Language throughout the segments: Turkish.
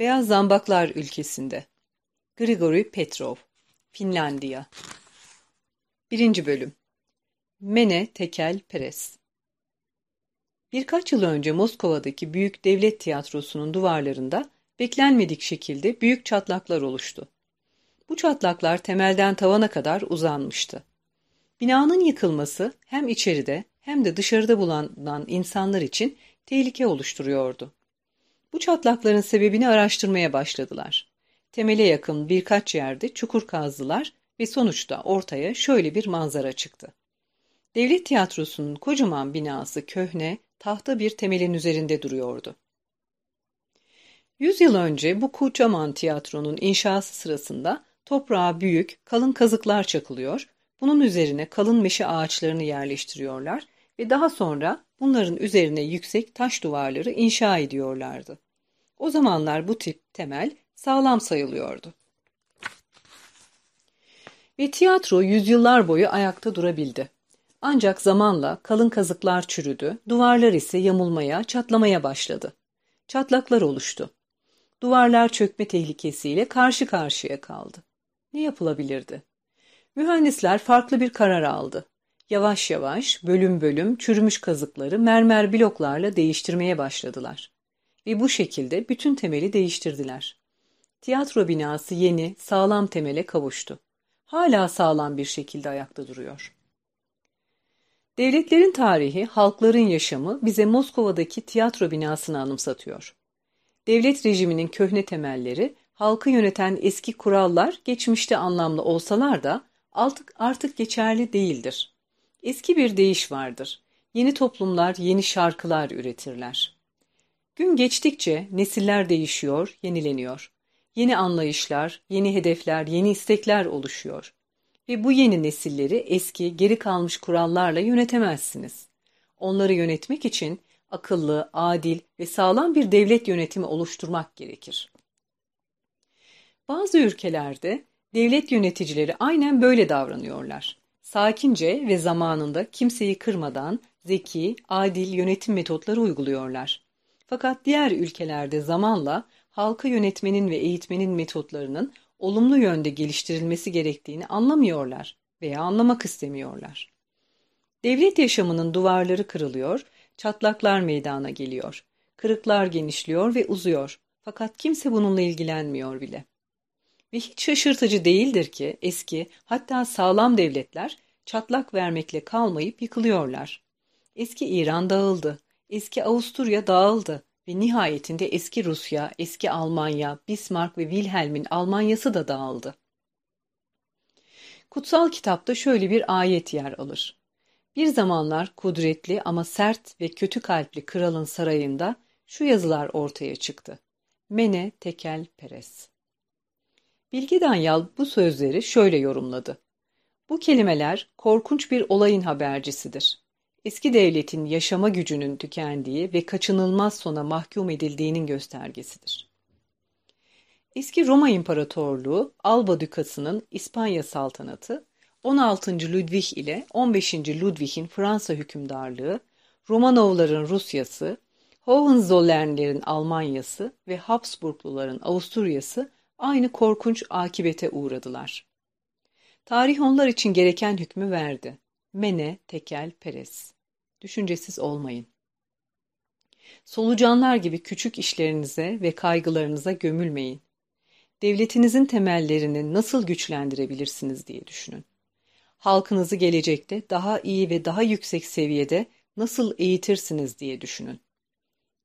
Beyaz Zambaklar ülkesinde. Grigori Petrov, Finlandiya. 1. Bölüm Mene Tekel Peres Birkaç yıl önce Moskova'daki Büyük Devlet Tiyatrosu'nun duvarlarında beklenmedik şekilde büyük çatlaklar oluştu. Bu çatlaklar temelden tavana kadar uzanmıştı. Binanın yıkılması hem içeride hem de dışarıda bulunan insanlar için tehlike oluşturuyordu. Bu çatlakların sebebini araştırmaya başladılar. Temele yakın birkaç yerde çukur kazdılar ve sonuçta ortaya şöyle bir manzara çıktı. Devlet tiyatrosunun kocaman binası köhne, tahta bir temelin üzerinde duruyordu. Yüz yıl önce bu kocaman tiyatronun inşası sırasında toprağa büyük, kalın kazıklar çakılıyor, bunun üzerine kalın meşe ağaçlarını yerleştiriyorlar ve daha sonra bunların üzerine yüksek taş duvarları inşa ediyorlardı. O zamanlar bu tip temel sağlam sayılıyordu. Ve tiyatro yüzyıllar boyu ayakta durabildi. Ancak zamanla kalın kazıklar çürüdü, duvarlar ise yamulmaya, çatlamaya başladı. Çatlaklar oluştu. Duvarlar çökme tehlikesiyle karşı karşıya kaldı. Ne yapılabilirdi? Mühendisler farklı bir karar aldı. Yavaş yavaş, bölüm bölüm çürümüş kazıkları mermer bloklarla değiştirmeye başladılar. Ve bu şekilde bütün temeli değiştirdiler. Tiyatro binası yeni, sağlam temele kavuştu. Hala sağlam bir şekilde ayakta duruyor. Devletlerin tarihi, halkların yaşamı bize Moskova'daki tiyatro binasını anımsatıyor. Devlet rejiminin köhne temelleri, halkı yöneten eski kurallar geçmişte anlamlı olsalar da artık, artık geçerli değildir. Eski bir değiş vardır. Yeni toplumlar yeni şarkılar üretirler. Gün geçtikçe nesiller değişiyor, yenileniyor. Yeni anlayışlar, yeni hedefler, yeni istekler oluşuyor. Ve bu yeni nesilleri eski, geri kalmış kurallarla yönetemezsiniz. Onları yönetmek için akıllı, adil ve sağlam bir devlet yönetimi oluşturmak gerekir. Bazı ülkelerde devlet yöneticileri aynen böyle davranıyorlar. Sakince ve zamanında kimseyi kırmadan zeki, adil yönetim metotları uyguluyorlar. Fakat diğer ülkelerde zamanla halkı yönetmenin ve eğitmenin metotlarının olumlu yönde geliştirilmesi gerektiğini anlamıyorlar veya anlamak istemiyorlar. Devlet yaşamının duvarları kırılıyor, çatlaklar meydana geliyor, kırıklar genişliyor ve uzuyor. Fakat kimse bununla ilgilenmiyor bile. Ve hiç şaşırtıcı değildir ki eski hatta sağlam devletler çatlak vermekle kalmayıp yıkılıyorlar. Eski İran dağıldı, eski Avusturya dağıldı ve nihayetinde eski Rusya, eski Almanya, Bismarck ve Wilhelm'in Almanyası da dağıldı. Kutsal kitapta şöyle bir ayet yer alır. Bir zamanlar kudretli ama sert ve kötü kalpli kralın sarayında şu yazılar ortaya çıktı. Mene Tekel Peres. Bilge Danyal bu sözleri şöyle yorumladı. Bu kelimeler korkunç bir olayın habercisidir. Eski devletin yaşama gücünün tükendiği ve kaçınılmaz sona mahkum edildiğinin göstergesidir. Eski Roma İmparatorluğu Alba Dükası'nın İspanya saltanatı 16. Ludwig ile 15. Ludwig'in Fransa hükümdarlığı, Romanovların Rusyası, Hohenzollernlerin Almanyası ve Habsburgluların Avusturyası aynı korkunç akibete uğradılar. Tarih onlar için gereken hükmü verdi. Mene, tekel, peres. Düşüncesiz olmayın. Solucanlar gibi küçük işlerinize ve kaygılarınıza gömülmeyin. Devletinizin temellerini nasıl güçlendirebilirsiniz diye düşünün. Halkınızı gelecekte daha iyi ve daha yüksek seviyede nasıl eğitirsiniz diye düşünün.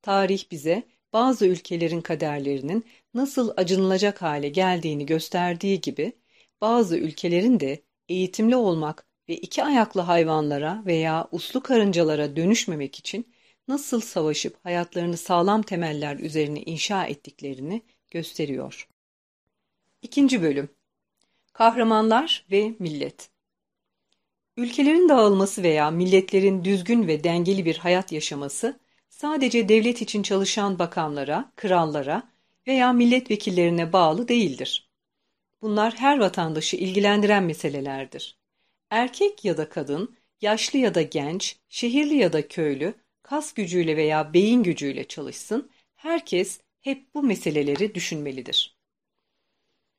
Tarih bize bazı ülkelerin kaderlerinin nasıl acınılacak hale geldiğini gösterdiği gibi bazı ülkelerin de eğitimli olmak ve iki ayaklı hayvanlara veya uslu karıncalara dönüşmemek için nasıl savaşıp hayatlarını sağlam temeller üzerine inşa ettiklerini gösteriyor. İkinci bölüm Kahramanlar ve Millet Ülkelerin dağılması veya milletlerin düzgün ve dengeli bir hayat yaşaması sadece devlet için çalışan bakanlara, krallara veya milletvekillerine bağlı değildir. Bunlar her vatandaşı ilgilendiren meselelerdir. Erkek ya da kadın, yaşlı ya da genç, şehirli ya da köylü, kas gücüyle veya beyin gücüyle çalışsın, herkes hep bu meseleleri düşünmelidir.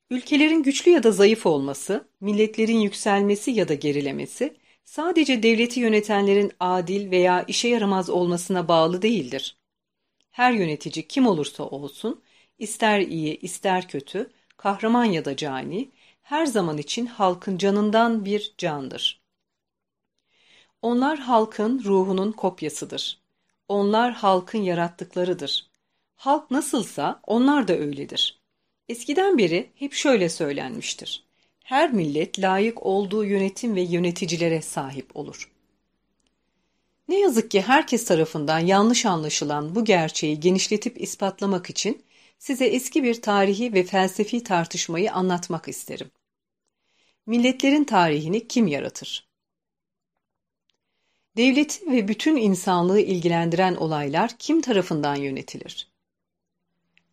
Ülkelerin güçlü ya da zayıf olması, milletlerin yükselmesi ya da gerilemesi, sadece devleti yönetenlerin adil veya işe yaramaz olmasına bağlı değildir. Her yönetici kim olursa olsun, ister iyi ister kötü, kahraman ya da cani, her zaman için halkın canından bir candır. Onlar halkın ruhunun kopyasıdır. Onlar halkın yarattıklarıdır. Halk nasılsa onlar da öyledir. Eskiden beri hep şöyle söylenmiştir. Her millet layık olduğu yönetim ve yöneticilere sahip olur. Ne yazık ki herkes tarafından yanlış anlaşılan bu gerçeği genişletip ispatlamak için size eski bir tarihi ve felsefi tartışmayı anlatmak isterim. Milletlerin tarihini kim yaratır? Devleti ve bütün insanlığı ilgilendiren olaylar kim tarafından yönetilir?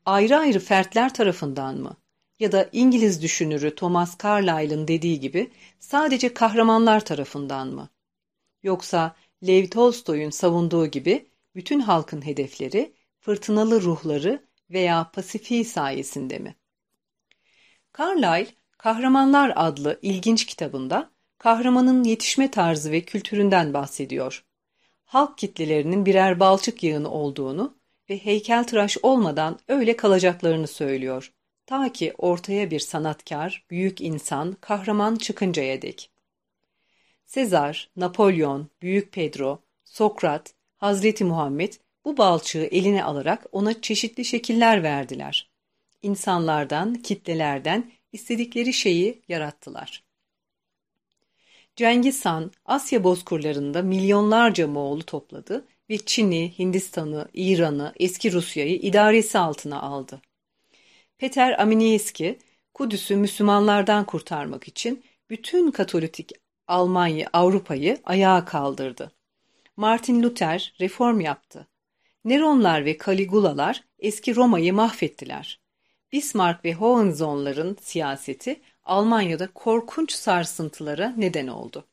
Ayrı ayrı fertler tarafından mı? Ya da İngiliz düşünürü Thomas Carlyle'ın dediği gibi sadece kahramanlar tarafından mı? Yoksa Lev Tolstoy'un savunduğu gibi bütün halkın hedefleri, fırtınalı ruhları veya pasifi sayesinde mi? Carlyle, Kahramanlar adlı ilginç kitabında kahramanın yetişme tarzı ve kültüründen bahsediyor. Halk kitlelerinin birer balçık yığını olduğunu ve heykeltıraş olmadan öyle kalacaklarını söylüyor. Ta ki ortaya bir sanatkar, büyük insan, kahraman çıkıncaya dek. Sezar, Napolyon, Büyük Pedro, Sokrat, Hazreti Muhammed bu balçığı eline alarak ona çeşitli şekiller verdiler. İnsanlardan, kitlelerden istedikleri şeyi yarattılar. Cengiz Han, Asya bozkurlarında milyonlarca Moğol'u topladı ve Çin'i, Hindistan'ı, İran'ı, eski Rusya'yı idaresi altına aldı. Peter Aminieski, Kudüs'ü Müslümanlardan kurtarmak için bütün Katolik Almanya, Avrupa'yı ayağa kaldırdı. Martin Luther reform yaptı. Neronlar ve Caligulalar eski Roma'yı mahvettiler. Bismarck ve Hohenzollern'ın siyaseti Almanya'da korkunç sarsıntılara neden oldu.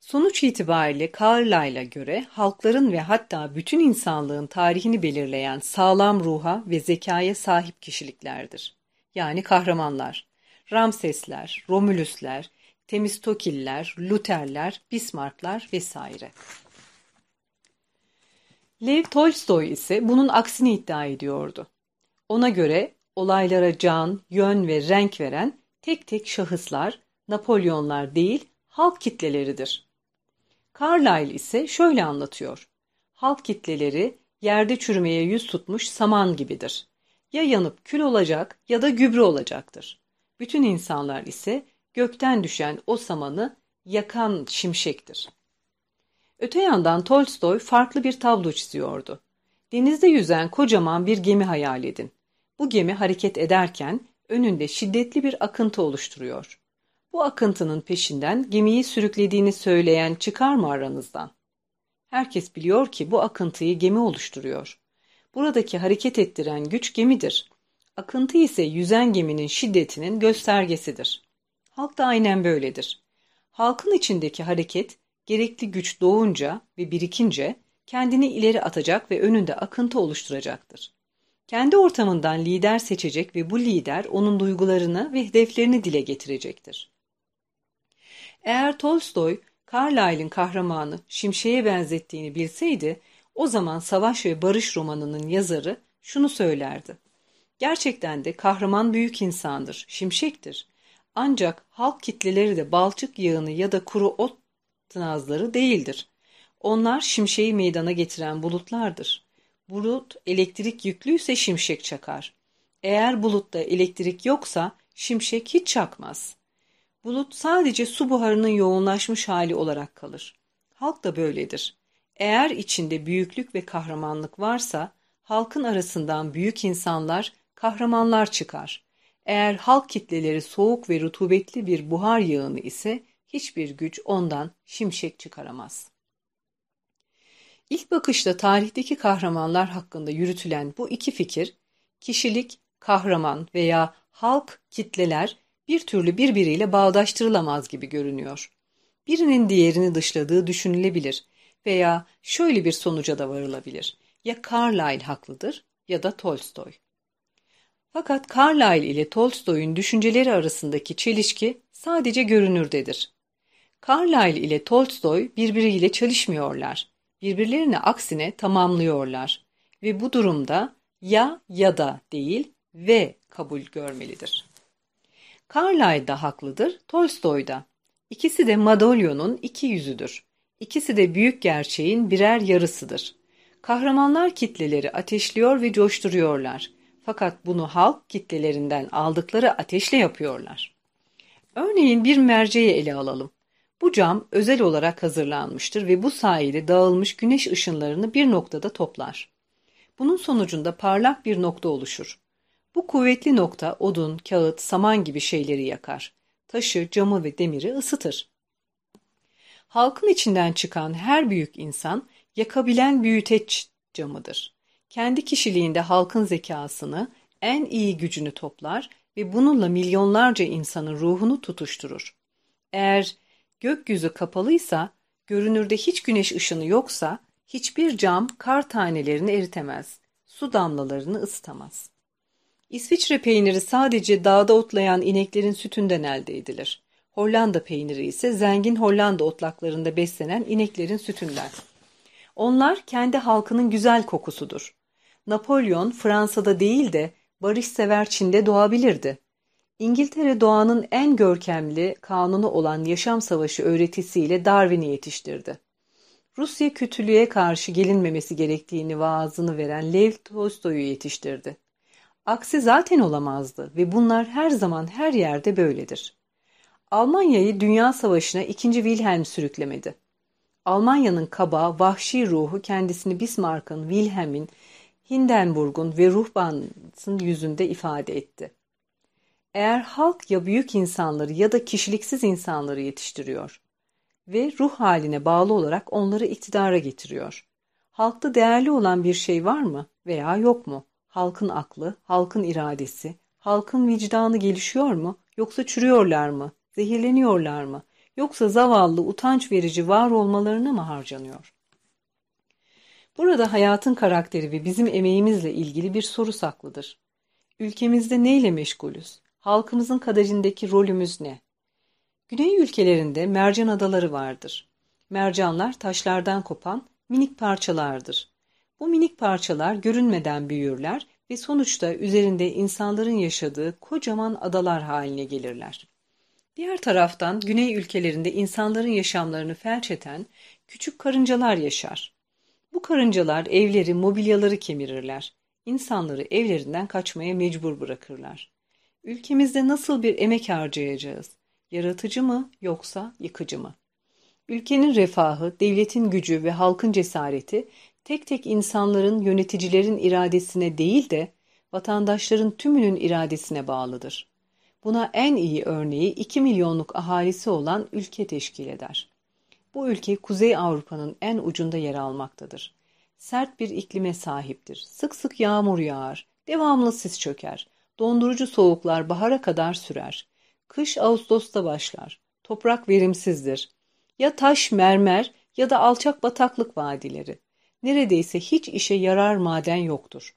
Sonuç itibariyle Carlyle'a göre halkların ve hatta bütün insanlığın tarihini belirleyen sağlam ruha ve zekaya sahip kişiliklerdir. Yani kahramanlar, Ramsesler, Romulusler, Temistokiller, Lutherler, Bismarcklar vesaire. Lev Tolstoy ise bunun aksini iddia ediyordu. Ona göre olaylara can, yön ve renk veren tek tek şahıslar, Napolyonlar değil, halk kitleleridir. Carlyle ise şöyle anlatıyor. Halk kitleleri yerde çürümeye yüz tutmuş saman gibidir. Ya yanıp kül olacak ya da gübre olacaktır. Bütün insanlar ise gökten düşen o samanı yakan şimşektir. Öte yandan Tolstoy farklı bir tablo çiziyordu. Denizde yüzen kocaman bir gemi hayal edin. Bu gemi hareket ederken önünde şiddetli bir akıntı oluşturuyor. Bu akıntının peşinden gemiyi sürüklediğini söyleyen çıkar mı aranızdan? Herkes biliyor ki bu akıntıyı gemi oluşturuyor. Buradaki hareket ettiren güç gemidir. Akıntı ise yüzen geminin şiddetinin göstergesidir. Halk da aynen böyledir. Halkın içindeki hareket gerekli güç doğunca ve birikince kendini ileri atacak ve önünde akıntı oluşturacaktır. Kendi ortamından lider seçecek ve bu lider onun duygularını ve hedeflerini dile getirecektir. Eğer Tolstoy, Carlyle'in kahramanı Şimşek'e benzettiğini bilseydi, o zaman Savaş ve Barış romanının yazarı şunu söylerdi. Gerçekten de kahraman büyük insandır, şimşektir. Ancak halk kitleleri de balçık yağını ya da kuru ot tınazları değildir. Onlar şimşeği meydana getiren bulutlardır. Bulut elektrik yüklüyse şimşek çakar. Eğer bulutta elektrik yoksa şimşek hiç çakmaz. Bulut sadece su buharının yoğunlaşmış hali olarak kalır. Halk da böyledir. Eğer içinde büyüklük ve kahramanlık varsa halkın arasından büyük insanlar, kahramanlar çıkar. Eğer halk kitleleri soğuk ve rutubetli bir buhar yağını ise hiçbir güç ondan şimşek çıkaramaz. İlk bakışta tarihteki kahramanlar hakkında yürütülen bu iki fikir, kişilik, kahraman veya halk, kitleler bir türlü birbiriyle bağdaştırılamaz gibi görünüyor. Birinin diğerini dışladığı düşünülebilir veya şöyle bir sonuca da varılabilir. Ya Carlyle haklıdır ya da Tolstoy. Fakat Carlyle ile Tolstoy'un düşünceleri arasındaki çelişki sadece görünürdedir. Carlyle ile Tolstoy birbiriyle çalışmıyorlar. Birbirlerini aksine tamamlıyorlar ve bu durumda ya ya da değil ve kabul görmelidir. Carlyle da haklıdır, Tolstoy da. İkisi de madalyonun iki yüzüdür. İkisi de büyük gerçeğin birer yarısıdır. Kahramanlar kitleleri ateşliyor ve coşturuyorlar. Fakat bunu halk kitlelerinden aldıkları ateşle yapıyorlar. Örneğin bir merceği ele alalım. Bu cam özel olarak hazırlanmıştır ve bu sayede dağılmış güneş ışınlarını bir noktada toplar. Bunun sonucunda parlak bir nokta oluşur. Bu kuvvetli nokta odun, kağıt, saman gibi şeyleri yakar. Taşı, camı ve demiri ısıtır. Halkın içinden çıkan her büyük insan yakabilen büyüteç camıdır. Kendi kişiliğinde halkın zekasını, en iyi gücünü toplar ve bununla milyonlarca insanın ruhunu tutuşturur. Eğer gökyüzü kapalıysa, görünürde hiç güneş ışını yoksa, hiçbir cam kar tanelerini eritemez, su damlalarını ısıtamaz. İsviçre peyniri sadece dağda otlayan ineklerin sütünden elde edilir. Hollanda peyniri ise zengin Hollanda otlaklarında beslenen ineklerin sütünden. Onlar kendi halkının güzel kokusudur. Napolyon Fransa'da değil de barışsever Çin'de doğabilirdi. İngiltere doğanın en görkemli kanunu olan yaşam savaşı öğretisiyle Darwin'i yetiştirdi. Rusya kötülüğe karşı gelinmemesi gerektiğini vaazını veren Lev Tolstoy'u yetiştirdi. Aksi zaten olamazdı ve bunlar her zaman her yerde böyledir. Almanya'yı Dünya Savaşı'na 2. Wilhelm sürüklemedi. Almanya'nın kaba, vahşi ruhu kendisini Bismarck'ın, Wilhelm'in, Hindenburg'un ve Ruhbans'ın yüzünde ifade etti. Eğer halk ya büyük insanları ya da kişiliksiz insanları yetiştiriyor ve ruh haline bağlı olarak onları iktidara getiriyor. Halkta değerli olan bir şey var mı veya yok mu? Halkın aklı, halkın iradesi, halkın vicdanı gelişiyor mu yoksa çürüyorlar mı, zehirleniyorlar mı yoksa zavallı, utanç verici var olmalarına mı harcanıyor? Burada hayatın karakteri ve bizim emeğimizle ilgili bir soru saklıdır. Ülkemizde neyle meşgulüz? Halkımızın kaderindeki rolümüz ne? Güney ülkelerinde mercan adaları vardır. Mercanlar taşlardan kopan minik parçalardır. Bu minik parçalar görünmeden büyürler ve sonuçta üzerinde insanların yaşadığı kocaman adalar haline gelirler. Diğer taraftan güney ülkelerinde insanların yaşamlarını felç eden küçük karıncalar yaşar. Bu karıncalar evleri, mobilyaları kemirirler. İnsanları evlerinden kaçmaya mecbur bırakırlar. Ülkemizde nasıl bir emek harcayacağız? Yaratıcı mı yoksa yıkıcı mı? Ülkenin refahı, devletin gücü ve halkın cesareti tek tek insanların, yöneticilerin iradesine değil de vatandaşların tümünün iradesine bağlıdır. Buna en iyi örneği 2 milyonluk ahalisi olan ülke teşkil eder. Bu ülke Kuzey Avrupa'nın en ucunda yer almaktadır. Sert bir iklime sahiptir. Sık sık yağmur yağar, devamlı sis çöker. Dondurucu soğuklar bahara kadar sürer. Kış Ağustos'ta başlar. Toprak verimsizdir. Ya taş mermer ya da alçak bataklık vadileri. Neredeyse hiç işe yarar maden yoktur.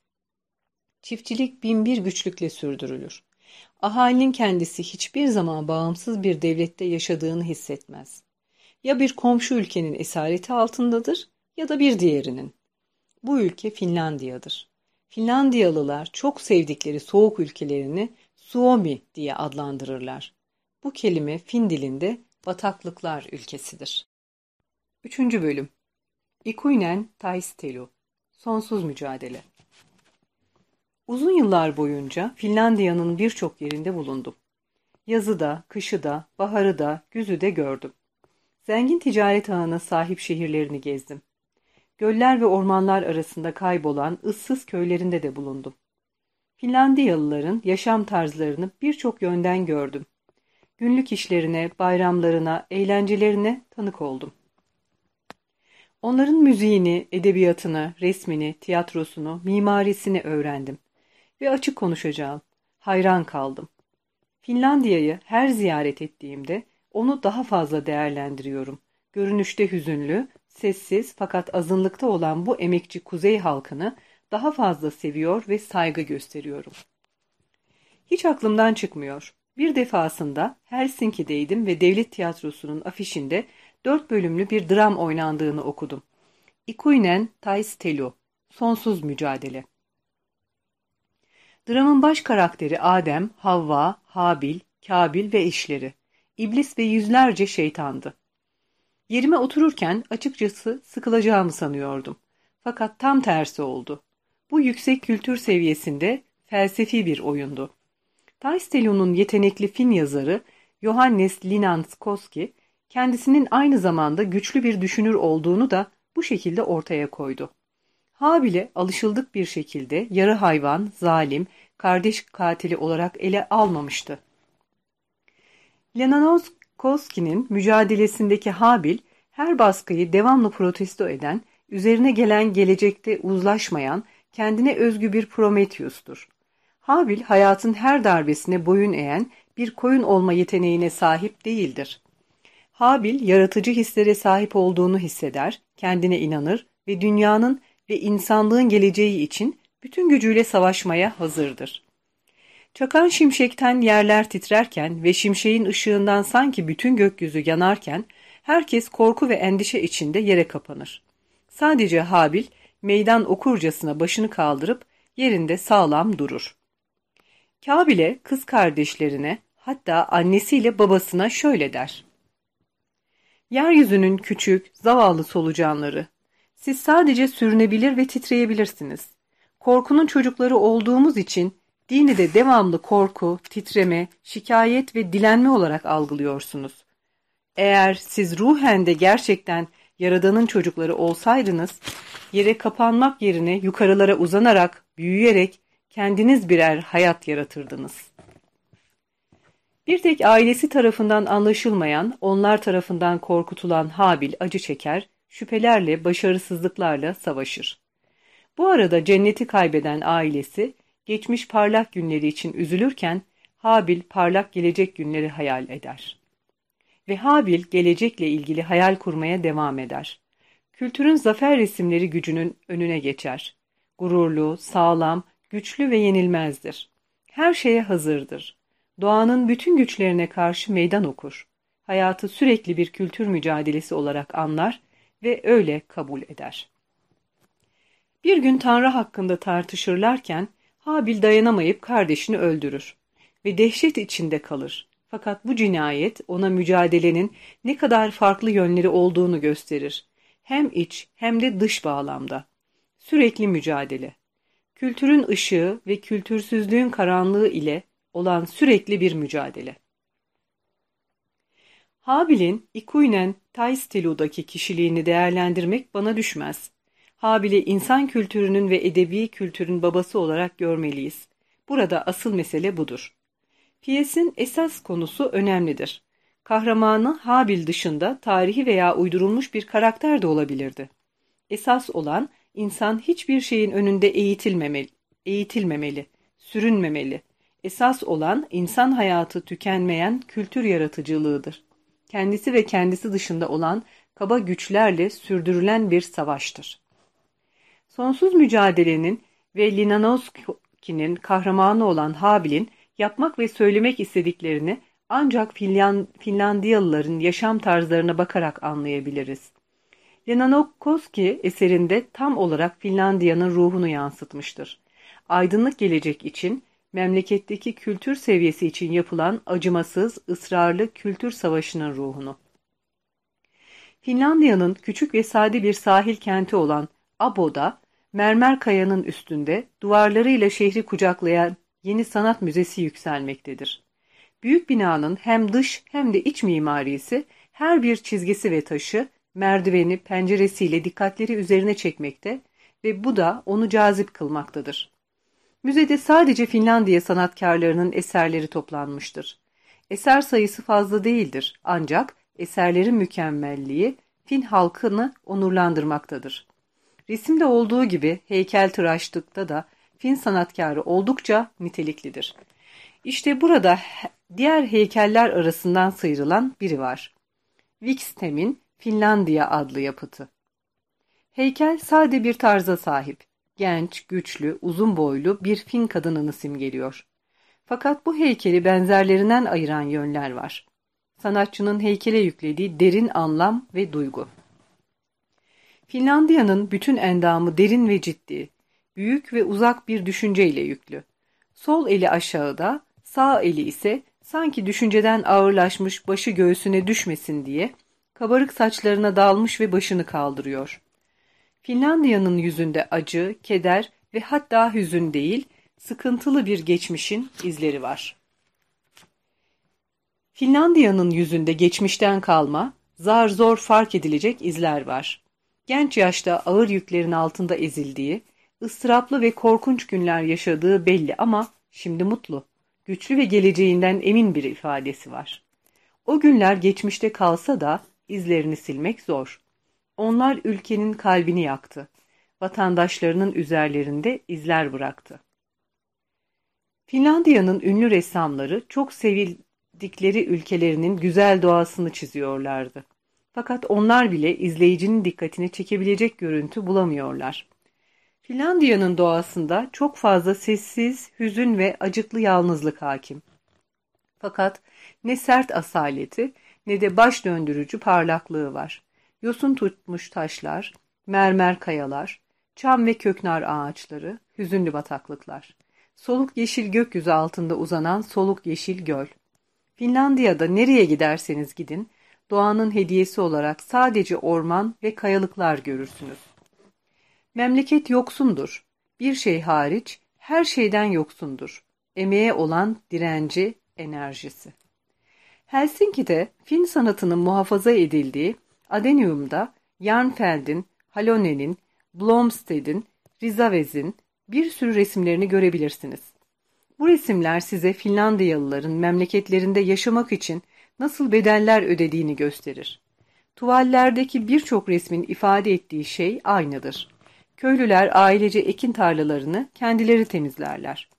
Çiftçilik binbir güçlükle sürdürülür. Ahalinin kendisi hiçbir zaman bağımsız bir devlette yaşadığını hissetmez. Ya bir komşu ülkenin esareti altındadır ya da bir diğerinin. Bu ülke Finlandiya'dır. Finlandiyalılar çok sevdikleri soğuk ülkelerini Suomi diye adlandırırlar. Bu kelime Fin dilinde bataklıklar ülkesidir. Üçüncü bölüm İkuinen Taistelu Sonsuz Mücadele Uzun yıllar boyunca Finlandiya'nın birçok yerinde bulundum. Yazı da, kışı da, baharı da, güzü de gördüm. Zengin ticaret ağına sahip şehirlerini gezdim. Göller ve ormanlar arasında kaybolan ıssız köylerinde de bulundum. Finlandiyalıların yaşam tarzlarını birçok yönden gördüm. Günlük işlerine, bayramlarına, eğlencelerine tanık oldum. Onların müziğini, edebiyatını, resmini, tiyatrosunu, mimarisini öğrendim. Ve açık konuşacağım. Hayran kaldım. Finlandiya'yı her ziyaret ettiğimde onu daha fazla değerlendiriyorum. Görünüşte hüzünlü, sessiz fakat azınlıkta olan bu emekçi kuzey halkını daha fazla seviyor ve saygı gösteriyorum. Hiç aklımdan çıkmıyor. Bir defasında Helsinki'deydim ve devlet tiyatrosunun afişinde dört bölümlü bir dram oynandığını okudum. Ikuinen Taistelu, Sonsuz Mücadele. Dramın baş karakteri Adem, Havva, Habil, Kabil ve eşleri. İblis ve yüzlerce şeytandı. Yerime otururken açıkçası sıkılacağımı sanıyordum. Fakat tam tersi oldu. Bu yüksek kültür seviyesinde felsefi bir oyundu. Taistelu'nun yetenekli fin yazarı Johannes Linanskoski, kendisinin aynı zamanda güçlü bir düşünür olduğunu da bu şekilde ortaya koydu. Habil'e alışıldık bir şekilde yarı hayvan, zalim, kardeş katili olarak ele almamıştı. Lenanoskoski'nin mücadelesindeki Habil, her baskıyı devamlı protesto eden, üzerine gelen gelecekte uzlaşmayan, kendine özgü bir Prometheus'tur. Habil, hayatın her darbesine boyun eğen bir koyun olma yeteneğine sahip değildir. Habil, yaratıcı hislere sahip olduğunu hisseder, kendine inanır ve dünyanın ve insanlığın geleceği için bütün gücüyle savaşmaya hazırdır. Çakan şimşekten yerler titrerken ve şimşeğin ışığından sanki bütün gökyüzü yanarken herkes korku ve endişe içinde yere kapanır. Sadece Habil meydan okurcasına başını kaldırıp yerinde sağlam durur. Kabil'e kız kardeşlerine hatta annesiyle babasına şöyle der. Yeryüzünün küçük, zavallı solucanları, siz sadece sürünebilir ve titreyebilirsiniz. Korkunun çocukları olduğumuz için dini de devamlı korku, titreme, şikayet ve dilenme olarak algılıyorsunuz. Eğer siz ruhen de gerçekten Yaradan'ın çocukları olsaydınız, yere kapanmak yerine yukarılara uzanarak, büyüyerek kendiniz birer hayat yaratırdınız. Bir tek ailesi tarafından anlaşılmayan, onlar tarafından korkutulan Habil acı çeker, şüphelerle, başarısızlıklarla savaşır. Bu arada cenneti kaybeden ailesi, geçmiş parlak günleri için üzülürken, Habil parlak gelecek günleri hayal eder. Ve Habil gelecekle ilgili hayal kurmaya devam eder. Kültürün zafer resimleri gücünün önüne geçer. Gururlu, sağlam, güçlü ve yenilmezdir. Her şeye hazırdır. Doğanın bütün güçlerine karşı meydan okur. Hayatı sürekli bir kültür mücadelesi olarak anlar ve öyle kabul eder. Bir gün Tanrı hakkında tartışırlarken Habil dayanamayıp kardeşini öldürür ve dehşet içinde kalır. Fakat bu cinayet ona mücadelenin ne kadar farklı yönleri olduğunu gösterir. Hem iç hem de dış bağlamda. Sürekli mücadele. Kültürün ışığı ve kültürsüzlüğün karanlığı ile olan sürekli bir mücadele. Habil'in Ikuinen Taistilu'daki kişiliğini değerlendirmek bana düşmez. Habil'i insan kültürünün ve edebi kültürün babası olarak görmeliyiz. Burada asıl mesele budur. Piyesin esas konusu önemlidir. Kahramanı Habil dışında tarihi veya uydurulmuş bir karakter de olabilirdi. Esas olan insan hiçbir şeyin önünde eğitilmemeli, eğitilmemeli, sürünmemeli. Esas olan insan hayatı tükenmeyen kültür yaratıcılığıdır. Kendisi ve kendisi dışında olan kaba güçlerle sürdürülen bir savaştır. Sonsuz mücadelenin ve Linanoski'nin kahramanı olan Habil'in yapmak ve söylemek istediklerini ancak Finland Finlandiyalıların yaşam tarzlarına bakarak anlayabiliriz. Lenanokoski eserinde tam olarak Finlandiya'nın ruhunu yansıtmıştır. Aydınlık gelecek için, memleketteki kültür seviyesi için yapılan acımasız, ısrarlı kültür savaşının ruhunu. Finlandiya'nın küçük ve sade bir sahil kenti olan Abo'da, mermer kayanın üstünde duvarlarıyla şehri kucaklayan yeni sanat müzesi yükselmektedir. Büyük binanın hem dış hem de iç mimarisi, her bir çizgisi ve taşı, merdiveni, penceresiyle dikkatleri üzerine çekmekte ve bu da onu cazip kılmaktadır. Müzede sadece Finlandiya sanatkarlarının eserleri toplanmıştır. Eser sayısı fazla değildir ancak eserlerin mükemmelliği Fin halkını onurlandırmaktadır. Resimde olduğu gibi heykel tıraşlıkta da Fin sanatkarı oldukça niteliklidir. İşte burada diğer heykeller arasından sıyrılan biri var. Wikström'in Finlandiya adlı yapıtı. Heykel sade bir tarza sahip. Genç, güçlü, uzun boylu bir Fin kadınını simgeliyor. Fakat bu heykeli benzerlerinden ayıran yönler var. Sanatçının heykele yüklediği derin anlam ve duygu. Finlandiya'nın bütün endamı derin ve ciddi, büyük ve uzak bir düşünceyle yüklü. Sol eli aşağıda, sağ eli ise sanki düşünceden ağırlaşmış başı göğsüne düşmesin diye kabarık saçlarına dalmış ve başını kaldırıyor. Finlandiya'nın yüzünde acı, keder ve hatta hüzün değil, sıkıntılı bir geçmişin izleri var. Finlandiya'nın yüzünde geçmişten kalma, zar zor fark edilecek izler var. Genç yaşta ağır yüklerin altında ezildiği, ıstıraplı ve korkunç günler yaşadığı belli ama şimdi mutlu, güçlü ve geleceğinden emin bir ifadesi var. O günler geçmişte kalsa da izlerini silmek zor. Onlar ülkenin kalbini yaktı. Vatandaşlarının üzerlerinde izler bıraktı. Finlandiya'nın ünlü ressamları çok sevildikleri ülkelerinin güzel doğasını çiziyorlardı. Fakat onlar bile izleyicinin dikkatini çekebilecek görüntü bulamıyorlar. Finlandiya'nın doğasında çok fazla sessiz, hüzün ve acıklı yalnızlık hakim. Fakat ne sert asaleti ne de baş döndürücü parlaklığı var. Yosun tutmuş taşlar, mermer kayalar, çam ve köknar ağaçları, hüzünlü bataklıklar. Soluk yeşil gökyüzü altında uzanan soluk yeşil göl. Finlandiya'da nereye giderseniz gidin, doğanın hediyesi olarak sadece orman ve kayalıklar görürsünüz. Memleket yoksundur. Bir şey hariç her şeyden yoksundur. Emeğe olan direnci, enerjisi. Helsinki'de Fin sanatının muhafaza edildiği Adenium'da Jarnfeld'in, Halonen'in, Blomsted'in, Rizavez'in bir sürü resimlerini görebilirsiniz. Bu resimler size Finlandiyalıların memleketlerinde yaşamak için nasıl bedeller ödediğini gösterir. Tuvallerdeki birçok resmin ifade ettiği şey aynıdır. Köylüler ailece ekin tarlalarını kendileri temizlerler.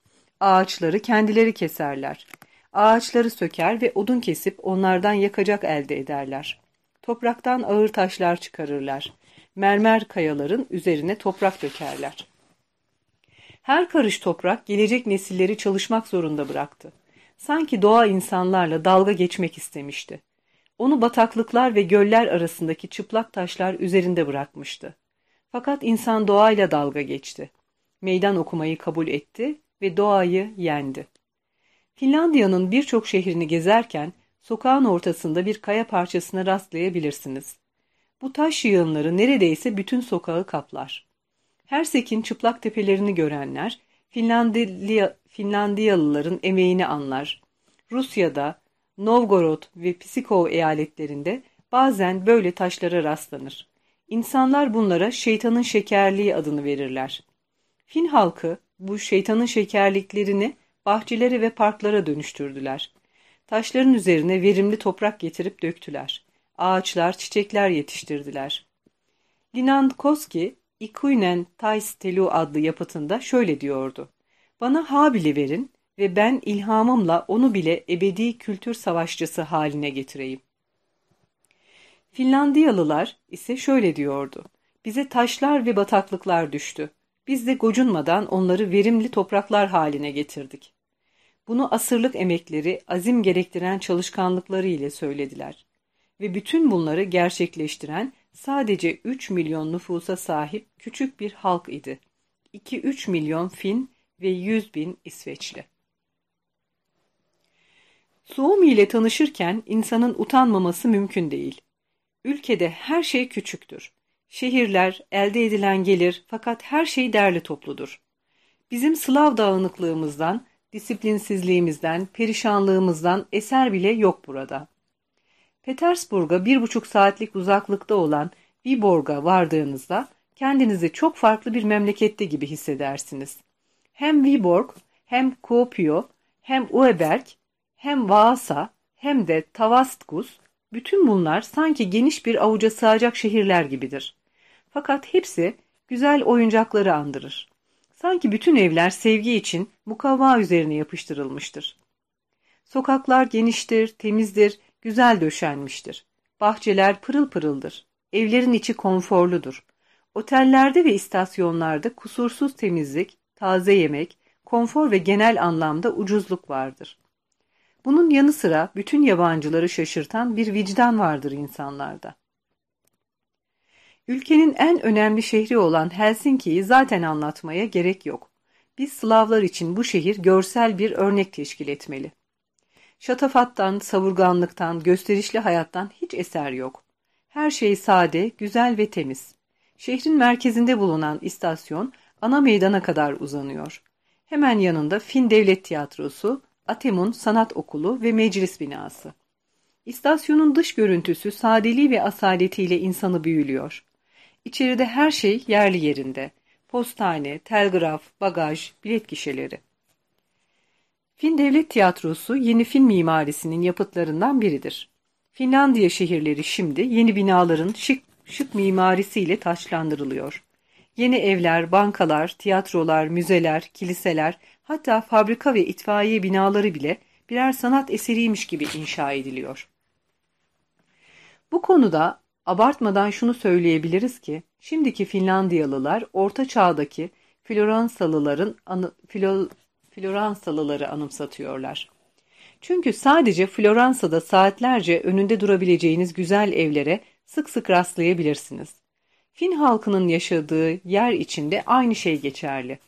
Ağaçları kendileri keserler. Ağaçları söker ve odun kesip onlardan yakacak elde ederler. Topraktan ağır taşlar çıkarırlar. Mermer kayaların üzerine toprak dökerler. Her karış toprak gelecek nesilleri çalışmak zorunda bıraktı. Sanki doğa insanlarla dalga geçmek istemişti. Onu bataklıklar ve göller arasındaki çıplak taşlar üzerinde bırakmıştı. Fakat insan doğayla dalga geçti. Meydan okumayı kabul etti ve doğayı yendi. Finlandiya'nın birçok şehrini gezerken sokağın ortasında bir kaya parçasına rastlayabilirsiniz. Bu taş yığınları neredeyse bütün sokağı kaplar. Hersek'in çıplak tepelerini görenler Finlandiya, Finlandiyalıların emeğini anlar. Rusya'da, Novgorod ve Psikov eyaletlerinde bazen böyle taşlara rastlanır. İnsanlar bunlara şeytanın şekerliği adını verirler. Fin halkı bu şeytanın şekerliklerini bahçeleri ve parklara dönüştürdüler. Taşların üzerine verimli toprak getirip döktüler. Ağaçlar, çiçekler yetiştirdiler. Linan Koski, Ikuinen Taistelu adlı yapıtında şöyle diyordu. Bana Habil'i verin ve ben ilhamımla onu bile ebedi kültür savaşçısı haline getireyim. Finlandiyalılar ise şöyle diyordu. Bize taşlar ve bataklıklar düştü. Biz de gocunmadan onları verimli topraklar haline getirdik. Bunu asırlık emekleri, azim gerektiren çalışkanlıkları ile söylediler. Ve bütün bunları gerçekleştiren sadece 3 milyon nüfusa sahip küçük bir halk idi. 2-3 milyon Fin ve 100 bin İsveçli. Suomi ile tanışırken insanın utanmaması mümkün değil. Ülkede her şey küçüktür. Şehirler, elde edilen gelir fakat her şey derli topludur. Bizim Slav dağınıklığımızdan, disiplinsizliğimizden, perişanlığımızdan eser bile yok burada. Petersburg'a bir buçuk saatlik uzaklıkta olan Viborg'a vardığınızda kendinizi çok farklı bir memlekette gibi hissedersiniz. Hem Viborg, hem Kuopio, hem Ueberg, hem Vaasa, hem de Tavastkus, bütün bunlar sanki geniş bir avuca sığacak şehirler gibidir. Fakat hepsi güzel oyuncakları andırır. Sanki bütün evler sevgi için mukavva üzerine yapıştırılmıştır. Sokaklar geniştir, temizdir, güzel döşenmiştir. Bahçeler pırıl pırıldır. Evlerin içi konforludur. Otellerde ve istasyonlarda kusursuz temizlik, taze yemek, konfor ve genel anlamda ucuzluk vardır. Bunun yanı sıra bütün yabancıları şaşırtan bir vicdan vardır insanlarda. Ülkenin en önemli şehri olan Helsinki'yi zaten anlatmaya gerek yok. Biz Slavlar için bu şehir görsel bir örnek teşkil etmeli. Şatafattan, savurganlıktan, gösterişli hayattan hiç eser yok. Her şey sade, güzel ve temiz. Şehrin merkezinde bulunan istasyon ana meydana kadar uzanıyor. Hemen yanında Fin Devlet Tiyatrosu, Atemun Sanat Okulu ve Meclis Binası. İstasyonun dış görüntüsü sadeliği ve asaletiyle insanı büyülüyor. İçeride her şey yerli yerinde. Postane, telgraf, bagaj, bilet gişeleri. Fin Devlet Tiyatrosu yeni Fin mimarisinin yapıtlarından biridir. Finlandiya şehirleri şimdi yeni binaların şık, şık mimarisiyle taşlandırılıyor. Yeni evler, bankalar, tiyatrolar, müzeler, kiliseler, hatta fabrika ve itfaiye binaları bile birer sanat eseriymiş gibi inşa ediliyor. Bu konuda abartmadan şunu söyleyebiliriz ki, şimdiki Finlandiyalılar Orta Çağ'daki Floransalıların Filo, Floransalıları anımsatıyorlar. Çünkü sadece Floransa'da saatlerce önünde durabileceğiniz güzel evlere sık sık rastlayabilirsiniz. Fin halkının yaşadığı yer içinde aynı şey geçerli.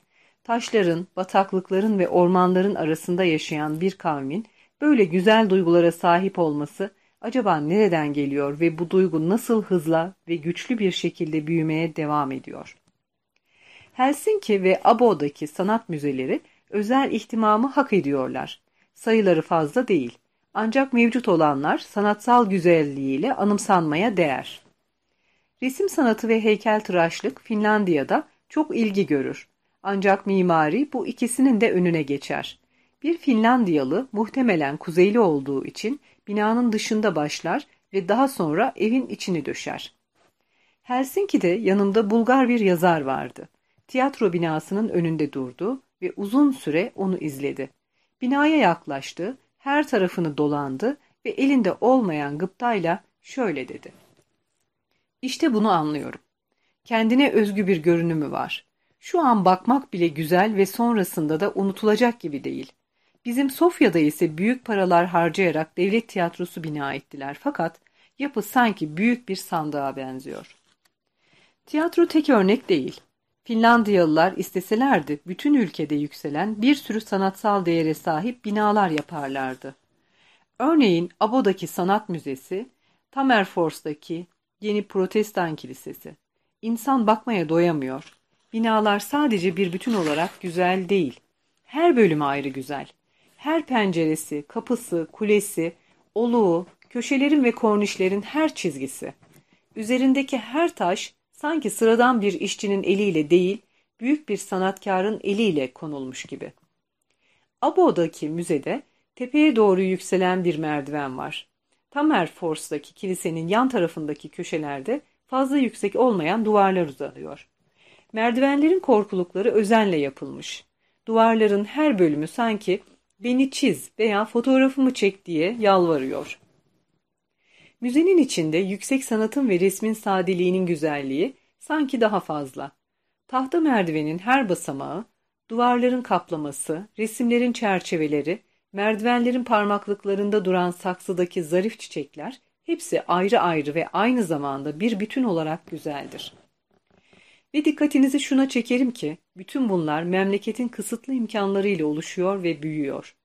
Taşların, bataklıkların ve ormanların arasında yaşayan bir kavmin böyle güzel duygulara sahip olması acaba nereden geliyor ve bu duygu nasıl hızla ve güçlü bir şekilde büyümeye devam ediyor? Helsinki ve Abo'daki sanat müzeleri özel ihtimamı hak ediyorlar. Sayıları fazla değil. Ancak mevcut olanlar sanatsal güzelliğiyle anımsanmaya değer. Resim sanatı ve heykeltıraşlık Finlandiya'da çok ilgi görür. Ancak mimari bu ikisinin de önüne geçer. Bir Finlandiyalı muhtemelen kuzeyli olduğu için binanın dışında başlar ve daha sonra evin içini döşer. Helsinki'de yanımda Bulgar bir yazar vardı. Tiyatro binasının önünde durdu ve uzun süre onu izledi. Binaya yaklaştı, her tarafını dolandı ve elinde olmayan gıptayla şöyle dedi. İşte bunu anlıyorum. Kendine özgü bir görünümü var. Şu an bakmak bile güzel ve sonrasında da unutulacak gibi değil. Bizim Sofya'da ise büyük paralar harcayarak devlet tiyatrosu bina ettiler fakat yapı sanki büyük bir sandığa benziyor. Tiyatro tek örnek değil. Finlandiyalılar isteselerdi bütün ülkede yükselen bir sürü sanatsal değere sahip binalar yaparlardı. Örneğin Abo'daki Sanat Müzesi, Tammerfors'taki yeni Protestan Kilisesi. İnsan bakmaya doyamıyor. Binalar sadece bir bütün olarak güzel değil. Her bölümü ayrı güzel. Her penceresi, kapısı, kulesi, oluğu, köşelerin ve kornişlerin her çizgisi. Üzerindeki her taş sanki sıradan bir işçinin eliyle değil, büyük bir sanatkarın eliyle konulmuş gibi. Abo'daki müzede tepeye doğru yükselen bir merdiven var. Tammerfors'taki kilisenin yan tarafındaki köşelerde fazla yüksek olmayan duvarlar uzanıyor. Merdivenlerin korkulukları özenle yapılmış. Duvarların her bölümü sanki beni çiz veya fotoğrafımı çek diye yalvarıyor. Müzenin içinde yüksek sanatın ve resmin sadeliğinin güzelliği sanki daha fazla. Tahta merdivenin her basamağı, duvarların kaplaması, resimlerin çerçeveleri, merdivenlerin parmaklıklarında duran saksıdaki zarif çiçekler hepsi ayrı ayrı ve aynı zamanda bir bütün olarak güzeldir. Ve dikkatinizi şuna çekerim ki, bütün bunlar memleketin kısıtlı imkanlarıyla oluşuyor ve büyüyor.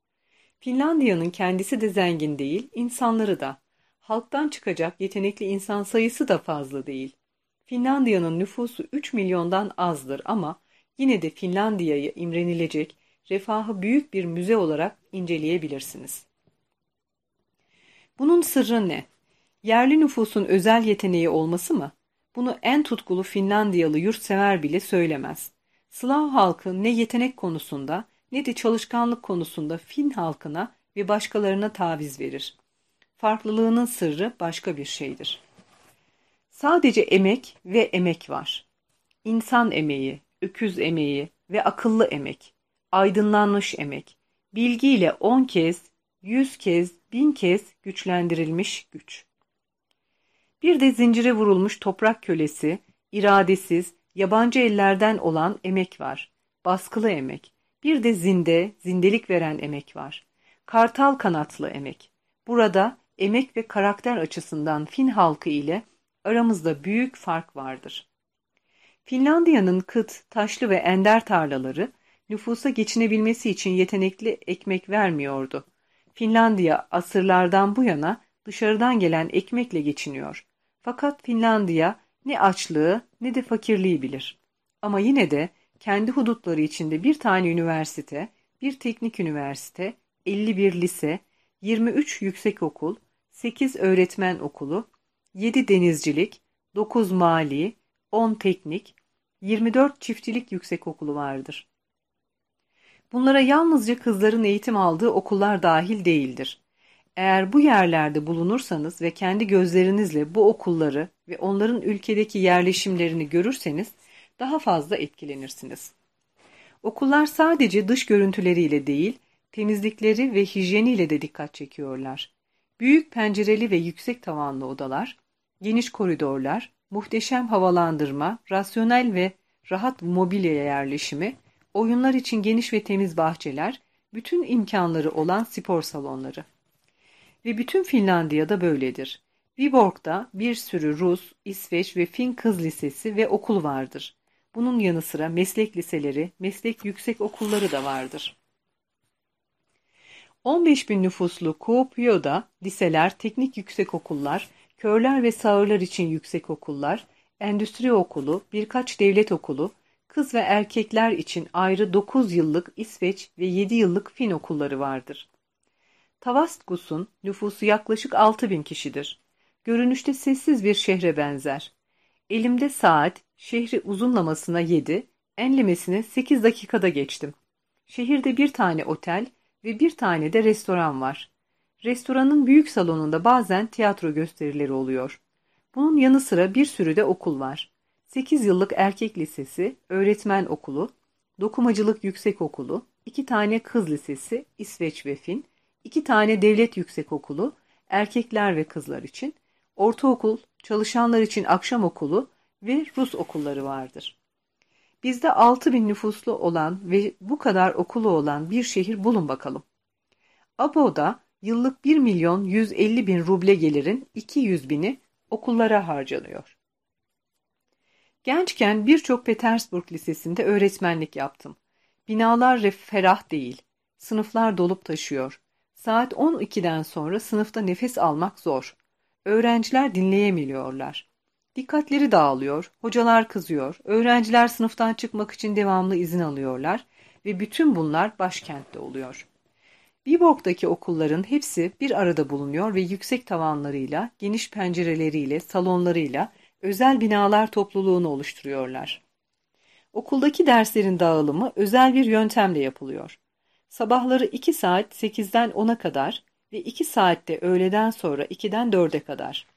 Finlandiya'nın kendisi de zengin değil, insanları da. Halktan çıkacak yetenekli insan sayısı da fazla değil. Finlandiya'nın nüfusu 3 milyondan azdır ama yine de Finlandiya'yı imrenilecek, refahı büyük bir müze olarak inceleyebilirsiniz. Bunun sırrı ne? Yerli nüfusun özel yeteneği olması mı? Bunu en tutkulu Finlandiyalı yurtsever bile söylemez. Slav halkı ne yetenek konusunda ne de çalışkanlık konusunda Fin halkına ve başkalarına taviz verir. Farklılığının sırrı başka bir şeydir. Sadece emek ve emek var. İnsan emeği, öküz emeği ve akıllı emek, aydınlanmış emek, bilgiyle on kez, yüz kez, bin kez güçlendirilmiş güç. Bir de zincire vurulmuş toprak kölesi, iradesiz, yabancı ellerden olan emek var. Baskılı emek. Bir de zinde, zindelik veren emek var. Kartal kanatlı emek. Burada emek ve karakter açısından Fin halkı ile aramızda büyük fark vardır. Finlandiya'nın kıt, taşlı ve ender tarlaları nüfusa geçinebilmesi için yetenekli ekmek vermiyordu. Finlandiya asırlardan bu yana dışarıdan gelen ekmekle geçiniyor. Fakat Finlandiya ne açlığı ne de fakirliği bilir. Ama yine de kendi hudutları içinde bir tane üniversite, bir teknik üniversite, 51 lise, 23 yüksekokul, 8 öğretmen okulu, 7 denizcilik, 9 mali, 10 teknik, 24 çiftçilik yüksekokulu vardır. Bunlara yalnızca kızların eğitim aldığı okullar dahil değildir. Eğer bu yerlerde bulunursanız ve kendi gözlerinizle bu okulları ve onların ülkedeki yerleşimlerini görürseniz daha fazla etkilenirsiniz. Okullar sadece dış görüntüleriyle değil, temizlikleri ve hijyeniyle de dikkat çekiyorlar. Büyük pencereli ve yüksek tavanlı odalar, geniş koridorlar, muhteşem havalandırma, rasyonel ve rahat mobilya yerleşimi, oyunlar için geniş ve temiz bahçeler, bütün imkanları olan spor salonları. Ve bütün Finlandiya'da böyledir. Viborg'da bir sürü Rus, İsveç ve Fin kız lisesi ve okul vardır. Bunun yanı sıra meslek liseleri, meslek yüksek okulları da vardır. 15 bin nüfuslu Kuopio'da liseler, teknik yüksek okullar, körler ve sağırlar için yüksek okullar, endüstri okulu, birkaç devlet okulu, kız ve erkekler için ayrı 9 yıllık İsveç ve 7 yıllık Fin okulları vardır. Tavastgus'un nüfusu yaklaşık 6 bin kişidir. Görünüşte sessiz bir şehre benzer. Elimde saat, şehri uzunlamasına 7, enlemesine 8 dakikada geçtim. Şehirde bir tane otel ve bir tane de restoran var. Restoranın büyük salonunda bazen tiyatro gösterileri oluyor. Bunun yanı sıra bir sürü de okul var. 8 yıllık erkek lisesi, öğretmen okulu, dokumacılık yüksek okulu, iki tane kız lisesi, İsveç ve Fin, iki tane devlet yüksek okulu, erkekler ve kızlar için, ortaokul, çalışanlar için akşam okulu ve Rus okulları vardır. Bizde 6 bin nüfuslu olan ve bu kadar okulu olan bir şehir bulun bakalım. Abo'da yıllık 1 milyon 150 bin ruble gelirin 200 bini okullara harcanıyor. Gençken birçok Petersburg Lisesi'nde öğretmenlik yaptım. Binalar ferah değil. Sınıflar dolup taşıyor. Saat 12'den sonra sınıfta nefes almak zor. Öğrenciler dinleyemiyorlar. Dikkatleri dağılıyor, hocalar kızıyor, öğrenciler sınıftan çıkmak için devamlı izin alıyorlar ve bütün bunlar başkentte oluyor. Viborg'daki okulların hepsi bir arada bulunuyor ve yüksek tavanlarıyla, geniş pencereleriyle, salonlarıyla özel binalar topluluğunu oluşturuyorlar. Okuldaki derslerin dağılımı özel bir yöntemle yapılıyor. Sabahları 2 saat 8'den 10'a kadar ve 2 saatte öğleden sonra 2'den 4'e kadar.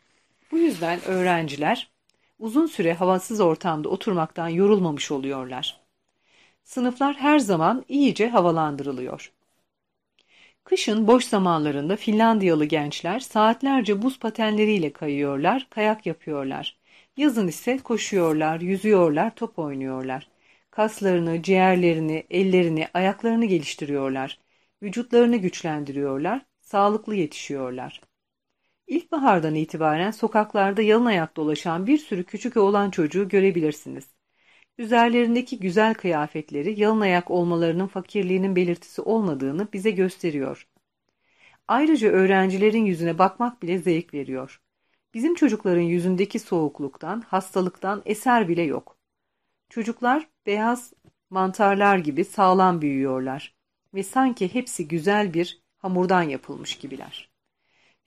Bu yüzden öğrenciler uzun süre havasız ortamda oturmaktan yorulmamış oluyorlar. Sınıflar her zaman iyice havalandırılıyor. Kışın boş zamanlarında Finlandiyalı gençler saatlerce buz patenleriyle kayıyorlar, kayak yapıyorlar. Yazın ise koşuyorlar, yüzüyorlar, top oynuyorlar. Kaslarını, ciğerlerini, ellerini, ayaklarını geliştiriyorlar. Vücutlarını güçlendiriyorlar, sağlıklı yetişiyorlar. İlkbahardan itibaren sokaklarda yalın ayak dolaşan bir sürü küçük oğlan çocuğu görebilirsiniz. Üzerlerindeki güzel kıyafetleri yalın ayak olmalarının fakirliğinin belirtisi olmadığını bize gösteriyor. Ayrıca öğrencilerin yüzüne bakmak bile zevk veriyor. Bizim çocukların yüzündeki soğukluktan, hastalıktan eser bile yok. Çocuklar beyaz mantarlar gibi sağlam büyüyorlar ve sanki hepsi güzel bir hamurdan yapılmış gibiler.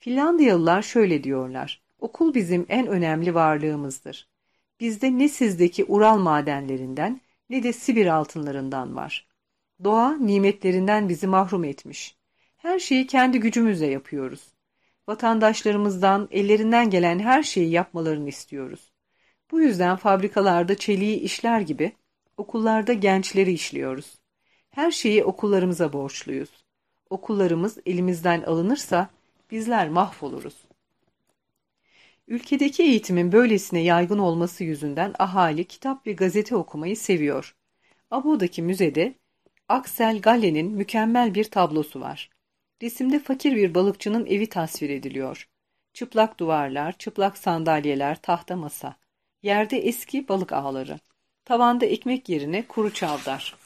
Finlandiyalılar şöyle diyorlar, okul bizim en önemli varlığımızdır. Bizde ne sizdeki Ural madenlerinden ne de Sibir altınlarından var. Doğa nimetlerinden bizi mahrum etmiş. Her şeyi kendi gücümüzle yapıyoruz. Vatandaşlarımızdan ellerinden gelen her şeyi yapmalarını istiyoruz. Bu yüzden fabrikalarda çeliği işler gibi okullarda gençleri işliyoruz. Her şeyi okullarımıza borçluyuz. Okullarımız elimizden alınırsa bizler mahvoluruz. Ülkedeki eğitimin böylesine yaygın olması yüzünden ahali kitap ve gazete okumayı seviyor. Abu'daki müzede Axel Galle'nin mükemmel bir tablosu var. Resimde fakir bir balıkçının evi tasvir ediliyor. Çıplak duvarlar, çıplak sandalyeler, tahta masa. Yerde eski balık ağları. Tavanda ekmek yerine kuru çavdar.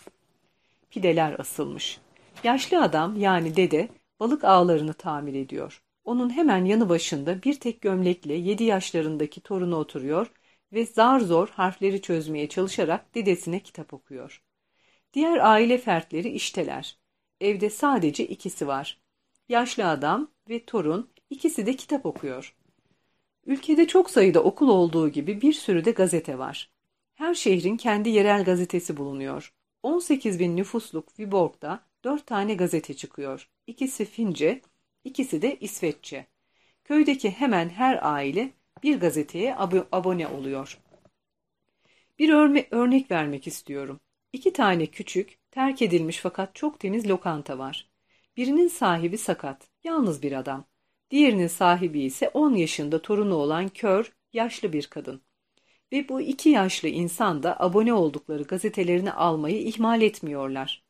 Pideler asılmış. Yaşlı adam yani dede balık ağlarını tamir ediyor. Onun hemen yanı başında bir tek gömlekle yedi yaşlarındaki torunu oturuyor ve zar zor harfleri çözmeye çalışarak dedesine kitap okuyor. Diğer aile fertleri işteler. Evde sadece ikisi var. Yaşlı adam ve torun ikisi de kitap okuyor. Ülkede çok sayıda okul olduğu gibi bir sürü de gazete var. Her şehrin kendi yerel gazetesi bulunuyor. 18 bin nüfusluk Viborg'da dört tane gazete çıkıyor. İkisi Fince, ikisi de İsveççe. Köydeki hemen her aile bir gazeteye ab abone oluyor. Bir örme örnek vermek istiyorum. İki tane küçük, terk edilmiş fakat çok temiz lokanta var. Birinin sahibi sakat, yalnız bir adam. Diğerinin sahibi ise 10 yaşında torunu olan kör, yaşlı bir kadın. Ve bu iki yaşlı insan da abone oldukları gazetelerini almayı ihmal etmiyorlar.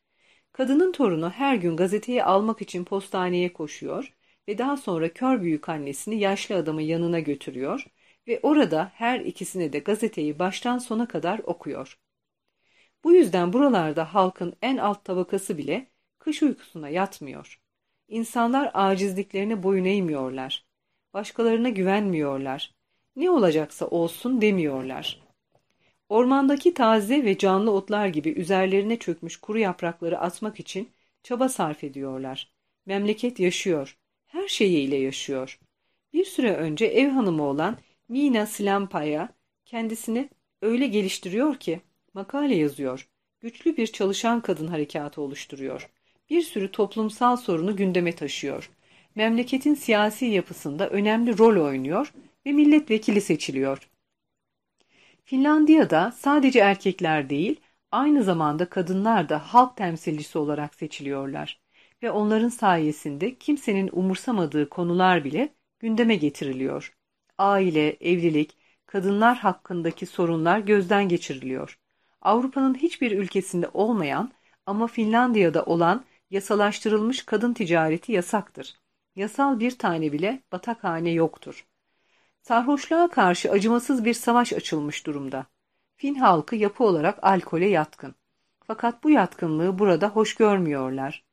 Kadının torunu her gün gazeteyi almak için postaneye koşuyor ve daha sonra kör büyük annesini yaşlı adamın yanına götürüyor ve orada her ikisine de gazeteyi baştan sona kadar okuyor. Bu yüzden buralarda halkın en alt tabakası bile kış uykusuna yatmıyor. İnsanlar acizliklerine boyun eğmiyorlar. Başkalarına güvenmiyorlar. Ne olacaksa olsun demiyorlar. Ormandaki taze ve canlı otlar gibi üzerlerine çökmüş kuru yaprakları atmak için çaba sarf ediyorlar. Memleket yaşıyor. Her şeyiyle yaşıyor. Bir süre önce ev hanımı olan Mina Slampaya kendisini öyle geliştiriyor ki makale yazıyor. Güçlü bir çalışan kadın harekatı oluşturuyor. Bir sürü toplumsal sorunu gündeme taşıyor. Memleketin siyasi yapısında önemli rol oynuyor ve milletvekili seçiliyor. Finlandiya'da sadece erkekler değil, aynı zamanda kadınlar da halk temsilcisi olarak seçiliyorlar ve onların sayesinde kimsenin umursamadığı konular bile gündeme getiriliyor. Aile, evlilik, kadınlar hakkındaki sorunlar gözden geçiriliyor. Avrupa'nın hiçbir ülkesinde olmayan ama Finlandiya'da olan yasalaştırılmış kadın ticareti yasaktır. Yasal bir tane bile batakhane yoktur. Sarhoşluğa karşı acımasız bir savaş açılmış durumda. Fin halkı yapı olarak alkole yatkın. Fakat bu yatkınlığı burada hoş görmüyorlar.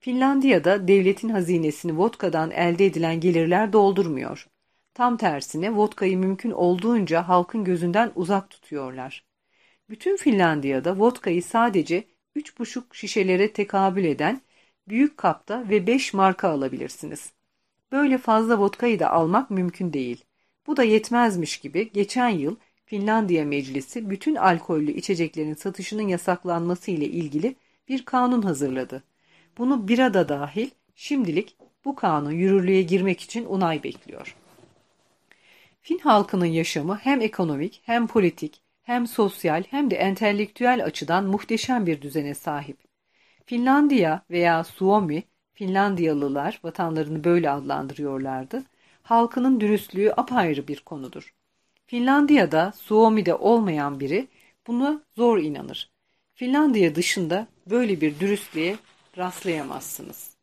Finlandiya'da devletin hazinesini vodkadan elde edilen gelirler doldurmuyor. Tam tersine vodkayı mümkün olduğunca halkın gözünden uzak tutuyorlar. Bütün Finlandiya'da vodkayı sadece üç buçuk şişelere tekabül eden büyük kapta ve beş marka alabilirsiniz. Böyle fazla vodkayı da almak mümkün değil. Bu da yetmezmiş gibi geçen yıl Finlandiya Meclisi bütün alkollü içeceklerin satışının yasaklanması ile ilgili bir kanun hazırladı. Bunu birada dahil şimdilik bu kanun yürürlüğe girmek için onay bekliyor. Fin halkının yaşamı hem ekonomik hem politik hem sosyal hem de entelektüel açıdan muhteşem bir düzene sahip. Finlandiya veya Suomi, Finlandiyalılar vatanlarını böyle adlandırıyorlardı, halkının dürüstlüğü apayrı bir konudur. Finlandiya'da, Suomi'de olmayan biri buna zor inanır. Finlandiya dışında böyle bir dürüstlüğe rastlayamazsınız.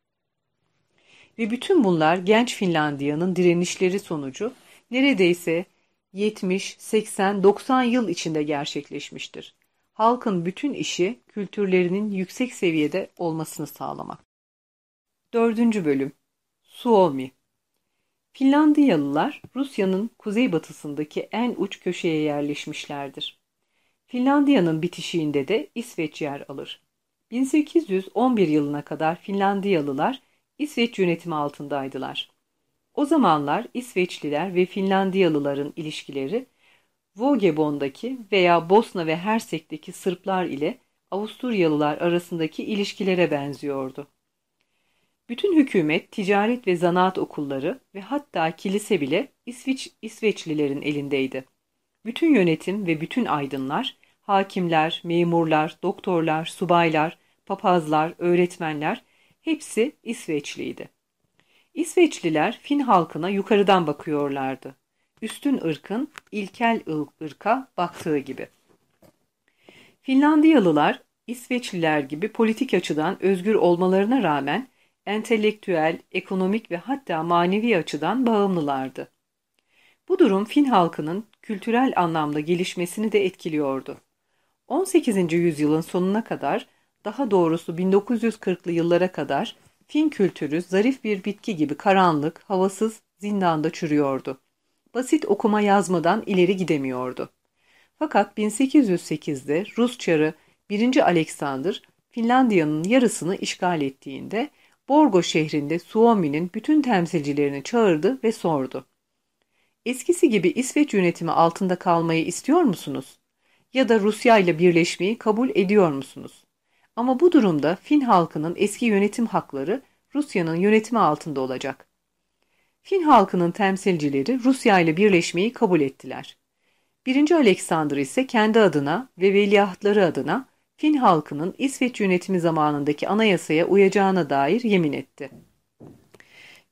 Ve bütün bunlar genç Finlandiya'nın direnişleri sonucu neredeyse 70, 80, 90 yıl içinde gerçekleşmiştir. Halkın bütün işi kültürlerinin yüksek seviyede olmasını sağlamak. Dördüncü bölüm Suomi Finlandiyalılar Rusya'nın kuzeybatısındaki en uç köşeye yerleşmişlerdir. Finlandiya'nın bitişiğinde de İsveç yer alır. 1811 yılına kadar Finlandiyalılar İsveç yönetimi altındaydılar. O zamanlar İsveçliler ve Finlandiyalıların ilişkileri Vogebon'daki veya Bosna ve Hersek'teki Sırplar ile Avusturyalılar arasındaki ilişkilere benziyordu. Bütün hükümet, ticaret ve zanaat okulları ve hatta kilise bile İsviç, İsveçlilerin elindeydi. Bütün yönetim ve bütün aydınlar, hakimler, memurlar, doktorlar, subaylar, papazlar, öğretmenler hepsi İsveçliydi. İsveçliler Fin halkına yukarıdan bakıyorlardı. üstün ırkın ilkel ırka baktığı gibi. Finlandiyalılar, İsveçliler gibi politik açıdan özgür olmalarına rağmen entelektüel, ekonomik ve hatta manevi açıdan bağımlılardı. Bu durum Fin halkının kültürel anlamda gelişmesini de etkiliyordu. 18. yüzyılın sonuna kadar, daha doğrusu 1940'lı yıllara kadar Fin kültürü zarif bir bitki gibi karanlık, havasız, zindanda çürüyordu. Basit okuma yazmadan ileri gidemiyordu. Fakat 1808'de Rus çarı 1. Alexander Finlandiya'nın yarısını işgal ettiğinde Borgo şehrinde Suomi'nin bütün temsilcilerini çağırdı ve sordu. Eskisi gibi İsveç yönetimi altında kalmayı istiyor musunuz? Ya da Rusya ile birleşmeyi kabul ediyor musunuz? Ama bu durumda Fin halkının eski yönetim hakları Rusya'nın yönetimi altında olacak. Fin halkının temsilcileri Rusya ile birleşmeyi kabul ettiler. 1. Alexander ise kendi adına ve veliahtları adına Fin halkının İsveç yönetimi zamanındaki anayasaya uyacağına dair yemin etti.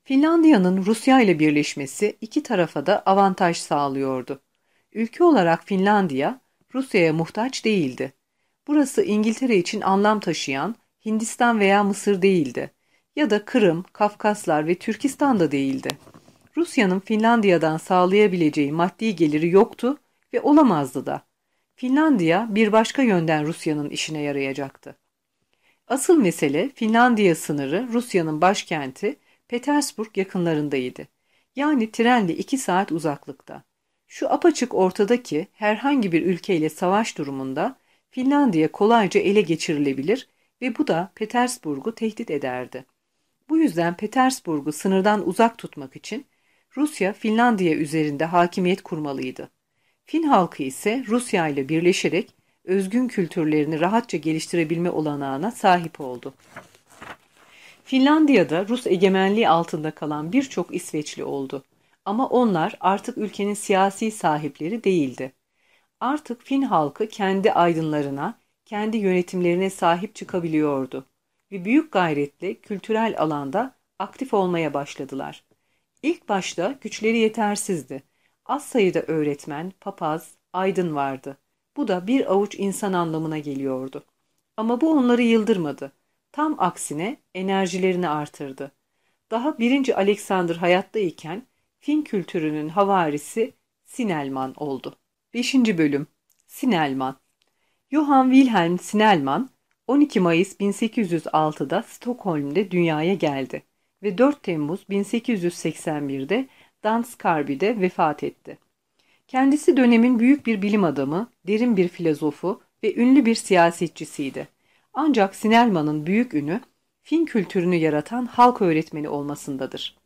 Finlandiya'nın Rusya ile birleşmesi iki tarafa da avantaj sağlıyordu. Ülke olarak Finlandiya, Rusya'ya muhtaç değildi. Burası İngiltere için anlam taşıyan Hindistan veya Mısır değildi. Ya da Kırım, Kafkaslar ve Türkistan da değildi. Rusya'nın Finlandiya'dan sağlayabileceği maddi geliri yoktu ve olamazdı da. Finlandiya bir başka yönden Rusya'nın işine yarayacaktı. Asıl mesele Finlandiya sınırı Rusya'nın başkenti Petersburg yakınlarındaydı. Yani trenle iki saat uzaklıkta. Şu apaçık ortadaki herhangi bir ülkeyle savaş durumunda Finlandiya kolayca ele geçirilebilir ve bu da Petersburg'u tehdit ederdi. Bu yüzden Petersburg'u sınırdan uzak tutmak için Rusya Finlandiya üzerinde hakimiyet kurmalıydı. Fin halkı ise Rusya ile birleşerek özgün kültürlerini rahatça geliştirebilme olanağına sahip oldu. Finlandiya'da Rus egemenliği altında kalan birçok İsveçli oldu. Ama onlar artık ülkenin siyasi sahipleri değildi. Artık Fin halkı kendi aydınlarına, kendi yönetimlerine sahip çıkabiliyordu ve büyük gayretle kültürel alanda aktif olmaya başladılar. İlk başta güçleri yetersizdi. Az sayıda öğretmen, papaz, aydın vardı. Bu da bir avuç insan anlamına geliyordu. Ama bu onları yıldırmadı. Tam aksine enerjilerini artırdı. Daha birinci Alexander hayattayken Fin kültürünün havarisi Sinelman oldu. 5. Bölüm Sinelman Johann Wilhelm Sinelman 12 Mayıs 1806'da Stockholm'de dünyaya geldi ve 4 Temmuz 1881'de Danskarby'de vefat etti. Kendisi dönemin büyük bir bilim adamı, derin bir filozofu ve ünlü bir siyasetçisiydi. Ancak Sinelman'ın büyük ünü, Fin kültürünü yaratan halk öğretmeni olmasındadır.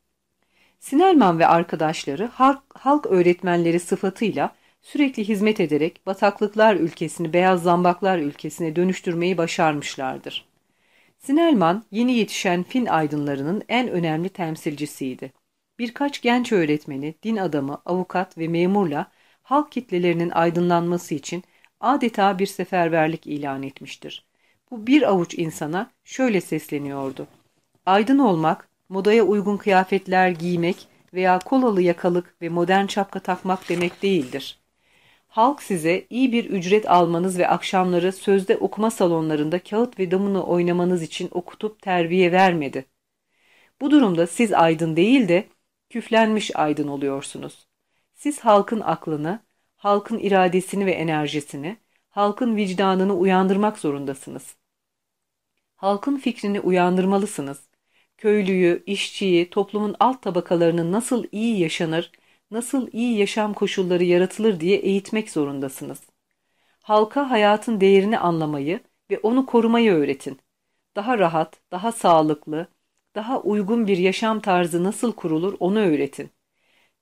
Sinelman ve arkadaşları halk öğretmenleri sıfatıyla sürekli hizmet ederek bataklıklar ülkesini beyaz zambaklar ülkesine dönüştürmeyi başarmışlardır. Sinelman yeni yetişen Fin aydınlarının en önemli temsilcisiydi. Birkaç genç öğretmeni, din adamı, avukat ve memurla halk kitlelerinin aydınlanması için adeta bir seferberlik ilan etmiştir. Bu bir avuç insana şöyle sesleniyordu. Aydın olmak, modaya uygun kıyafetler giymek veya kolalı yakalık ve modern çapka takmak demek değildir. Halk size iyi bir ücret almanız ve akşamları sözde okuma salonlarında kağıt ve damını oynamanız için okutup terbiye vermedi. Bu durumda siz aydın değil de küflenmiş aydın oluyorsunuz. Siz halkın aklını, halkın iradesini ve enerjisini, halkın vicdanını uyandırmak zorundasınız. Halkın fikrini uyandırmalısınız. Köylüyü, işçiyi, toplumun alt tabakalarının nasıl iyi yaşanır, nasıl iyi yaşam koşulları yaratılır diye eğitmek zorundasınız. Halka hayatın değerini anlamayı ve onu korumayı öğretin. Daha rahat, daha sağlıklı, daha uygun bir yaşam tarzı nasıl kurulur onu öğretin.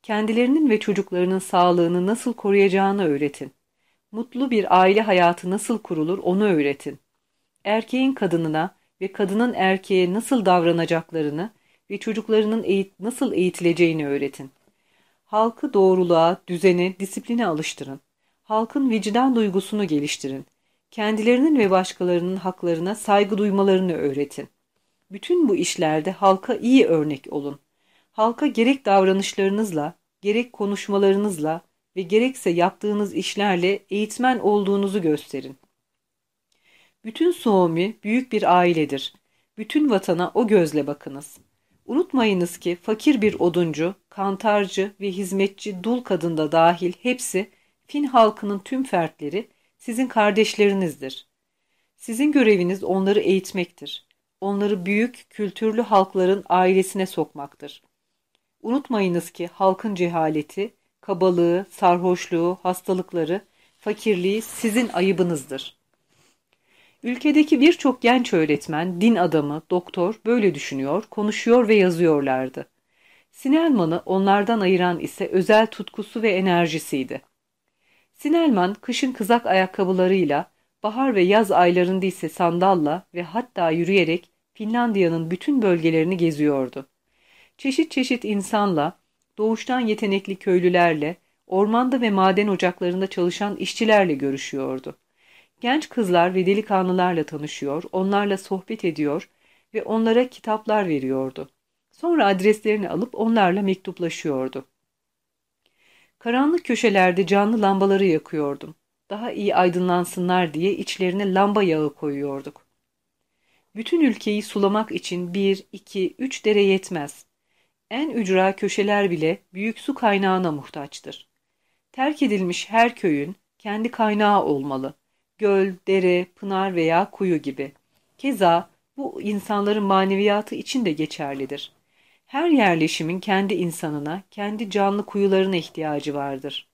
Kendilerinin ve çocuklarının sağlığını nasıl koruyacağını öğretin. Mutlu bir aile hayatı nasıl kurulur onu öğretin. Erkeğin kadınına ve kadının erkeğe nasıl davranacaklarını ve çocuklarının eğit nasıl eğitileceğini öğretin. Halkı doğruluğa, düzene, disipline alıştırın. Halkın vicdan duygusunu geliştirin. Kendilerinin ve başkalarının haklarına saygı duymalarını öğretin. Bütün bu işlerde halka iyi örnek olun. Halka gerek davranışlarınızla, gerek konuşmalarınızla ve gerekse yaptığınız işlerle eğitmen olduğunuzu gösterin. Bütün Suomi büyük bir ailedir. Bütün vatana o gözle bakınız. Unutmayınız ki fakir bir oduncu, kantarcı ve hizmetçi dul kadında dahil hepsi Fin halkının tüm fertleri sizin kardeşlerinizdir. Sizin göreviniz onları eğitmektir. Onları büyük, kültürlü halkların ailesine sokmaktır. Unutmayınız ki halkın cehaleti, kabalığı, sarhoşluğu, hastalıkları, fakirliği sizin ayıbınızdır. Ülkedeki birçok genç öğretmen, din adamı, doktor böyle düşünüyor, konuşuyor ve yazıyorlardı. Sinelman'ı onlardan ayıran ise özel tutkusu ve enerjisiydi. Sinelman kışın kızak ayakkabılarıyla, bahar ve yaz aylarında ise sandalla ve hatta yürüyerek Finlandiya'nın bütün bölgelerini geziyordu. Çeşit çeşit insanla, doğuştan yetenekli köylülerle, ormanda ve maden ocaklarında çalışan işçilerle görüşüyordu. Genç kızlar ve delikanlılarla tanışıyor, onlarla sohbet ediyor ve onlara kitaplar veriyordu. Sonra adreslerini alıp onlarla mektuplaşıyordu. Karanlık köşelerde canlı lambaları yakıyordum. Daha iyi aydınlansınlar diye içlerine lamba yağı koyuyorduk. Bütün ülkeyi sulamak için bir, iki, üç dere yetmez. En ücra köşeler bile büyük su kaynağına muhtaçtır. Terk edilmiş her köyün kendi kaynağı olmalı. Göl, dere, pınar veya kuyu gibi. Keza bu insanların maneviyatı için de geçerlidir. Her yerleşimin kendi insanına, kendi canlı kuyularına ihtiyacı vardır.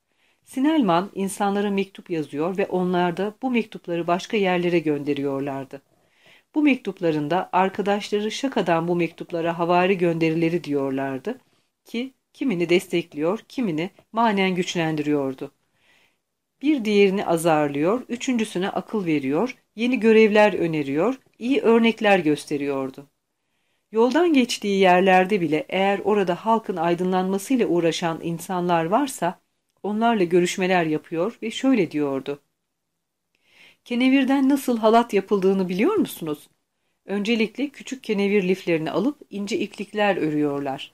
Sinelman insanlara mektup yazıyor ve onlar da bu mektupları başka yerlere gönderiyorlardı. Bu mektuplarında arkadaşları şakadan bu mektuplara havari gönderileri diyorlardı ki kimini destekliyor, kimini manen güçlendiriyordu. Bir diğerini azarlıyor, üçüncüsüne akıl veriyor, yeni görevler öneriyor, iyi örnekler gösteriyordu. Yoldan geçtiği yerlerde bile eğer orada halkın aydınlanmasıyla uğraşan insanlar varsa onlarla görüşmeler yapıyor ve şöyle diyordu. Kenevirden nasıl halat yapıldığını biliyor musunuz? Öncelikle küçük kenevir liflerini alıp ince iplikler örüyorlar.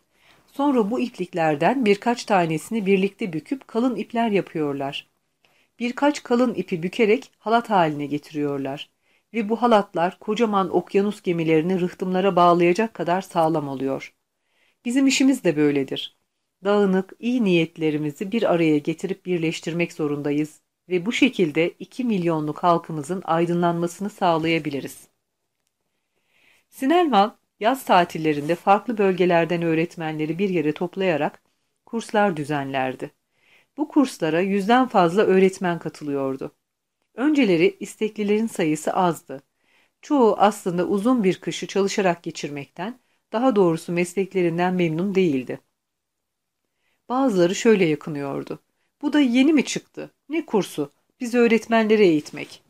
Sonra bu ipliklerden birkaç tanesini birlikte büküp kalın ipler yapıyorlar. Birkaç kalın ipi bükerek halat haline getiriyorlar ve bu halatlar kocaman okyanus gemilerini rıhtımlara bağlayacak kadar sağlam oluyor. Bizim işimiz de böyledir. Dağınık, iyi niyetlerimizi bir araya getirip birleştirmek zorundayız ve bu şekilde iki milyonluk halkımızın aydınlanmasını sağlayabiliriz. Sinelman, yaz tatillerinde farklı bölgelerden öğretmenleri bir yere toplayarak kurslar düzenlerdi. Bu kurslara yüzden fazla öğretmen katılıyordu. Önceleri isteklilerin sayısı azdı. Çoğu aslında uzun bir kışı çalışarak geçirmekten, daha doğrusu mesleklerinden memnun değildi. Bazıları şöyle yakınıyordu. Bu da yeni mi çıktı? Ne kursu? Biz öğretmenleri eğitmek.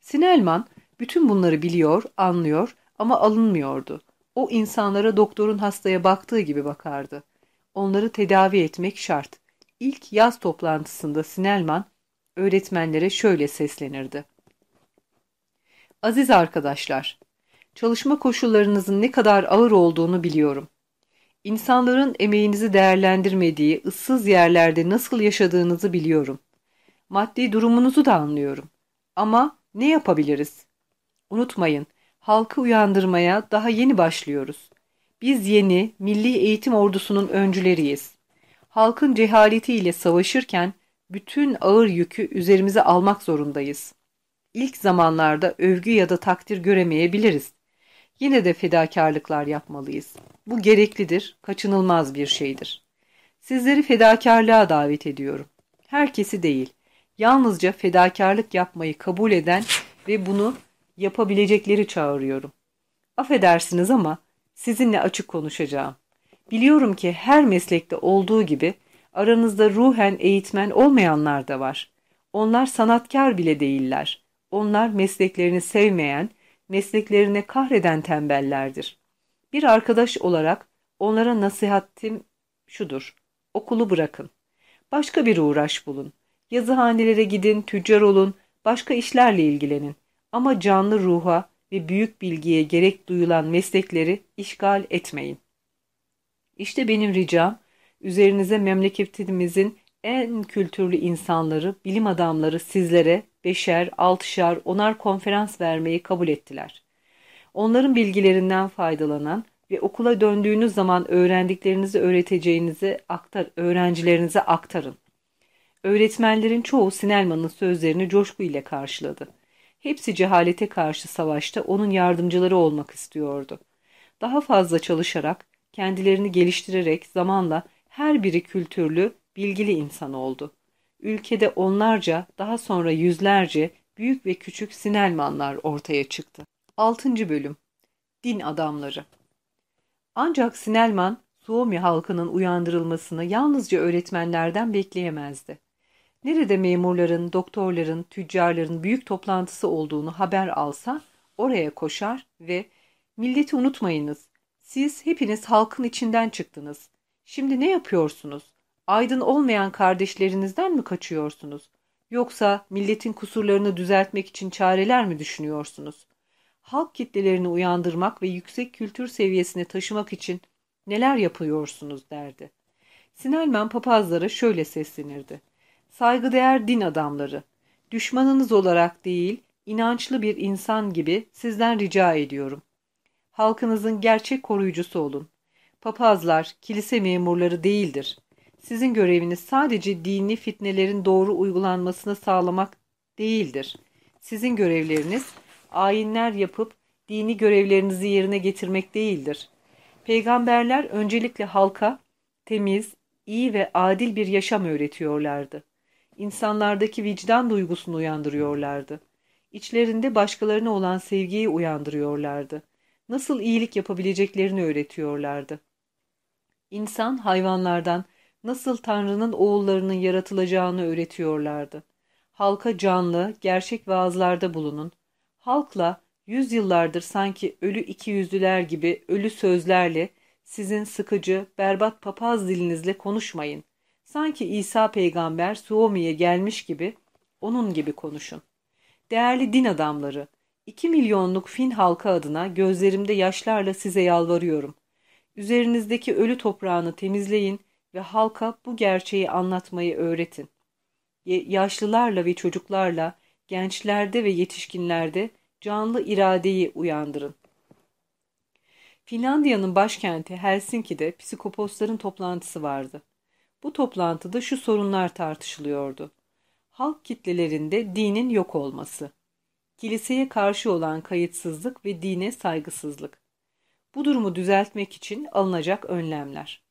Sinelman bütün bunları biliyor, anlıyor ama alınmıyordu. O insanlara doktorun hastaya baktığı gibi bakardı. Onları tedavi etmek şart. İlk yaz toplantısında Sinelman öğretmenlere şöyle seslenirdi. Aziz arkadaşlar, çalışma koşullarınızın ne kadar ağır olduğunu biliyorum. İnsanların emeğinizi değerlendirmediği ıssız yerlerde nasıl yaşadığınızı biliyorum. Maddi durumunuzu da anlıyorum. Ama ne yapabiliriz? Unutmayın, halkı uyandırmaya daha yeni başlıyoruz. Biz yeni, milli eğitim ordusunun öncüleriyiz. Halkın cehaletiyle savaşırken bütün ağır yükü üzerimize almak zorundayız. İlk zamanlarda övgü ya da takdir göremeyebiliriz. Yine de fedakarlıklar yapmalıyız. Bu gereklidir, kaçınılmaz bir şeydir. Sizleri fedakarlığa davet ediyorum. Herkesi değil, yalnızca fedakarlık yapmayı kabul eden ve bunu yapabilecekleri çağırıyorum. Affedersiniz ama sizinle açık konuşacağım. Biliyorum ki her meslekte olduğu gibi Aranızda ruhen eğitmen olmayanlar da var. Onlar sanatkar bile değiller. Onlar mesleklerini sevmeyen, mesleklerine kahreden tembellerdir. Bir arkadaş olarak onlara nasihatim şudur. Okulu bırakın. Başka bir uğraş bulun. Yazıhanelere gidin, tüccar olun, başka işlerle ilgilenin. Ama canlı ruha ve büyük bilgiye gerek duyulan meslekleri işgal etmeyin. İşte benim ricam Üzerinize memleketimizin en kültürlü insanları, bilim adamları sizlere beşer, altışar, onar konferans vermeyi kabul ettiler. Onların bilgilerinden faydalanan ve okula döndüğünüz zaman öğrendiklerinizi öğreteceğinizi aktar, öğrencilerinize aktarın. Öğretmenlerin çoğu Sinelman'ın sözlerini coşku ile karşıladı. Hepsi cehalete karşı savaşta onun yardımcıları olmak istiyordu. Daha fazla çalışarak, kendilerini geliştirerek zamanla her biri kültürlü, bilgili insan oldu. Ülkede onlarca, daha sonra yüzlerce büyük ve küçük Sinelmanlar ortaya çıktı. 6. Bölüm Din Adamları Ancak Sinelman, Suomi halkının uyandırılmasını yalnızca öğretmenlerden bekleyemezdi. Nerede memurların, doktorların, tüccarların büyük toplantısı olduğunu haber alsa oraya koşar ve ''Milleti unutmayınız, siz hepiniz halkın içinden çıktınız. Şimdi ne yapıyorsunuz? Aydın olmayan kardeşlerinizden mi kaçıyorsunuz? Yoksa milletin kusurlarını düzeltmek için çareler mi düşünüyorsunuz? Halk kitlelerini uyandırmak ve yüksek kültür seviyesine taşımak için neler yapıyorsunuz derdi. Sinelman papazlara şöyle seslenirdi. Saygıdeğer din adamları, düşmanınız olarak değil, inançlı bir insan gibi sizden rica ediyorum. Halkınızın gerçek koruyucusu olun. Papazlar, kilise memurları değildir. Sizin göreviniz sadece dini fitnelerin doğru uygulanmasını sağlamak değildir. Sizin görevleriniz ayinler yapıp dini görevlerinizi yerine getirmek değildir. Peygamberler öncelikle halka temiz, iyi ve adil bir yaşam öğretiyorlardı. İnsanlardaki vicdan duygusunu uyandırıyorlardı. İçlerinde başkalarına olan sevgiyi uyandırıyorlardı. Nasıl iyilik yapabileceklerini öğretiyorlardı. İnsan hayvanlardan nasıl Tanrı'nın oğullarının yaratılacağını öğretiyorlardı. Halka canlı, gerçek vaazlarda bulunun. Halkla yüzyıllardır sanki ölü ikiyüzlüler gibi ölü sözlerle sizin sıkıcı, berbat papaz dilinizle konuşmayın. Sanki İsa peygamber Suomi'ye gelmiş gibi, onun gibi konuşun. Değerli din adamları, iki milyonluk Fin halkı adına gözlerimde yaşlarla size yalvarıyorum. Üzerinizdeki ölü toprağını temizleyin ve halka bu gerçeği anlatmayı öğretin. Yaşlılarla ve çocuklarla, gençlerde ve yetişkinlerde canlı iradeyi uyandırın. Finlandiya'nın başkenti Helsinki'de psikoposların toplantısı vardı. Bu toplantıda şu sorunlar tartışılıyordu. Halk kitlelerinde dinin yok olması, kiliseye karşı olan kayıtsızlık ve dine saygısızlık. Bu durumu düzeltmek için alınacak önlemler.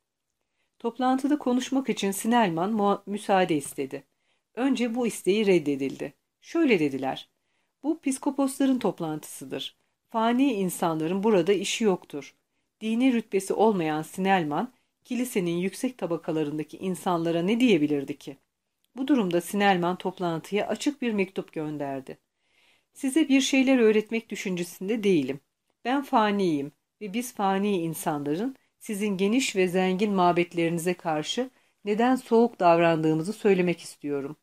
Toplantıda konuşmak için Sinelman müsaade istedi. Önce bu isteği reddedildi. Şöyle dediler. Bu piskoposların toplantısıdır. Fani insanların burada işi yoktur. Dini rütbesi olmayan Sinelman, kilisenin yüksek tabakalarındaki insanlara ne diyebilirdi ki? Bu durumda Sinelman toplantıya açık bir mektup gönderdi. Size bir şeyler öğretmek düşüncesinde değilim. Ben faniyim ve biz fani insanların sizin geniş ve zengin mabetlerinize karşı neden soğuk davrandığımızı söylemek istiyorum.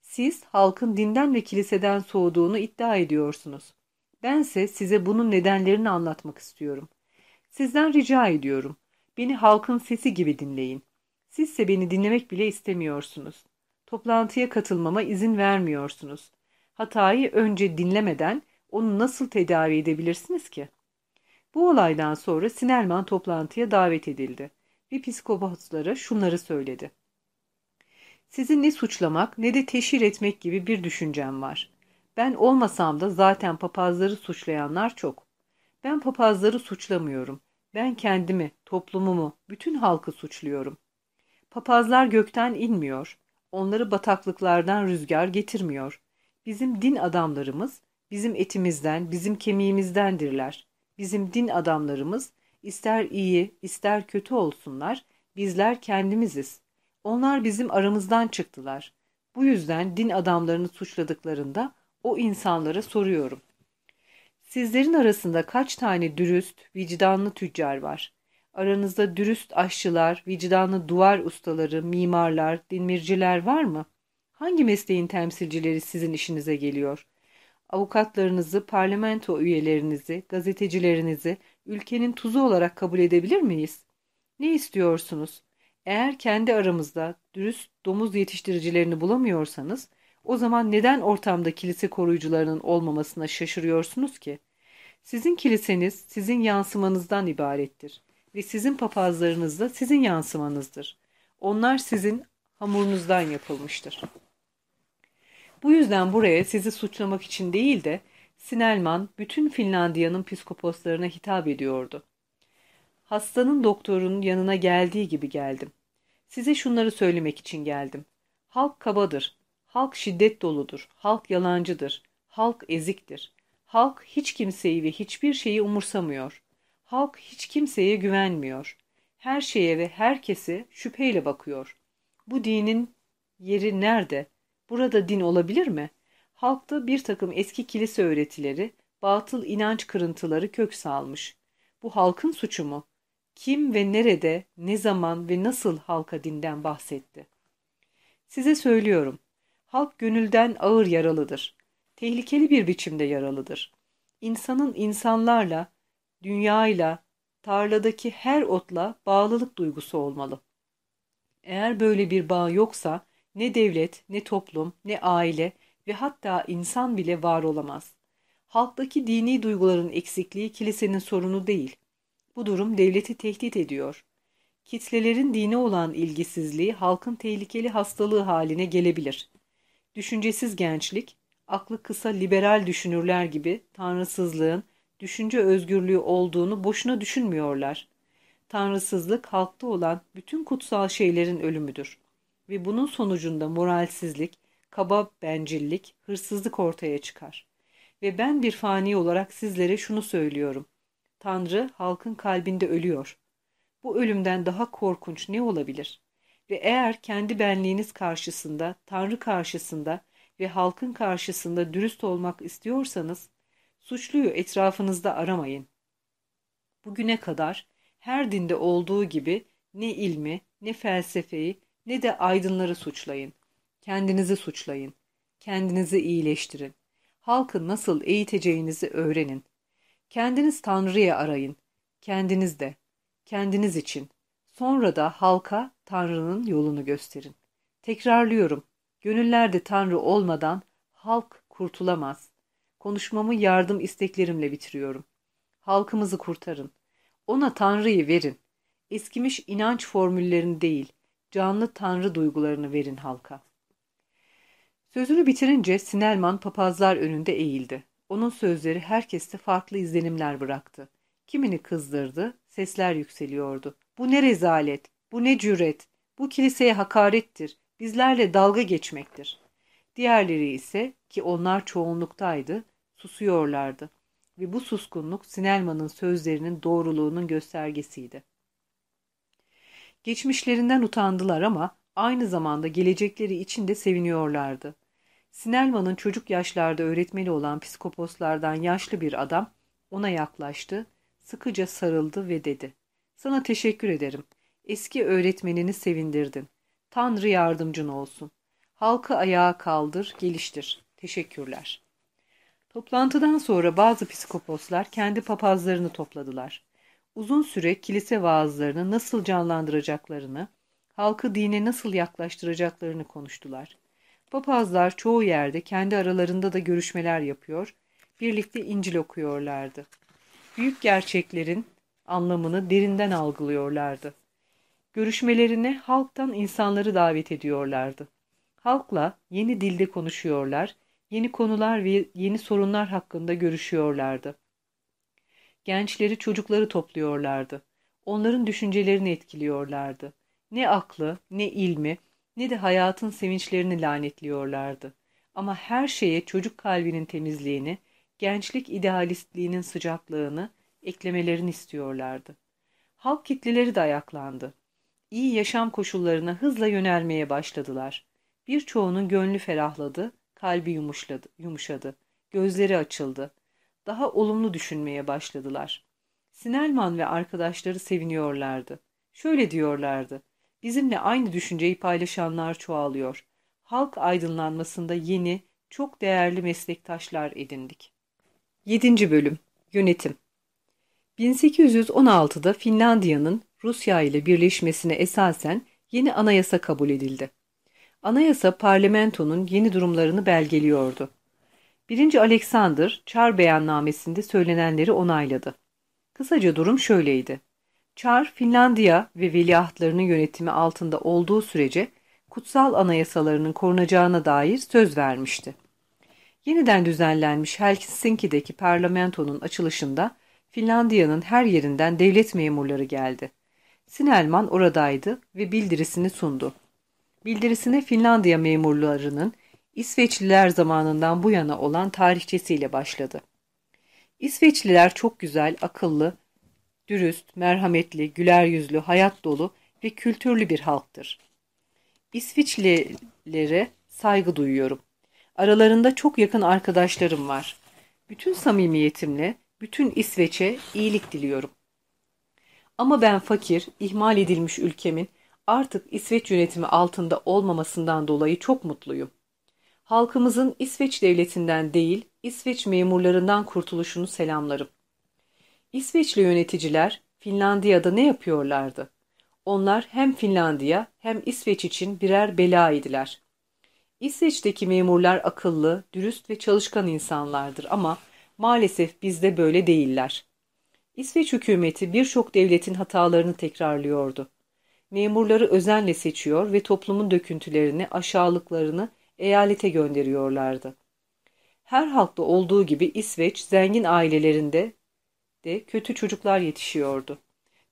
Siz halkın dinden ve kiliseden soğuduğunu iddia ediyorsunuz. Bense size bunun nedenlerini anlatmak istiyorum. Sizden rica ediyorum. Beni halkın sesi gibi dinleyin. Sizse beni dinlemek bile istemiyorsunuz. Toplantıya katılmama izin vermiyorsunuz. Hatayı önce dinlemeden onu nasıl tedavi edebilirsiniz ki? Bu olaydan sonra Sinelman toplantıya davet edildi ve psikopatlara şunları söyledi. Sizi ne suçlamak ne de teşhir etmek gibi bir düşüncem var. Ben olmasam da zaten papazları suçlayanlar çok. Ben papazları suçlamıyorum. Ben kendimi, toplumumu, bütün halkı suçluyorum. Papazlar gökten inmiyor. Onları bataklıklardan rüzgar getirmiyor. Bizim din adamlarımız bizim etimizden, bizim kemiğimizdendirler. Bizim din adamlarımız ister iyi, ister kötü olsunlar, bizler kendimiziz. Onlar bizim aramızdan çıktılar. Bu yüzden din adamlarını suçladıklarında o insanlara soruyorum. Sizlerin arasında kaç tane dürüst, vicdanlı tüccar var? Aranızda dürüst aşçılar, vicdanlı duvar ustaları, mimarlar, dinmirciler var mı? Hangi mesleğin temsilcileri sizin işinize geliyor? Avukatlarınızı, parlamento üyelerinizi, gazetecilerinizi ülkenin tuzu olarak kabul edebilir miyiz? Ne istiyorsunuz? Eğer kendi aramızda dürüst domuz yetiştiricilerini bulamıyorsanız, o zaman neden ortamda kilise koruyucularının olmamasına şaşırıyorsunuz ki? Sizin kiliseniz sizin yansımanızdan ibarettir ve sizin papazlarınız da sizin yansımanızdır. Onlar sizin hamurunuzdan yapılmıştır. Bu yüzden buraya sizi suçlamak için değil de Sinelman bütün Finlandiya'nın psikoposlarına hitap ediyordu. Hastanın doktorun yanına geldiği gibi geldim. Size şunları söylemek için geldim. Halk kabadır. Halk şiddet doludur. Halk yalancıdır. Halk eziktir. Halk hiç kimseyi ve hiçbir şeyi umursamıyor. Halk hiç kimseye güvenmiyor. Her şeye ve herkese şüpheyle bakıyor. Bu dinin yeri nerede? Burada din olabilir mi? Halkta bir takım eski kilise öğretileri, batıl inanç kırıntıları kök salmış. Bu halkın suçu mu? Kim ve nerede, ne zaman ve nasıl halka dinden bahsetti? Size söylüyorum, halk gönülden ağır yaralıdır. Tehlikeli bir biçimde yaralıdır. İnsanın insanlarla, dünyayla, tarladaki her otla bağlılık duygusu olmalı. Eğer böyle bir bağ yoksa ne devlet, ne toplum, ne aile ve hatta insan bile var olamaz. Halktaki dini duyguların eksikliği kilisenin sorunu değil. Bu durum devleti tehdit ediyor. Kitlelerin dine olan ilgisizliği halkın tehlikeli hastalığı haline gelebilir. Düşüncesiz gençlik, aklı kısa liberal düşünürler gibi tanrısızlığın, düşünce özgürlüğü olduğunu boşuna düşünmüyorlar. Tanrısızlık halkta olan bütün kutsal şeylerin ölümüdür. Ve bunun sonucunda moralsizlik, kaba bencillik, hırsızlık ortaya çıkar. Ve ben bir fani olarak sizlere şunu söylüyorum. Tanrı halkın kalbinde ölüyor. Bu ölümden daha korkunç ne olabilir? Ve eğer kendi benliğiniz karşısında, Tanrı karşısında ve halkın karşısında dürüst olmak istiyorsanız, suçluyu etrafınızda aramayın. Bugüne kadar her dinde olduğu gibi ne ilmi, ne felsefeyi, ne de aydınları suçlayın. Kendinizi suçlayın. Kendinizi iyileştirin. Halkı nasıl eğiteceğinizi öğrenin. Kendiniz Tanrı'ya arayın. Kendiniz de. Kendiniz için. Sonra da halka Tanrı'nın yolunu gösterin. Tekrarlıyorum. Gönüllerde Tanrı olmadan halk kurtulamaz. Konuşmamı yardım isteklerimle bitiriyorum. Halkımızı kurtarın. Ona Tanrı'yı verin. Eskimiş inanç formüllerini değil, canlı Tanrı duygularını verin halka. Sözünü bitirince Sinelman papazlar önünde eğildi. Onun sözleri herkeste farklı izlenimler bıraktı. Kimini kızdırdı, sesler yükseliyordu. Bu ne rezalet, bu ne cüret, bu kiliseye hakarettir, bizlerle dalga geçmektir. Diğerleri ise ki onlar çoğunluktaydı, susuyorlardı ve bu suskunluk Sinelman'ın sözlerinin doğruluğunun göstergesiydi. Geçmişlerinden utandılar ama aynı zamanda gelecekleri için de seviniyorlardı. Sinelman'ın çocuk yaşlarda öğretmeni olan psikoposlardan yaşlı bir adam ona yaklaştı, sıkıca sarıldı ve dedi. Sana teşekkür ederim. Eski öğretmenini sevindirdin. Tanrı yardımcın olsun. Halkı ayağa kaldır, geliştir. Teşekkürler. Toplantıdan sonra bazı psikoposlar kendi papazlarını topladılar. Uzun süre kilise vaazlarını nasıl canlandıracaklarını, halkı dine nasıl yaklaştıracaklarını konuştular. Papazlar çoğu yerde kendi aralarında da görüşmeler yapıyor, birlikte İncil okuyorlardı. Büyük gerçeklerin anlamını derinden algılıyorlardı. Görüşmelerine halktan insanları davet ediyorlardı. Halkla yeni dilde konuşuyorlar, yeni konular ve yeni sorunlar hakkında görüşüyorlardı. Gençleri çocukları topluyorlardı. Onların düşüncelerini etkiliyorlardı. Ne aklı, ne ilmi, ne de hayatın sevinçlerini lanetliyorlardı. Ama her şeye çocuk kalbinin temizliğini, gençlik idealistliğinin sıcaklığını eklemelerini istiyorlardı. Halk kitleleri de ayaklandı. İyi yaşam koşullarına hızla yönelmeye başladılar. Birçoğunun gönlü ferahladı, kalbi yumuşladı, yumuşadı, gözleri açıldı. Daha olumlu düşünmeye başladılar. Sinelman ve arkadaşları seviniyorlardı. Şöyle diyorlardı, bizimle aynı düşünceyi paylaşanlar çoğalıyor. Halk aydınlanmasında yeni, çok değerli meslektaşlar edindik. 7. Bölüm Yönetim 1816'da Finlandiya'nın Rusya ile birleşmesine esasen Yeni anayasa kabul edildi. Anayasa parlamentonun yeni durumlarını belgeliyordu. 1. Alexander, Çar beyannamesinde söylenenleri onayladı. Kısaca durum şöyleydi. Çar, Finlandiya ve veliahtlarının yönetimi altında olduğu sürece kutsal anayasalarının korunacağına dair söz vermişti. Yeniden düzenlenmiş Helsinki'deki parlamentonun açılışında Finlandiya'nın her yerinden devlet memurları geldi. Sinelman oradaydı ve bildirisini sundu. Bildirisine Finlandiya memurlarının İsveçliler zamanından bu yana olan tarihçesiyle başladı. İsveçliler çok güzel, akıllı, dürüst, merhametli, güler yüzlü, hayat dolu ve kültürlü bir halktır. İsviçlilere saygı duyuyorum. Aralarında çok yakın arkadaşlarım var. Bütün samimiyetimle bütün İsveç'e iyilik diliyorum. Ama ben fakir, ihmal edilmiş ülkemin artık İsveç yönetimi altında olmamasından dolayı çok mutluyum. Halkımızın İsveç devletinden değil, İsveç memurlarından kurtuluşunu selamlarım. İsveçli yöneticiler Finlandiya'da ne yapıyorlardı? Onlar hem Finlandiya hem İsveç için birer bela idiler. İsveç'teki memurlar akıllı, dürüst ve çalışkan insanlardır ama maalesef bizde böyle değiller. İsveç hükümeti birçok devletin hatalarını tekrarlıyordu. Memurları özenle seçiyor ve toplumun döküntülerini, aşağılıklarını eyalete gönderiyorlardı. Her halkta olduğu gibi İsveç zengin ailelerinde de kötü çocuklar yetişiyordu.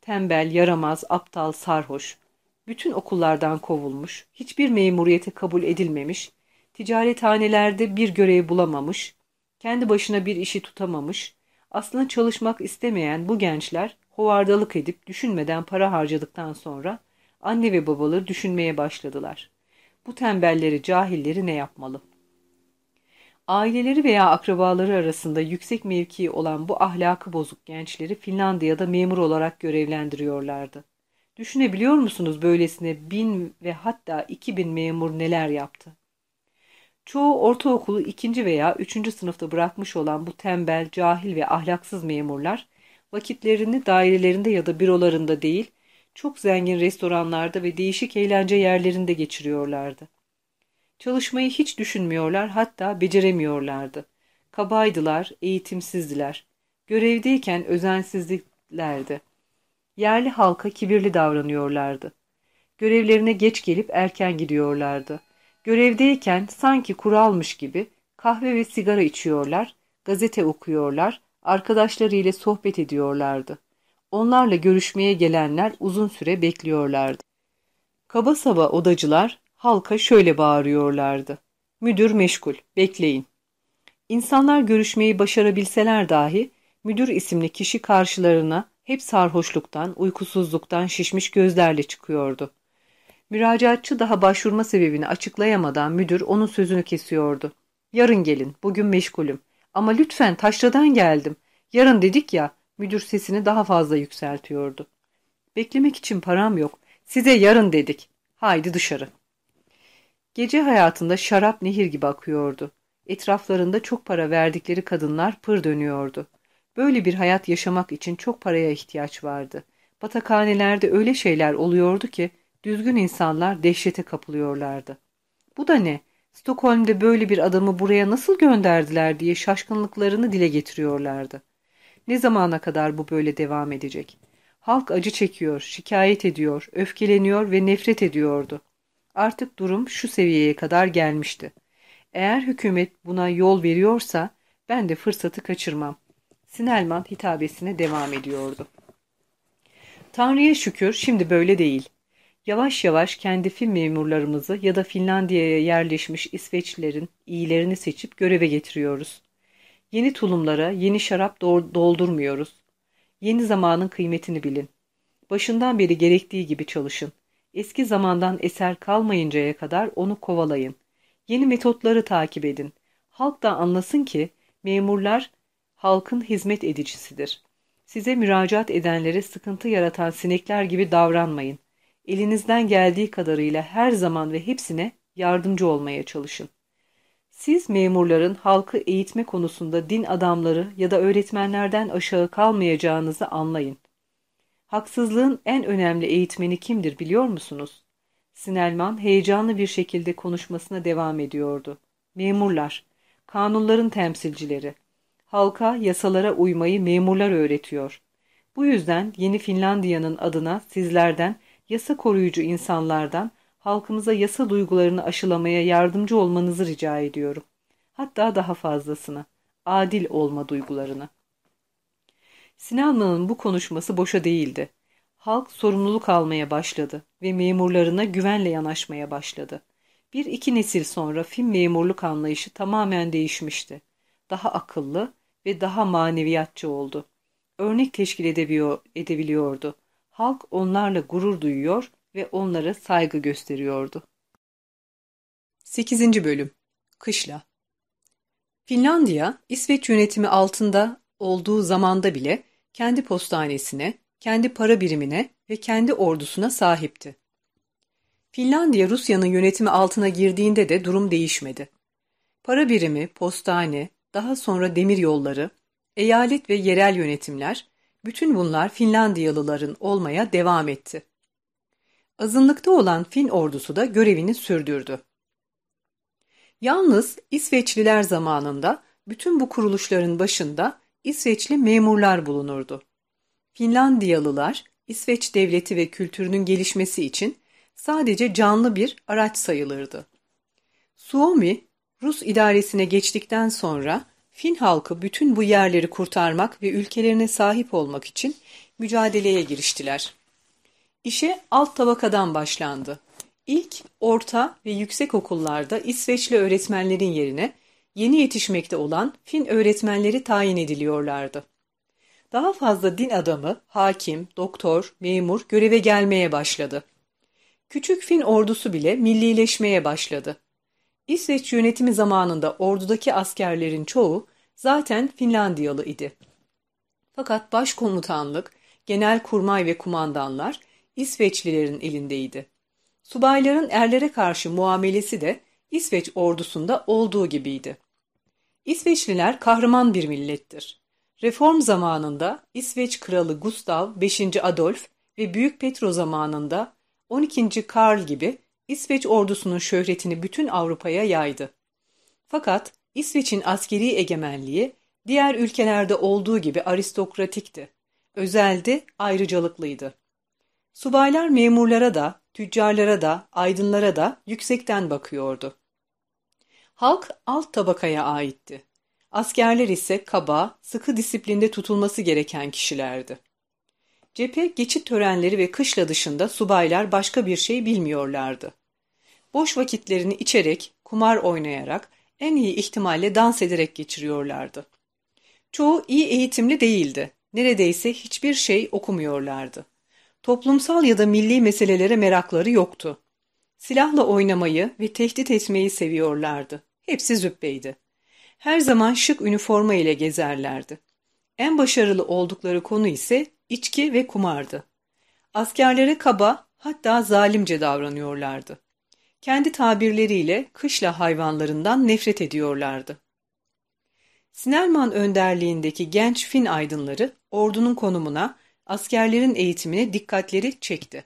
Tembel, yaramaz, aptal, sarhoş. Bütün okullardan kovulmuş, hiçbir memuriyete kabul edilmemiş, ticarethanelerde bir görev bulamamış, kendi başına bir işi tutamamış, aslında çalışmak istemeyen bu gençler hovardalık edip düşünmeden para harcadıktan sonra anne ve babaları düşünmeye başladılar. Bu tembelleri, cahilleri ne yapmalı? Aileleri veya akrabaları arasında yüksek mevkii olan bu ahlakı bozuk gençleri Finlandiya'da memur olarak görevlendiriyorlardı. Düşünebiliyor musunuz böylesine bin ve hatta iki bin memur neler yaptı? Çoğu ortaokulu ikinci veya üçüncü sınıfta bırakmış olan bu tembel, cahil ve ahlaksız memurlar, vakitlerini dairelerinde ya da bürolarında değil, çok zengin restoranlarda ve değişik eğlence yerlerinde geçiriyorlardı. Çalışmayı hiç düşünmüyorlar hatta beceremiyorlardı. Kabaydılar, eğitimsizdiler. Görevdeyken özensizliklerdi. Yerli halka kibirli davranıyorlardı. Görevlerine geç gelip erken gidiyorlardı. Görevdeyken sanki kuralmış gibi kahve ve sigara içiyorlar, gazete okuyorlar, arkadaşlarıyla sohbet ediyorlardı. Onlarla görüşmeye gelenler uzun süre bekliyorlardı. Kaba saba odacılar halka şöyle bağırıyorlardı. Müdür meşgul, bekleyin. İnsanlar görüşmeyi başarabilseler dahi müdür isimli kişi karşılarına hep sarhoşluktan, uykusuzluktan şişmiş gözlerle çıkıyordu. Müracaatçı daha başvurma sebebini açıklayamadan müdür onun sözünü kesiyordu. Yarın gelin, bugün meşgulüm. Ama lütfen taşradan geldim. Yarın dedik ya, müdür sesini daha fazla yükseltiyordu. Beklemek için param yok. Size yarın dedik. Haydi dışarı. Gece hayatında şarap nehir gibi akıyordu. Etraflarında çok para verdikleri kadınlar pır dönüyordu. Böyle bir hayat yaşamak için çok paraya ihtiyaç vardı. Batakhanelerde öyle şeyler oluyordu ki düzgün insanlar dehşete kapılıyorlardı. Bu da ne? Stockholm'de böyle bir adamı buraya nasıl gönderdiler diye şaşkınlıklarını dile getiriyorlardı. Ne zamana kadar bu böyle devam edecek? Halk acı çekiyor, şikayet ediyor, öfkeleniyor ve nefret ediyordu. Artık durum şu seviyeye kadar gelmişti. Eğer hükümet buna yol veriyorsa ben de fırsatı kaçırmam. Sinelman hitabesine devam ediyordu. Tanrı'ya şükür şimdi böyle değil. Yavaş yavaş kendi film memurlarımızı ya da Finlandiya'ya yerleşmiş İsveçlilerin iyilerini seçip göreve getiriyoruz. Yeni tulumlara yeni şarap doldurmuyoruz. Yeni zamanın kıymetini bilin. Başından beri gerektiği gibi çalışın. Eski zamandan eser kalmayıncaya kadar onu kovalayın. Yeni metotları takip edin. Halk da anlasın ki memurlar halkın hizmet edicisidir. Size müracaat edenlere sıkıntı yaratan sinekler gibi davranmayın. Elinizden geldiği kadarıyla her zaman ve hepsine yardımcı olmaya çalışın. Siz memurların halkı eğitme konusunda din adamları ya da öğretmenlerden aşağı kalmayacağınızı anlayın. Haksızlığın en önemli eğitmeni kimdir biliyor musunuz? Sinelman heyecanlı bir şekilde konuşmasına devam ediyordu. Memurlar, kanunların temsilcileri, halka yasalara uymayı memurlar öğretiyor. Bu yüzden yeni Finlandiya'nın adına sizlerden, yasa koruyucu insanlardan halkımıza yasa duygularını aşılamaya yardımcı olmanızı rica ediyorum. Hatta daha fazlasını, adil olma duygularını. Sinalman'ın bu konuşması boşa değildi. Halk sorumluluk almaya başladı ve memurlarına güvenle yanaşmaya başladı. Bir iki nesil sonra film memurluk anlayışı tamamen değişmişti. Daha akıllı ve daha maneviyatçı oldu. Örnek teşkil edebiliyordu. Halk onlarla gurur duyuyor ve onlara saygı gösteriyordu. 8. Bölüm Kışla Finlandiya, İsveç yönetimi altında olduğu zamanda bile kendi postanesine, kendi para birimine ve kendi ordusuna sahipti. Finlandiya Rusya'nın yönetimi altına girdiğinde de durum değişmedi. Para birimi, postane, daha sonra demir yolları, eyalet ve yerel yönetimler, bütün bunlar Finlandiyalıların olmaya devam etti. Azınlıkta olan Fin ordusu da görevini sürdürdü. Yalnız İsveçliler zamanında bütün bu kuruluşların başında İsveçli memurlar bulunurdu. Finlandiyalılar, İsveç devleti ve kültürünün gelişmesi için sadece canlı bir araç sayılırdı. Suomi, Rus idaresine geçtikten sonra Fin halkı bütün bu yerleri kurtarmak ve ülkelerine sahip olmak için mücadeleye giriştiler. İşe alt tabakadan başlandı. İlk, orta ve yüksek okullarda İsveçli öğretmenlerin yerine yeni yetişmekte olan Fin öğretmenleri tayin ediliyorlardı. Daha fazla din adamı, hakim, doktor, memur göreve gelmeye başladı. Küçük Fin ordusu bile millileşmeye başladı. İsveç yönetimi zamanında ordudaki askerlerin çoğu zaten Finlandiyalı idi. Fakat başkomutanlık, genel kurmay ve kumandanlar İsveçlilerin elindeydi. Subayların erlere karşı muamelesi de İsveç ordusunda olduğu gibiydi. İsveçliler kahraman bir millettir. Reform zamanında İsveç kralı Gustav V. Adolf ve Büyük Petro zamanında 12. Karl gibi İsveç ordusunun şöhretini bütün Avrupa'ya yaydı. Fakat İsveç'in askeri egemenliği diğer ülkelerde olduğu gibi aristokratikti. Özeldi, ayrıcalıklıydı. Subaylar memurlara da, tüccarlara da, aydınlara da yüksekten bakıyordu. Halk alt tabakaya aitti. Askerler ise kaba, sıkı disiplinde tutulması gereken kişilerdi. Cephe geçit törenleri ve kışla dışında subaylar başka bir şey bilmiyorlardı. Boş vakitlerini içerek, kumar oynayarak, en iyi ihtimalle dans ederek geçiriyorlardı. Çoğu iyi eğitimli değildi. Neredeyse hiçbir şey okumuyorlardı. Toplumsal ya da milli meselelere merakları yoktu. Silahla oynamayı ve tehdit etmeyi seviyorlardı. Hepsi züppeydi. Her zaman şık üniforma ile gezerlerdi. En başarılı oldukları konu ise içki ve kumardı. Askerlere kaba hatta zalimce davranıyorlardı. Kendi tabirleriyle kışla hayvanlarından nefret ediyorlardı. Sinerman önderliğindeki genç Fin aydınları ordunun konumuna, askerlerin eğitimine dikkatleri çekti.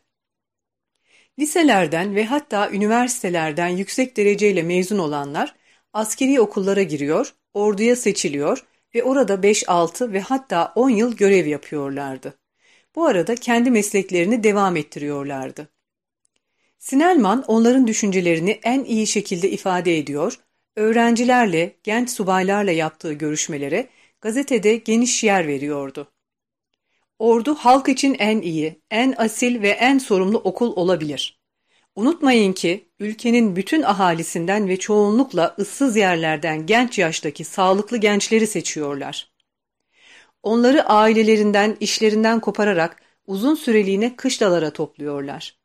Liselerden ve hatta üniversitelerden yüksek dereceyle mezun olanlar askeri okullara giriyor, orduya seçiliyor ve orada 5-6 ve hatta 10 yıl görev yapıyorlardı. Bu arada kendi mesleklerini devam ettiriyorlardı. Sinelman onların düşüncelerini en iyi şekilde ifade ediyor, öğrencilerle, genç subaylarla yaptığı görüşmelere gazetede geniş yer veriyordu. Ordu halk için en iyi, en asil ve en sorumlu okul olabilir. Unutmayın ki ülkenin bütün ahalisinden ve çoğunlukla ıssız yerlerden genç yaştaki sağlıklı gençleri seçiyorlar. Onları ailelerinden, işlerinden kopararak uzun süreliğine kışlalara topluyorlar.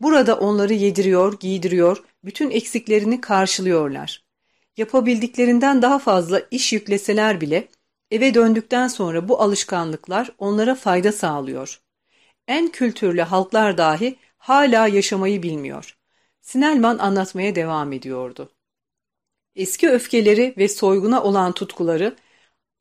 Burada onları yediriyor, giydiriyor, bütün eksiklerini karşılıyorlar. Yapabildiklerinden daha fazla iş yükleseler bile eve döndükten sonra bu alışkanlıklar onlara fayda sağlıyor. En kültürlü halklar dahi hala yaşamayı bilmiyor. Sinelman anlatmaya devam ediyordu. Eski öfkeleri ve soyguna olan tutkuları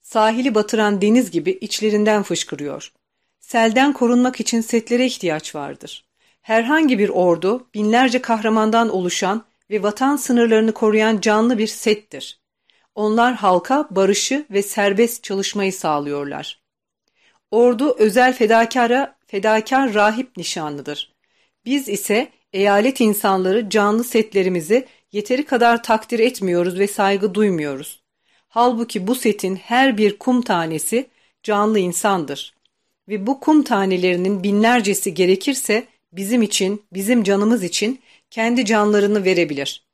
sahili batıran deniz gibi içlerinden fışkırıyor. Selden korunmak için setlere ihtiyaç vardır. Herhangi bir ordu binlerce kahramandan oluşan ve vatan sınırlarını koruyan canlı bir settir. Onlar halka barışı ve serbest çalışmayı sağlıyorlar. Ordu özel fedakara, fedakar rahip nişanlıdır. Biz ise eyalet insanları canlı setlerimizi yeteri kadar takdir etmiyoruz ve saygı duymuyoruz. Halbuki bu setin her bir kum tanesi canlı insandır. Ve bu kum tanelerinin binlercesi gerekirse bizim için, bizim canımız için kendi canlarını verebilir.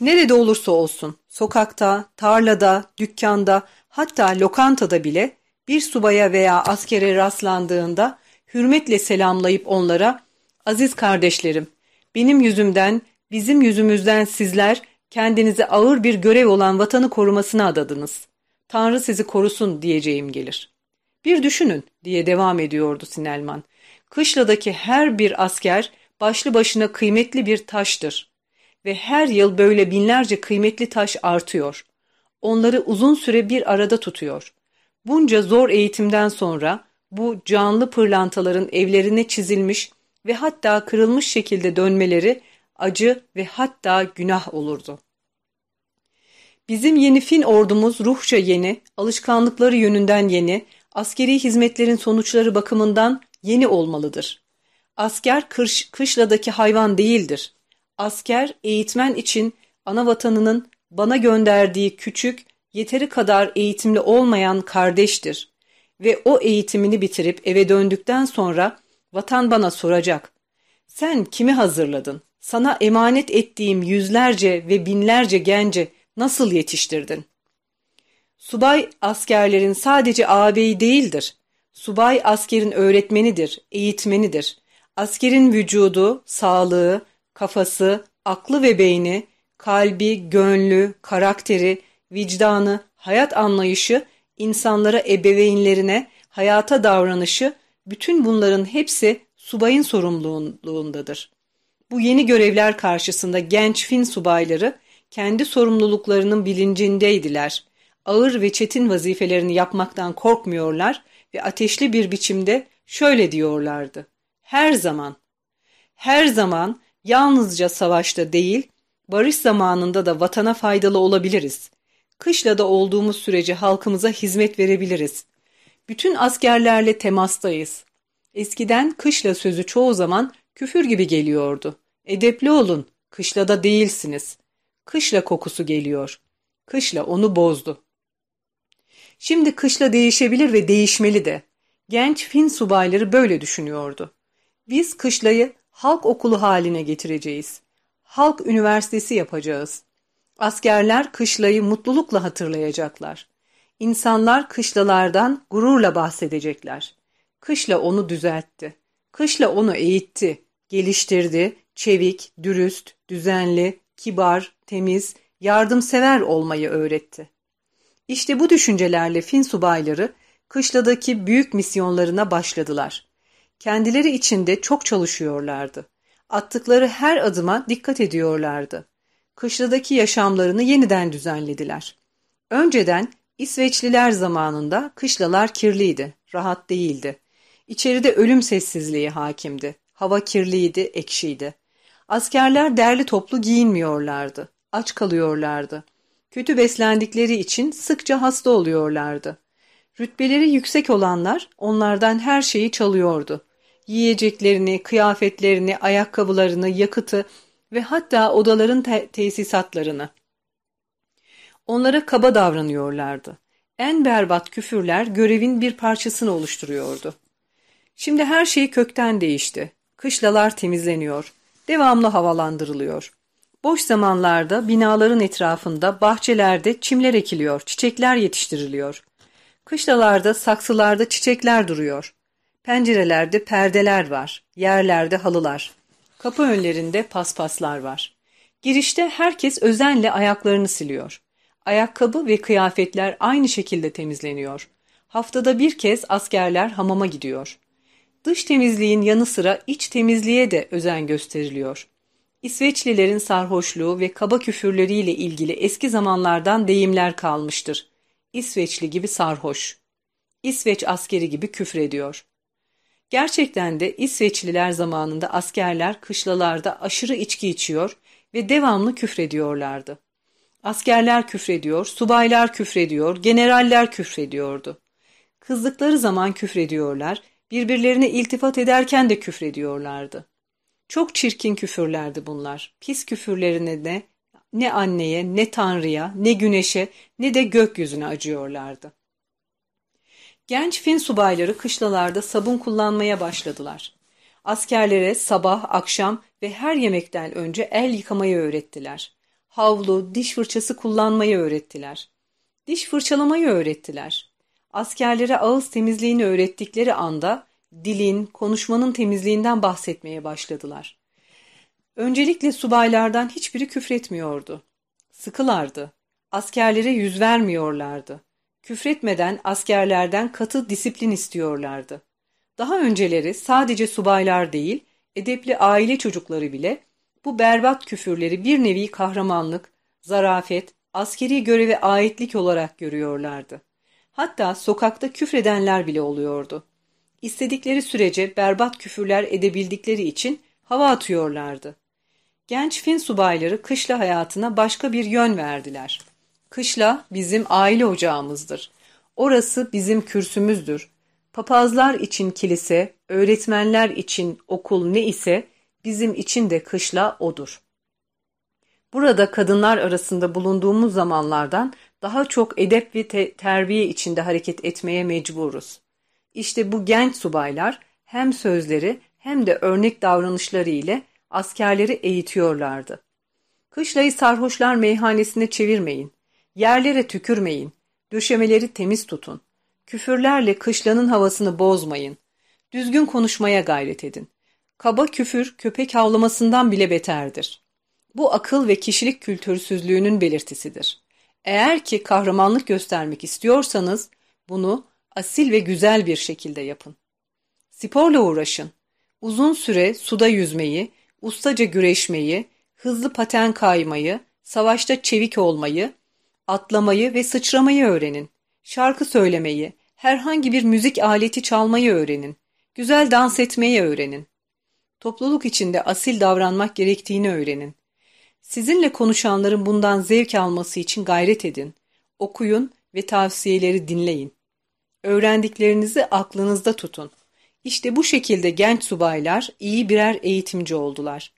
Nerede olursa olsun, sokakta, tarlada, dükkanda, hatta lokantada bile bir subaya veya askere rastlandığında hürmetle selamlayıp onlara aziz kardeşlerim, benim yüzümden, bizim yüzümüzden sizler kendinize ağır bir görev olan vatanı korumasına adadınız. Tanrı sizi korusun diyeceğim gelir. Bir düşünün diye devam ediyordu Sinelman. Kışladaki her bir asker başlı başına kıymetli bir taştır. Ve her yıl böyle binlerce kıymetli taş artıyor. Onları uzun süre bir arada tutuyor. Bunca zor eğitimden sonra bu canlı pırlantaların evlerine çizilmiş ve hatta kırılmış şekilde dönmeleri acı ve hatta günah olurdu. Bizim yeni Fin ordumuz ruhça yeni, alışkanlıkları yönünden yeni, askeri hizmetlerin sonuçları bakımından yeni olmalıdır. Asker kış, kışladaki hayvan değildir. Asker eğitmen için ana vatanının bana gönderdiği küçük, yeteri kadar eğitimli olmayan kardeştir. Ve o eğitimini bitirip eve döndükten sonra vatan bana soracak. Sen kimi hazırladın? Sana emanet ettiğim yüzlerce ve binlerce gence nasıl yetiştirdin? Subay askerlerin sadece ağabeyi değildir. Subay askerin öğretmenidir, eğitmenidir. Askerin vücudu, sağlığı, kafası, aklı ve beyni, kalbi, gönlü, karakteri, vicdanı, hayat anlayışı, insanlara, ebeveynlerine, hayata davranışı, bütün bunların hepsi subayın sorumluluğundadır. Bu yeni görevler karşısında genç Fin subayları kendi sorumluluklarının bilincindeydiler. Ağır ve çetin vazifelerini yapmaktan korkmuyorlar ve ateşli bir biçimde şöyle diyorlardı. Her zaman, her zaman yalnızca savaşta değil, barış zamanında da vatana faydalı olabiliriz. Kışla da olduğumuz sürece halkımıza hizmet verebiliriz. Bütün askerlerle temastayız. Eskiden kışla sözü çoğu zaman küfür gibi geliyordu. Edepli olun, kışlada değilsiniz. Kışla kokusu geliyor. Kışla onu bozdu. Şimdi kışla değişebilir ve değişmeli de. Genç Fin subayları böyle düşünüyordu. Biz kışlayı halk okulu haline getireceğiz. Halk üniversitesi yapacağız. Askerler kışlayı mutlulukla hatırlayacaklar. İnsanlar kışlalardan gururla bahsedecekler. Kışla onu düzeltti. Kışla onu eğitti, geliştirdi, çevik, dürüst, düzenli, kibar, temiz, yardımsever olmayı öğretti. İşte bu düşüncelerle Fin subayları kışladaki büyük misyonlarına başladılar. Kendileri içinde çok çalışıyorlardı. Attıkları her adıma dikkat ediyorlardı. Kışladaki yaşamlarını yeniden düzenlediler. Önceden İsveçliler zamanında kışlalar kirliydi, rahat değildi. İçeride ölüm sessizliği hakimdi. Hava kirliydi, ekşiydi. Askerler derli toplu giyinmiyorlardı. Aç kalıyorlardı. Kötü beslendikleri için sıkça hasta oluyorlardı. Rütbeleri yüksek olanlar onlardan her şeyi çalıyordu. Yiyeceklerini, kıyafetlerini, ayakkabılarını, yakıtı ve hatta odaların te tesisatlarını. Onlara kaba davranıyorlardı. En berbat küfürler görevin bir parçasını oluşturuyordu. Şimdi her şey kökten değişti. Kışlalar temizleniyor. Devamlı havalandırılıyor. Boş zamanlarda binaların etrafında, bahçelerde çimler ekiliyor, çiçekler yetiştiriliyor. Kışlalarda, saksılarda çiçekler duruyor. Pencerelerde perdeler var, yerlerde halılar. Kapı önlerinde paspaslar var. Girişte herkes özenle ayaklarını siliyor. Ayakkabı ve kıyafetler aynı şekilde temizleniyor. Haftada bir kez askerler hamama gidiyor. Dış temizliğin yanı sıra iç temizliğe de özen gösteriliyor. İsveçlilerin sarhoşluğu ve kaba küfürleriyle ilgili eski zamanlardan deyimler kalmıştır. İsveçli gibi sarhoş. İsveç askeri gibi küfrediyor. Gerçekten de İsveçliler zamanında askerler kışlalarda aşırı içki içiyor ve devamlı küfrediyorlardı. Askerler küfrediyor, subaylar küfrediyor, generaller küfrediyordu. Kızdıkları zaman küfrediyorlar, birbirlerine iltifat ederken de küfrediyorlardı. Çok çirkin küfürlerdi bunlar. Pis küfürlerine de ne anneye, ne tanrıya, ne güneşe, ne de gökyüzüne acıyorlardı. Genç Fin subayları kışlalarda sabun kullanmaya başladılar. Askerlere sabah, akşam ve her yemekten önce el yıkamayı öğrettiler. Havlu, diş fırçası kullanmayı öğrettiler. Diş fırçalamayı öğrettiler. Askerlere ağız temizliğini öğrettikleri anda dilin, konuşmanın temizliğinden bahsetmeye başladılar. Öncelikle subaylardan hiçbiri küfretmiyordu. Sıkılardı. Askerlere yüz vermiyorlardı. Küfretmeden askerlerden katı disiplin istiyorlardı. Daha önceleri sadece subaylar değil, edepli aile çocukları bile bu berbat küfürleri bir nevi kahramanlık, zarafet, askeri göreve aitlik olarak görüyorlardı. Hatta sokakta küfredenler bile oluyordu. İstedikleri sürece berbat küfürler edebildikleri için hava atıyorlardı. Genç Fin subayları kışla hayatına başka bir yön verdiler. Kışla bizim aile ocağımızdır. Orası bizim kürsümüzdür. Papazlar için kilise, öğretmenler için okul ne ise bizim için de kışla odur. Burada kadınlar arasında bulunduğumuz zamanlardan daha çok edep ve te terbiye içinde hareket etmeye mecburuz. İşte bu genç subaylar hem sözleri hem de örnek davranışları ile askerleri eğitiyorlardı. Kışlayı sarhoşlar meyhanesine çevirmeyin. Yerlere tükürmeyin. Döşemeleri temiz tutun. Küfürlerle kışlanın havasını bozmayın. Düzgün konuşmaya gayret edin. Kaba küfür köpek havlamasından bile beterdir. Bu akıl ve kişilik kültürsüzlüğünün belirtisidir. Eğer ki kahramanlık göstermek istiyorsanız bunu asil ve güzel bir şekilde yapın. Sporla uğraşın. Uzun süre suda yüzmeyi, ustaca güreşmeyi, hızlı paten kaymayı, savaşta çevik olmayı, atlamayı ve sıçramayı öğrenin. Şarkı söylemeyi, herhangi bir müzik aleti çalmayı öğrenin. Güzel dans etmeyi öğrenin. Topluluk içinde asil davranmak gerektiğini öğrenin. Sizinle konuşanların bundan zevk alması için gayret edin. Okuyun ve tavsiyeleri dinleyin. Öğrendiklerinizi aklınızda tutun. İşte bu şekilde genç subaylar iyi birer eğitimci oldular.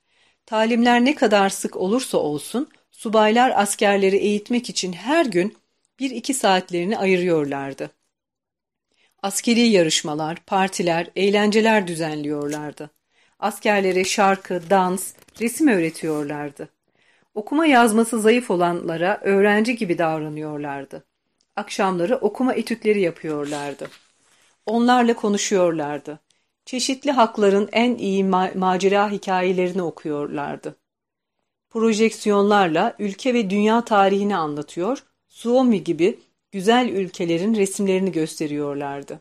Talimler ne kadar sık olursa olsun subaylar askerleri eğitmek için her gün bir iki saatlerini ayırıyorlardı. Askeri yarışmalar, partiler, eğlenceler düzenliyorlardı. Askerlere şarkı, dans, resim öğretiyorlardı. Okuma yazması zayıf olanlara öğrenci gibi davranıyorlardı. Akşamları okuma etütleri yapıyorlardı. Onlarla konuşuyorlardı. Çeşitli hakların en iyi ma macera hikayelerini okuyorlardı. Projeksiyonlarla ülke ve dünya tarihini anlatıyor, Suomi gibi güzel ülkelerin resimlerini gösteriyorlardı.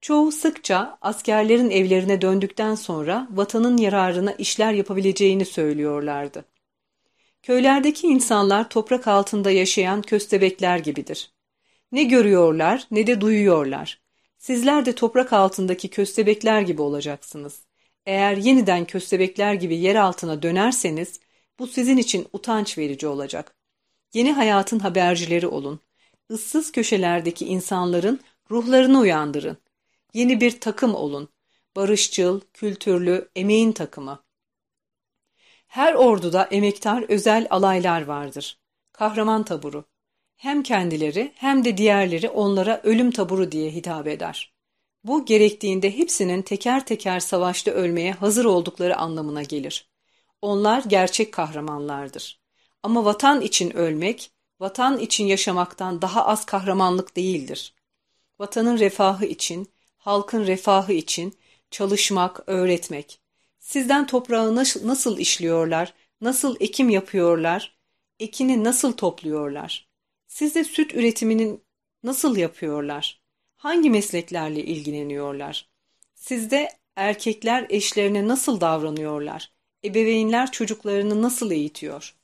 Çoğu sıkça askerlerin evlerine döndükten sonra vatanın yararına işler yapabileceğini söylüyorlardı. Köylerdeki insanlar toprak altında yaşayan köstebekler gibidir. Ne görüyorlar ne de duyuyorlar. Sizler de toprak altındaki köstebekler gibi olacaksınız. Eğer yeniden köstebekler gibi yer altına dönerseniz bu sizin için utanç verici olacak. Yeni hayatın habercileri olun. Issız köşelerdeki insanların ruhlarını uyandırın. Yeni bir takım olun. Barışçıl, kültürlü, emeğin takımı. Her orduda emektar özel alaylar vardır. Kahraman taburu. Hem kendileri hem de diğerleri onlara ölüm taburu diye hitap eder. Bu gerektiğinde hepsinin teker teker savaşta ölmeye hazır oldukları anlamına gelir. Onlar gerçek kahramanlardır. Ama vatan için ölmek, vatan için yaşamaktan daha az kahramanlık değildir. Vatanın refahı için, halkın refahı için çalışmak, öğretmek. Sizden toprağı nasıl işliyorlar, nasıl ekim yapıyorlar, ekini nasıl topluyorlar? Sizde süt üretiminin nasıl yapıyorlar? Hangi mesleklerle ilgileniyorlar? Sizde erkekler eşlerine nasıl davranıyorlar? Ebeveynler çocuklarını nasıl eğitiyor?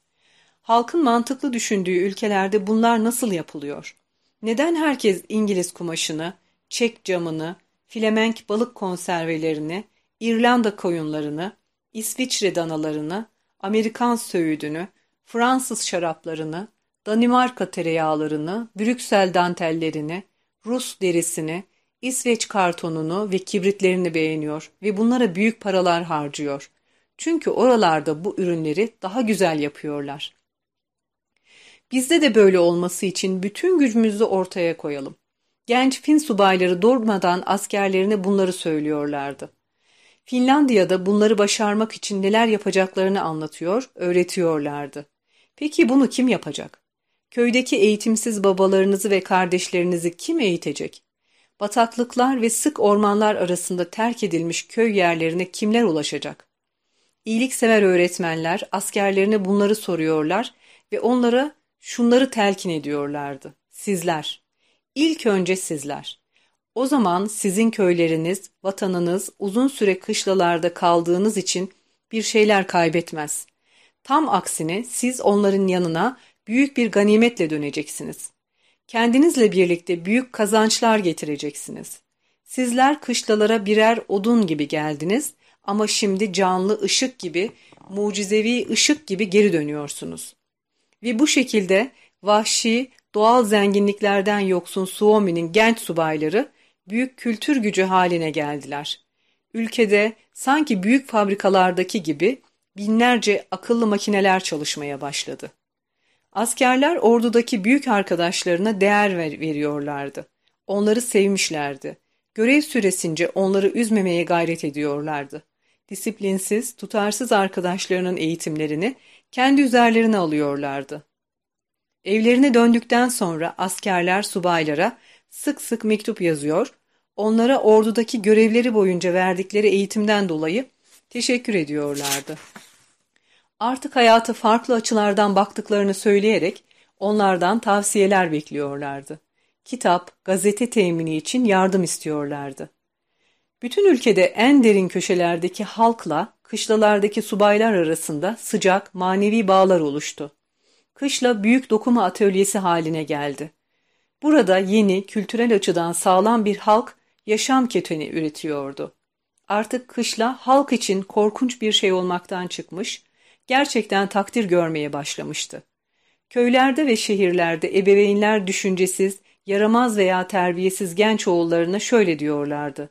Halkın mantıklı düşündüğü ülkelerde bunlar nasıl yapılıyor? Neden herkes İngiliz kumaşını, çek camını, Flemenk balık konservelerini, İrlanda koyunlarını, İsviçre danalarını, Amerikan söğüdünü, Fransız şaraplarını, Danimarka tereyağlarını, Brüksel dantellerini, Rus derisini, İsveç kartonunu ve kibritlerini beğeniyor ve bunlara büyük paralar harcıyor. Çünkü oralarda bu ürünleri daha güzel yapıyorlar. Bizde de böyle olması için bütün gücümüzü ortaya koyalım. Genç Fin subayları durmadan askerlerine bunları söylüyorlardı. Finlandiya'da bunları başarmak için neler yapacaklarını anlatıyor, öğretiyorlardı. Peki bunu kim yapacak? Köydeki eğitimsiz babalarınızı ve kardeşlerinizi kim eğitecek? Bataklıklar ve sık ormanlar arasında terk edilmiş köy yerlerine kimler ulaşacak? İyiliksever öğretmenler askerlerine bunları soruyorlar ve onlara şunları telkin ediyorlardı. Sizler, ilk önce sizler. O zaman sizin köyleriniz, vatanınız uzun süre kışlalarda kaldığınız için bir şeyler kaybetmez. Tam aksine siz onların yanına büyük bir ganimetle döneceksiniz. Kendinizle birlikte büyük kazançlar getireceksiniz. Sizler kışlalara birer odun gibi geldiniz ama şimdi canlı ışık gibi, mucizevi ışık gibi geri dönüyorsunuz. Ve bu şekilde vahşi, doğal zenginliklerden yoksun Suomi'nin genç subayları büyük kültür gücü haline geldiler. Ülkede sanki büyük fabrikalardaki gibi binlerce akıllı makineler çalışmaya başladı. Askerler ordudaki büyük arkadaşlarına değer ver veriyorlardı. Onları sevmişlerdi. Görev süresince onları üzmemeye gayret ediyorlardı. Disiplinsiz, tutarsız arkadaşlarının eğitimlerini kendi üzerlerine alıyorlardı. Evlerine döndükten sonra askerler subaylara sık sık mektup yazıyor, onlara ordudaki görevleri boyunca verdikleri eğitimden dolayı teşekkür ediyorlardı. Artık hayatı farklı açılardan baktıklarını söyleyerek onlardan tavsiyeler bekliyorlardı. Kitap, gazete temini için yardım istiyorlardı. Bütün ülkede en derin köşelerdeki halkla kışlalardaki subaylar arasında sıcak, manevi bağlar oluştu. Kışla büyük dokuma atölyesi haline geldi. Burada yeni, kültürel açıdan sağlam bir halk yaşam keteni üretiyordu. Artık kışla halk için korkunç bir şey olmaktan çıkmış, gerçekten takdir görmeye başlamıştı. Köylerde ve şehirlerde ebeveynler düşüncesiz, yaramaz veya terbiyesiz genç oğullarına şöyle diyorlardı.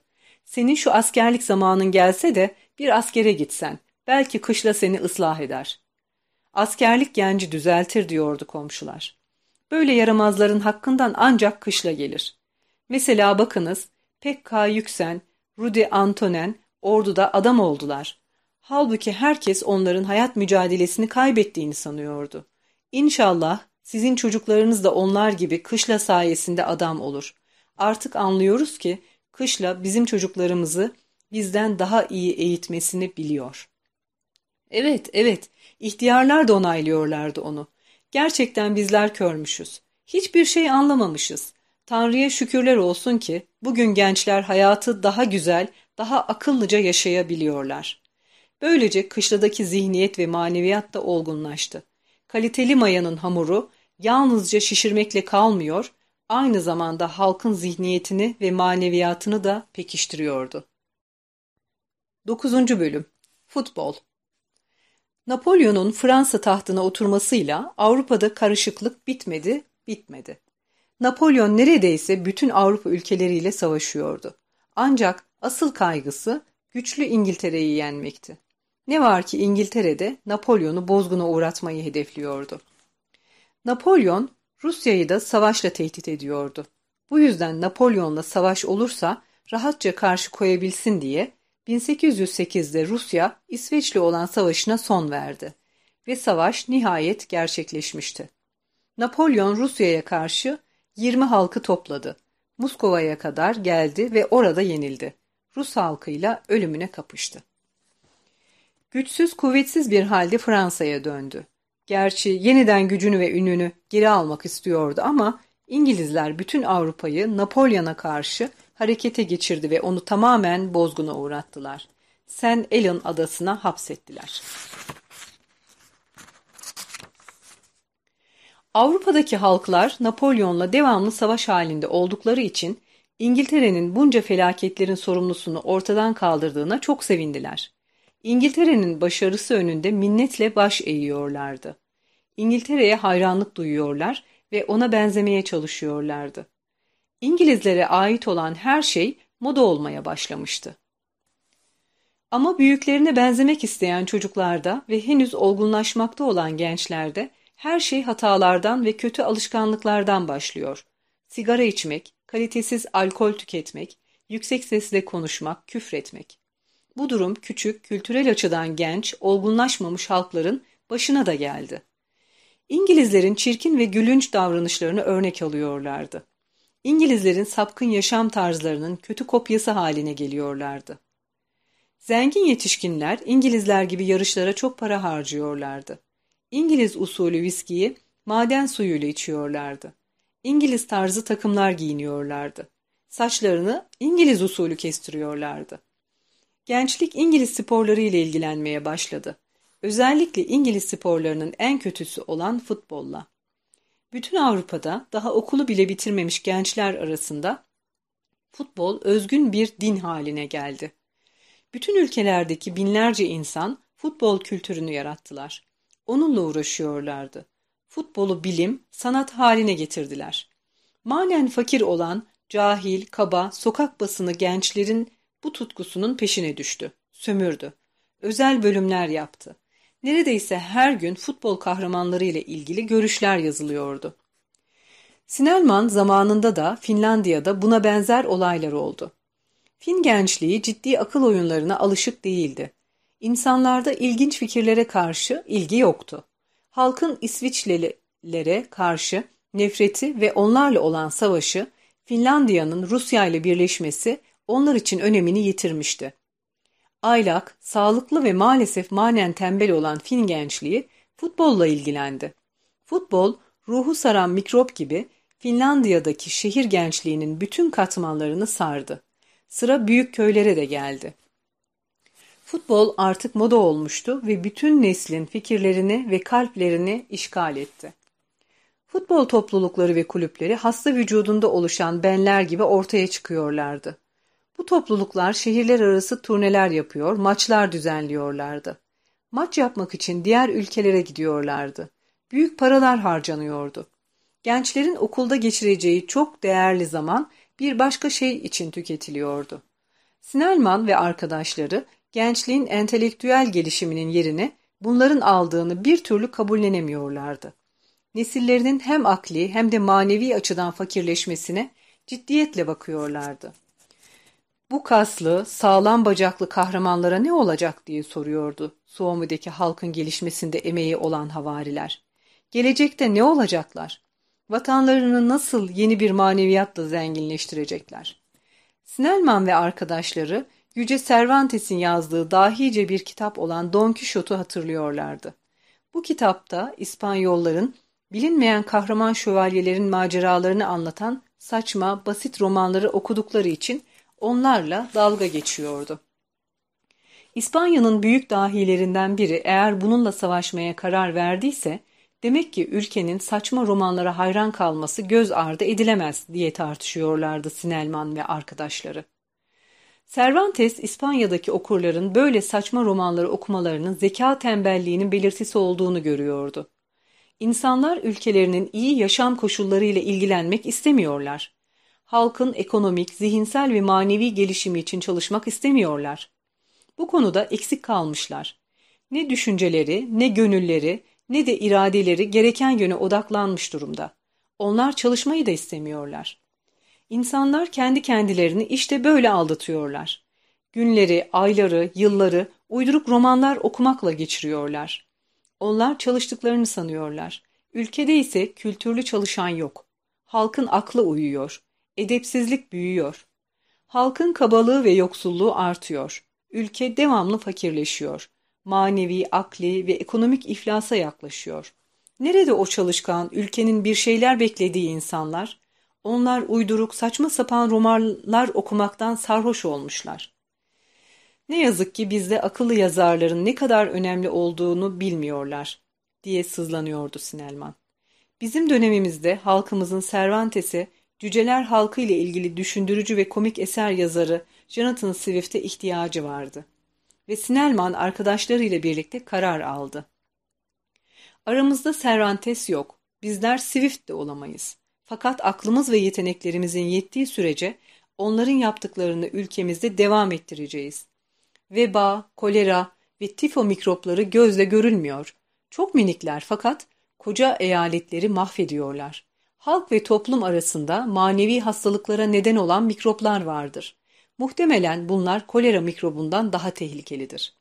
Senin şu askerlik zamanın gelse de bir askere gitsen, belki kışla seni ıslah eder. Askerlik genci düzeltir diyordu komşular. Böyle yaramazların hakkından ancak kışla gelir. Mesela bakınız, Pekka Yüksen, Rudi Antonen orduda adam oldular. Halbuki herkes onların hayat mücadelesini kaybettiğini sanıyordu. İnşallah sizin çocuklarınız da onlar gibi kışla sayesinde adam olur. Artık anlıyoruz ki kışla bizim çocuklarımızı bizden daha iyi eğitmesini biliyor. Evet, evet, ihtiyarlar da onaylıyorlardı onu. Gerçekten bizler körmüşüz. Hiçbir şey anlamamışız. Tanrı'ya şükürler olsun ki bugün gençler hayatı daha güzel, daha akıllıca yaşayabiliyorlar. Böylece kışladaki zihniyet ve maneviyat da olgunlaştı. Kaliteli mayanın hamuru yalnızca şişirmekle kalmıyor, aynı zamanda halkın zihniyetini ve maneviyatını da pekiştiriyordu. 9. Bölüm Futbol Napolyon'un Fransa tahtına oturmasıyla Avrupa'da karışıklık bitmedi, bitmedi. Napolyon neredeyse bütün Avrupa ülkeleriyle savaşıyordu. Ancak asıl kaygısı güçlü İngiltere'yi yenmekti. Ne var ki İngiltere'de Napolyon'u bozguna uğratmayı hedefliyordu. Napolyon Rusya'yı da savaşla tehdit ediyordu. Bu yüzden Napolyon'la savaş olursa rahatça karşı koyabilsin diye 1808'de Rusya İsveç'le olan savaşına son verdi ve savaş nihayet gerçekleşmişti. Napolyon Rusya'ya karşı 20 halkı topladı. Muskova'ya kadar geldi ve orada yenildi. Rus halkıyla ölümüne kapıştı. Güçsüz, kuvvetsiz bir halde Fransa'ya döndü. Gerçi yeniden gücünü ve ününü geri almak istiyordu ama İngilizler bütün Avrupa'yı Napolyon'a karşı harekete geçirdi ve onu tamamen bozguna uğrattılar. Sen Ellen adasına hapsettiler. Avrupa'daki halklar Napolyon'la devamlı savaş halinde oldukları için İngiltere'nin bunca felaketlerin sorumlusunu ortadan kaldırdığına çok sevindiler. İngiltere'nin başarısı önünde minnetle baş eğiyorlardı. İngiltere'ye hayranlık duyuyorlar ve ona benzemeye çalışıyorlardı. İngilizlere ait olan her şey moda olmaya başlamıştı. Ama büyüklerine benzemek isteyen çocuklarda ve henüz olgunlaşmakta olan gençlerde her şey hatalardan ve kötü alışkanlıklardan başlıyor. Sigara içmek, kalitesiz alkol tüketmek, yüksek sesle konuşmak, küfretmek. Bu durum küçük, kültürel açıdan genç, olgunlaşmamış halkların başına da geldi. İngilizlerin çirkin ve gülünç davranışlarını örnek alıyorlardı. İngilizlerin sapkın yaşam tarzlarının kötü kopyası haline geliyorlardı. Zengin yetişkinler İngilizler gibi yarışlara çok para harcıyorlardı. İngiliz usulü viskiyi maden suyuyla içiyorlardı. İngiliz tarzı takımlar giyiniyorlardı. Saçlarını İngiliz usulü kestiriyorlardı. Gençlik İngiliz sporları ile ilgilenmeye başladı. Özellikle İngiliz sporlarının en kötüsü olan futbolla. Bütün Avrupa'da daha okulu bile bitirmemiş gençler arasında futbol özgün bir din haline geldi. Bütün ülkelerdeki binlerce insan futbol kültürünü yarattılar. Onunla uğraşıyorlardı. Futbolu bilim, sanat haline getirdiler. Manen fakir olan, cahil, kaba, sokak basını gençlerin bu tutkusunun peşine düştü. Sömürdü. Özel bölümler yaptı. Neredeyse her gün futbol kahramanları ile ilgili görüşler yazılıyordu. Sinelman zamanında da Finlandiya'da buna benzer olaylar oldu. Fin gençliği ciddi akıl oyunlarına alışık değildi. İnsanlarda ilginç fikirlere karşı ilgi yoktu. Halkın İsviçrelilere karşı nefreti ve onlarla olan savaşı, Finlandiya'nın Rusya ile birleşmesi onlar için önemini yitirmişti. Aylak, sağlıklı ve maalesef manen tembel olan Fin gençliği futbolla ilgilendi. Futbol, ruhu saran mikrop gibi Finlandiya'daki şehir gençliğinin bütün katmanlarını sardı. Sıra büyük köylere de geldi. Futbol artık moda olmuştu ve bütün neslin fikirlerini ve kalplerini işgal etti. Futbol toplulukları ve kulüpleri hasta vücudunda oluşan benler gibi ortaya çıkıyorlardı. Bu topluluklar şehirler arası turneler yapıyor, maçlar düzenliyorlardı. Maç yapmak için diğer ülkelere gidiyorlardı. Büyük paralar harcanıyordu. Gençlerin okulda geçireceği çok değerli zaman bir başka şey için tüketiliyordu. Sinelman ve arkadaşları gençliğin entelektüel gelişiminin yerini bunların aldığını bir türlü kabullenemiyorlardı. Nesillerinin hem akli hem de manevi açıdan fakirleşmesine ciddiyetle bakıyorlardı. Bu kaslı, sağlam bacaklı kahramanlara ne olacak diye soruyordu Suomi'deki halkın gelişmesinde emeği olan havariler. Gelecekte ne olacaklar? Vatanlarını nasıl yeni bir maneviyatla zenginleştirecekler? Snellman ve arkadaşları Yüce Cervantes'in yazdığı dahice bir kitap olan Don Quixote'u hatırlıyorlardı. Bu kitapta İspanyolların bilinmeyen kahraman şövalyelerin maceralarını anlatan saçma, basit romanları okudukları için onlarla dalga geçiyordu. İspanya'nın büyük dahilerinden biri eğer bununla savaşmaya karar verdiyse, demek ki ülkenin saçma romanlara hayran kalması göz ardı edilemez diye tartışıyorlardı Sinelman ve arkadaşları. Cervantes, İspanya'daki okurların böyle saçma romanları okumalarının zeka tembelliğinin belirtisi olduğunu görüyordu. İnsanlar ülkelerinin iyi yaşam koşullarıyla ilgilenmek istemiyorlar halkın ekonomik, zihinsel ve manevi gelişimi için çalışmak istemiyorlar. Bu konuda eksik kalmışlar. Ne düşünceleri, ne gönülleri, ne de iradeleri gereken yöne odaklanmış durumda. Onlar çalışmayı da istemiyorlar. İnsanlar kendi kendilerini işte böyle aldatıyorlar. Günleri, ayları, yılları uyduruk romanlar okumakla geçiriyorlar. Onlar çalıştıklarını sanıyorlar. Ülkede ise kültürlü çalışan yok. Halkın aklı uyuyor. Edepsizlik büyüyor. Halkın kabalığı ve yoksulluğu artıyor. Ülke devamlı fakirleşiyor. Manevi, akli ve ekonomik iflasa yaklaşıyor. Nerede o çalışkan, ülkenin bir şeyler beklediği insanlar? Onlar uyduruk, saçma sapan romanlar okumaktan sarhoş olmuşlar. Ne yazık ki bizde akıllı yazarların ne kadar önemli olduğunu bilmiyorlar, diye sızlanıyordu Sinelman. Bizim dönemimizde halkımızın Cervantes'e cüceler halkı ile ilgili düşündürücü ve komik eser yazarı Jonathan Swift'e ihtiyacı vardı. Ve Sinelman arkadaşlarıyla birlikte karar aldı. Aramızda Cervantes yok. Bizler Swift de olamayız. Fakat aklımız ve yeteneklerimizin yettiği sürece onların yaptıklarını ülkemizde devam ettireceğiz. Veba, kolera ve tifo mikropları gözle görülmüyor. Çok minikler fakat koca eyaletleri mahvediyorlar. Halk ve toplum arasında manevi hastalıklara neden olan mikroplar vardır. Muhtemelen bunlar kolera mikrobundan daha tehlikelidir.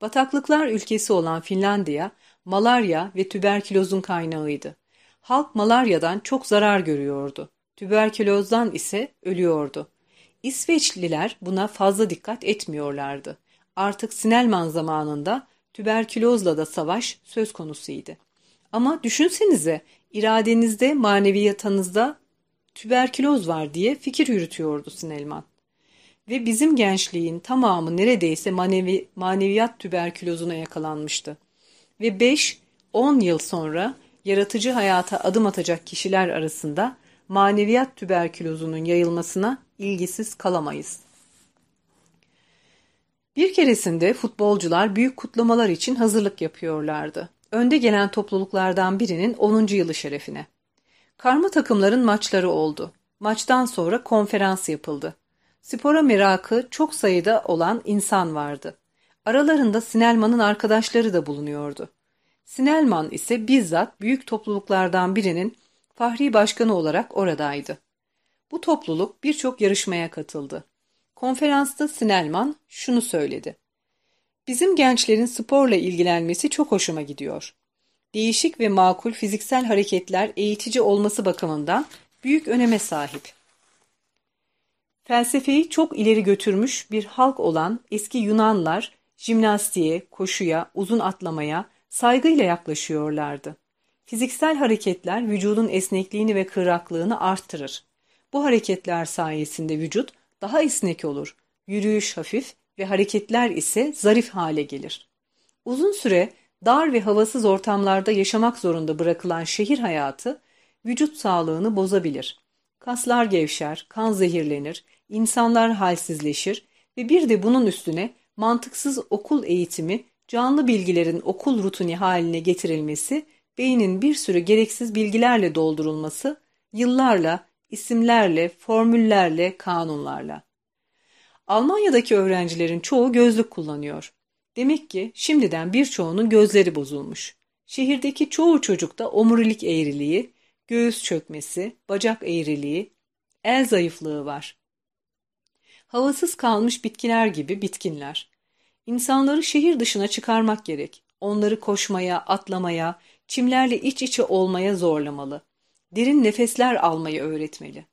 Bataklıklar ülkesi olan Finlandiya, malarya ve tüberkülozun kaynağıydı. Halk malaryadan çok zarar görüyordu. Tüberkülozdan ise ölüyordu. İsveçliler buna fazla dikkat etmiyorlardı. Artık Sinelman zamanında tüberkülozla da savaş söz konusuydu. Ama düşünsenize iradenizde, maneviyatınızda tüberküloz var diye fikir yürütüyordu Sinelman. Ve bizim gençliğin tamamı neredeyse manevi, maneviyat tüberkülozuna yakalanmıştı. Ve 5-10 yıl sonra yaratıcı hayata adım atacak kişiler arasında maneviyat tüberkülozunun yayılmasına ilgisiz kalamayız. Bir keresinde futbolcular büyük kutlamalar için hazırlık yapıyorlardı. Önde gelen topluluklardan birinin 10. yılı şerefine. Karma takımların maçları oldu. Maçtan sonra konferans yapıldı. Spora merakı çok sayıda olan insan vardı. Aralarında Sinelman'ın arkadaşları da bulunuyordu. Sinelman ise bizzat büyük topluluklardan birinin fahri başkanı olarak oradaydı. Bu topluluk birçok yarışmaya katıldı. Konferansta Sinelman şunu söyledi. Bizim gençlerin sporla ilgilenmesi çok hoşuma gidiyor. Değişik ve makul fiziksel hareketler eğitici olması bakımından büyük öneme sahip. Felsefeyi çok ileri götürmüş bir halk olan eski Yunanlar jimnastiğe, koşuya, uzun atlamaya saygıyla yaklaşıyorlardı. Fiziksel hareketler vücudun esnekliğini ve kıraklığını arttırır. Bu hareketler sayesinde vücut daha esnek olur. Yürüyüş hafif ve hareketler ise zarif hale gelir. Uzun süre dar ve havasız ortamlarda yaşamak zorunda bırakılan şehir hayatı vücut sağlığını bozabilir. Kaslar gevşer, kan zehirlenir, insanlar halsizleşir ve bir de bunun üstüne mantıksız okul eğitimi, canlı bilgilerin okul rutini haline getirilmesi, beynin bir sürü gereksiz bilgilerle doldurulması, yıllarla, isimlerle, formüllerle, kanunlarla. Almanya'daki öğrencilerin çoğu gözlük kullanıyor. Demek ki şimdiden birçoğunun gözleri bozulmuş. Şehirdeki çoğu çocukta omurilik eğriliği, göğüs çökmesi, bacak eğriliği, el zayıflığı var. Havasız kalmış bitkiler gibi bitkinler. İnsanları şehir dışına çıkarmak gerek. Onları koşmaya, atlamaya, çimlerle iç içe olmaya zorlamalı. Derin nefesler almayı öğretmeli.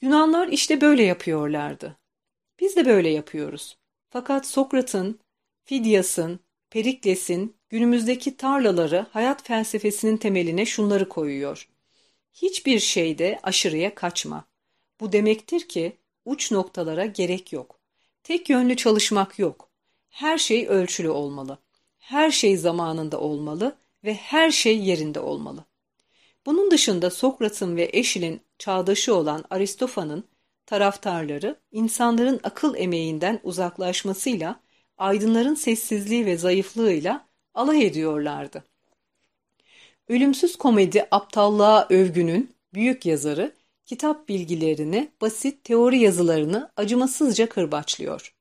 Yunanlar işte böyle yapıyorlardı. Biz de böyle yapıyoruz. Fakat Sokrat'ın, Fidyas'ın, Perikles'in günümüzdeki tarlaları hayat felsefesinin temeline şunları koyuyor. Hiçbir şeyde aşırıya kaçma. Bu demektir ki uç noktalara gerek yok. Tek yönlü çalışmak yok. Her şey ölçülü olmalı. Her şey zamanında olmalı ve her şey yerinde olmalı. Bunun dışında Sokrat'ın ve Eşil'in çağdaşı olan Aristofan'ın taraftarları insanların akıl emeğinden uzaklaşmasıyla, aydınların sessizliği ve zayıflığıyla alay ediyorlardı. Ölümsüz komedi aptallığa övgünün büyük yazarı kitap bilgilerini, basit teori yazılarını acımasızca kırbaçlıyor.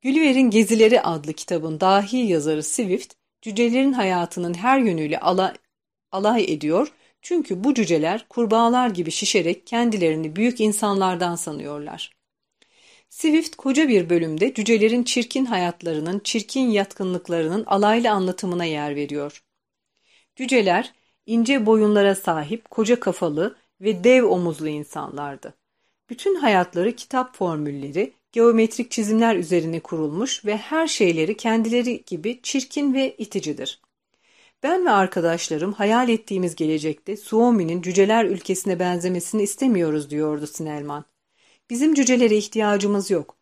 Gülliver'in Gezileri adlı kitabın dahi yazarı Swift, cücelerin hayatının her yönüyle alay, alay ediyor çünkü bu cüceler kurbağalar gibi şişerek kendilerini büyük insanlardan sanıyorlar. Swift koca bir bölümde cücelerin çirkin hayatlarının, çirkin yatkınlıklarının alaylı anlatımına yer veriyor. Cüceler ince boyunlara sahip, koca kafalı ve dev omuzlu insanlardı. Bütün hayatları kitap formülleri, geometrik çizimler üzerine kurulmuş ve her şeyleri kendileri gibi çirkin ve iticidir. Ben ve arkadaşlarım hayal ettiğimiz gelecekte Suomi'nin cüceler ülkesine benzemesini istemiyoruz diyordu Sinelman. Bizim cücelere ihtiyacımız yok.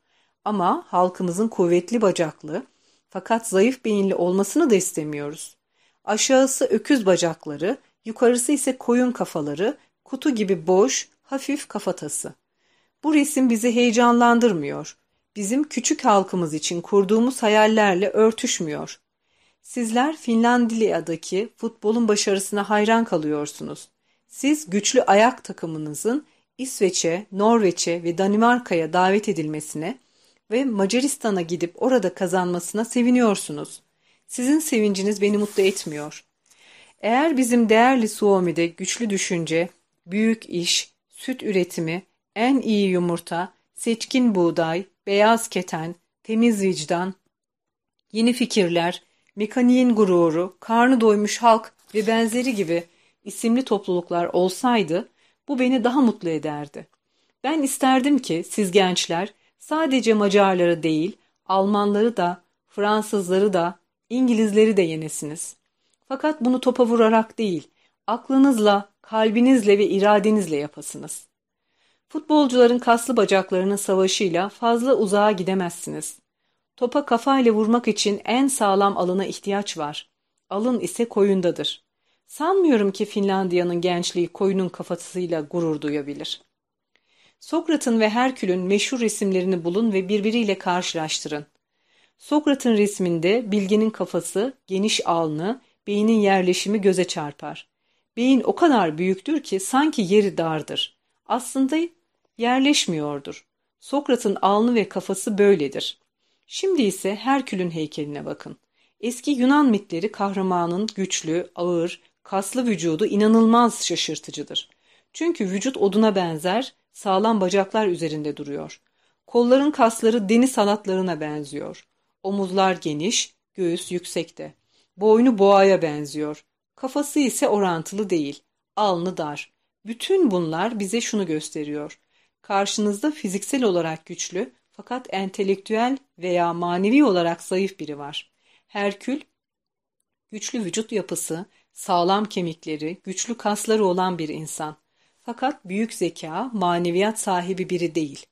Ama halkımızın kuvvetli bacaklı fakat zayıf beyinli olmasını da istemiyoruz. Aşağısı öküz bacakları, yukarısı ise koyun kafaları, kutu gibi boş, hafif kafatası. Bu resim bizi heyecanlandırmıyor. Bizim küçük halkımız için kurduğumuz hayallerle örtüşmüyor. Sizler Finlandiya'daki futbolun başarısına hayran kalıyorsunuz. Siz güçlü ayak takımınızın İsveç'e, Norveç'e ve Danimarka'ya davet edilmesine ve Macaristan'a gidip orada kazanmasına seviniyorsunuz. Sizin sevinciniz beni mutlu etmiyor. Eğer bizim değerli Suomi'de güçlü düşünce, büyük iş, süt üretimi, en iyi yumurta, seçkin buğday, beyaz keten, temiz vicdan, yeni fikirler, mekaniğin gururu, karnı doymuş halk ve benzeri gibi isimli topluluklar olsaydı bu beni daha mutlu ederdi. Ben isterdim ki siz gençler sadece Macarları değil, Almanları da, Fransızları da, İngilizleri de yenesiniz. Fakat bunu topa vurarak değil, aklınızla, kalbinizle ve iradenizle yapasınız. Futbolcuların kaslı bacaklarının savaşıyla fazla uzağa gidemezsiniz. Topa kafayla vurmak için en sağlam alına ihtiyaç var. Alın ise koyundadır. Sanmıyorum ki Finlandiya'nın gençliği koyunun kafasıyla gurur duyabilir. Sokrat'ın ve Herkül'ün meşhur resimlerini bulun ve birbiriyle karşılaştırın. Sokrat'ın resminde bilginin kafası, geniş alnı, beynin yerleşimi göze çarpar. Beyin o kadar büyüktür ki sanki yeri dardır. Aslında yerleşmiyordur. Sokrat'ın alnı ve kafası böyledir. Şimdi ise Herkül'ün heykeline bakın. Eski Yunan mitleri kahramanın güçlü, ağır, kaslı vücudu inanılmaz şaşırtıcıdır. Çünkü vücut oduna benzer, sağlam bacaklar üzerinde duruyor. Kolların kasları deniz sanatlarına benziyor. Omuzlar geniş, göğüs yüksekte. Boynu boğaya benziyor. Kafası ise orantılı değil, alnı dar. Bütün bunlar bize şunu gösteriyor. Karşınızda fiziksel olarak güçlü fakat entelektüel veya manevi olarak zayıf biri var. Herkül, güçlü vücut yapısı, sağlam kemikleri, güçlü kasları olan bir insan. Fakat büyük zeka, maneviyat sahibi biri değil.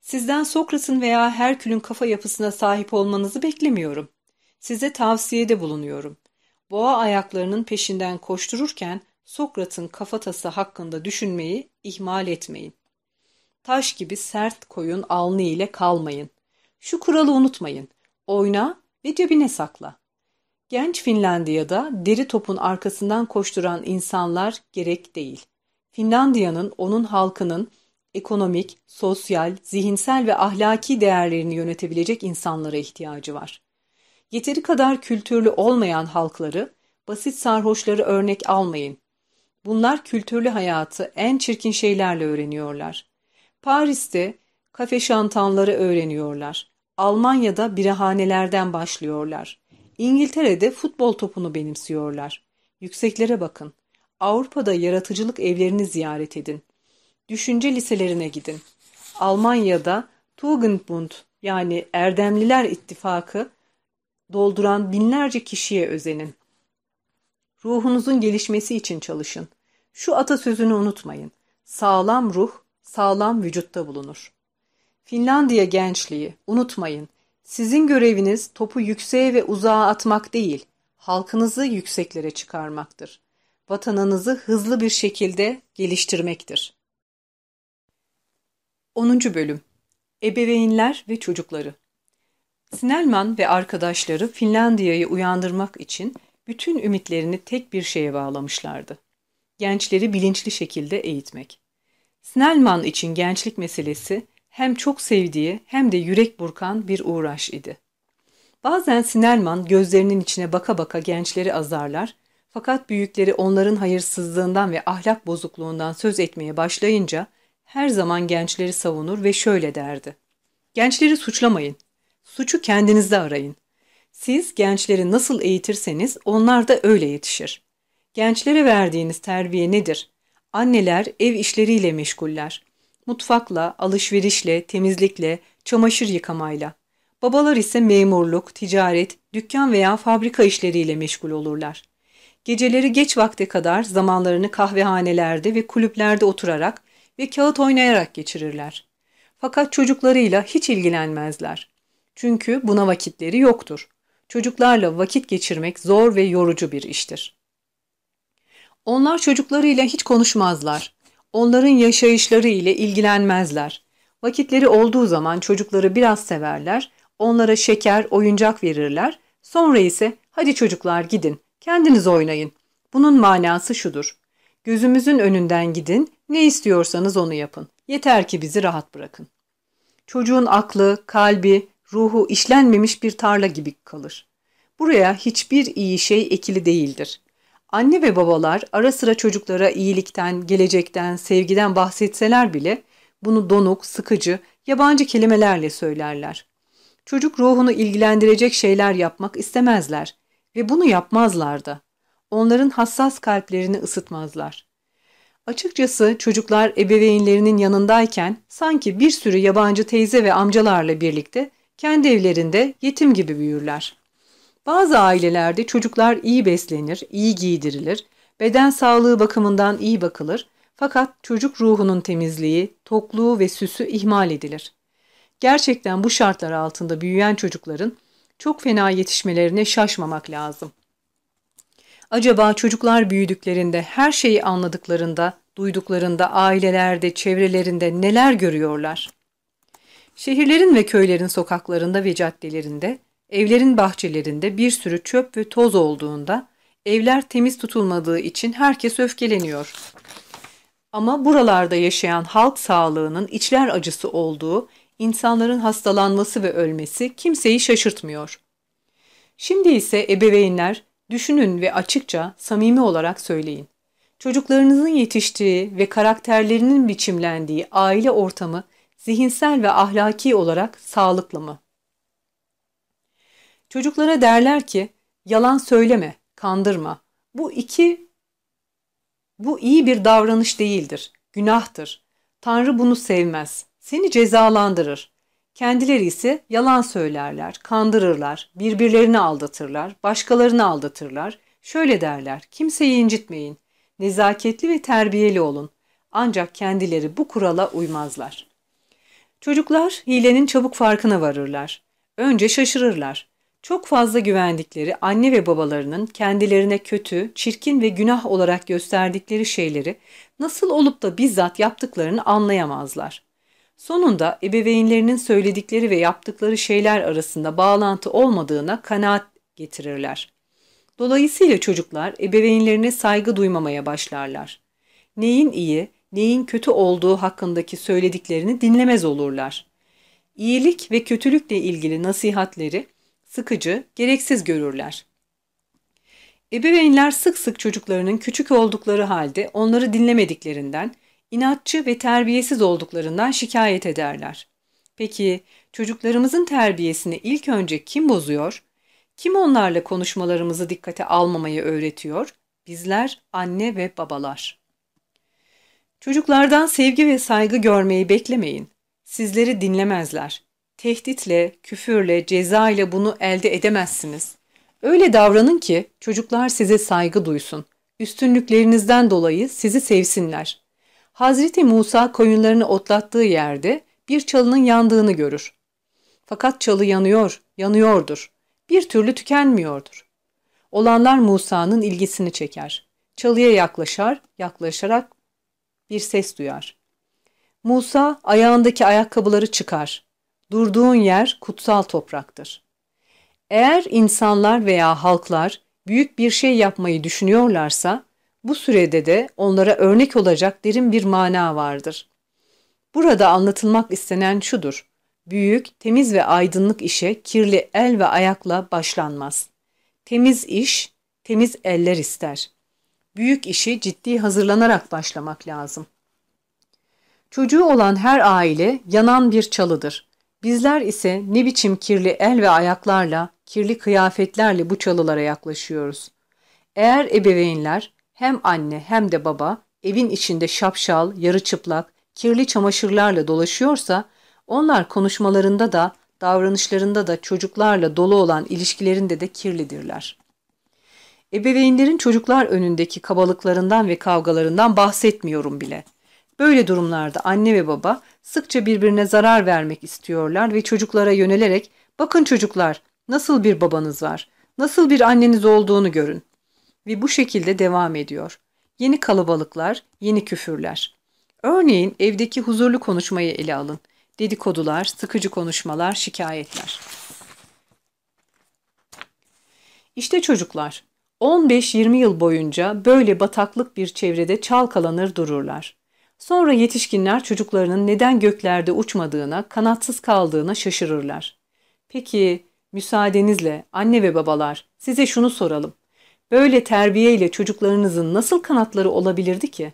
Sizden Sokrat'ın veya Herkül'ün kafa yapısına sahip olmanızı beklemiyorum. Size tavsiyede bulunuyorum. Boğa ayaklarının peşinden koştururken Sokrat'ın kafatası hakkında düşünmeyi ihmal etmeyin. Taş gibi sert koyun alnı ile kalmayın. Şu kuralı unutmayın. Oyna ve cebine sakla. Genç Finlandiya'da deri topun arkasından koşturan insanlar gerek değil. Finlandiya'nın onun halkının ekonomik, sosyal, zihinsel ve ahlaki değerlerini yönetebilecek insanlara ihtiyacı var. Yeteri kadar kültürlü olmayan halkları, basit sarhoşları örnek almayın. Bunlar kültürlü hayatı en çirkin şeylerle öğreniyorlar. Paris'te kafe şantanları öğreniyorlar. Almanya'da birahanelerden başlıyorlar. İngiltere'de futbol topunu benimsiyorlar. Yükseklere bakın. Avrupa'da yaratıcılık evlerini ziyaret edin. Düşünce liselerine gidin. Almanya'da Tugendbund yani Erdemliler İttifakı dolduran binlerce kişiye özenin. Ruhunuzun gelişmesi için çalışın. Şu atasözünü unutmayın. Sağlam ruh, sağlam vücutta bulunur. Finlandiya gençliği, unutmayın. Sizin göreviniz topu yükseğe ve uzağa atmak değil, halkınızı yükseklere çıkarmaktır. Vatanınızı hızlı bir şekilde geliştirmektir. 10. Bölüm Ebeveynler ve Çocukları Sinelman ve arkadaşları Finlandiya'yı uyandırmak için bütün ümitlerini tek bir şeye bağlamışlardı. Gençleri bilinçli şekilde eğitmek. Snellman için gençlik meselesi hem çok sevdiği hem de yürek burkan bir uğraş idi. Bazen Sinelman gözlerinin içine baka baka gençleri azarlar fakat büyükleri onların hayırsızlığından ve ahlak bozukluğundan söz etmeye başlayınca her zaman gençleri savunur ve şöyle derdi. Gençleri suçlamayın. Suçu kendinizde arayın. Siz gençleri nasıl eğitirseniz onlar da öyle yetişir. Gençlere verdiğiniz terbiye nedir? Anneler ev işleriyle meşguller. Mutfakla, alışverişle, temizlikle, çamaşır yıkamayla. Babalar ise memurluk, ticaret, dükkan veya fabrika işleriyle meşgul olurlar. Geceleri geç vakte kadar zamanlarını kahvehanelerde ve kulüplerde oturarak ve kağıt oynayarak geçirirler. Fakat çocuklarıyla hiç ilgilenmezler. Çünkü buna vakitleri yoktur. Çocuklarla vakit geçirmek zor ve yorucu bir iştir. Onlar çocuklarıyla hiç konuşmazlar. Onların yaşayışları ile ilgilenmezler. Vakitleri olduğu zaman çocukları biraz severler, onlara şeker, oyuncak verirler, sonra ise hadi çocuklar gidin, kendiniz oynayın. Bunun manası şudur. Gözümüzün önünden gidin, ne istiyorsanız onu yapın. Yeter ki bizi rahat bırakın. Çocuğun aklı, kalbi, ruhu işlenmemiş bir tarla gibi kalır. Buraya hiçbir iyi şey ekili değildir. Anne ve babalar ara sıra çocuklara iyilikten, gelecekten, sevgiden bahsetseler bile bunu donuk, sıkıcı, yabancı kelimelerle söylerler. Çocuk ruhunu ilgilendirecek şeyler yapmak istemezler ve bunu yapmazlar da. Onların hassas kalplerini ısıtmazlar. Açıkçası çocuklar ebeveynlerinin yanındayken sanki bir sürü yabancı teyze ve amcalarla birlikte kendi evlerinde yetim gibi büyürler. Bazı ailelerde çocuklar iyi beslenir, iyi giydirilir, beden sağlığı bakımından iyi bakılır fakat çocuk ruhunun temizliği, tokluğu ve süsü ihmal edilir. Gerçekten bu şartlar altında büyüyen çocukların çok fena yetişmelerine şaşmamak lazım. Acaba çocuklar büyüdüklerinde, her şeyi anladıklarında, duyduklarında, ailelerde, çevrelerinde neler görüyorlar? Şehirlerin ve köylerin sokaklarında ve caddelerinde, evlerin bahçelerinde bir sürü çöp ve toz olduğunda, evler temiz tutulmadığı için herkes öfkeleniyor. Ama buralarda yaşayan halk sağlığının içler acısı olduğu, insanların hastalanması ve ölmesi kimseyi şaşırtmıyor. Şimdi ise ebeveynler düşünün ve açıkça, samimi olarak söyleyin. Çocuklarınızın yetiştiği ve karakterlerinin biçimlendiği aile ortamı zihinsel ve ahlaki olarak sağlıklı mı? Çocuklara derler ki, yalan söyleme, kandırma. Bu iki, bu iyi bir davranış değildir, günahtır. Tanrı bunu sevmez, seni cezalandırır. Kendileri ise yalan söylerler, kandırırlar, birbirlerini aldatırlar, başkalarını aldatırlar. Şöyle derler, kimseyi incitmeyin, nezaketli ve terbiyeli olun. Ancak kendileri bu kurala uymazlar. Çocuklar hilenin çabuk farkına varırlar. Önce şaşırırlar. Çok fazla güvendikleri anne ve babalarının kendilerine kötü, çirkin ve günah olarak gösterdikleri şeyleri nasıl olup da bizzat yaptıklarını anlayamazlar. Sonunda ebeveynlerinin söyledikleri ve yaptıkları şeyler arasında bağlantı olmadığına kanaat getirirler. Dolayısıyla çocuklar ebeveynlerine saygı duymamaya başlarlar. Neyin iyi, neyin kötü olduğu hakkındaki söylediklerini dinlemez olurlar. İyilik ve kötülükle ilgili nasihatleri sıkıcı, gereksiz görürler. Ebeveynler sık sık çocuklarının küçük oldukları halde onları dinlemediklerinden, inatçı ve terbiyesiz olduklarından şikayet ederler. Peki çocuklarımızın terbiyesini ilk önce kim bozuyor? Kim onlarla konuşmalarımızı dikkate almamayı öğretiyor? Bizler, anne ve babalar. Çocuklardan sevgi ve saygı görmeyi beklemeyin. Sizleri dinlemezler. Tehditle, küfürle, ceza ile bunu elde edemezsiniz. Öyle davranın ki çocuklar size saygı duysun. Üstünlüklerinizden dolayı sizi sevsinler. Hazreti Musa koyunlarını otlattığı yerde bir çalının yandığını görür. Fakat çalı yanıyor, yanıyordur. Bir türlü tükenmiyordur. Olanlar Musa'nın ilgisini çeker. Çalıya yaklaşar, yaklaşarak bir ses duyar. Musa ayağındaki ayakkabıları çıkar. Durduğun yer kutsal topraktır. Eğer insanlar veya halklar büyük bir şey yapmayı düşünüyorlarsa, bu sürede de onlara örnek olacak derin bir mana vardır. Burada anlatılmak istenen şudur. Büyük, temiz ve aydınlık işe kirli el ve ayakla başlanmaz. Temiz iş, temiz eller ister. Büyük işi ciddi hazırlanarak başlamak lazım. Çocuğu olan her aile yanan bir çalıdır. Bizler ise ne biçim kirli el ve ayaklarla, kirli kıyafetlerle bu çalılara yaklaşıyoruz. Eğer ebeveynler hem anne hem de baba evin içinde şapşal, yarı çıplak, kirli çamaşırlarla dolaşıyorsa onlar konuşmalarında da davranışlarında da çocuklarla dolu olan ilişkilerinde de kirlidirler. Ebeveynlerin çocuklar önündeki kabalıklarından ve kavgalarından bahsetmiyorum bile. Böyle durumlarda anne ve baba sıkça birbirine zarar vermek istiyorlar ve çocuklara yönelerek bakın çocuklar nasıl bir babanız var, nasıl bir anneniz olduğunu görün. Ve bu şekilde devam ediyor. Yeni kalabalıklar, yeni küfürler. Örneğin evdeki huzurlu konuşmayı ele alın. Dedikodular, sıkıcı konuşmalar, şikayetler. İşte çocuklar 15-20 yıl boyunca böyle bataklık bir çevrede çalkalanır dururlar. Sonra yetişkinler çocuklarının neden göklerde uçmadığına, kanatsız kaldığına şaşırırlar. Peki, müsaadenizle anne ve babalar size şunu soralım. Böyle terbiyeyle çocuklarınızın nasıl kanatları olabilirdi ki?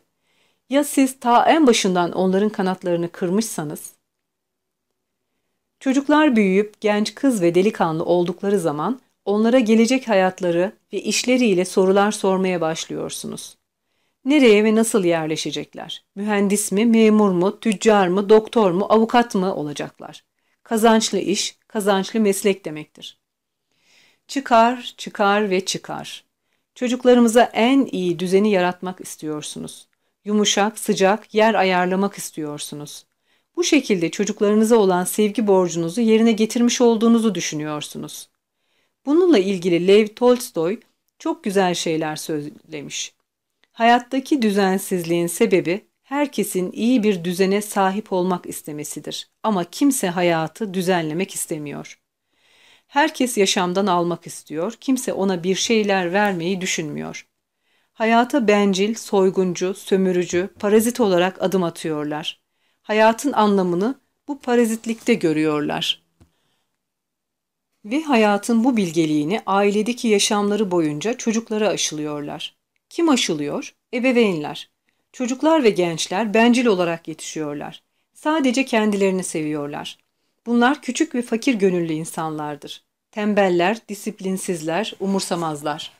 Ya siz ta en başından onların kanatlarını kırmışsanız? Çocuklar büyüyüp genç kız ve delikanlı oldukları zaman onlara gelecek hayatları ve işleriyle sorular sormaya başlıyorsunuz. Nereye ve nasıl yerleşecekler? Mühendis mi, memur mu, tüccar mı, doktor mu, avukat mı olacaklar? Kazançlı iş, kazançlı meslek demektir. Çıkar, çıkar ve çıkar. Çocuklarımıza en iyi düzeni yaratmak istiyorsunuz. Yumuşak, sıcak yer ayarlamak istiyorsunuz. Bu şekilde çocuklarınıza olan sevgi borcunuzu yerine getirmiş olduğunuzu düşünüyorsunuz. Bununla ilgili Lev Tolstoy çok güzel şeyler söylemiş. Hayattaki düzensizliğin sebebi herkesin iyi bir düzene sahip olmak istemesidir. Ama kimse hayatı düzenlemek istemiyor. Herkes yaşamdan almak istiyor, kimse ona bir şeyler vermeyi düşünmüyor. Hayata bencil, soyguncu, sömürücü, parazit olarak adım atıyorlar. Hayatın anlamını bu parazitlikte görüyorlar. Ve hayatın bu bilgeliğini ailedeki yaşamları boyunca çocuklara aşılıyorlar. Kim aşılıyor? Ebeveynler. Çocuklar ve gençler bencil olarak yetişiyorlar. Sadece kendilerini seviyorlar. Bunlar küçük ve fakir gönüllü insanlardır. Tembeller, disiplinsizler, umursamazlar.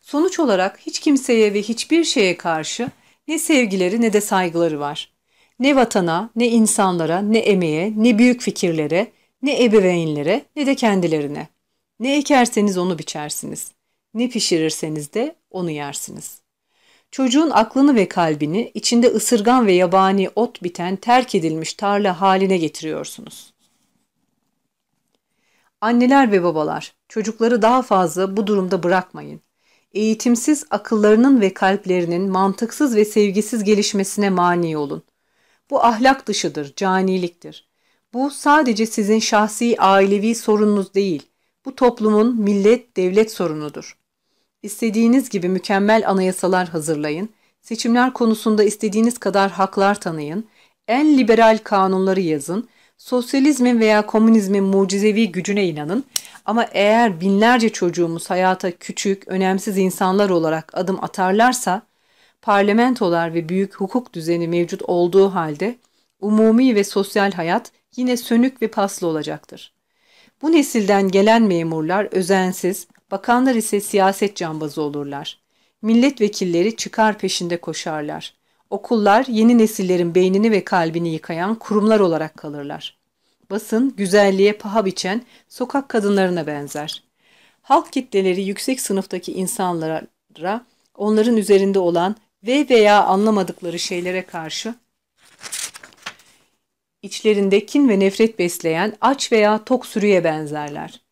Sonuç olarak hiç kimseye ve hiçbir şeye karşı ne sevgileri ne de saygıları var. Ne vatana, ne insanlara, ne emeğe, ne büyük fikirlere, ne ebeveynlere, ne de kendilerine. Ne ekerseniz onu biçersiniz. Ne pişirirseniz de onu yersiniz. Çocuğun aklını ve kalbini içinde ısırgan ve yabani ot biten terk edilmiş tarla haline getiriyorsunuz. Anneler ve babalar, çocukları daha fazla bu durumda bırakmayın. Eğitimsiz akıllarının ve kalplerinin mantıksız ve sevgisiz gelişmesine mani olun. Bu ahlak dışıdır, caniliktir. Bu sadece sizin şahsi ailevi sorununuz değil, bu toplumun millet, devlet sorunudur. İstediğiniz gibi mükemmel anayasalar hazırlayın, seçimler konusunda istediğiniz kadar haklar tanıyın, en liberal kanunları yazın, sosyalizmin veya komünizmin mucizevi gücüne inanın. Ama eğer binlerce çocuğumuz hayata küçük, önemsiz insanlar olarak adım atarlarsa, parlamentolar ve büyük hukuk düzeni mevcut olduğu halde umumi ve sosyal hayat yine sönük ve paslı olacaktır. Bu nesilden gelen memurlar özensiz, bakanlar ise siyaset cambazı olurlar. Milletvekilleri çıkar peşinde koşarlar. Okullar yeni nesillerin beynini ve kalbini yıkayan kurumlar olarak kalırlar. Basın güzelliğe paha biçen sokak kadınlarına benzer. Halk kitleleri yüksek sınıftaki insanlara onların üzerinde olan ve veya anlamadıkları şeylere karşı içlerinde kin ve nefret besleyen aç veya tok sürüye benzerler.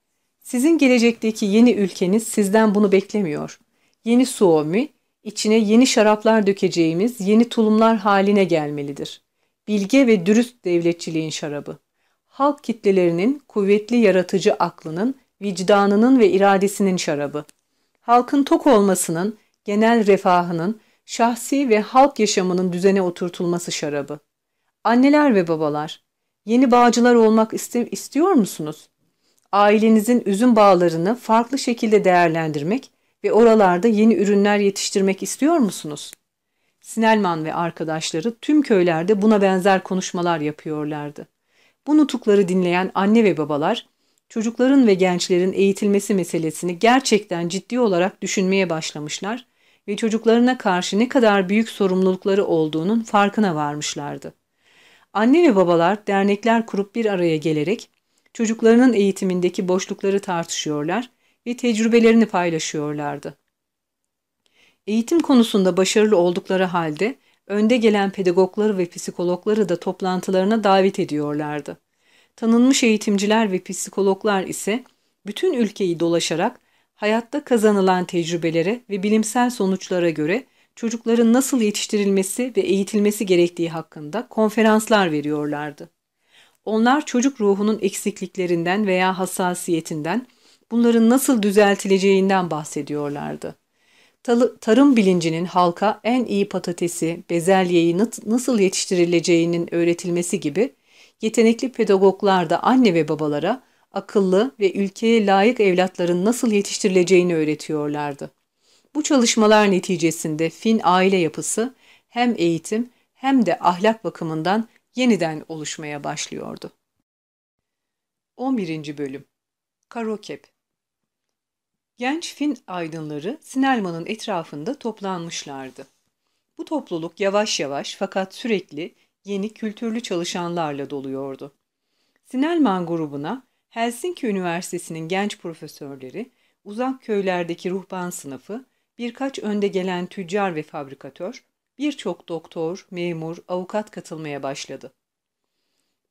Sizin gelecekteki yeni ülkeniz sizden bunu beklemiyor. Yeni Suomi, içine yeni şaraplar dökeceğimiz yeni tulumlar haline gelmelidir. Bilge ve dürüst devletçiliğin şarabı. Halk kitlelerinin kuvvetli yaratıcı aklının, vicdanının ve iradesinin şarabı. Halkın tok olmasının, genel refahının, şahsi ve halk yaşamının düzene oturtulması şarabı. Anneler ve babalar, yeni bağcılar olmak iste istiyor musunuz? Ailenizin üzüm bağlarını farklı şekilde değerlendirmek ve oralarda yeni ürünler yetiştirmek istiyor musunuz? Sinelman ve arkadaşları tüm köylerde buna benzer konuşmalar yapıyorlardı. Bu nutukları dinleyen anne ve babalar, çocukların ve gençlerin eğitilmesi meselesini gerçekten ciddi olarak düşünmeye başlamışlar ve çocuklarına karşı ne kadar büyük sorumlulukları olduğunun farkına varmışlardı. Anne ve babalar dernekler kurup bir araya gelerek çocuklarının eğitimindeki boşlukları tartışıyorlar ve tecrübelerini paylaşıyorlardı. Eğitim konusunda başarılı oldukları halde önde gelen pedagogları ve psikologları da toplantılarına davet ediyorlardı. Tanınmış eğitimciler ve psikologlar ise bütün ülkeyi dolaşarak hayatta kazanılan tecrübelere ve bilimsel sonuçlara göre çocukların nasıl yetiştirilmesi ve eğitilmesi gerektiği hakkında konferanslar veriyorlardı. Onlar çocuk ruhunun eksikliklerinden veya hassasiyetinden, bunların nasıl düzeltileceğinden bahsediyorlardı. Tarım bilincinin halka en iyi patatesi, bezelyeyi nasıl yetiştirileceğinin öğretilmesi gibi, yetenekli pedagoglar da anne ve babalara akıllı ve ülkeye layık evlatların nasıl yetiştirileceğini öğretiyorlardı. Bu çalışmalar neticesinde Fin aile yapısı hem eğitim hem de ahlak bakımından yeniden oluşmaya başlıyordu. 11. Bölüm Karokep Genç Fin aydınları Sinelman'ın etrafında toplanmışlardı. Bu topluluk yavaş yavaş fakat sürekli yeni kültürlü çalışanlarla doluyordu. Sinelman grubuna Helsinki Üniversitesi'nin genç profesörleri, uzak köylerdeki ruhban sınıfı, birkaç önde gelen tüccar ve fabrikatör, birçok doktor, memur, avukat katılmaya başladı.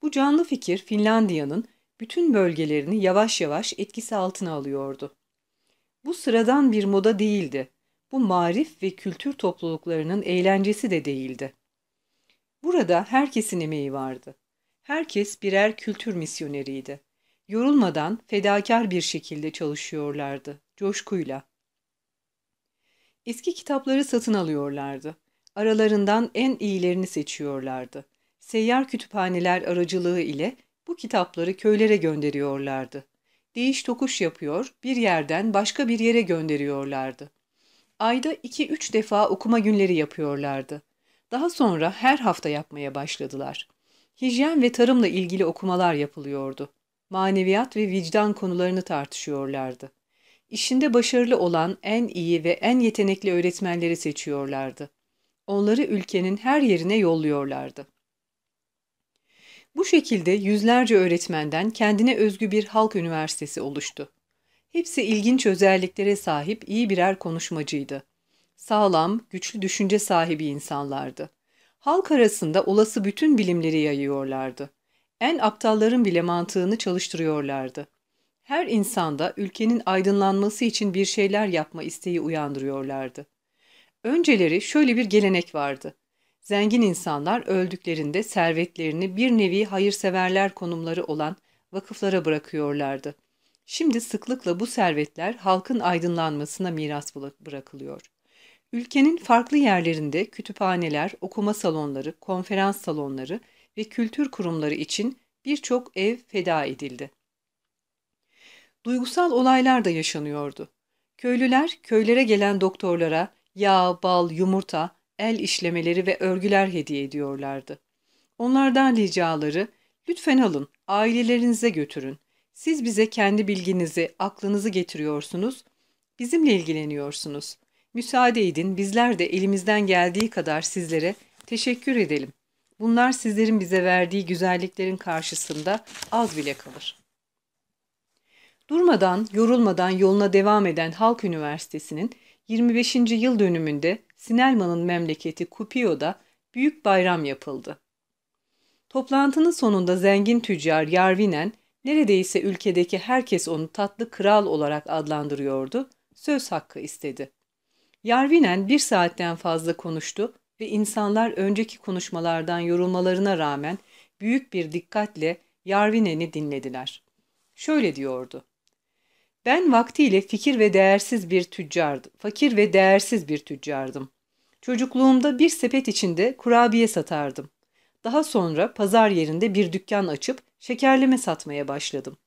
Bu canlı fikir Finlandiya'nın bütün bölgelerini yavaş yavaş etkisi altına alıyordu. Bu sıradan bir moda değildi. Bu marif ve kültür topluluklarının eğlencesi de değildi. Burada herkesin emeği vardı. Herkes birer kültür misyoneriydi. Yorulmadan fedakar bir şekilde çalışıyorlardı, coşkuyla. Eski kitapları satın alıyorlardı. Aralarından en iyilerini seçiyorlardı. Seyyar kütüphaneler aracılığı ile bu kitapları köylere gönderiyorlardı. Değiş tokuş yapıyor, bir yerden başka bir yere gönderiyorlardı. Ayda iki üç defa okuma günleri yapıyorlardı. Daha sonra her hafta yapmaya başladılar. Hijyen ve tarımla ilgili okumalar yapılıyordu. Maneviyat ve vicdan konularını tartışıyorlardı. İşinde başarılı olan en iyi ve en yetenekli öğretmenleri seçiyorlardı. Onları ülkenin her yerine yolluyorlardı. Bu şekilde yüzlerce öğretmenden kendine özgü bir halk üniversitesi oluştu. Hepsi ilginç özelliklere sahip iyi birer konuşmacıydı. Sağlam, güçlü düşünce sahibi insanlardı. Halk arasında olası bütün bilimleri yayıyorlardı. En aptalların bile mantığını çalıştırıyorlardı. Her insanda ülkenin aydınlanması için bir şeyler yapma isteği uyandırıyorlardı. Önceleri şöyle bir gelenek vardı. Zengin insanlar öldüklerinde servetlerini bir nevi hayırseverler konumları olan vakıflara bırakıyorlardı. Şimdi sıklıkla bu servetler halkın aydınlanmasına miras bırakılıyor. Ülkenin farklı yerlerinde kütüphaneler, okuma salonları, konferans salonları ve kültür kurumları için birçok ev feda edildi. Duygusal olaylar da yaşanıyordu. Köylüler köylere gelen doktorlara yağ, bal, yumurta, el işlemeleri ve örgüler hediye ediyorlardı. Onlardan ricaları, lütfen alın, ailelerinize götürün. Siz bize kendi bilginizi, aklınızı getiriyorsunuz, bizimle ilgileniyorsunuz. Müsaade edin, bizler de elimizden geldiği kadar sizlere teşekkür edelim. Bunlar sizlerin bize verdiği güzelliklerin karşısında az bile kalır. Durmadan, yorulmadan yoluna devam eden Halk Üniversitesi'nin 25. yıl dönümünde Sinelman'ın memleketi Kupio'da büyük bayram yapıldı. Toplantının sonunda zengin tüccar Yarvinen, neredeyse ülkedeki herkes onu tatlı kral olarak adlandırıyordu, söz hakkı istedi. Yarvinen bir saatten fazla konuştu ve insanlar önceki konuşmalardan yorulmalarına rağmen büyük bir dikkatle Yarvinen'i dinlediler. Şöyle diyordu. Ben vaktiyle fikir ve değersiz bir tüccardım. Fakir ve değersiz bir tüccardım. Çocukluğumda bir sepet içinde kurabiye satardım. Daha sonra pazar yerinde bir dükkan açıp şekerleme satmaya başladım.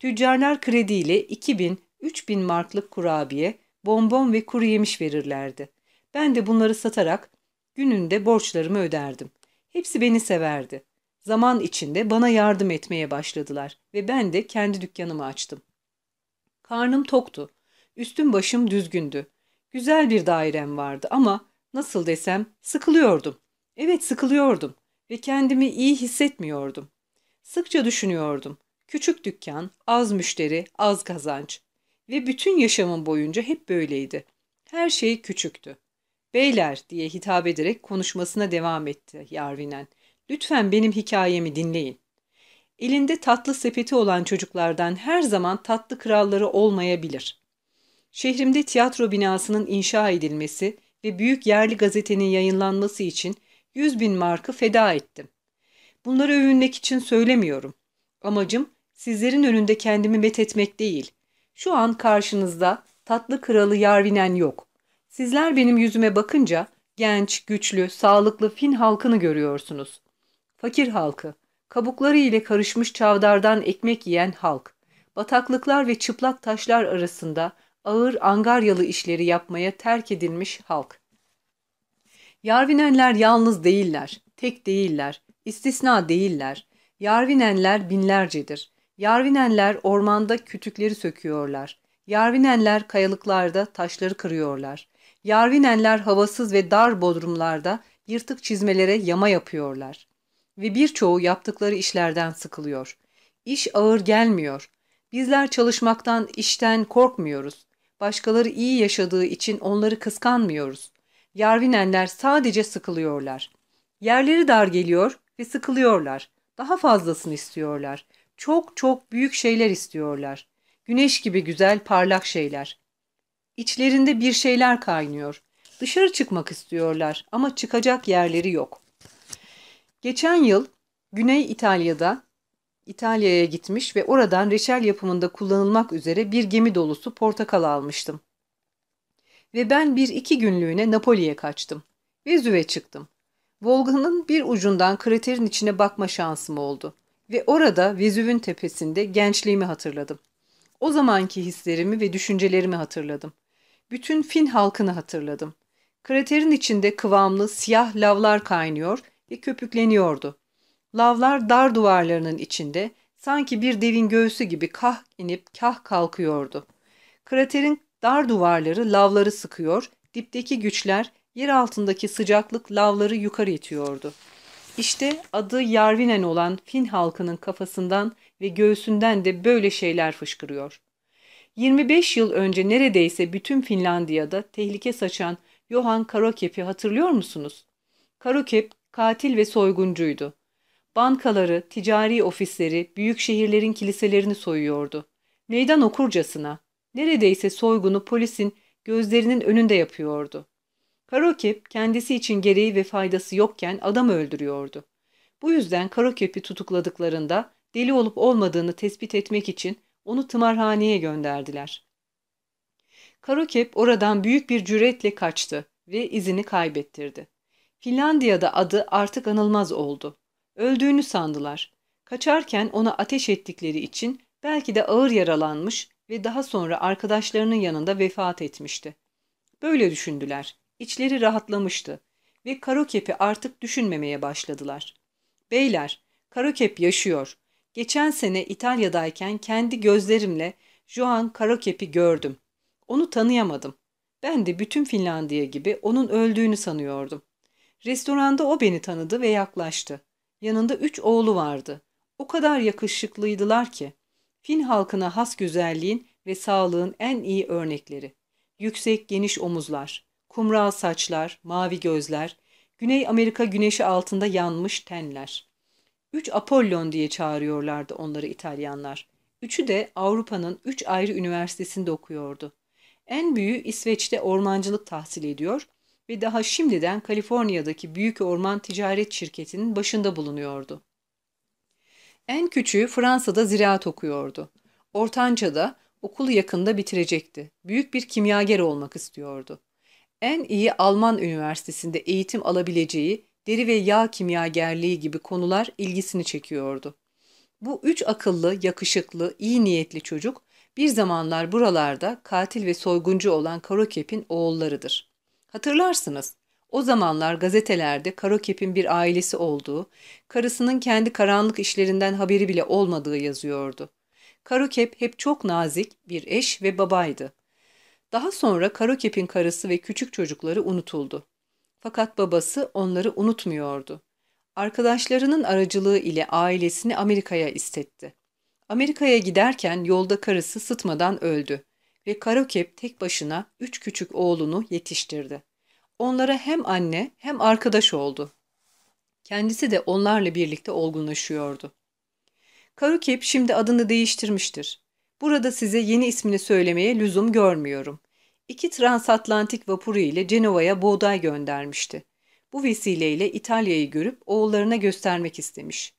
Tüccarlar krediyle 2000, 3000 marklık kurabiye, bonbon ve kuru yemiş verirlerdi. Ben de bunları satarak gününde borçlarımı öderdim. Hepsi beni severdi. Zaman içinde bana yardım etmeye başladılar ve ben de kendi dükkanımı açtım. Karnım toktu. Üstüm başım düzgündü. Güzel bir dairem vardı ama nasıl desem sıkılıyordum. Evet sıkılıyordum ve kendimi iyi hissetmiyordum. Sıkça düşünüyordum. Küçük dükkan, az müşteri, az kazanç. Ve bütün yaşamım boyunca hep böyleydi. Her şey küçüktü. Beyler diye hitap ederek konuşmasına devam etti Yarvinen. Lütfen benim hikayemi dinleyin. Elinde tatlı sepeti olan çocuklardan her zaman tatlı kralları olmayabilir. Şehrimde tiyatro binasının inşa edilmesi ve büyük yerli gazetenin yayınlanması için 100 bin markı feda ettim. Bunları övünmek için söylemiyorum. Amacım sizlerin önünde kendimi methetmek değil. Şu an karşınızda tatlı kralı Yarvinen yok. Sizler benim yüzüme bakınca genç, güçlü, sağlıklı Fin halkını görüyorsunuz. Fakir halkı, kabukları ile karışmış çavdardan ekmek yiyen halk, bataklıklar ve çıplak taşlar arasında ağır angaryalı işleri yapmaya terk edilmiş halk. Yarvinenler yalnız değiller, tek değiller, istisna değiller. Yarvinenler binlercedir. Yarvinenler ormanda kütükleri söküyorlar. Yarvinenler kayalıklarda taşları kırıyorlar. Yarvinenler havasız ve dar bodrumlarda yırtık çizmelere yama yapıyorlar. Ve birçoğu yaptıkları işlerden sıkılıyor. İş ağır gelmiyor. Bizler çalışmaktan, işten korkmuyoruz. Başkaları iyi yaşadığı için onları kıskanmıyoruz. Yarvinenler sadece sıkılıyorlar. Yerleri dar geliyor ve sıkılıyorlar. Daha fazlasını istiyorlar. Çok çok büyük şeyler istiyorlar. Güneş gibi güzel parlak şeyler. İçlerinde bir şeyler kaynıyor. Dışarı çıkmak istiyorlar ama çıkacak yerleri yok. Geçen yıl Güney İtalya'da İtalya'ya gitmiş ve oradan reçel yapımında kullanılmak üzere bir gemi dolusu portakal almıştım. Ve ben bir iki günlüğüne Napoli'ye kaçtım. Vezüve çıktım. Volga'nın bir ucundan kraterin içine bakma şansım oldu. Ve orada Vezüv'ün tepesinde gençliğimi hatırladım. O zamanki hislerimi ve düşüncelerimi hatırladım. Bütün Fin halkını hatırladım. Kraterin içinde kıvamlı siyah lavlar kaynıyor ve köpükleniyordu. Lavlar dar duvarlarının içinde sanki bir devin göğsü gibi kah inip kah kalkıyordu. Kraterin dar duvarları lavları sıkıyor, dipteki güçler yer altındaki sıcaklık lavları yukarı itiyordu. İşte adı Yarvinen olan Fin halkının kafasından ve göğsünden de böyle şeyler fışkırıyor. 25 yıl önce neredeyse bütün Finlandiya'da tehlike saçan Johan Karokep'i hatırlıyor musunuz? Karokep katil ve soyguncuydu. Bankaları, ticari ofisleri, büyük şehirlerin kiliselerini soyuyordu. Meydan okurcasına. Neredeyse soygunu polisin gözlerinin önünde yapıyordu. Karokep kendisi için gereği ve faydası yokken adam öldürüyordu. Bu yüzden Karokep'i tutukladıklarında deli olup olmadığını tespit etmek için onu tımarhaneye gönderdiler. Karokep oradan büyük bir cüretle kaçtı ve izini kaybettirdi. Finlandiya'da adı artık anılmaz oldu. Öldüğünü sandılar. Kaçarken ona ateş ettikleri için belki de ağır yaralanmış ve daha sonra arkadaşlarının yanında vefat etmişti. Böyle düşündüler. İçleri rahatlamıştı ve Karokep'i artık düşünmemeye başladılar. Beyler, Karokep yaşıyor. Geçen sene İtalya'dayken kendi gözlerimle Joan Karokep'i gördüm. Onu tanıyamadım. Ben de bütün Finlandiya gibi onun öldüğünü sanıyordum. Restoranda o beni tanıdı ve yaklaştı. Yanında üç oğlu vardı. O kadar yakışıklıydılar ki. Fin halkına has güzelliğin ve sağlığın en iyi örnekleri. Yüksek geniş omuzlar, kumral saçlar, mavi gözler, Güney Amerika güneşi altında yanmış tenler. Üç Apollon diye çağırıyorlardı onları İtalyanlar. Üçü de Avrupa'nın üç ayrı üniversitesinde okuyordu. En büyüğü İsveç'te ormancılık tahsil ediyor ve daha şimdiden Kaliforniya'daki büyük orman ticaret şirketinin başında bulunuyordu. En küçüğü Fransa'da ziraat okuyordu. Ortanca'da okulu yakında bitirecekti. Büyük bir kimyager olmak istiyordu. En iyi Alman üniversitesinde eğitim alabileceği deri ve yağ kimyagerliği gibi konular ilgisini çekiyordu. Bu üç akıllı, yakışıklı, iyi niyetli çocuk bir zamanlar buralarda katil ve soyguncu olan Karokep'in oğullarıdır. Hatırlarsınız, o zamanlar gazetelerde Karokep'in bir ailesi olduğu, karısının kendi karanlık işlerinden haberi bile olmadığı yazıyordu. Karokep hep çok nazik bir eş ve babaydı. Daha sonra Karokep'in karısı ve küçük çocukları unutuldu. Fakat babası onları unutmuyordu. Arkadaşlarının aracılığı ile ailesini Amerika'ya istetti. Amerika'ya giderken yolda karısı sıtmadan öldü ve Karokep tek başına üç küçük oğlunu yetiştirdi. Onlara hem anne hem arkadaş oldu. Kendisi de onlarla birlikte olgunlaşıyordu. Karokep şimdi adını değiştirmiştir. Burada size yeni ismini söylemeye lüzum görmüyorum. iki transatlantik vapuru ile Cenova'ya buğday göndermişti. Bu vesileyle İtalya'yı görüp oğullarına göstermek istemiş.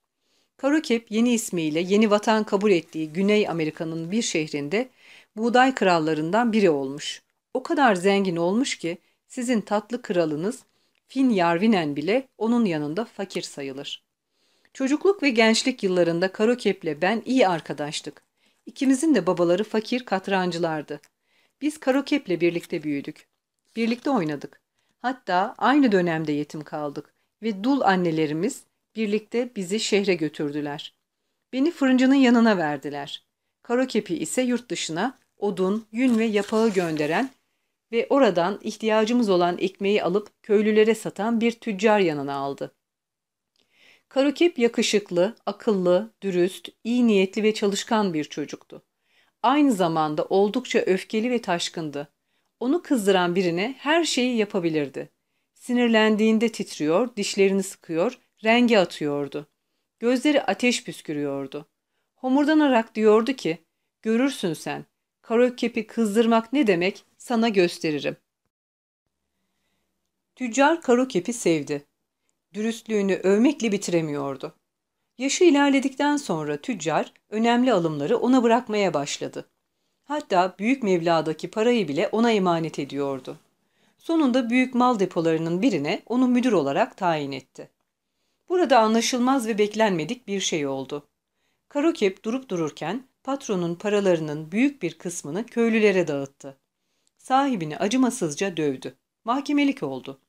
Karokep yeni ismiyle yeni vatan kabul ettiği Güney Amerika'nın bir şehrinde buğday krallarından biri olmuş. O kadar zengin olmuş ki sizin tatlı kralınız Fin Yarvinen bile onun yanında fakir sayılır. Çocukluk ve gençlik yıllarında Karokep'le ben iyi arkadaştık. İkimizin de babaları fakir katrancılardı. Biz Karokep'le birlikte büyüdük. Birlikte oynadık. Hatta aynı dönemde yetim kaldık ve dul annelerimiz birlikte bizi şehre götürdüler. Beni fırıncının yanına verdiler. Karokep'i ise yurt dışına odun, yün ve yapağı gönderen ve oradan ihtiyacımız olan ekmeği alıp köylülere satan bir tüccar yanına aldı. Karokep yakışıklı, akıllı, dürüst, iyi niyetli ve çalışkan bir çocuktu. Aynı zamanda oldukça öfkeli ve taşkındı. Onu kızdıran birine her şeyi yapabilirdi. Sinirlendiğinde titriyor, dişlerini sıkıyor, rengi atıyordu. Gözleri ateş püskürüyordu. Homurdanarak diyordu ki, görürsün sen, Karokep'i kızdırmak ne demek sana gösteririm. Tüccar Karokep'i sevdi. Dürüstlüğünü övmekle bitiremiyordu. Yaşı ilerledikten sonra tüccar önemli alımları ona bırakmaya başladı. Hatta büyük mevladaki parayı bile ona emanet ediyordu. Sonunda büyük mal depolarının birine onu müdür olarak tayin etti. Burada anlaşılmaz ve beklenmedik bir şey oldu. Karokep durup dururken patronun paralarının büyük bir kısmını köylülere dağıttı. Sahibini acımasızca dövdü. Mahkemelik oldu.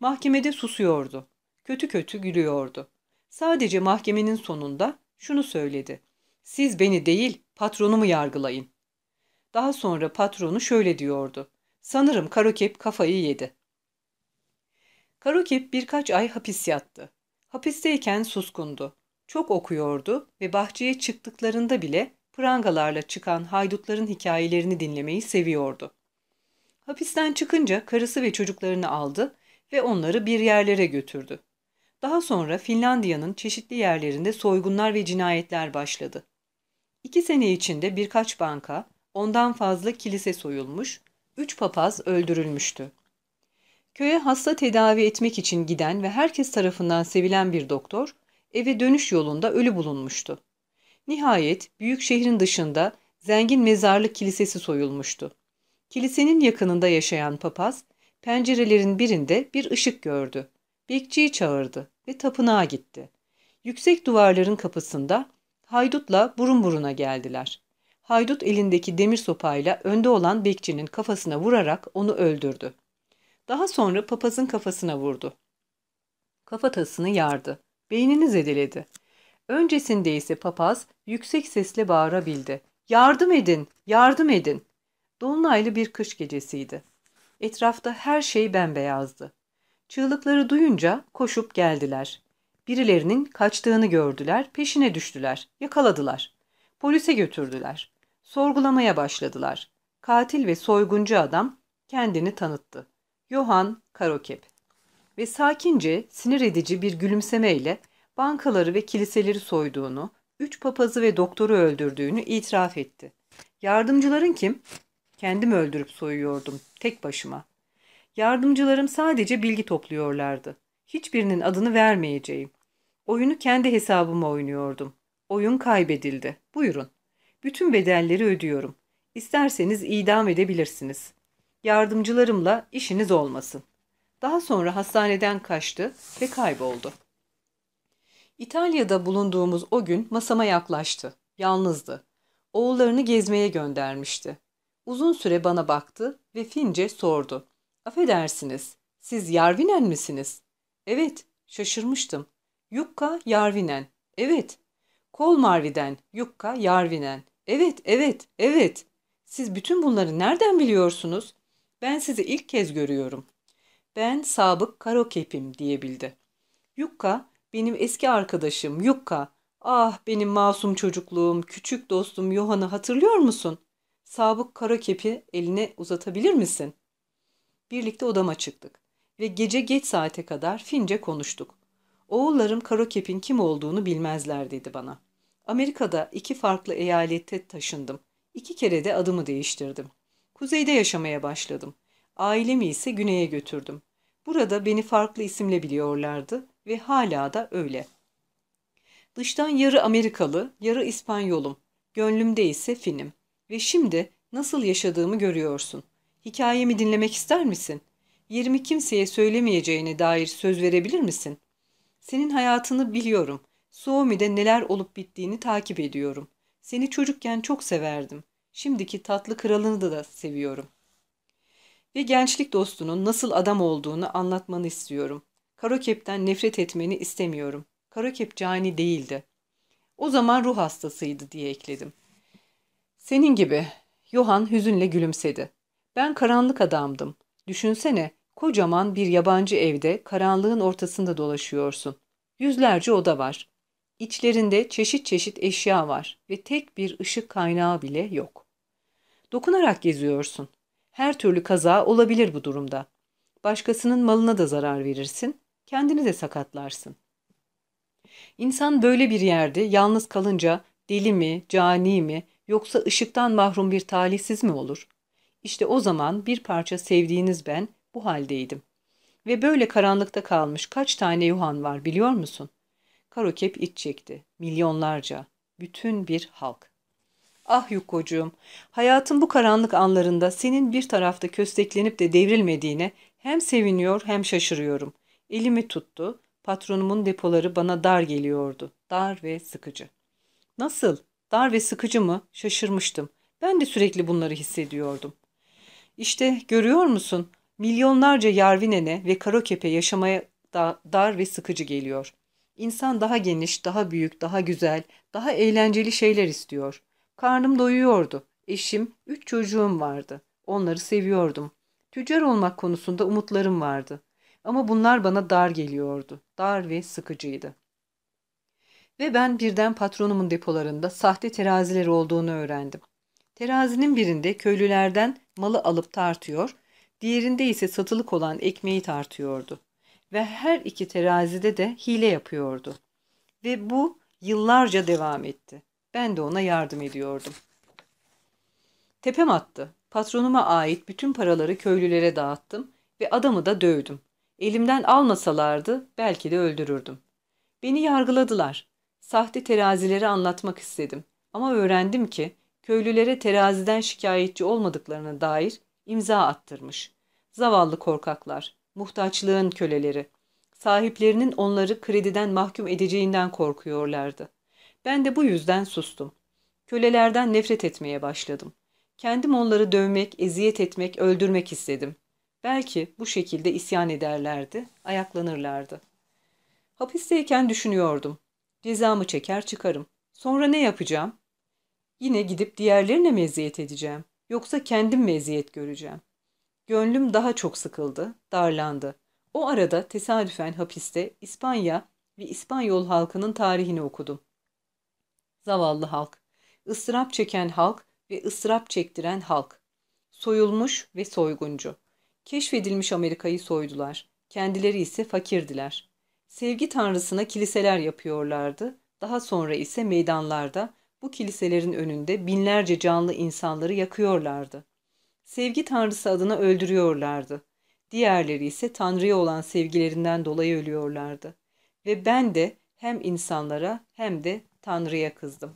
Mahkemede susuyordu. Kötü kötü gülüyordu. Sadece mahkemenin sonunda şunu söyledi. Siz beni değil, patronumu yargılayın. Daha sonra patronu şöyle diyordu. Sanırım Karokep kafayı yedi. Karokep birkaç ay hapis yattı. Hapisteyken suskundu. Çok okuyordu ve bahçeye çıktıklarında bile prangalarla çıkan haydutların hikayelerini dinlemeyi seviyordu. Hapisten çıkınca karısı ve çocuklarını aldı ve onları bir yerlere götürdü. Daha sonra Finlandiya'nın çeşitli yerlerinde soygunlar ve cinayetler başladı. İki sene içinde birkaç banka, ondan fazla kilise soyulmuş, üç papaz öldürülmüştü. Köye hasta tedavi etmek için giden ve herkes tarafından sevilen bir doktor, eve dönüş yolunda ölü bulunmuştu. Nihayet büyük şehrin dışında zengin mezarlık kilisesi soyulmuştu. Kilisenin yakınında yaşayan papaz, pencerelerin birinde bir ışık gördü. Bekçiyi çağırdı ve tapınağa gitti. Yüksek duvarların kapısında haydutla burun buruna geldiler. Haydut elindeki demir sopayla önde olan bekçinin kafasına vurarak onu öldürdü. Daha sonra papazın kafasına vurdu. Kafatasını yardı. Beynini zedeledi. Öncesinde ise papaz yüksek sesle bağırabildi. Yardım edin, yardım edin. Dolunaylı bir kış gecesiydi. Etrafta her şey bembeyazdı. Çığlıkları duyunca koşup geldiler. Birilerinin kaçtığını gördüler, peşine düştüler, yakaladılar. Polise götürdüler. Sorgulamaya başladılar. Katil ve soyguncu adam kendini tanıttı. Johann Karokep. Ve sakince, sinir edici bir gülümsemeyle bankaları ve kiliseleri soyduğunu, üç papazı ve doktoru öldürdüğünü itiraf etti. Yardımcıların kim? Kendim öldürüp soyuyordum, tek başıma. Yardımcılarım sadece bilgi topluyorlardı. Hiçbirinin adını vermeyeceğim. Oyunu kendi hesabıma oynuyordum. Oyun kaybedildi. Buyurun. Bütün bedelleri ödüyorum. İsterseniz idam edebilirsiniz. Yardımcılarımla işiniz olmasın. Daha sonra hastaneden kaçtı ve kayboldu. İtalya'da bulunduğumuz o gün masama yaklaştı. Yalnızdı. Oğullarını gezmeye göndermişti. Uzun süre bana baktı ve Fince sordu. Affedersiniz, siz Yarvinen misiniz? Evet, şaşırmıştım. Yukka Yarvinen. Evet. Kolmarvi'den Yukka Yarvinen. Evet, evet, evet. Siz bütün bunları nereden biliyorsunuz? Ben sizi ilk kez görüyorum. Ben sabık Karokep'im diyebildi. Yukka, benim eski arkadaşım Yukka. Ah benim masum çocukluğum, küçük dostum Yohan'ı hatırlıyor musun? Sabık Karakep'i eline uzatabilir misin? Birlikte odama çıktık ve gece geç saate kadar Fince konuştuk. Oğullarım Karakep'in kim olduğunu bilmezler dedi bana. Amerika'da iki farklı eyalette taşındım. İki kere de adımı değiştirdim. Kuzeyde yaşamaya başladım. Ailemi ise güneye götürdüm. Burada beni farklı isimle biliyorlardı ve hala da öyle. Dıştan yarı Amerikalı, yarı İspanyolum. Gönlümde ise Finim. Ve şimdi nasıl yaşadığımı görüyorsun. Hikayemi dinlemek ister misin? Yerimi kimseye söylemeyeceğine dair söz verebilir misin? Senin hayatını biliyorum. Suomi'de neler olup bittiğini takip ediyorum. Seni çocukken çok severdim. Şimdiki tatlı kralını da, da seviyorum. Ve gençlik dostunun nasıl adam olduğunu anlatmanı istiyorum. Karokep'ten nefret etmeni istemiyorum. Karokep cani değildi. O zaman ruh hastasıydı diye ekledim. Senin gibi. Johan hüzünle gülümsedi. Ben karanlık adamdım. Düşünsene, kocaman bir yabancı evde karanlığın ortasında dolaşıyorsun. Yüzlerce oda var. İçlerinde çeşit çeşit eşya var ve tek bir ışık kaynağı bile yok. Dokunarak geziyorsun. Her türlü kaza olabilir bu durumda. Başkasının malına da zarar verirsin, kendini de sakatlarsın. İnsan böyle bir yerde yalnız kalınca deli mi, cani mi yoksa ışıktan mahrum bir talihsiz mi olur? İşte o zaman bir parça sevdiğiniz ben bu haldeydim. Ve böyle karanlıkta kalmış kaç tane Yuhan var biliyor musun? Karokep iç çekti. Milyonlarca. Bütün bir halk. Ah Yukkocuğum, hayatın bu karanlık anlarında senin bir tarafta kösteklenip de devrilmediğine hem seviniyor hem şaşırıyorum. Elimi tuttu. Patronumun depoları bana dar geliyordu. Dar ve sıkıcı. Nasıl? Dar ve sıkıcı mı? Şaşırmıştım. Ben de sürekli bunları hissediyordum. İşte görüyor musun? Milyonlarca Yarvinene ve Karokep'e yaşamaya da dar ve sıkıcı geliyor. İnsan daha geniş, daha büyük, daha güzel, daha eğlenceli şeyler istiyor. Karnım doyuyordu. Eşim, üç çocuğum vardı. Onları seviyordum. Tüccar olmak konusunda umutlarım vardı. Ama bunlar bana dar geliyordu. Dar ve sıkıcıydı. Ve ben birden patronumun depolarında sahte teraziler olduğunu öğrendim. Terazinin birinde köylülerden malı alıp tartıyor, diğerinde ise satılık olan ekmeği tartıyordu. Ve her iki terazide de hile yapıyordu. Ve bu yıllarca devam etti. Ben de ona yardım ediyordum. Tepem attı. Patronuma ait bütün paraları köylülere dağıttım ve adamı da dövdüm. Elimden almasalardı belki de öldürürdüm. Beni yargıladılar. Sahte terazileri anlatmak istedim. Ama öğrendim ki köylülere teraziden şikayetçi olmadıklarına dair imza attırmış. Zavallı korkaklar, muhtaçlığın köleleri. Sahiplerinin onları krediden mahkum edeceğinden korkuyorlardı. Ben de bu yüzden sustum. Kölelerden nefret etmeye başladım. Kendim onları dövmek, eziyet etmek, öldürmek istedim. Belki bu şekilde isyan ederlerdi, ayaklanırlardı. Hapisteyken düşünüyordum. Cezamı çeker çıkarım. Sonra ne yapacağım? Yine gidip diğerlerine mi eziyet edeceğim? Yoksa kendim mi eziyet göreceğim? Gönlüm daha çok sıkıldı, darlandı. O arada tesadüfen hapiste İspanya ve İspanyol halkının tarihini okudum. Zavallı halk, ıstırap çeken halk ve ıstırap çektiren halk. Soyulmuş ve soyguncu. Keşfedilmiş Amerika'yı soydular. Kendileri ise fakirdiler. Sevgi tanrısına kiliseler yapıyorlardı. Daha sonra ise meydanlarda bu kiliselerin önünde binlerce canlı insanları yakıyorlardı. Sevgi tanrısı adına öldürüyorlardı. Diğerleri ise Tanrı'ya olan sevgilerinden dolayı ölüyorlardı. Ve ben de hem insanlara hem de Tanrı'ya kızdım.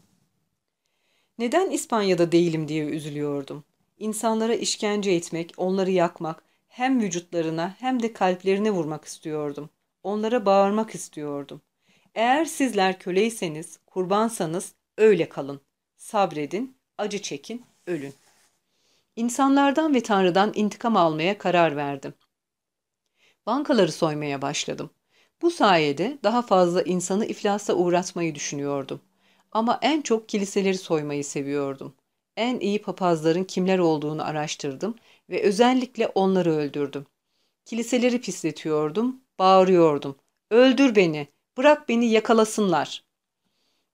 Neden İspanya'da değilim diye üzülüyordum. İnsanlara işkence etmek, onları yakmak, hem vücutlarına hem de kalplerine vurmak istiyordum. Onlara bağırmak istiyordum. Eğer sizler köleyseniz, kurbansanız öyle kalın. Sabredin, acı çekin, ölün. İnsanlardan ve Tanrı'dan intikam almaya karar verdim. Bankaları soymaya başladım. Bu sayede daha fazla insanı iflasa uğratmayı düşünüyordum. Ama en çok kiliseleri soymayı seviyordum. En iyi papazların kimler olduğunu araştırdım ve özellikle onları öldürdüm. Kiliseleri pisletiyordum, bağırıyordum. Öldür beni, bırak beni yakalasınlar.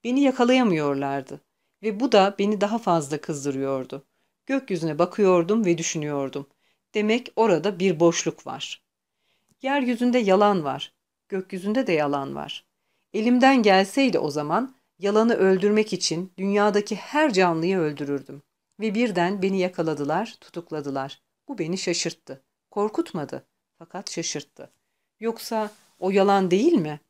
Beni yakalayamıyorlardı ve bu da beni daha fazla kızdırıyordu. Gökyüzüne bakıyordum ve düşünüyordum. Demek orada bir boşluk var. Yeryüzünde yalan var, gökyüzünde de yalan var. Elimden gelseydi o zaman yalanı öldürmek için dünyadaki her canlıyı öldürürdüm. Ve birden beni yakaladılar, tutukladılar. Bu beni şaşırttı. Korkutmadı. Fakat şaşırttı. Yoksa o yalan değil mi?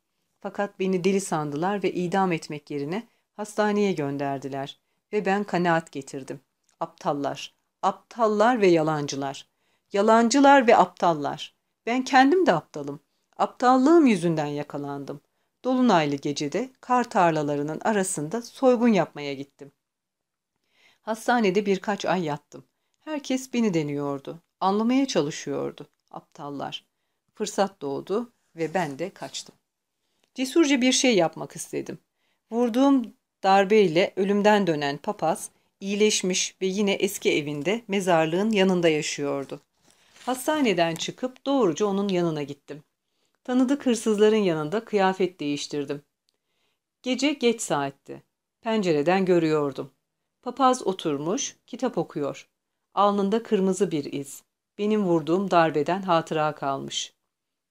Fakat beni deli sandılar ve idam etmek yerine hastaneye gönderdiler. Ve ben kanaat getirdim. Aptallar, aptallar ve yalancılar. Yalancılar ve aptallar. Ben kendim de aptalım. Aptallığım yüzünden yakalandım. Dolunaylı gecede kar tarlalarının arasında soygun yapmaya gittim. Hastanede birkaç ay yattım. Herkes beni deniyordu. Anlamaya çalışıyordu. Aptallar. Fırsat doğdu ve ben de kaçtım. Cesurca bir şey yapmak istedim. Vurduğum darbeyle ölümden dönen papaz iyileşmiş ve yine eski evinde mezarlığın yanında yaşıyordu. Hastaneden çıkıp doğruca onun yanına gittim. Tanıdık hırsızların yanında kıyafet değiştirdim. Gece geç saatti. Pencereden görüyordum. Papaz oturmuş, kitap okuyor. Alnında kırmızı bir iz. Benim vurduğum darbeden hatıra kalmış.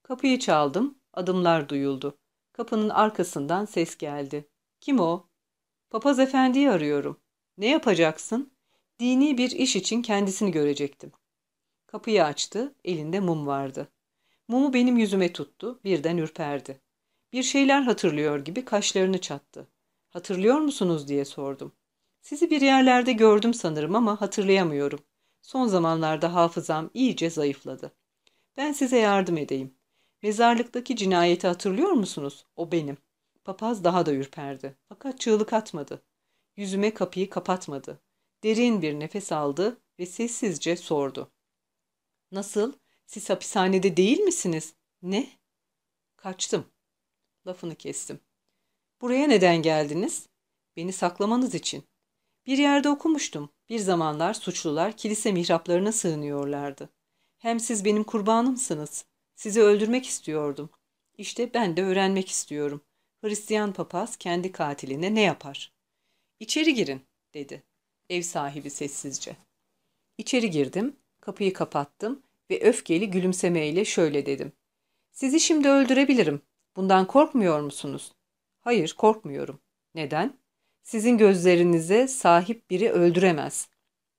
Kapıyı çaldım, adımlar duyuldu. Kapının arkasından ses geldi. Kim o? Papaz efendiyi arıyorum. Ne yapacaksın? Dini bir iş için kendisini görecektim. Kapıyı açtı, elinde mum vardı. Mumu benim yüzüme tuttu, birden ürperdi. Bir şeyler hatırlıyor gibi kaşlarını çattı. Hatırlıyor musunuz diye sordum. Sizi bir yerlerde gördüm sanırım ama hatırlayamıyorum. Son zamanlarda hafızam iyice zayıfladı. Ben size yardım edeyim. Mezarlıktaki cinayeti hatırlıyor musunuz? O benim. Papaz daha da ürperdi. Fakat çığlık atmadı. Yüzüme kapıyı kapatmadı. Derin bir nefes aldı ve sessizce sordu. Nasıl? Siz hapishanede değil misiniz? Ne? Kaçtım. Lafını kestim. Buraya neden geldiniz? Beni saklamanız için. Bir yerde okumuştum. Bir zamanlar suçlular kilise mihraplarına sığınıyorlardı. Hem siz benim kurbanımsınız. Sizi öldürmek istiyordum. İşte ben de öğrenmek istiyorum. Hristiyan papaz kendi katiline ne yapar? İçeri girin, dedi. Ev sahibi sessizce. İçeri girdim, kapıyı kapattım ve öfkeli gülümsemeyle şöyle dedim. Sizi şimdi öldürebilirim. Bundan korkmuyor musunuz? Hayır, korkmuyorum. Neden? Sizin gözlerinize sahip biri öldüremez.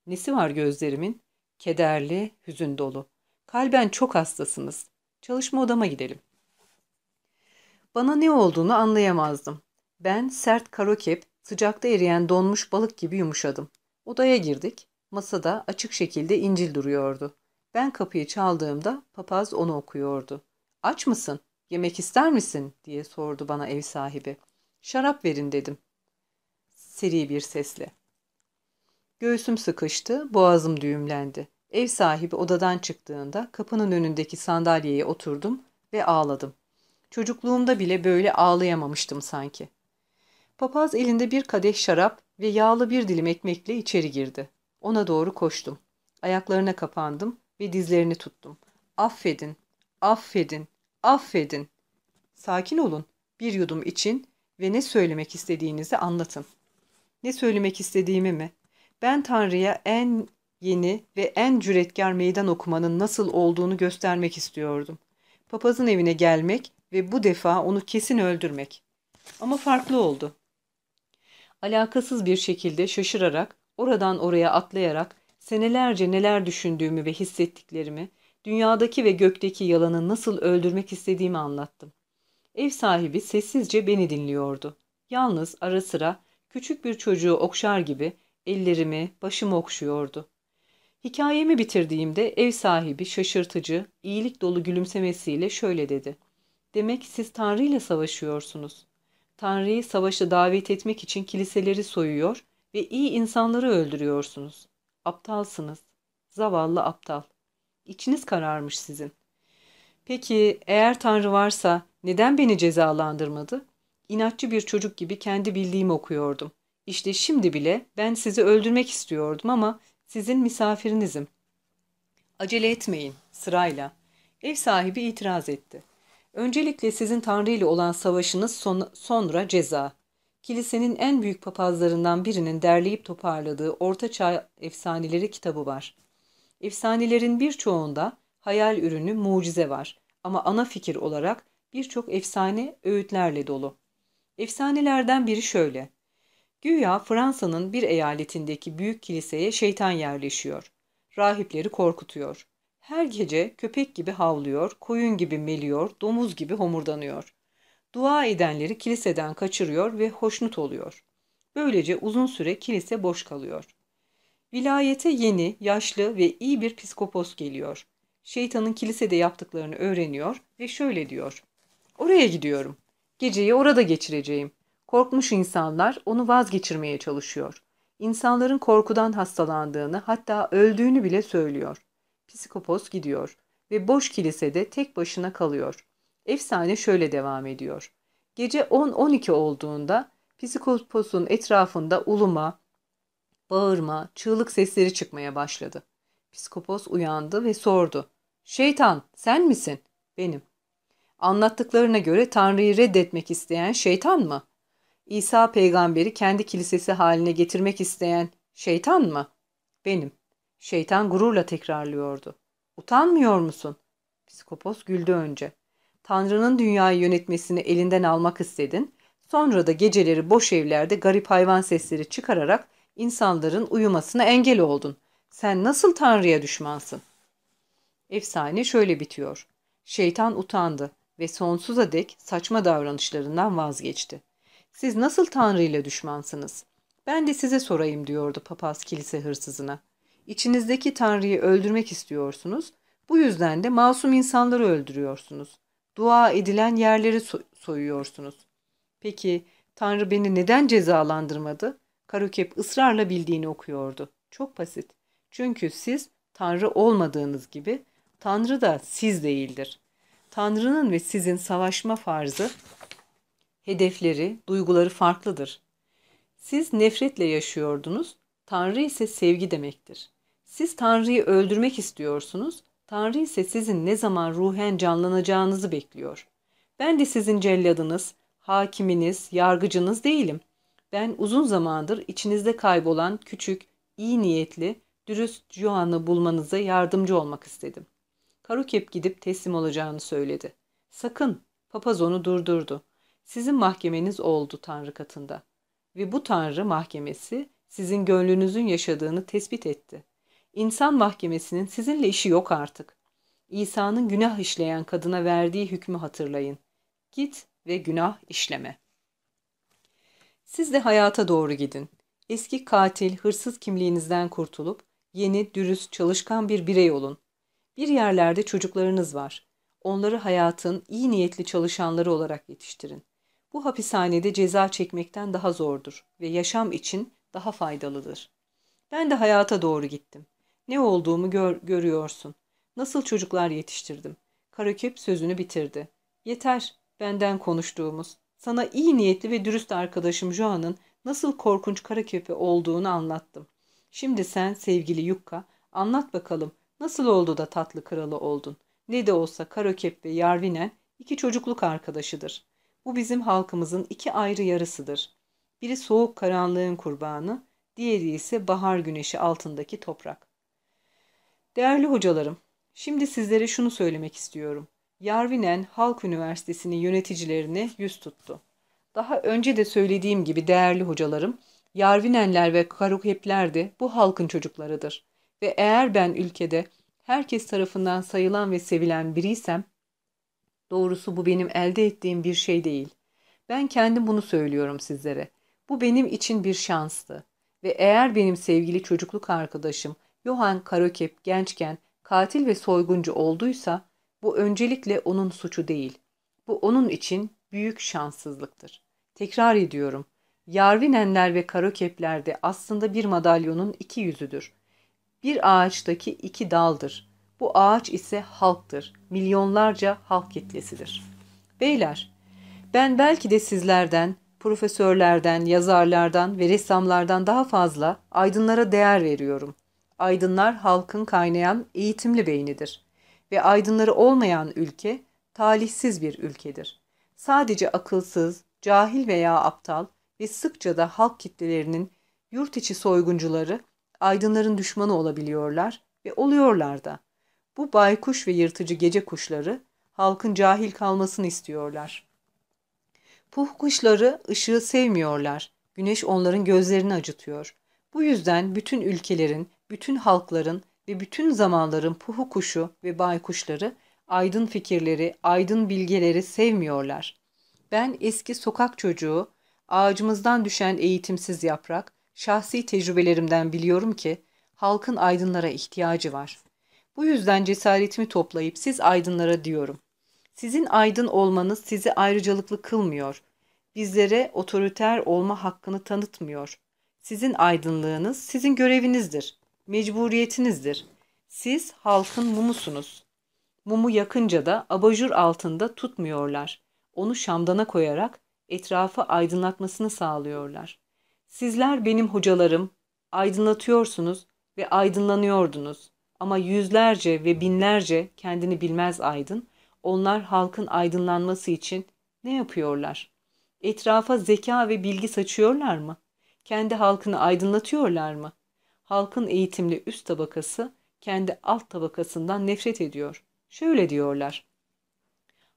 Nesi var gözlerimin? Kederli, hüzün dolu. Kalben çok hastasınız. Çalışma odama gidelim. Bana ne olduğunu anlayamazdım. Ben sert karokep, sıcakta eriyen donmuş balık gibi yumuşadım. Odaya girdik. Masada açık şekilde İncil duruyordu. Ben kapıyı çaldığımda papaz onu okuyordu. Aç mısın? Yemek ister misin? diye sordu bana ev sahibi. Şarap verin dedim. Seri bir sesle. Göğsüm sıkıştı, boğazım düğümlendi. Ev sahibi odadan çıktığında kapının önündeki sandalyeye oturdum ve ağladım. Çocukluğumda bile böyle ağlayamamıştım sanki. Papaz elinde bir kadeh şarap ve yağlı bir dilim ekmekle içeri girdi. Ona doğru koştum. Ayaklarına kapandım ve dizlerini tuttum. Affedin, affedin, affedin. Sakin olun. Bir yudum için ve ne söylemek istediğinizi anlatın. Ne söylemek istediğimi mi? Ben Tanrı'ya en yeni ve en cüretkar meydan okumanın nasıl olduğunu göstermek istiyordum. Papazın evine gelmek ve bu defa onu kesin öldürmek. Ama farklı oldu. Alakasız bir şekilde şaşırarak, oradan oraya atlayarak senelerce neler düşündüğümü ve hissettiklerimi, dünyadaki ve gökteki yalanı nasıl öldürmek istediğimi anlattım. Ev sahibi sessizce beni dinliyordu. Yalnız ara sıra küçük bir çocuğu okşar gibi ellerimi, başımı okşuyordu. Hikayemi bitirdiğimde ev sahibi şaşırtıcı, iyilik dolu gülümsemesiyle şöyle dedi. Demek siz Tanrı ile savaşıyorsunuz. Tanrı'yı savaşa davet etmek için kiliseleri soyuyor ve iyi insanları öldürüyorsunuz. Aptalsınız. Zavallı aptal. İçiniz kararmış sizin. Peki eğer Tanrı varsa neden beni cezalandırmadı? İnatçı bir çocuk gibi kendi bildiğimi okuyordum. İşte şimdi bile ben sizi öldürmek istiyordum ama sizin misafirinizim. Acele etmeyin, sırayla. Ev sahibi itiraz etti. Öncelikle sizin Tanrı ile olan savaşınız son, sonra ceza. Kilisenin en büyük papazlarından birinin derleyip toparladığı Orta Çağ Efsaneleri kitabı var. Efsanelerin birçoğunda hayal ürünü mucize var ama ana fikir olarak birçok efsane öğütlerle dolu. Efsanelerden biri şöyle. Güya Fransa'nın bir eyaletindeki büyük kiliseye şeytan yerleşiyor. Rahipleri korkutuyor. Her gece köpek gibi havlıyor, koyun gibi meliyor, domuz gibi homurdanıyor. Dua edenleri kiliseden kaçırıyor ve hoşnut oluyor. Böylece uzun süre kilise boş kalıyor. Vilayete yeni, yaşlı ve iyi bir psikopos geliyor. Şeytanın kilisede yaptıklarını öğreniyor ve şöyle diyor. Oraya gidiyorum. Geceyi orada geçireceğim. Korkmuş insanlar onu vazgeçirmeye çalışıyor. İnsanların korkudan hastalandığını hatta öldüğünü bile söylüyor. Psikopos gidiyor ve boş kilisede tek başına kalıyor. Efsane şöyle devam ediyor. Gece 10-12 olduğunda psikoposun etrafında uluma, bağırma, çığlık sesleri çıkmaya başladı. Psikopos uyandı ve sordu. Şeytan, sen misin? Benim. Anlattıklarına göre Tanrı'yı reddetmek isteyen şeytan mı? İsa peygamberi kendi kilisesi haline getirmek isteyen şeytan mı? Benim. Şeytan gururla tekrarlıyordu. Utanmıyor musun? Psikopos güldü önce. Tanrı'nın dünyayı yönetmesini elinden almak istedin. Sonra da geceleri boş evlerde garip hayvan sesleri çıkararak insanların uyumasına engel oldun. Sen nasıl Tanrı'ya düşmansın? Efsane şöyle bitiyor. Şeytan utandı ve sonsuza dek saçma davranışlarından vazgeçti. Siz nasıl Tanrı ile düşmansınız? Ben de size sorayım diyordu papaz kilise hırsızına. İçinizdeki Tanrı'yı öldürmek istiyorsunuz. Bu yüzden de masum insanları öldürüyorsunuz. Dua edilen yerleri so soyuyorsunuz. Peki Tanrı beni neden cezalandırmadı? Karukep ısrarla bildiğini okuyordu. Çok basit. Çünkü siz Tanrı olmadığınız gibi Tanrı da siz değildir. Tanrı'nın ve sizin savaşma farzı, hedefleri, duyguları farklıdır. Siz nefretle yaşıyordunuz, Tanrı ise sevgi demektir. Siz Tanrı'yı öldürmek istiyorsunuz, Tanrı ise sizin ne zaman ruhen canlanacağınızı bekliyor. Ben de sizin celladınız, hakiminiz, yargıcınız değilim. Ben uzun zamandır içinizde kaybolan küçük, iyi niyetli, dürüst Johan'ı bulmanıza yardımcı olmak istedim. Karukep gidip teslim olacağını söyledi. Sakın, papaz onu durdurdu. Sizin mahkemeniz oldu Tanrı katında. Ve bu Tanrı mahkemesi sizin gönlünüzün yaşadığını tespit etti. İnsan mahkemesinin sizinle işi yok artık. İsa'nın günah işleyen kadına verdiği hükmü hatırlayın. Git ve günah işleme. Siz de hayata doğru gidin. Eski katil, hırsız kimliğinizden kurtulup yeni, dürüst, çalışkan bir birey olun. Bir yerlerde çocuklarınız var. Onları hayatın iyi niyetli çalışanları olarak yetiştirin. Bu hapishanede ceza çekmekten daha zordur ve yaşam için daha faydalıdır. Ben de hayata doğru gittim. Ne olduğumu gör, görüyorsun. Nasıl çocuklar yetiştirdim. Karaköp sözünü bitirdi. Yeter, benden konuştuğumuz. Sana iyi niyetli ve dürüst arkadaşım Joan'ın nasıl korkunç karaköpe olduğunu anlattım. Şimdi sen sevgili Yukka anlat bakalım nasıl oldu da tatlı kralı oldun. Ne de olsa Karaköp ve Yarvinen iki çocukluk arkadaşıdır. Bu bizim halkımızın iki ayrı yarısıdır. Biri soğuk karanlığın kurbanı, diğeri ise bahar güneşi altındaki toprak. Değerli hocalarım, şimdi sizlere şunu söylemek istiyorum. Yarvinen Halk Üniversitesi'nin yöneticilerine yüz tuttu. Daha önce de söylediğim gibi değerli hocalarım, Yarvinenler ve Karukhepler de bu halkın çocuklarıdır. Ve eğer ben ülkede herkes tarafından sayılan ve sevilen biriysem, doğrusu bu benim elde ettiğim bir şey değil. Ben kendim bunu söylüyorum sizlere. Bu benim için bir şanstı. Ve eğer benim sevgili çocukluk arkadaşım Johann Karokep gençken katil ve soyguncu olduysa, bu öncelikle onun suçu değil. Bu onun için büyük şanssızlıktır. Tekrar ediyorum. Yarvinenler ve Karokepler de aslında bir madalyonun iki yüzüdür. Bir ağaçtaki iki daldır. Bu ağaç ise halktır. Milyonlarca halk kitlesidir. Beyler, ben belki de sizlerden, profesörlerden, yazarlardan ve ressamlardan daha fazla aydınlara değer veriyorum. Aydınlar halkın kaynayan eğitimli beynidir. Ve aydınları olmayan ülke talihsiz bir ülkedir. Sadece akılsız, cahil veya aptal ve sıkça da halk kitlelerinin yurt içi soyguncuları aydınların düşmanı olabiliyorlar ve oluyorlar da. Bu baykuş ve yırtıcı gece kuşları halkın cahil kalmasını istiyorlar. Puh kuşları ışığı sevmiyorlar, Güneş onların gözlerini acıtıyor. Bu yüzden bütün ülkelerin, bütün halkların ve bütün zamanların puhu kuşu ve baykuşları aydın fikirleri, aydın bilgeleri sevmiyorlar. Ben eski sokak çocuğu, ağacımızdan düşen eğitimsiz yaprak, şahsi tecrübelerimden biliyorum ki halkın aydınlara ihtiyacı var. Bu yüzden cesaretimi toplayıp siz aydınlara diyorum. Sizin aydın olmanız sizi ayrıcalıklı kılmıyor. Bizlere otoriter olma hakkını tanıtmıyor. Sizin aydınlığınız sizin görevinizdir, mecburiyetinizdir. Siz halkın mumusunuz. Mumu yakınca da abajur altında tutmuyorlar. Onu şamdana koyarak etrafı aydınlatmasını sağlıyorlar. Sizler benim hocalarım, aydınlatıyorsunuz ve aydınlanıyordunuz. Ama yüzlerce ve binlerce kendini bilmez aydın, onlar halkın aydınlanması için ne yapıyorlar? Etrafa zeka ve bilgi saçıyorlar mı? Kendi halkını aydınlatıyorlar mı? Halkın eğitimli üst tabakası kendi alt tabakasından nefret ediyor. Şöyle diyorlar.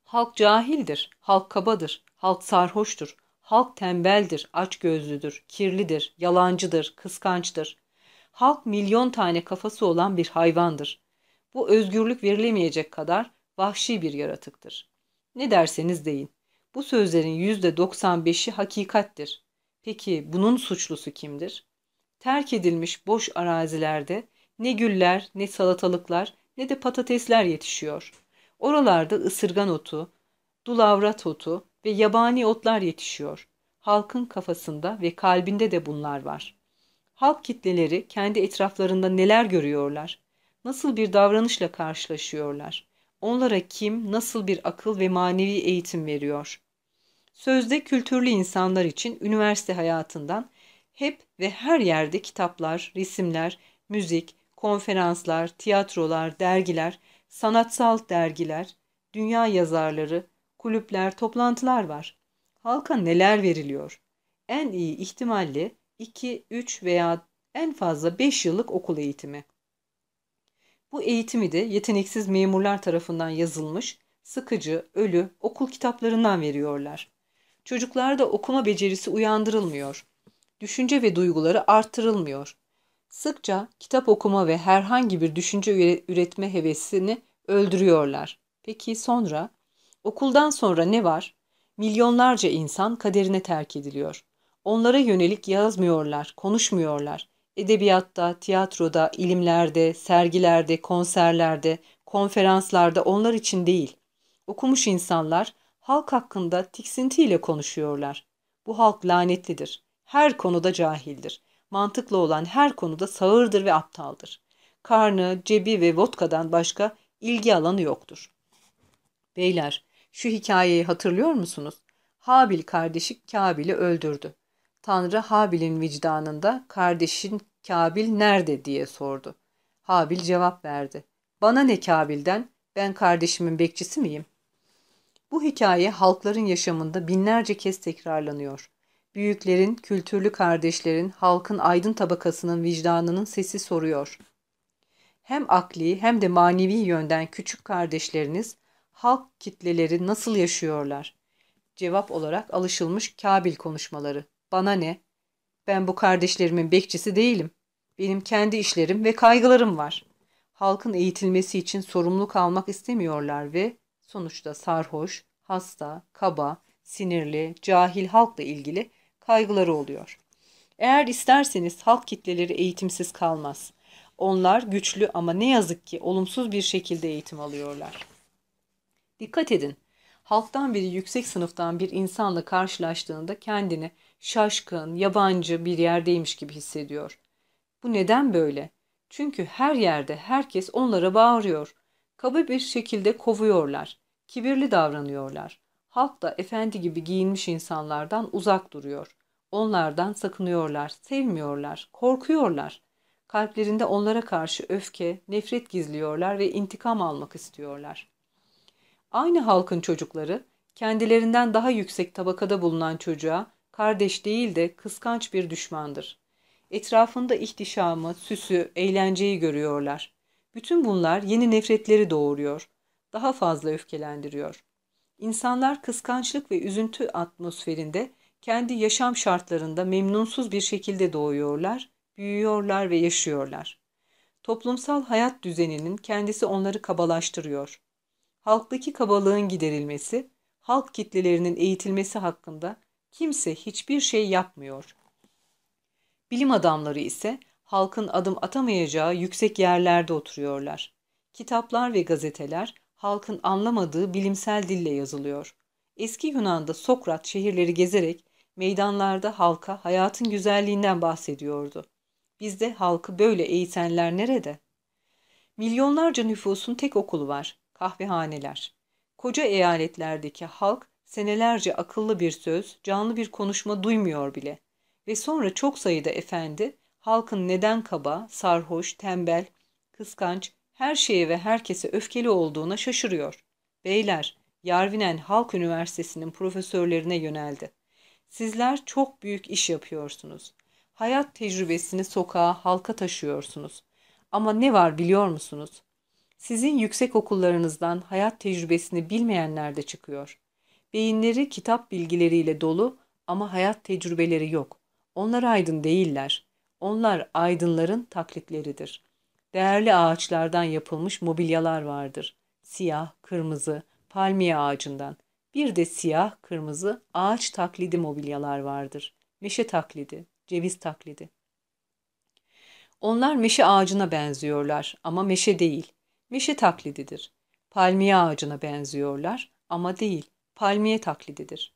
Halk cahildir, halk kabadır, halk sarhoştur, halk tembeldir, açgözlüdür, kirlidir, yalancıdır, kıskançtır. Halk milyon tane kafası olan bir hayvandır. Bu özgürlük verilemeyecek kadar vahşi bir yaratıktır. Ne derseniz deyin. Bu sözlerin yüzde 95'i hakikattir. Peki bunun suçlusu kimdir? Terk edilmiş boş arazilerde ne güller, ne salatalıklar, ne de patatesler yetişiyor. Oralarda ısırgan otu, dulavrat otu ve yabani otlar yetişiyor. Halkın kafasında ve kalbinde de bunlar var. Halk kitleleri kendi etraflarında neler görüyorlar? Nasıl bir davranışla karşılaşıyorlar? Onlara kim, nasıl bir akıl ve manevi eğitim veriyor? Sözde kültürlü insanlar için üniversite hayatından hep ve her yerde kitaplar, resimler, müzik, konferanslar, tiyatrolar, dergiler, sanatsal dergiler, dünya yazarları, kulüpler, toplantılar var. Halka neler veriliyor? En iyi ihtimalle 2, 3 veya en fazla 5 yıllık okul eğitimi. Bu eğitimi de yeteneksiz memurlar tarafından yazılmış, sıkıcı, ölü okul kitaplarından veriyorlar. Çocuklarda okuma becerisi uyandırılmıyor. Düşünce ve duyguları arttırılmıyor. Sıkça kitap okuma ve herhangi bir düşünce üretme hevesini öldürüyorlar. Peki sonra? Okuldan sonra ne var? Milyonlarca insan kaderine terk ediliyor. Onlara yönelik yazmıyorlar, konuşmuyorlar. Edebiyatta, tiyatroda, ilimlerde, sergilerde, konserlerde, konferanslarda onlar için değil. Okumuş insanlar halk hakkında tiksintiyle konuşuyorlar. Bu halk lanetlidir. Her konuda cahildir. Mantıklı olan her konuda sağırdır ve aptaldır. Karnı, cebi ve vodkadan başka ilgi alanı yoktur. Beyler, şu hikayeyi hatırlıyor musunuz? Habil kardeşi Kabil'i öldürdü. Tanrı Habil'in vicdanında kardeşin Kabil nerede diye sordu. Habil cevap verdi. Bana ne Kabil'den? Ben kardeşimin bekçisi miyim? Bu hikaye halkların yaşamında binlerce kez tekrarlanıyor. Büyüklerin, kültürlü kardeşlerin, halkın aydın tabakasının vicdanının sesi soruyor. Hem akli hem de manevi yönden küçük kardeşleriniz halk kitleleri nasıl yaşıyorlar? Cevap olarak alışılmış Kabil konuşmaları. Bana ne? Ben bu kardeşlerimin bekçisi değilim. Benim kendi işlerim ve kaygılarım var. Halkın eğitilmesi için sorumluluk almak istemiyorlar ve sonuçta sarhoş, hasta, kaba, sinirli, cahil halkla ilgili kaygıları oluyor. Eğer isterseniz halk kitleleri eğitimsiz kalmaz. Onlar güçlü ama ne yazık ki olumsuz bir şekilde eğitim alıyorlar. Dikkat edin. Halktan biri yüksek sınıftan bir insanla karşılaştığında kendini şaşkın, yabancı bir yerdeymiş gibi hissediyor. Bu neden böyle? Çünkü her yerde herkes onlara bağırıyor. Kaba bir şekilde kovuyorlar. Kibirli davranıyorlar. Halk da efendi gibi giyinmiş insanlardan uzak duruyor. Onlardan sakınıyorlar, sevmiyorlar, korkuyorlar. Kalplerinde onlara karşı öfke, nefret gizliyorlar ve intikam almak istiyorlar. Aynı halkın çocukları kendilerinden daha yüksek tabakada bulunan çocuğa kardeş değil de kıskanç bir düşmandır. Etrafında ihtişamı, süsü, eğlenceyi görüyorlar. Bütün bunlar yeni nefretleri doğuruyor. Daha fazla öfkelendiriyor. İnsanlar kıskançlık ve üzüntü atmosferinde kendi yaşam şartlarında memnunsuz bir şekilde doğuyorlar, büyüyorlar ve yaşıyorlar. Toplumsal hayat düzeninin kendisi onları kabalaştırıyor. Halktaki kabalığın giderilmesi, halk kitlelerinin eğitilmesi hakkında kimse hiçbir şey yapmıyor. Bilim adamları ise halkın adım atamayacağı yüksek yerlerde oturuyorlar. Kitaplar ve gazeteler halkın anlamadığı bilimsel dille yazılıyor. Eski Yunan'da Sokrat şehirleri gezerek meydanlarda halka hayatın güzelliğinden bahsediyordu. Bizde halkı böyle eğitenler nerede? Milyonlarca nüfusun tek okulu var, kahvehaneler. Koca eyaletlerdeki halk senelerce akıllı bir söz, canlı bir konuşma duymuyor bile. Ve sonra çok sayıda efendi, halkın neden kaba, sarhoş, tembel, kıskanç, her şeye ve herkese öfkeli olduğuna şaşırıyor. Beyler, Yarvinen Halk Üniversitesi'nin profesörlerine yöneldi. Sizler çok büyük iş yapıyorsunuz. Hayat tecrübesini sokağa, halka taşıyorsunuz. Ama ne var biliyor musunuz? Sizin yüksek okullarınızdan hayat tecrübesini bilmeyenler de çıkıyor. Beyinleri kitap bilgileriyle dolu ama hayat tecrübeleri yok. Onlar aydın değiller. Onlar aydınların taklitleridir. Değerli ağaçlardan yapılmış mobilyalar vardır. Siyah, kırmızı, palmiye ağacından. Bir de siyah, kırmızı ağaç taklidi mobilyalar vardır. Meşe taklidi, ceviz taklidi. Onlar meşe ağacına benziyorlar ama meşe değil. Meşe taklididir. Palmiye ağacına benziyorlar ama değil. Palmiye taklididir.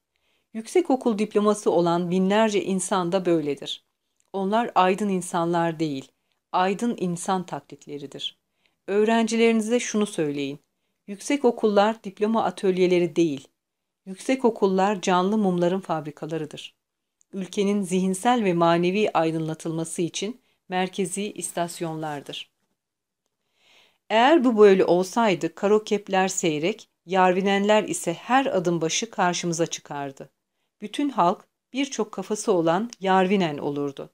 Yüksek okul diploması olan binlerce insan da böyledir. Onlar aydın insanlar değil, aydın insan taklitleridir. Öğrencilerinize şunu söyleyin. Yüksek okullar diploma atölyeleri değil. Yüksek okullar canlı mumların fabrikalarıdır. Ülkenin zihinsel ve manevi aydınlatılması için merkezi istasyonlardır. Eğer bu böyle olsaydı karokepler seyrek, yarvinenler ise her adım başı karşımıza çıkardı. Bütün halk birçok kafası olan yarvinen olurdu.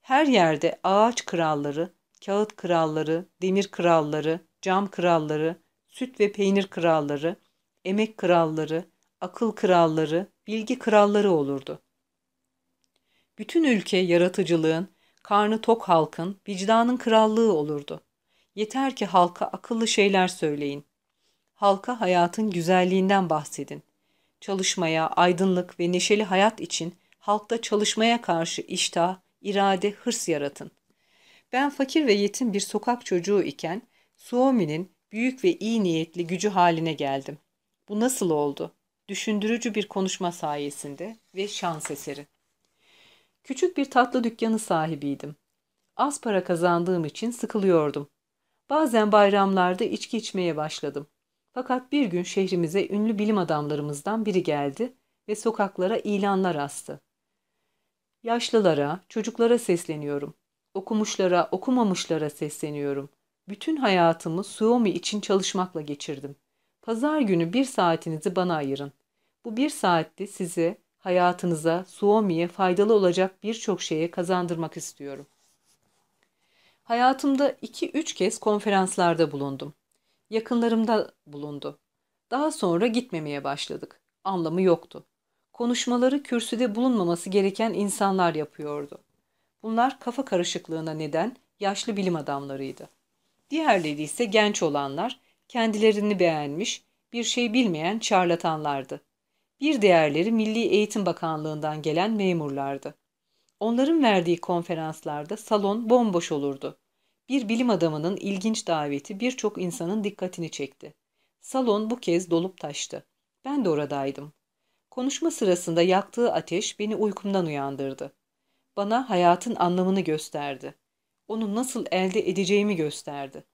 Her yerde ağaç kralları, kağıt kralları, demir kralları, cam kralları, süt ve peynir kralları, emek kralları, akıl kralları, bilgi kralları olurdu. Bütün ülke yaratıcılığın, karnı tok halkın, vicdanın krallığı olurdu. Yeter ki halka akıllı şeyler söyleyin. Halka hayatın güzelliğinden bahsedin. Çalışmaya, aydınlık ve neşeli hayat için halkta çalışmaya karşı iştah, irade, hırs yaratın. Ben fakir ve yetim bir sokak çocuğu iken Suomi'nin büyük ve iyi niyetli gücü haline geldim. Bu nasıl oldu? Düşündürücü bir konuşma sayesinde ve şans eseri. Küçük bir tatlı dükkanı sahibiydim. Az para kazandığım için sıkılıyordum. Bazen bayramlarda içki içmeye başladım. Fakat bir gün şehrimize ünlü bilim adamlarımızdan biri geldi ve sokaklara ilanlar astı. Yaşlılara, çocuklara sesleniyorum. Okumuşlara, okumamışlara sesleniyorum. Bütün hayatımı Suomi için çalışmakla geçirdim. Pazar günü bir saatinizi bana ayırın. Bu bir saatte size, hayatınıza, Suomi'ye faydalı olacak birçok şeye kazandırmak istiyorum. Hayatımda iki üç kez konferanslarda bulundum. Yakınlarımda bulundu. Daha sonra gitmemeye başladık. Anlamı yoktu. Konuşmaları kürsüde bulunmaması gereken insanlar yapıyordu. Bunlar kafa karışıklığına neden yaşlı bilim adamlarıydı. Diğerleri ise genç olanlar, kendilerini beğenmiş, bir şey bilmeyen şarlatanlardı. Bir diğerleri Milli Eğitim Bakanlığı'ndan gelen memurlardı. Onların verdiği konferanslarda salon bomboş olurdu. Bir bilim adamının ilginç daveti birçok insanın dikkatini çekti. Salon bu kez dolup taştı. Ben de oradaydım. Konuşma sırasında yaktığı ateş beni uykumdan uyandırdı. Bana hayatın anlamını gösterdi. Onu nasıl elde edeceğimi gösterdi.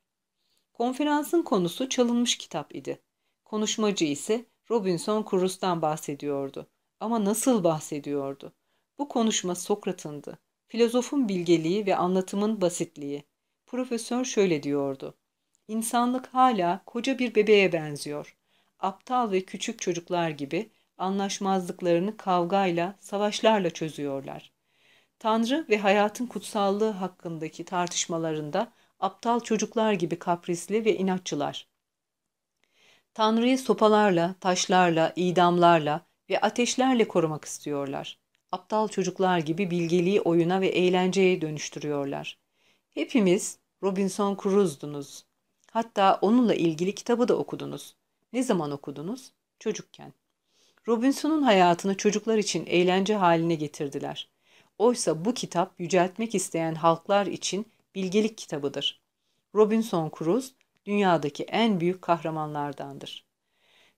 Konferansın konusu çalınmış kitap idi. Konuşmacı ise Robinson Crusoe'dan bahsediyordu. Ama nasıl bahsediyordu? Bu konuşma Sokrat'ındı. Filozofun bilgeliği ve anlatımın basitliği. Profesör şöyle diyordu. İnsanlık hala koca bir bebeğe benziyor. Aptal ve küçük çocuklar gibi anlaşmazlıklarını kavgayla, savaşlarla çözüyorlar. Tanrı ve hayatın kutsallığı hakkındaki tartışmalarında aptal çocuklar gibi kaprisli ve inatçılar. Tanrı'yı sopalarla, taşlarla, idamlarla ve ateşlerle korumak istiyorlar. Aptal çocuklar gibi bilgeliği oyuna ve eğlenceye dönüştürüyorlar. Hepimiz Robinson Crusoe'dunuz. Hatta onunla ilgili kitabı da okudunuz. Ne zaman okudunuz? Çocukken. Robinson'un hayatını çocuklar için eğlence haline getirdiler. Oysa bu kitap yüceltmek isteyen halklar için bilgelik kitabıdır. Robinson Crusoe dünyadaki en büyük kahramanlardandır.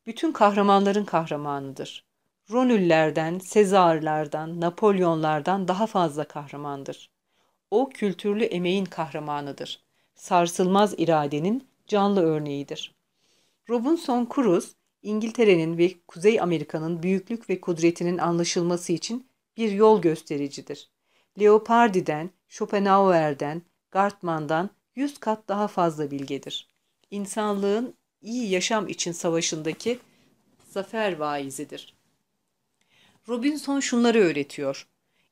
Bütün kahramanların kahramanıdır. Ronüllerden, Sezarlardan, Napolyonlardan daha fazla kahramandır. O kültürlü emeğin kahramanıdır. Sarsılmaz iradenin canlı örneğidir. Robinson Crusoe, İngiltere'nin ve Kuzey Amerika'nın büyüklük ve kudretinin anlaşılması için bir yol göstericidir. Leopardi'den, Schopenhauer'den, Gartman'dan yüz kat daha fazla bilgedir. İnsanlığın iyi yaşam için savaşındaki zafer vaizidir. Robinson şunları öğretiyor.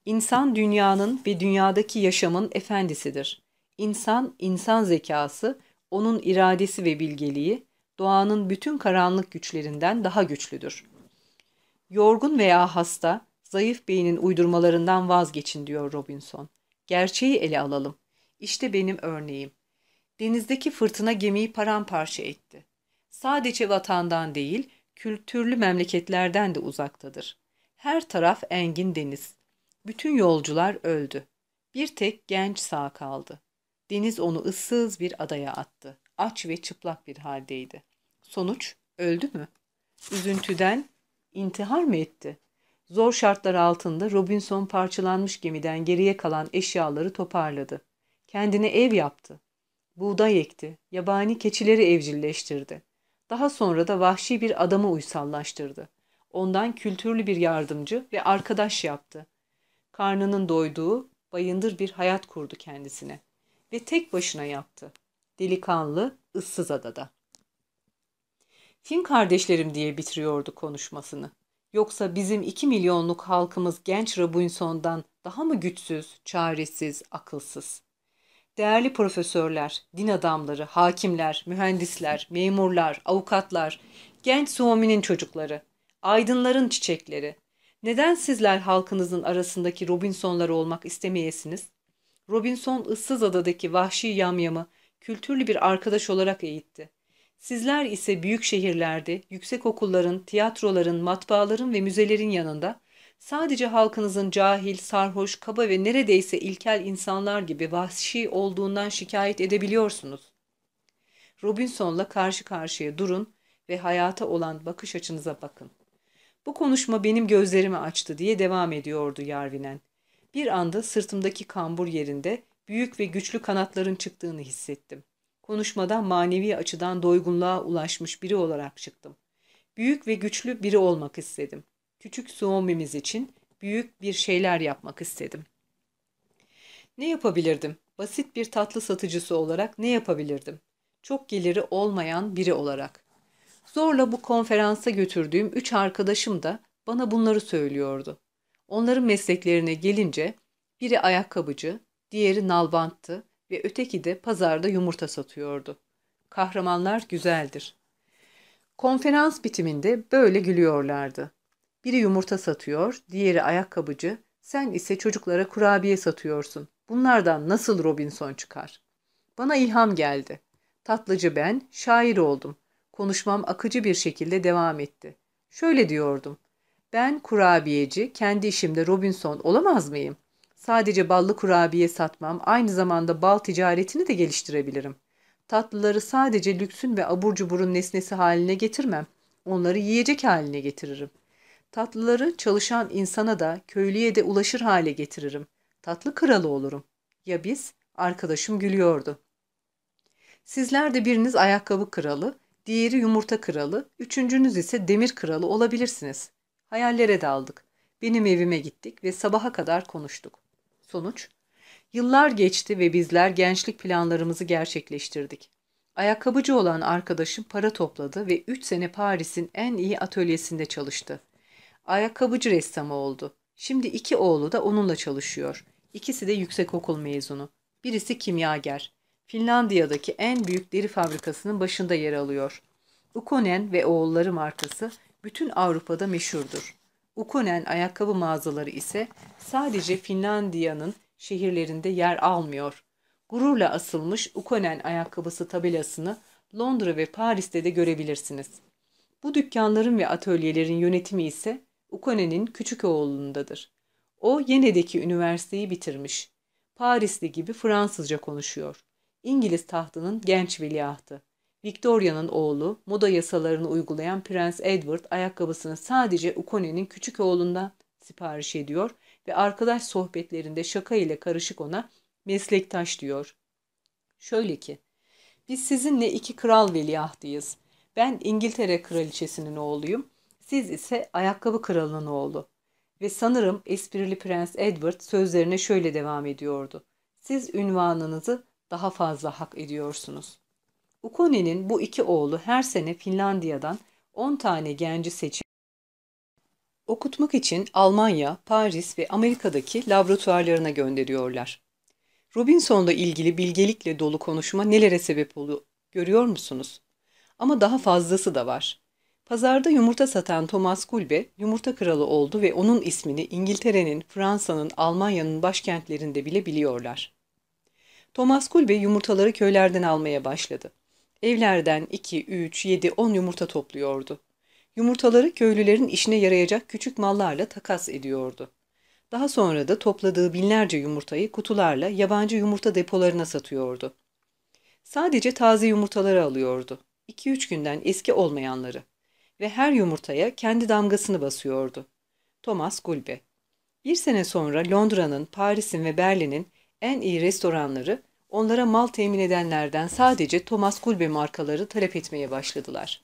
İnsan dünyanın ve dünyadaki yaşamın efendisidir. İnsan, insan zekası, onun iradesi ve bilgeliği, doğanın bütün karanlık güçlerinden daha güçlüdür. Yorgun veya hasta, zayıf beynin uydurmalarından vazgeçin diyor Robinson. Gerçeği ele alalım. İşte benim örneğim. Denizdeki fırtına gemiyi paramparça etti. Sadece vatandan değil, kültürlü memleketlerden de uzaktadır. Her taraf engin deniz. Bütün yolcular öldü. Bir tek genç sağ kaldı. Deniz onu ıssız bir adaya attı. Aç ve çıplak bir haldeydi. Sonuç öldü mü? Üzüntüden intihar mı etti? Zor şartlar altında Robinson parçalanmış gemiden geriye kalan eşyaları toparladı. Kendine ev yaptı. Buğday ekti, yabani keçileri evcilleştirdi. Daha sonra da vahşi bir adamı uysallaştırdı. Ondan kültürlü bir yardımcı ve arkadaş yaptı. Karnının doyduğu, bayındır bir hayat kurdu kendisine. Ve tek başına yaptı. Delikanlı, ıssız adada. Fin kardeşlerim diye bitiriyordu konuşmasını. Yoksa bizim iki milyonluk halkımız genç Robinson'dan daha mı güçsüz, çaresiz, akılsız? Değerli profesörler, din adamları, hakimler, mühendisler, memurlar, avukatlar, genç Suomi'nin çocukları, aydınların çiçekleri. Neden sizler halkınızın arasındaki Robinsonlar olmak istemeyesiniz? Robinson ıssız adadaki vahşi yamyamı kültürlü bir arkadaş olarak eğitti. Sizler ise büyük şehirlerde, yüksek okulların, tiyatroların, matbaaların ve müzelerin yanında sadece halkınızın cahil, sarhoş, kaba ve neredeyse ilkel insanlar gibi vahşi olduğundan şikayet edebiliyorsunuz. Robinson'la karşı karşıya durun ve hayata olan bakış açınıza bakın. Bu konuşma benim gözlerimi açtı diye devam ediyordu Yarvinen. Bir anda sırtımdaki kambur yerinde büyük ve güçlü kanatların çıktığını hissettim. Konuşmadan manevi açıdan doygunluğa ulaşmış biri olarak çıktım. Büyük ve güçlü biri olmak istedim. Küçük Suomi'miz için büyük bir şeyler yapmak istedim. Ne yapabilirdim? Basit bir tatlı satıcısı olarak ne yapabilirdim? Çok geliri olmayan biri olarak. Zorla bu konferansa götürdüğüm üç arkadaşım da bana bunları söylüyordu. Onların mesleklerine gelince biri ayakkabıcı, diğeri nalbanttı ve öteki de pazarda yumurta satıyordu. Kahramanlar güzeldir. Konferans bitiminde böyle gülüyorlardı. Biri yumurta satıyor, diğeri ayakkabıcı, sen ise çocuklara kurabiye satıyorsun. Bunlardan nasıl Robinson çıkar? Bana ilham geldi. Tatlıcı ben, şair oldum. Konuşmam akıcı bir şekilde devam etti. Şöyle diyordum. Ben kurabiyeci, kendi işimde Robinson olamaz mıyım? Sadece ballı kurabiye satmam, aynı zamanda bal ticaretini de geliştirebilirim. Tatlıları sadece lüksün ve abur cuburun nesnesi haline getirmem. Onları yiyecek haline getiririm. Tatlıları çalışan insana da, köylüye de ulaşır hale getiririm. Tatlı kralı olurum. Ya biz? Arkadaşım gülüyordu. Sizler de biriniz ayakkabı kralı, diğeri yumurta kralı, üçüncünüz ise demir kralı olabilirsiniz. Hayallere daldık. Benim evime gittik ve sabaha kadar konuştuk. Sonuç? Yıllar geçti ve bizler gençlik planlarımızı gerçekleştirdik. Ayakkabıcı olan arkadaşım para topladı ve 3 sene Paris'in en iyi atölyesinde çalıştı. Ayakkabıcı ressamı oldu. Şimdi iki oğlu da onunla çalışıyor. İkisi de yüksekokul mezunu. Birisi kimyager. Finlandiya'daki en büyük deri fabrikasının başında yer alıyor. Ukonen ve oğulları markası bütün Avrupa'da meşhurdur. Ukonen ayakkabı mağazaları ise sadece Finlandiya'nın şehirlerinde yer almıyor. Gururla asılmış Ukonen ayakkabısı tabelasını Londra ve Paris'te de görebilirsiniz. Bu dükkanların ve atölyelerin yönetimi ise Ukonen'in küçük oğlundadır. O Yene'deki üniversiteyi bitirmiş. Parisli gibi Fransızca konuşuyor. İngiliz tahtının genç veliahtı. Victoria'nın oğlu, moda yasalarını uygulayan Prens Edward ayakkabısını sadece Ukone'nin küçük oğlundan sipariş ediyor ve arkadaş sohbetlerinde şaka ile karışık ona meslektaş diyor. Şöyle ki, biz sizinle iki kral veliahtıyız. Ben İngiltere kraliçesinin oğluyum, siz ise ayakkabı kralının oğlu. Ve sanırım esprili Prens Edward sözlerine şöyle devam ediyordu. Siz ünvanınızı daha fazla hak ediyorsunuz. Ukone'nin bu iki oğlu her sene Finlandiya'dan 10 tane genci seçip okutmak için Almanya, Paris ve Amerika'daki laboratuvarlarına gönderiyorlar. Robinson'la ilgili bilgelikle dolu konuşma nelere sebep oluyor görüyor musunuz? Ama daha fazlası da var. Pazarda yumurta satan Thomas Kulbe yumurta kralı oldu ve onun ismini İngiltere'nin, Fransa'nın, Almanya'nın başkentlerinde bile biliyorlar. Thomas Kulbe yumurtaları köylerden almaya başladı. Evlerden 2, 3, 7, 10 yumurta topluyordu. Yumurtaları köylülerin işine yarayacak küçük mallarla takas ediyordu. Daha sonra da topladığı binlerce yumurtayı kutularla yabancı yumurta depolarına satıyordu. Sadece taze yumurtaları alıyordu. 2-3 günden eski olmayanları. Ve her yumurtaya kendi damgasını basıyordu. Thomas Gulbe. Bir sene sonra Londra'nın, Paris'in ve Berlin'in en iyi restoranları onlara mal temin edenlerden sadece Thomas Gulbe markaları talep etmeye başladılar.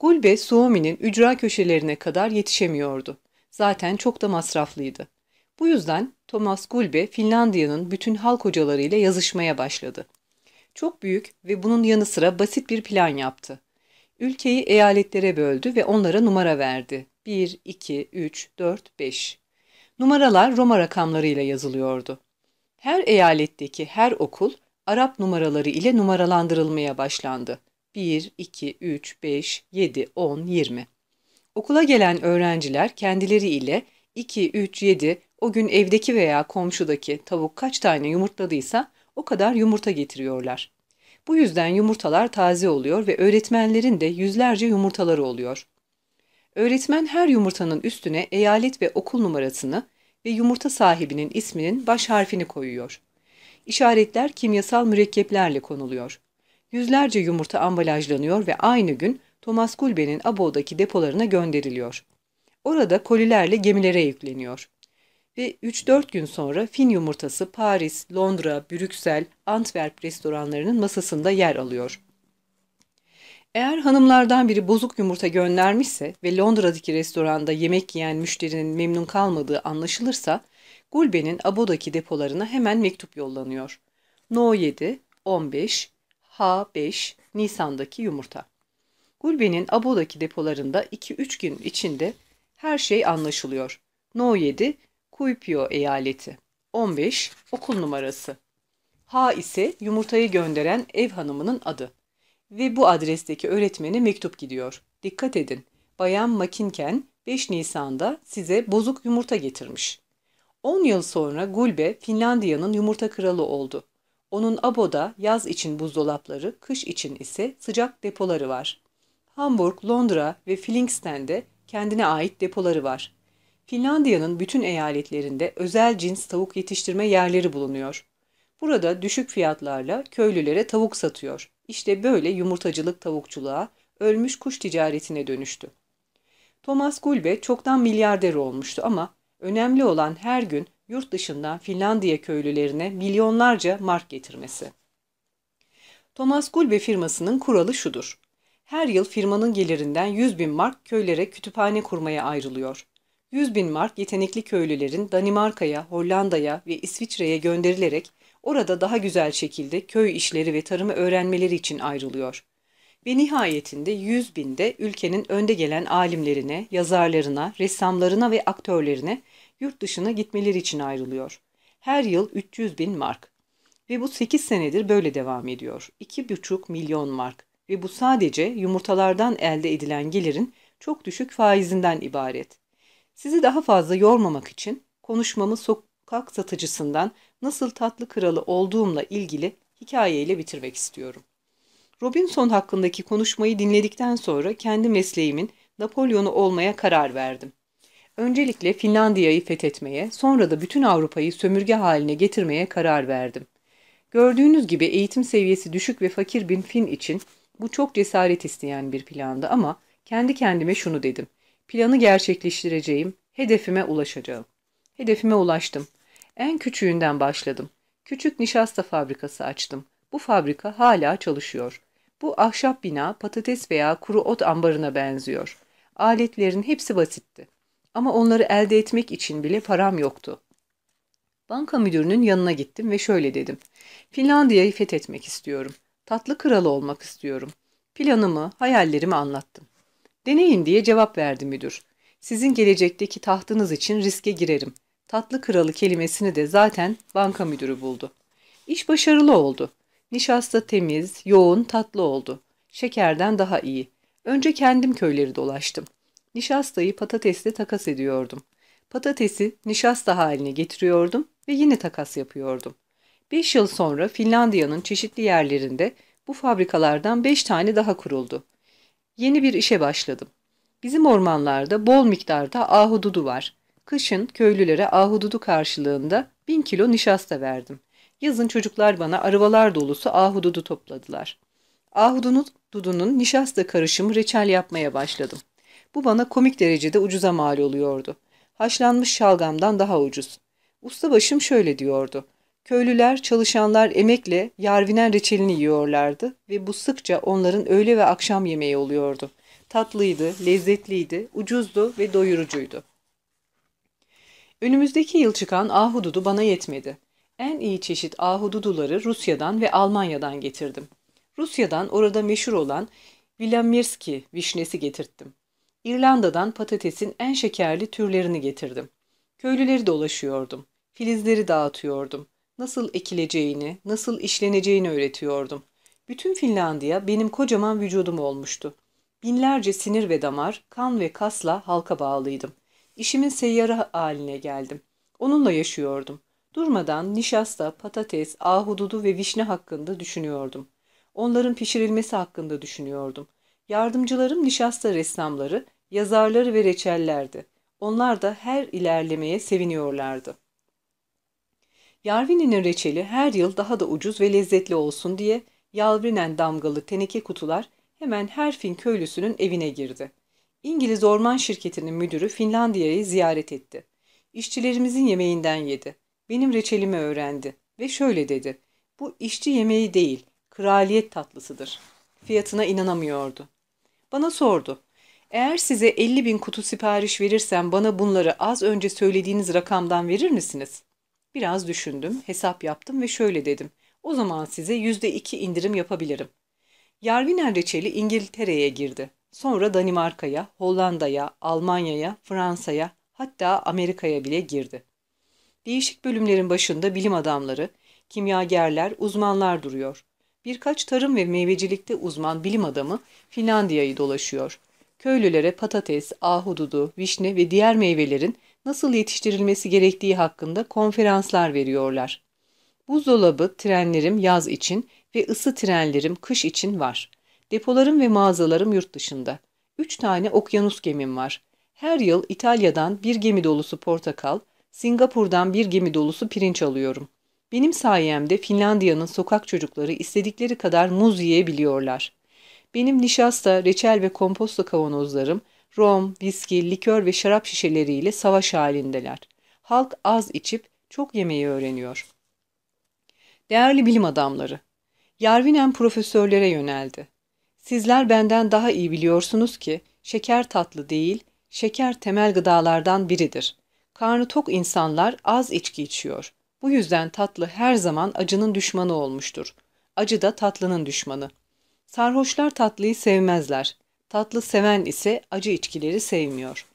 Gulbe, Suomi'nin ücra köşelerine kadar yetişemiyordu. Zaten çok da masraflıydı. Bu yüzden Thomas Gulbe, Finlandiya'nın bütün halk hocalarıyla yazışmaya başladı. Çok büyük ve bunun yanı sıra basit bir plan yaptı. Ülkeyi eyaletlere böldü ve onlara numara verdi. 1, 2, 3, 4, 5. Numaralar Roma rakamlarıyla yazılıyordu. Her eyaletteki her okul Arap numaraları ile numaralandırılmaya başlandı. 1, 2, 3, 5, 7, 10, 20. Okula gelen öğrenciler kendileri ile 2, 3, 7 o gün evdeki veya komşudaki tavuk kaç tane yumurtladıysa o kadar yumurta getiriyorlar. Bu yüzden yumurtalar taze oluyor ve öğretmenlerin de yüzlerce yumurtaları oluyor. Öğretmen her yumurtanın üstüne eyalet ve okul numarasını ve yumurta sahibinin isminin baş harfini koyuyor. İşaretler kimyasal mürekkeplerle konuluyor. Yüzlerce yumurta ambalajlanıyor ve aynı gün Thomas Gulbe'nin Abo'daki depolarına gönderiliyor. Orada kolilerle gemilere yükleniyor. Ve 3-4 gün sonra Fin yumurtası Paris, Londra, Brüksel, Antwerp restoranlarının masasında yer alıyor. Eğer hanımlardan biri bozuk yumurta göndermişse ve Londra'daki restoranda yemek yiyen müşterinin memnun kalmadığı anlaşılırsa, Gulbe'nin Abo'daki depolarına hemen mektup yollanıyor. No 7, 15, H5, Nisan'daki yumurta. Gulbe'nin Abo'daki depolarında 2-3 gün içinde her şey anlaşılıyor. No 7, Kuipio eyaleti. 15, okul numarası. H ise yumurtayı gönderen ev hanımının adı. Ve bu adresteki öğretmene mektup gidiyor. Dikkat edin, Bayan Makinken 5 Nisan'da size bozuk yumurta getirmiş. 10 yıl sonra Gulbe Finlandiya'nın yumurta kralı oldu. Onun Abo'da yaz için buzdolapları, kış için ise sıcak depoları var. Hamburg, Londra ve Fillingsten'de kendine ait depoları var. Finlandiya'nın bütün eyaletlerinde özel cins tavuk yetiştirme yerleri bulunuyor. Burada düşük fiyatlarla köylülere tavuk satıyor. İşte böyle yumurtacılık tavukçuluğa, ölmüş kuş ticaretine dönüştü. Thomas Gulbe çoktan milyarder olmuştu ama önemli olan her gün yurt dışından Finlandiya köylülerine milyonlarca mark getirmesi. Thomas Gulbe firmasının kuralı şudur. Her yıl firmanın gelirinden 100 bin mark köylere kütüphane kurmaya ayrılıyor. 100 bin mark yetenekli köylülerin Danimarka'ya, Hollanda'ya ve İsviçre'ye gönderilerek orada daha güzel şekilde köy işleri ve tarımı öğrenmeleri için ayrılıyor. Ve nihayetinde 100 binde ülkenin önde gelen alimlerine, yazarlarına, ressamlarına ve aktörlerine yurt dışına gitmeleri için ayrılıyor. Her yıl 300 bin mark. Ve bu 8 senedir böyle devam ediyor. 2,5 milyon mark. Ve bu sadece yumurtalardan elde edilen gelirin çok düşük faizinden ibaret. Sizi daha fazla yormamak için konuşmamı sokak satıcısından nasıl tatlı kralı olduğumla ilgili hikayeyle bitirmek istiyorum. Robinson hakkındaki konuşmayı dinledikten sonra kendi mesleğimin Napolyon'u olmaya karar verdim. Öncelikle Finlandiya'yı fethetmeye, sonra da bütün Avrupa'yı sömürge haline getirmeye karar verdim. Gördüğünüz gibi eğitim seviyesi düşük ve fakir bir Fin için bu çok cesaret isteyen bir plandı ama kendi kendime şunu dedim. Planı gerçekleştireceğim, hedefime ulaşacağım. Hedefime ulaştım. En küçüğünden başladım. Küçük nişasta fabrikası açtım. Bu fabrika hala çalışıyor. Bu ahşap bina patates veya kuru ot ambarına benziyor. Aletlerin hepsi basitti. Ama onları elde etmek için bile param yoktu. Banka müdürünün yanına gittim ve şöyle dedim. Finlandiya'yı fethetmek istiyorum. Tatlı kralı olmak istiyorum. Planımı, hayallerimi anlattım. Deneyin diye cevap verdi müdür. Sizin gelecekteki tahtınız için riske girerim. Tatlı kralı kelimesini de zaten banka müdürü buldu. İş başarılı oldu. Nişasta temiz, yoğun, tatlı oldu. Şekerden daha iyi. Önce kendim köyleri dolaştım. Nişastayı patatesle takas ediyordum. Patatesi nişasta haline getiriyordum ve yine takas yapıyordum. Beş yıl sonra Finlandiya'nın çeşitli yerlerinde bu fabrikalardan beş tane daha kuruldu. Yeni bir işe başladım. Bizim ormanlarda bol miktarda ahududu var. Kışın köylülere ahududu karşılığında bin kilo nişasta verdim. Yazın çocuklar bana arıvalar dolusu ahududu topladılar. Ahududunun nişasta karışımı reçel yapmaya başladım. Bu bana komik derecede ucuza mal oluyordu. Haşlanmış şalgamdan daha ucuz. Ustabaşım şöyle diyordu. Köylüler, çalışanlar emekle yarvinen reçelini yiyorlardı ve bu sıkça onların öğle ve akşam yemeği oluyordu. Tatlıydı, lezzetliydi, ucuzdu ve doyurucuydu. Önümüzdeki yıl çıkan ahududu bana yetmedi. En iyi çeşit ahududuları Rusya'dan ve Almanya'dan getirdim. Rusya'dan orada meşhur olan Vilamirski vişnesi getirttim. İrlanda'dan patatesin en şekerli türlerini getirdim. Köylüleri dolaşıyordum. Filizleri dağıtıyordum. Nasıl ekileceğini, nasıl işleneceğini öğretiyordum. Bütün Finlandiya benim kocaman vücudum olmuştu. Binlerce sinir ve damar, kan ve kasla halka bağlıydım. İşimin seyyarı haline geldim. Onunla yaşıyordum. Durmadan nişasta, patates, ahududu ve vişne hakkında düşünüyordum. Onların pişirilmesi hakkında düşünüyordum. Yardımcılarım nişasta ressamları, yazarları ve reçellerdi. Onlar da her ilerlemeye seviniyorlardı. Yarvini'nin reçeli her yıl daha da ucuz ve lezzetli olsun diye Yalvinen damgalı teneke kutular hemen her Fin köylüsünün evine girdi. İngiliz orman şirketinin müdürü Finlandiya'yı ziyaret etti. İşçilerimizin yemeğinden yedi. Benim reçelimi öğrendi ve şöyle dedi. Bu işçi yemeği değil, kraliyet tatlısıdır. Fiyatına inanamıyordu. Bana sordu. Eğer size 50 bin kutu sipariş verirsem bana bunları az önce söylediğiniz rakamdan verir misiniz? Biraz düşündüm, hesap yaptım ve şöyle dedim. O zaman size yüzde iki indirim yapabilirim. Yarviner reçeli İngiltere'ye girdi. Sonra Danimarka'ya, Hollanda'ya, Almanya'ya, Fransa'ya hatta Amerika'ya bile girdi. Değişik bölümlerin başında bilim adamları, kimyagerler, uzmanlar duruyor. Birkaç tarım ve meyvecilikte uzman bilim adamı Finlandiya'yı dolaşıyor. Köylülere patates, ahududu, vişne ve diğer meyvelerin nasıl yetiştirilmesi gerektiği hakkında konferanslar veriyorlar. Buzdolabı trenlerim yaz için ve ısı trenlerim kış için var. Depolarım ve mağazalarım yurt dışında. Üç tane okyanus gemim var. Her yıl İtalya'dan bir gemi dolusu portakal, Singapur'dan bir gemi dolusu pirinç alıyorum. Benim sayemde Finlandiya'nın sokak çocukları istedikleri kadar muz yiyebiliyorlar. Benim nişasta, reçel ve komposto kavanozlarım, rom, viski, likör ve şarap şişeleriyle savaş halindeler. Halk az içip çok yemeği öğreniyor. Değerli bilim adamları, Yarvinen profesörlere yöneldi. Sizler benden daha iyi biliyorsunuz ki şeker tatlı değil, şeker temel gıdalardan biridir. Karnı tok insanlar az içki içiyor. Bu yüzden tatlı her zaman acının düşmanı olmuştur. Acı da tatlının düşmanı. Sarhoşlar tatlıyı sevmezler. Tatlı seven ise acı içkileri sevmiyor.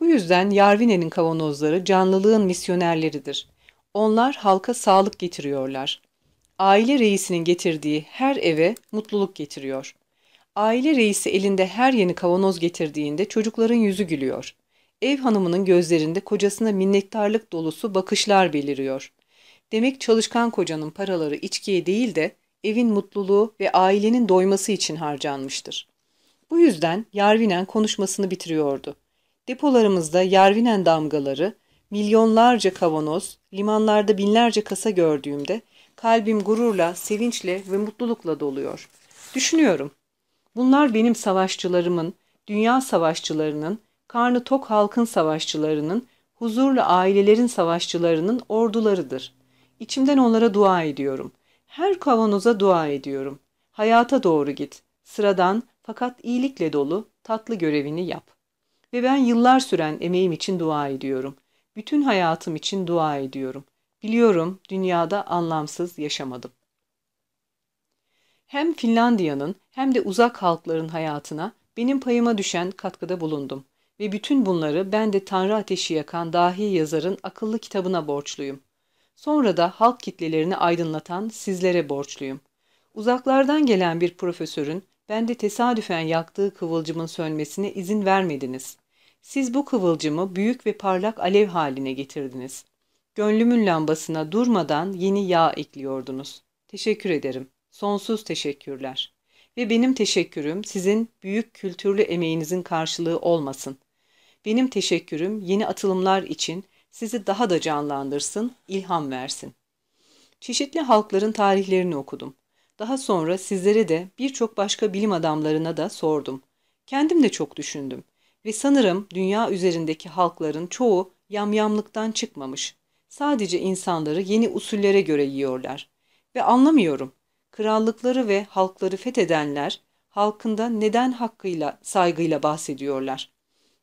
Bu yüzden Yarvine'nin kavanozları canlılığın misyonerleridir. Onlar halka sağlık getiriyorlar. Aile reisinin getirdiği her eve mutluluk getiriyor. Aile reisi elinde her yeni kavanoz getirdiğinde çocukların yüzü gülüyor. Ev hanımının gözlerinde kocasına minnettarlık dolusu bakışlar beliriyor. Demek çalışkan kocanın paraları içkiye değil de evin mutluluğu ve ailenin doyması için harcanmıştır. Bu yüzden Yarvinen konuşmasını bitiriyordu. Depolarımızda Yarvinen damgaları, milyonlarca kavanoz, limanlarda binlerce kasa gördüğümde kalbim gururla, sevinçle ve mutlulukla doluyor. Düşünüyorum. Bunlar benim savaşçılarımın, dünya savaşçılarının, karnı tok halkın savaşçılarının, huzurlu ailelerin savaşçılarının ordularıdır. İçimden onlara dua ediyorum. Her kavanoza dua ediyorum. Hayata doğru git. Sıradan fakat iyilikle dolu tatlı görevini yap. Ve ben yıllar süren emeğim için dua ediyorum. Bütün hayatım için dua ediyorum. Biliyorum dünyada anlamsız yaşamadım. Hem Finlandiya'nın hem de uzak halkların hayatına benim payıma düşen katkıda bulundum. Ve bütün bunları ben de Tanrı ateşi yakan dahi yazarın akıllı kitabına borçluyum. Sonra da halk kitlelerini aydınlatan sizlere borçluyum. Uzaklardan gelen bir profesörün bende tesadüfen yaktığı kıvılcımın sönmesine izin vermediniz. Siz bu kıvılcımı büyük ve parlak alev haline getirdiniz. Gönlümün lambasına durmadan yeni yağ ekliyordunuz. Teşekkür ederim. Sonsuz teşekkürler. Ve benim teşekkürüm sizin büyük kültürlü emeğinizin karşılığı olmasın. Benim teşekkürüm yeni atılımlar için sizi daha da canlandırsın, ilham versin. Çeşitli halkların tarihlerini okudum. Daha sonra sizlere de birçok başka bilim adamlarına da sordum. Kendim de çok düşündüm. Ve sanırım dünya üzerindeki halkların çoğu yamyamlıktan çıkmamış. Sadece insanları yeni usullere göre yiyorlar. Ve anlamıyorum. Krallıkları ve halkları fethedenler halkında neden hakkıyla, saygıyla bahsediyorlar?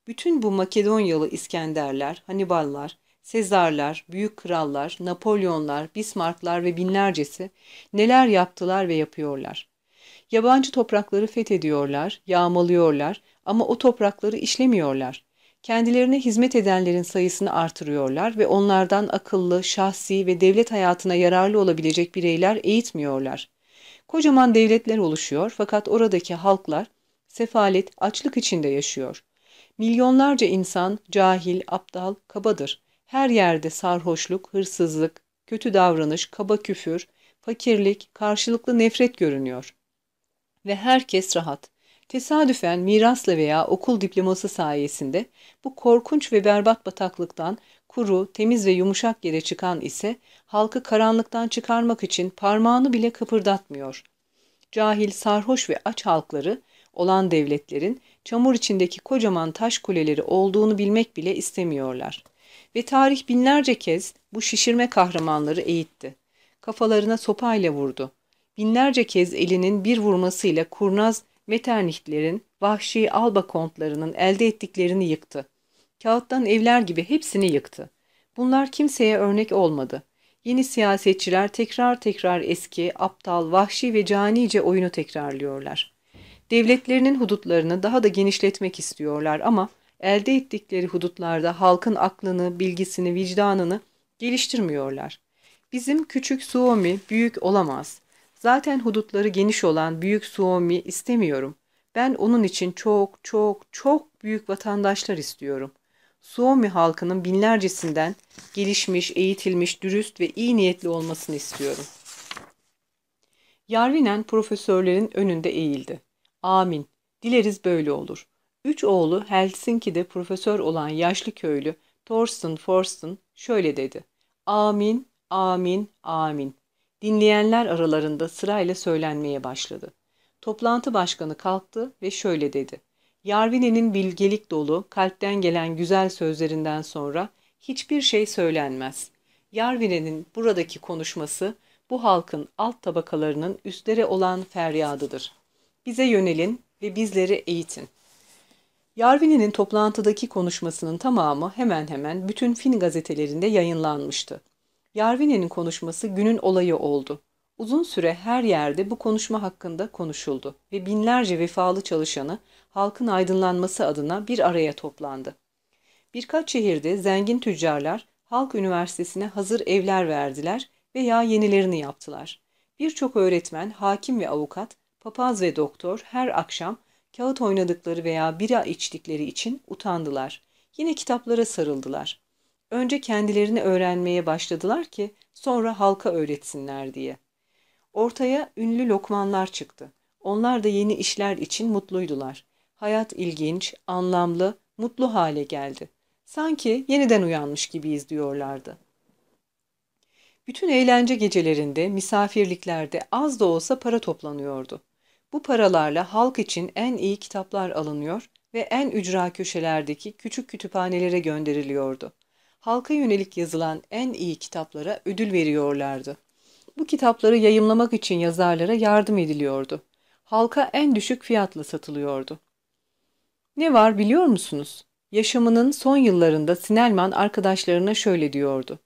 Bütün bu Makedonyalı İskenderler, Hanniballar, Sezarlar, büyük krallar, Napolyonlar, Bismarcklar ve binlercesi neler yaptılar ve yapıyorlar. Yabancı toprakları fethediyorlar, yağmalıyorlar ama o toprakları işlemiyorlar. Kendilerine hizmet edenlerin sayısını artırıyorlar ve onlardan akıllı, şahsi ve devlet hayatına yararlı olabilecek bireyler eğitmiyorlar. Kocaman devletler oluşuyor fakat oradaki halklar sefalet, açlık içinde yaşıyor. Milyonlarca insan cahil, aptal, kabadır. Her yerde sarhoşluk, hırsızlık, kötü davranış, kaba küfür, fakirlik, karşılıklı nefret görünüyor. Ve herkes rahat. Tesadüfen mirasla veya okul diploması sayesinde bu korkunç ve berbat bataklıktan kuru, temiz ve yumuşak yere çıkan ise halkı karanlıktan çıkarmak için parmağını bile kıpırdatmıyor. Cahil, sarhoş ve aç halkları olan devletlerin çamur içindeki kocaman taş kuleleri olduğunu bilmek bile istemiyorlar. Ve tarih binlerce kez bu şişirme kahramanları eğitti. Kafalarına sopayla vurdu. Binlerce kez elinin bir vurmasıyla kurnaz Metternich'lerin, vahşi alba kontlarının elde ettiklerini yıktı. Kağıttan evler gibi hepsini yıktı. Bunlar kimseye örnek olmadı. Yeni siyasetçiler tekrar tekrar eski, aptal, vahşi ve canice oyunu tekrarlıyorlar. Devletlerinin hudutlarını daha da genişletmek istiyorlar ama elde ettikleri hudutlarda halkın aklını, bilgisini, vicdanını geliştirmiyorlar. Bizim küçük Suomi büyük olamaz. Zaten hudutları geniş olan büyük Suomi istemiyorum. Ben onun için çok çok çok büyük vatandaşlar istiyorum. Suomi halkının binlercesinden gelişmiş, eğitilmiş, dürüst ve iyi niyetli olmasını istiyorum. Yarvinen profesörlerin önünde eğildi. Amin. Dileriz böyle olur. Üç oğlu Helsinki'de profesör olan yaşlı köylü Thorsten Forsten şöyle dedi. Amin, amin, amin. Dinleyenler aralarında sırayla söylenmeye başladı. Toplantı başkanı kalktı ve şöyle dedi. Yarvine'nin bilgelik dolu, kalpten gelen güzel sözlerinden sonra hiçbir şey söylenmez. Yarvine'nin buradaki konuşması bu halkın alt tabakalarının üstlere olan feryadıdır. Bize yönelin ve bizleri eğitin. Yarvini'nin toplantıdaki konuşmasının tamamı hemen hemen bütün Fin gazetelerinde yayınlanmıştı. Yarvini'nin konuşması günün olayı oldu. Uzun süre her yerde bu konuşma hakkında konuşuldu ve binlerce vefalı çalışanı halkın aydınlanması adına bir araya toplandı. Birkaç şehirde zengin tüccarlar halk üniversitesine hazır evler verdiler veya yenilerini yaptılar. Birçok öğretmen, hakim ve avukat Papaz ve doktor her akşam kağıt oynadıkları veya bira içtikleri için utandılar. Yine kitaplara sarıldılar. Önce kendilerini öğrenmeye başladılar ki sonra halka öğretsinler diye. Ortaya ünlü lokmanlar çıktı. Onlar da yeni işler için mutluydular. Hayat ilginç, anlamlı, mutlu hale geldi. Sanki yeniden uyanmış gibiyiz diyorlardı. Bütün eğlence gecelerinde, misafirliklerde az da olsa para toplanıyordu. Bu paralarla halk için en iyi kitaplar alınıyor ve en ücra köşelerdeki küçük kütüphanelere gönderiliyordu. Halka yönelik yazılan en iyi kitaplara ödül veriyorlardı. Bu kitapları yayımlamak için yazarlara yardım ediliyordu. Halka en düşük fiyatla satılıyordu. Ne var biliyor musunuz? Yaşamının son yıllarında Sinelman arkadaşlarına şöyle diyordu.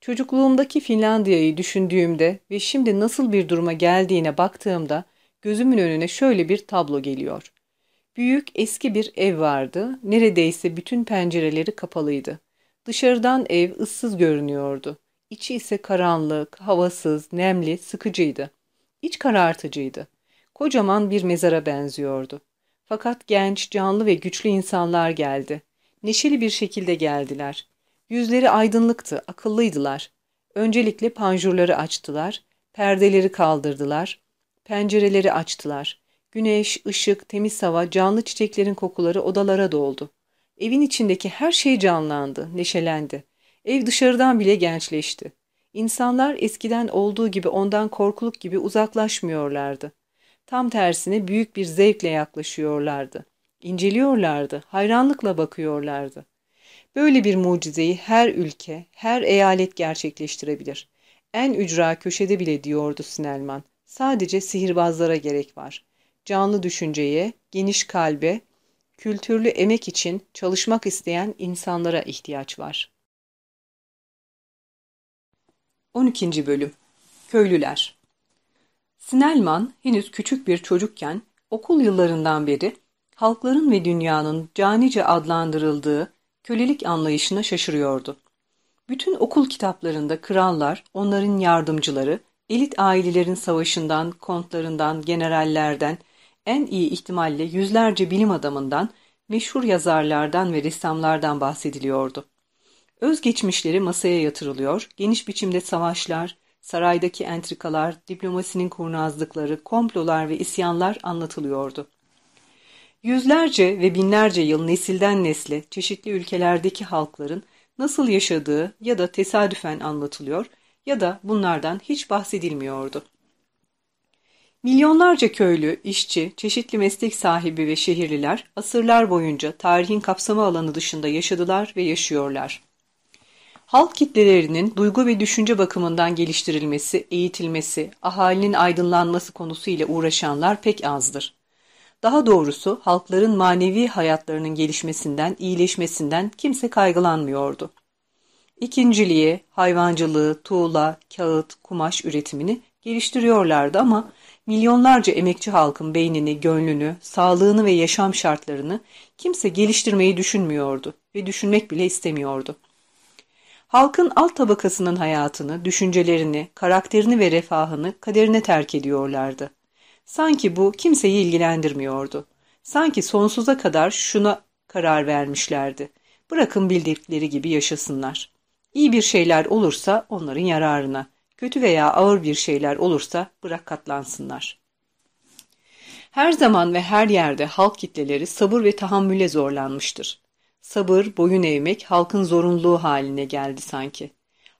Çocukluğumdaki Finlandiya'yı düşündüğümde ve şimdi nasıl bir duruma geldiğine baktığımda gözümün önüne şöyle bir tablo geliyor. Büyük eski bir ev vardı, neredeyse bütün pencereleri kapalıydı. Dışarıdan ev ıssız görünüyordu. İçi ise karanlık, havasız, nemli, sıkıcıydı. İç karartıcıydı. Kocaman bir mezara benziyordu. Fakat genç, canlı ve güçlü insanlar geldi. Neşeli bir şekilde geldiler. Yüzleri aydınlıktı, akıllıydılar. Öncelikle panjurları açtılar, perdeleri kaldırdılar, pencereleri açtılar. Güneş, ışık, temiz hava, canlı çiçeklerin kokuları odalara doldu. Evin içindeki her şey canlandı, neşelendi. Ev dışarıdan bile gençleşti. İnsanlar eskiden olduğu gibi ondan korkuluk gibi uzaklaşmıyorlardı. Tam tersine büyük bir zevkle yaklaşıyorlardı. İnceliyorlardı, hayranlıkla bakıyorlardı. Böyle bir mucizeyi her ülke, her eyalet gerçekleştirebilir. En ücra köşede bile diyordu Sinelman. Sadece sihirbazlara gerek var. Canlı düşünceye, geniş kalbe, kültürlü emek için çalışmak isteyen insanlara ihtiyaç var. 12. Bölüm Köylüler Sinelman henüz küçük bir çocukken okul yıllarından beri halkların ve dünyanın canice adlandırıldığı kölelik anlayışına şaşırıyordu. Bütün okul kitaplarında krallar, onların yardımcıları, elit ailelerin savaşından, kontlarından, generallerden, en iyi ihtimalle yüzlerce bilim adamından, meşhur yazarlardan ve ressamlardan bahsediliyordu. Özgeçmişleri masaya yatırılıyor, geniş biçimde savaşlar, saraydaki entrikalar, diplomasinin kurnazlıkları, komplolar ve isyanlar anlatılıyordu. Yüzlerce ve binlerce yıl nesilden nesle çeşitli ülkelerdeki halkların nasıl yaşadığı ya da tesadüfen anlatılıyor ya da bunlardan hiç bahsedilmiyordu. Milyonlarca köylü, işçi, çeşitli meslek sahibi ve şehirliler asırlar boyunca tarihin kapsama alanı dışında yaşadılar ve yaşıyorlar. Halk kitlelerinin duygu ve düşünce bakımından geliştirilmesi, eğitilmesi, ahalinin aydınlanması konusuyla uğraşanlar pek azdır. Daha doğrusu halkların manevi hayatlarının gelişmesinden, iyileşmesinden kimse kaygılanmıyordu. İkinciliği, hayvancılığı, tuğla, kağıt, kumaş üretimini geliştiriyorlardı ama milyonlarca emekçi halkın beynini, gönlünü, sağlığını ve yaşam şartlarını kimse geliştirmeyi düşünmüyordu ve düşünmek bile istemiyordu. Halkın alt tabakasının hayatını, düşüncelerini, karakterini ve refahını kaderine terk ediyorlardı. Sanki bu kimseyi ilgilendirmiyordu. Sanki sonsuza kadar şuna karar vermişlerdi. Bırakın bildikleri gibi yaşasınlar. İyi bir şeyler olursa onların yararına, kötü veya ağır bir şeyler olursa bırak katlansınlar. Her zaman ve her yerde halk kitleleri sabır ve tahammüle zorlanmıştır. Sabır, boyun eğmek halkın zorunluluğu haline geldi sanki.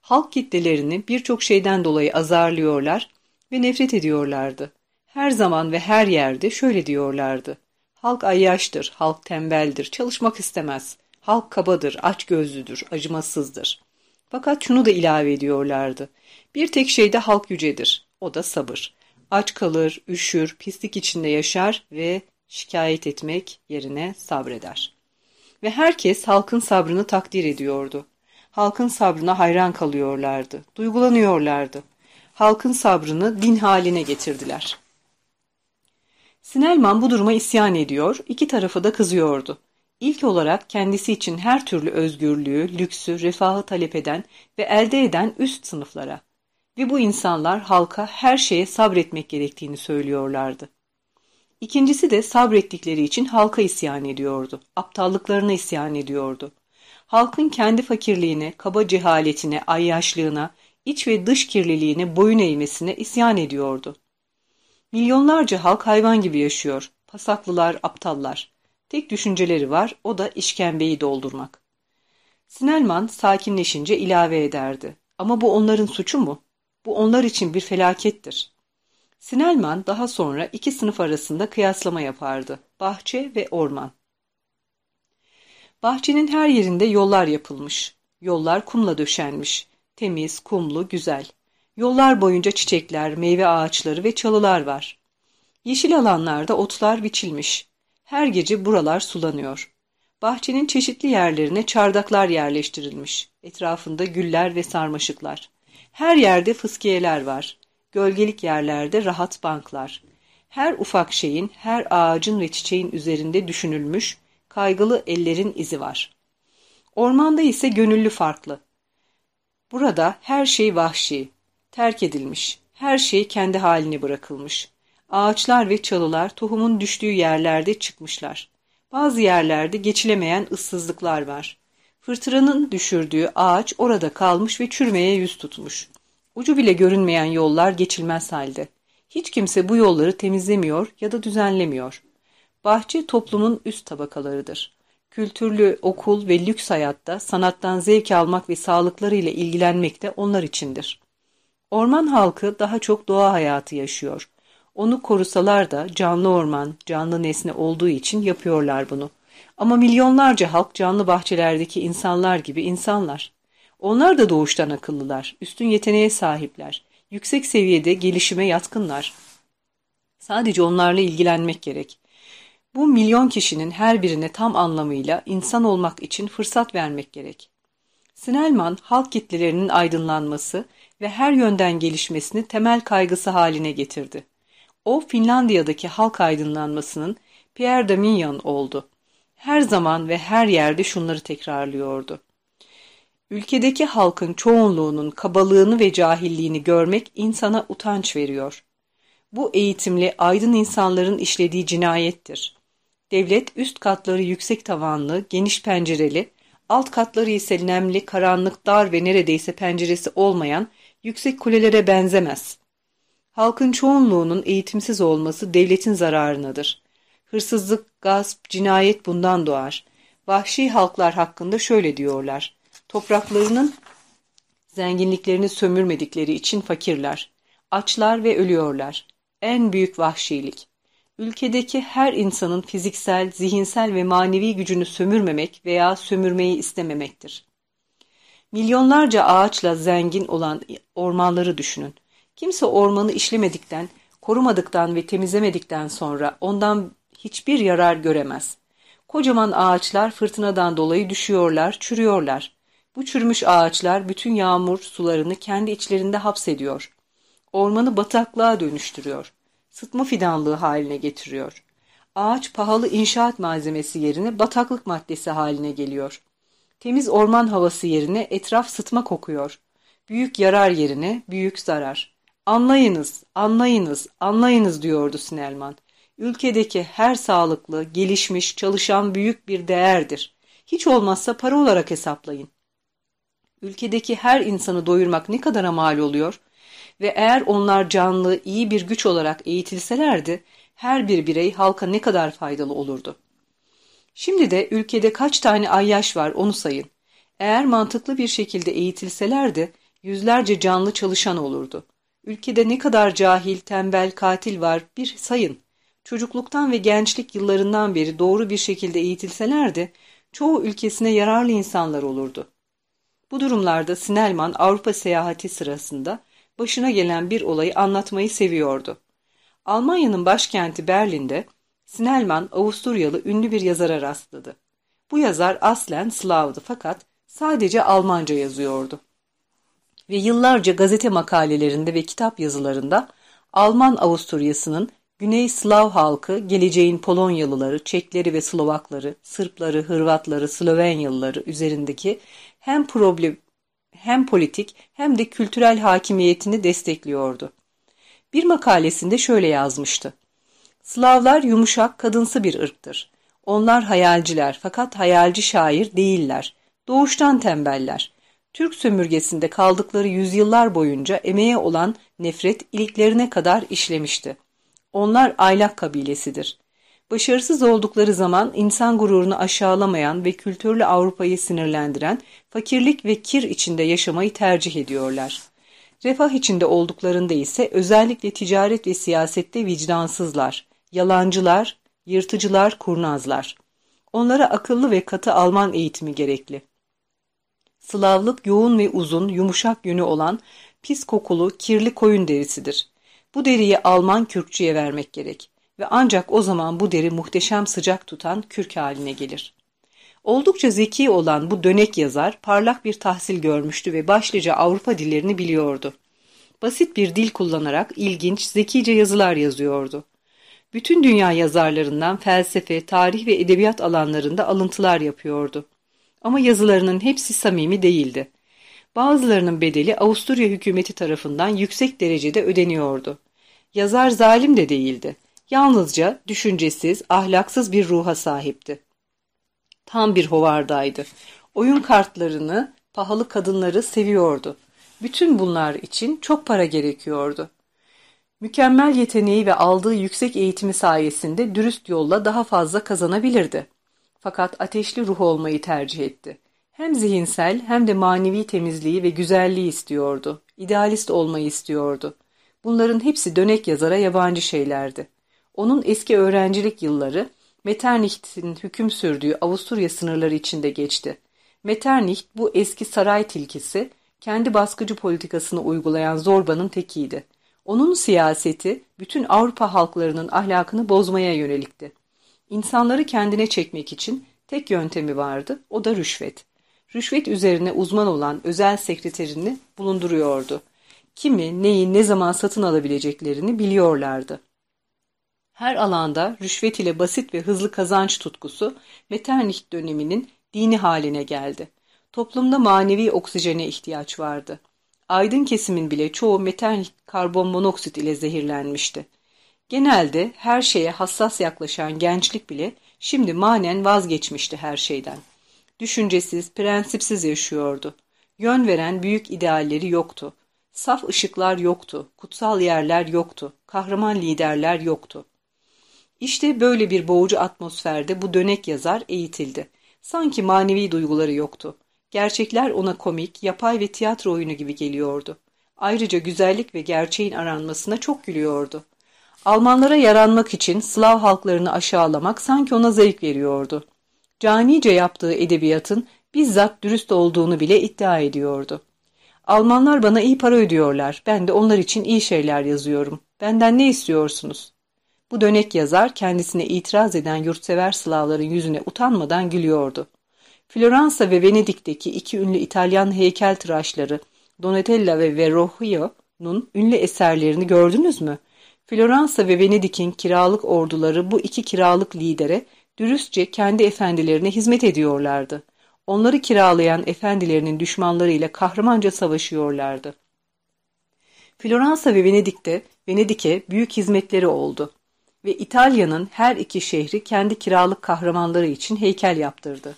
Halk kitlelerini birçok şeyden dolayı azarlıyorlar ve nefret ediyorlardı. Her zaman ve her yerde şöyle diyorlardı. Halk ayyaştır, halk tembeldir, çalışmak istemez. Halk kabadır, açgözlüdür, acımasızdır. Fakat şunu da ilave ediyorlardı. Bir tek şeyde halk yücedir, o da sabır. Aç kalır, üşür, pislik içinde yaşar ve şikayet etmek yerine sabreder. Ve herkes halkın sabrını takdir ediyordu. Halkın sabrına hayran kalıyorlardı, duygulanıyorlardı. Halkın sabrını din haline getirdiler.'' Sinelman bu duruma isyan ediyor, iki tarafı da kızıyordu. İlk olarak kendisi için her türlü özgürlüğü, lüksü, refahı talep eden ve elde eden üst sınıflara. Ve bu insanlar halka her şeye sabretmek gerektiğini söylüyorlardı. İkincisi de sabrettikleri için halka isyan ediyordu. Aptallıklarına isyan ediyordu. Halkın kendi fakirliğine, kaba cehaletine, ayyaşlığına, iç ve dış kirliliğine boyun eğmesine isyan ediyordu. Milyonlarca halk hayvan gibi yaşıyor. Pasaklılar, aptallar. Tek düşünceleri var, o da işkembeyi doldurmak. Sinelman sakinleşince ilave ederdi. Ama bu onların suçu mu? Bu onlar için bir felakettir. Sinelman daha sonra iki sınıf arasında kıyaslama yapardı. Bahçe ve orman. Bahçenin her yerinde yollar yapılmış. Yollar kumla döşenmiş. Temiz, kumlu, güzel. Yollar boyunca çiçekler, meyve ağaçları ve çalılar var. Yeşil alanlarda otlar biçilmiş. Her gece buralar sulanıyor. Bahçenin çeşitli yerlerine çardaklar yerleştirilmiş. Etrafında güller ve sarmaşıklar. Her yerde fıskiyeler var. Gölgelik yerlerde rahat banklar. Her ufak şeyin, her ağacın ve çiçeğin üzerinde düşünülmüş, kaygılı ellerin izi var. Ormanda ise gönüllü farklı. Burada her şey vahşi, terk edilmiş, her şey kendi haline bırakılmış. Ağaçlar ve çalılar tohumun düştüğü yerlerde çıkmışlar. Bazı yerlerde geçilemeyen ıssızlıklar var. Fırtınanın düşürdüğü ağaç orada kalmış ve çürümeye yüz tutmuş. Ucu bile görünmeyen yollar geçilmez halde. Hiç kimse bu yolları temizlemiyor ya da düzenlemiyor. Bahçe toplumun üst tabakalarıdır. Kültürlü, okul ve lüks hayatta sanattan zevk almak ve sağlıklarıyla ilgilenmek de onlar içindir. Orman halkı daha çok doğa hayatı yaşıyor. Onu korusalar da canlı orman, canlı nesne olduğu için yapıyorlar bunu. Ama milyonlarca halk canlı bahçelerdeki insanlar gibi insanlar. Onlar da doğuştan akıllılar, üstün yeteneğe sahipler, yüksek seviyede gelişime yatkınlar. Sadece onlarla ilgilenmek gerek. Bu milyon kişinin her birine tam anlamıyla insan olmak için fırsat vermek gerek. Sinelman, halk kitlelerinin aydınlanması ve her yönden gelişmesini temel kaygısı haline getirdi. O, Finlandiya'daki halk aydınlanmasının Pierre Dominion oldu. Her zaman ve her yerde şunları tekrarlıyordu. Ülkedeki halkın çoğunluğunun kabalığını ve cahilliğini görmek insana utanç veriyor. Bu eğitimli aydın insanların işlediği cinayettir. Devlet üst katları yüksek tavanlı, geniş pencereli, alt katları ise nemli, karanlık, dar ve neredeyse penceresi olmayan yüksek kulelere benzemez. Halkın çoğunluğunun eğitimsiz olması devletin zararınadır. Hırsızlık, gasp, cinayet bundan doğar. Vahşi halklar hakkında şöyle diyorlar. Topraklarının zenginliklerini sömürmedikleri için fakirler. Açlar ve ölüyorlar. En büyük vahşilik. Ülkedeki her insanın fiziksel, zihinsel ve manevi gücünü sömürmemek veya sömürmeyi istememektir. Milyonlarca ağaçla zengin olan ormanları düşünün. Kimse ormanı işlemedikten, korumadıktan ve temizlemedikten sonra ondan hiçbir yarar göremez. Kocaman ağaçlar fırtınadan dolayı düşüyorlar, çürüyorlar. Bu çürümüş ağaçlar bütün yağmur sularını kendi içlerinde hapsediyor. Ormanı bataklığa dönüştürüyor. Sıtma fidanlığı haline getiriyor. Ağaç pahalı inşaat malzemesi yerine bataklık maddesi haline geliyor. Temiz orman havası yerine etraf sıtma kokuyor. Büyük yarar yerine büyük zarar. Anlayınız, anlayınız, anlayınız diyordu Sinelman. Ülkedeki her sağlıklı, gelişmiş, çalışan büyük bir değerdir. Hiç olmazsa para olarak hesaplayın. Ülkedeki her insanı doyurmak ne kadara mal oluyor? Ve eğer onlar canlı, iyi bir güç olarak eğitilselerdi, her bir birey halka ne kadar faydalı olurdu? Şimdi de ülkede kaç tane ayyaş var onu sayın. Eğer mantıklı bir şekilde eğitilselerdi, yüzlerce canlı çalışan olurdu. Ülkede ne kadar cahil, tembel, katil var bir sayın. Çocukluktan ve gençlik yıllarından beri doğru bir şekilde eğitilselerdi, çoğu ülkesine yararlı insanlar olurdu. Bu durumlarda Sinelman Avrupa seyahati sırasında başına gelen bir olayı anlatmayı seviyordu. Almanya'nın başkenti Berlin'de Sinelman Avusturyalı ünlü bir yazara rastladı. Bu yazar aslen Slav'dı fakat sadece Almanca yazıyordu. Ve yıllarca gazete makalelerinde ve kitap yazılarında Alman Avusturyası'nın Güney Slav halkı, geleceğin Polonyalıları, Çekleri ve Slovakları, Sırpları, Hırvatları, Slovenyalıları üzerindeki hem problem hem politik hem de kültürel hakimiyetini destekliyordu. Bir makalesinde şöyle yazmıştı. Slavlar yumuşak, kadınsı bir ırktır. Onlar hayalciler fakat hayalci şair değiller. Doğuştan tembeller. Türk sömürgesinde kaldıkları yüzyıllar boyunca emeğe olan nefret iliklerine kadar işlemişti. Onlar aylak kabilesidir. Başarısız oldukları zaman insan gururunu aşağılamayan ve kültürlü Avrupa'yı sinirlendiren fakirlik ve kir içinde yaşamayı tercih ediyorlar. Refah içinde olduklarında ise özellikle ticaret ve siyasette vicdansızlar, yalancılar, yırtıcılar, kurnazlar. Onlara akıllı ve katı Alman eğitimi gerekli. Slavlık yoğun ve uzun, yumuşak yönü olan pis kokulu, kirli koyun derisidir. Bu deriyi Alman kürkçüye vermek gerek ve ancak o zaman bu deri muhteşem sıcak tutan kürk haline gelir. Oldukça zeki olan bu dönek yazar parlak bir tahsil görmüştü ve başlıca Avrupa dillerini biliyordu. Basit bir dil kullanarak ilginç, zekice yazılar yazıyordu. Bütün dünya yazarlarından felsefe, tarih ve edebiyat alanlarında alıntılar yapıyordu. Ama yazılarının hepsi samimi değildi. Bazılarının bedeli Avusturya hükümeti tarafından yüksek derecede ödeniyordu. Yazar zalim de değildi. Yalnızca düşüncesiz, ahlaksız bir ruha sahipti. Tam bir hovardaydı. Oyun kartlarını, pahalı kadınları seviyordu. Bütün bunlar için çok para gerekiyordu. Mükemmel yeteneği ve aldığı yüksek eğitimi sayesinde dürüst yolla daha fazla kazanabilirdi. Fakat ateşli ruh olmayı tercih etti. Hem zihinsel hem de manevi temizliği ve güzelliği istiyordu. İdealist olmayı istiyordu. Bunların hepsi dönek yazara yabancı şeylerdi. Onun eski öğrencilik yılları Metternich'in hüküm sürdüğü Avusturya sınırları içinde geçti. Metternich bu eski saray tilkisi kendi baskıcı politikasını uygulayan zorbanın tekiydi. Onun siyaseti bütün Avrupa halklarının ahlakını bozmaya yönelikti. İnsanları kendine çekmek için tek yöntemi vardı, o da rüşvet. Rüşvet üzerine uzman olan özel sekreterini bulunduruyordu. Kimi, neyi, ne zaman satın alabileceklerini biliyorlardı. Her alanda rüşvet ile basit ve hızlı kazanç tutkusu Metternich döneminin dini haline geldi. Toplumda manevi oksijene ihtiyaç vardı. Aydın kesimin bile çoğu Metternich karbon monoksit ile zehirlenmişti. Genelde her şeye hassas yaklaşan gençlik bile şimdi manen vazgeçmişti her şeyden. Düşüncesiz, prensipsiz yaşıyordu. Yön veren büyük idealleri yoktu. Saf ışıklar yoktu, kutsal yerler yoktu, kahraman liderler yoktu. İşte böyle bir boğucu atmosferde bu dönek yazar eğitildi. Sanki manevi duyguları yoktu. Gerçekler ona komik, yapay ve tiyatro oyunu gibi geliyordu. Ayrıca güzellik ve gerçeğin aranmasına çok gülüyordu. Almanlara yaranmak için Slav halklarını aşağılamak sanki ona zevk veriyordu. Canice yaptığı edebiyatın bizzat dürüst olduğunu bile iddia ediyordu. Almanlar bana iyi para ödüyorlar, ben de onlar için iyi şeyler yazıyorum. Benden ne istiyorsunuz? Bu dönek yazar kendisine itiraz eden yurtsever Slavların yüzüne utanmadan gülüyordu. Floransa ve Venedik'teki iki ünlü İtalyan heykeltıraşları Donatella ve Verrocchio'nun ünlü eserlerini gördünüz mü? Floransa ve Venedik'in kiralık orduları bu iki kiralık lidere dürüstçe kendi efendilerine hizmet ediyorlardı. Onları kiralayan efendilerinin düşmanlarıyla kahramanca savaşıyorlardı. Floransa ve Venedik'te Venedik'e büyük hizmetleri oldu ve İtalya'nın her iki şehri kendi kiralık kahramanları için heykel yaptırdı.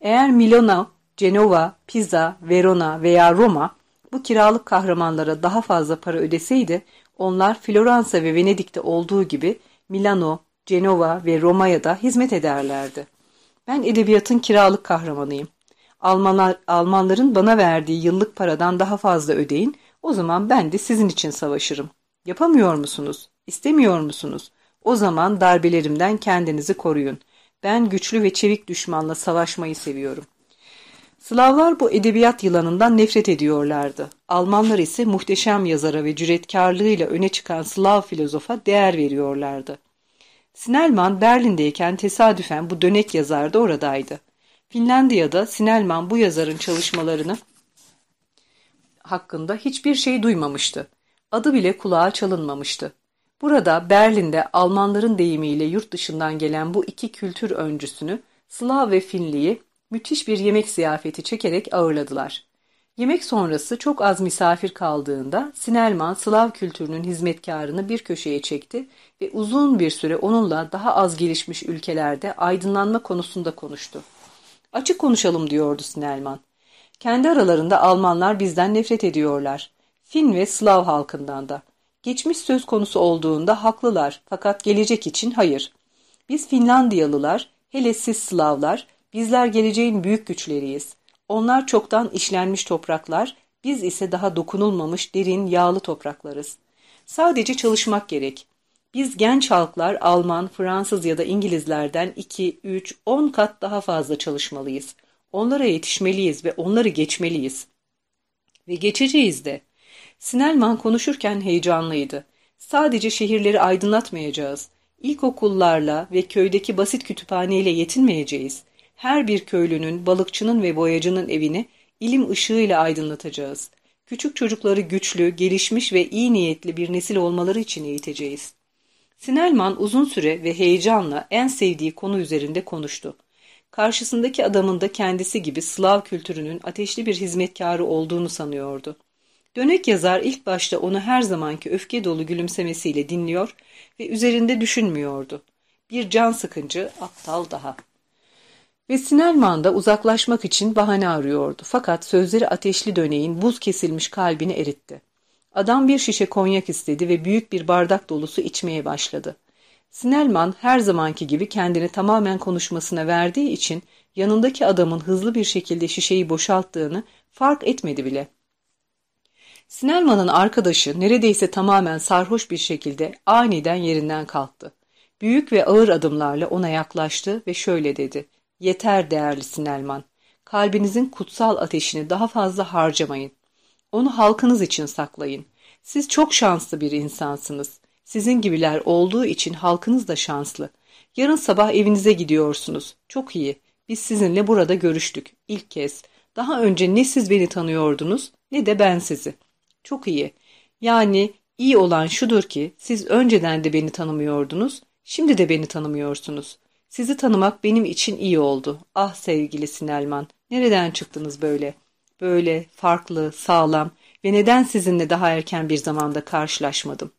Eğer Milano, Cenova, Pisa, Verona veya Roma bu kiralık kahramanlara daha fazla para ödeseydi, onlar Floransa ve Venedik'te olduğu gibi Milano, Cenova ve Roma'ya da hizmet ederlerdi. Ben edebiyatın kiralık kahramanıyım. Almanlar, Almanların bana verdiği yıllık paradan daha fazla ödeyin, o zaman ben de sizin için savaşırım. Yapamıyor musunuz? İstemiyor musunuz? O zaman darbelerimden kendinizi koruyun. Ben güçlü ve çevik düşmanla savaşmayı seviyorum. Slavlar bu edebiyat yılanından nefret ediyorlardı. Almanlar ise muhteşem yazara ve cüretkarlığıyla öne çıkan Slav filozofa değer veriyorlardı. Sinelman Berlin'deyken tesadüfen bu dönek yazar da oradaydı. Finlandiya'da Sinelman bu yazarın çalışmalarını hakkında hiçbir şey duymamıştı. Adı bile kulağa çalınmamıştı. Burada Berlin'de Almanların deyimiyle yurt dışından gelen bu iki kültür öncüsünü Slav ve Finliyi müthiş bir yemek ziyafeti çekerek ağırladılar. Yemek sonrası çok az misafir kaldığında Sinelman Slav kültürünün hizmetkarını bir köşeye çekti ve uzun bir süre onunla daha az gelişmiş ülkelerde aydınlanma konusunda konuştu. Açık konuşalım diyordu Sinelman. Kendi aralarında Almanlar bizden nefret ediyorlar. Fin ve Slav halkından da. Geçmiş söz konusu olduğunda haklılar fakat gelecek için hayır. Biz Finlandiyalılar, hele siz Slavlar, bizler geleceğin büyük güçleriyiz. Onlar çoktan işlenmiş topraklar, biz ise daha dokunulmamış derin yağlı topraklarız. Sadece çalışmak gerek. Biz genç halklar Alman, Fransız ya da İngilizlerden 2, 3, 10 kat daha fazla çalışmalıyız. Onlara yetişmeliyiz ve onları geçmeliyiz. Ve geçeceğiz de. Sinelman konuşurken heyecanlıydı. Sadece şehirleri aydınlatmayacağız. İlkokullarla ve köydeki basit kütüphaneyle yetinmeyeceğiz. Her bir köylünün, balıkçının ve boyacının evini ilim ışığıyla aydınlatacağız. Küçük çocukları güçlü, gelişmiş ve iyi niyetli bir nesil olmaları için eğiteceğiz. Sinelman uzun süre ve heyecanla en sevdiği konu üzerinde konuştu. Karşısındaki adamın da kendisi gibi Slav kültürünün ateşli bir hizmetkarı olduğunu sanıyordu. Dönek yazar ilk başta onu her zamanki öfke dolu gülümsemesiyle dinliyor ve üzerinde düşünmüyordu. Bir can sıkıncı, aptal daha. Ve Sinelman da uzaklaşmak için bahane arıyordu. Fakat sözleri ateşli döneğin buz kesilmiş kalbini eritti. Adam bir şişe konyak istedi ve büyük bir bardak dolusu içmeye başladı. Sinelman her zamanki gibi kendini tamamen konuşmasına verdiği için yanındaki adamın hızlı bir şekilde şişeyi boşalttığını fark etmedi bile. Sinelman'ın arkadaşı neredeyse tamamen sarhoş bir şekilde aniden yerinden kalktı. Büyük ve ağır adımlarla ona yaklaştı ve şöyle dedi. Yeter değerli Sinelman. Kalbinizin kutsal ateşini daha fazla harcamayın. Onu halkınız için saklayın. Siz çok şanslı bir insansınız. Sizin gibiler olduğu için halkınız da şanslı. Yarın sabah evinize gidiyorsunuz. Çok iyi. Biz sizinle burada görüştük. İlk kez. Daha önce ne siz beni tanıyordunuz ne de ben sizi. Çok iyi. Yani iyi olan şudur ki siz önceden de beni tanımıyordunuz, şimdi de beni tanımıyorsunuz. Sizi tanımak benim için iyi oldu. Ah sevgili Sinelman, nereden çıktınız böyle? Böyle, farklı, sağlam ve neden sizinle daha erken bir zamanda karşılaşmadım?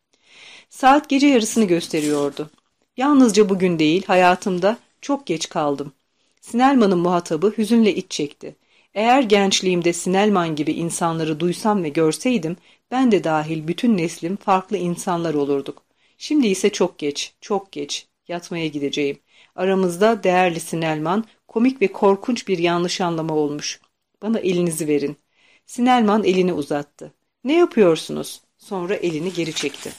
Saat gece yarısını gösteriyordu. Yalnızca bugün değil, hayatımda çok geç kaldım. Sinelman'ın muhatabı hüzünle iç çekti. Eğer gençliğimde Sinelman gibi insanları duysam ve görseydim, ben de dahil bütün neslim farklı insanlar olurduk. Şimdi ise çok geç, çok geç. Yatmaya gideceğim. Aramızda değerli Sinelman, komik ve korkunç bir yanlış anlama olmuş. Bana elinizi verin. Sinelman elini uzattı. Ne yapıyorsunuz? Sonra elini geri çekti.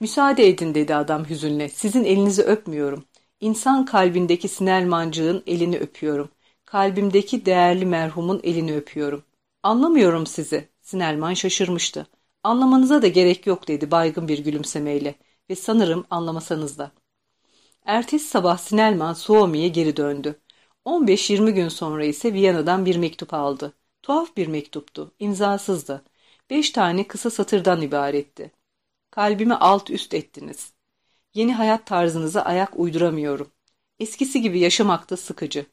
Müsaade edin dedi adam hüzünle. Sizin elinizi öpmüyorum. İnsan kalbindeki Sinelmancığın elini öpüyorum. Kalbimdeki değerli merhumun elini öpüyorum. Anlamıyorum sizi. Sinelman şaşırmıştı. Anlamanıza da gerek yok dedi baygın bir gülümsemeyle. Ve sanırım anlamasanız da. Ertesi sabah Sinelman Suomi'ye geri döndü. 15-20 gün sonra ise Viyana'dan bir mektup aldı. Tuhaf bir mektuptu, imzasızdı. Beş tane kısa satırdan ibaretti. Kalbimi alt üst ettiniz. Yeni hayat tarzınıza ayak uyduramıyorum. Eskisi gibi yaşamakta sıkıcı.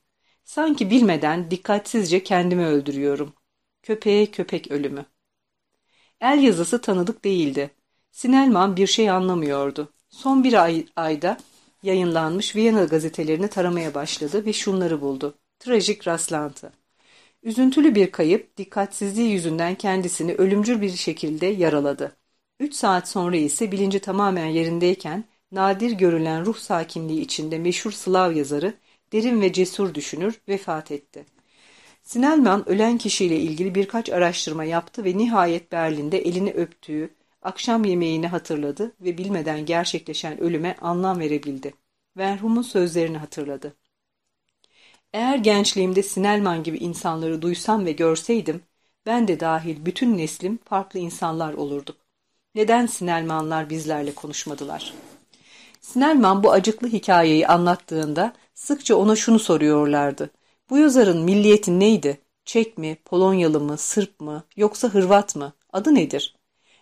Sanki bilmeden dikkatsizce kendimi öldürüyorum. Köpeğe köpek ölümü. El yazısı tanıdık değildi. Sinelman bir şey anlamıyordu. Son bir ay, ayda yayınlanmış Viyana gazetelerini taramaya başladı ve şunları buldu. Trajik rastlantı. Üzüntülü bir kayıp dikkatsizliği yüzünden kendisini ölümcül bir şekilde yaraladı. Üç saat sonra ise bilinci tamamen yerindeyken nadir görülen ruh sakinliği içinde meşhur Slav yazarı derin ve cesur düşünür vefat etti. Sinelman ölen kişiyle ilgili birkaç araştırma yaptı ve nihayet Berlin'de elini öptüğü akşam yemeğini hatırladı ve bilmeden gerçekleşen ölüme anlam verebildi. Merhumun sözlerini hatırladı. Eğer gençliğimde Sinelman gibi insanları duysam ve görseydim, ben de dahil bütün neslim farklı insanlar olurduk. Neden Sinelmanlar bizlerle konuşmadılar? Sinelman bu acıklı hikayeyi anlattığında sıkça ona şunu soruyorlardı. Bu yazarın milliyeti neydi? Çek mi, Polonyalı mı, Sırp mı, yoksa Hırvat mı? Adı nedir?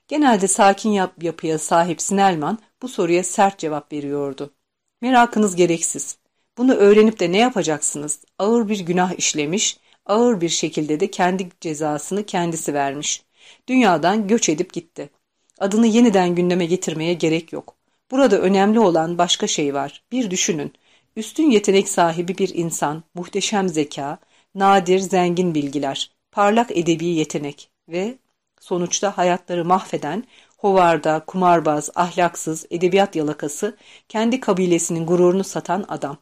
Genelde sakin yap yapıya sahip Sinelman bu soruya sert cevap veriyordu. Merakınız gereksiz. Bunu öğrenip de ne yapacaksınız? Ağır bir günah işlemiş, Ağır bir şekilde de kendi cezasını kendisi vermiş. Dünyadan göç edip gitti. Adını yeniden gündeme getirmeye gerek yok. Burada önemli olan başka şey var. Bir düşünün. Üstün yetenek sahibi bir insan, muhteşem zeka, nadir zengin bilgiler, parlak edebi yetenek ve sonuçta hayatları mahveden, hovarda, kumarbaz, ahlaksız, edebiyat yalakası, kendi kabilesinin gururunu satan adam.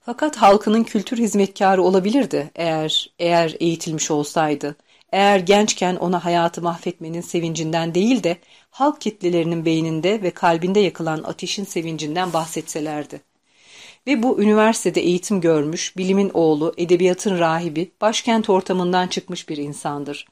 Fakat halkının kültür hizmetkarı olabilirdi eğer eğer eğitilmiş olsaydı. Eğer gençken ona hayatı mahvetmenin sevincinden değil de halk kitlelerinin beyninde ve kalbinde yakılan ateşin sevincinden bahsetselerdi. Ve bu üniversitede eğitim görmüş, bilimin oğlu, edebiyatın rahibi, başkent ortamından çıkmış bir insandır.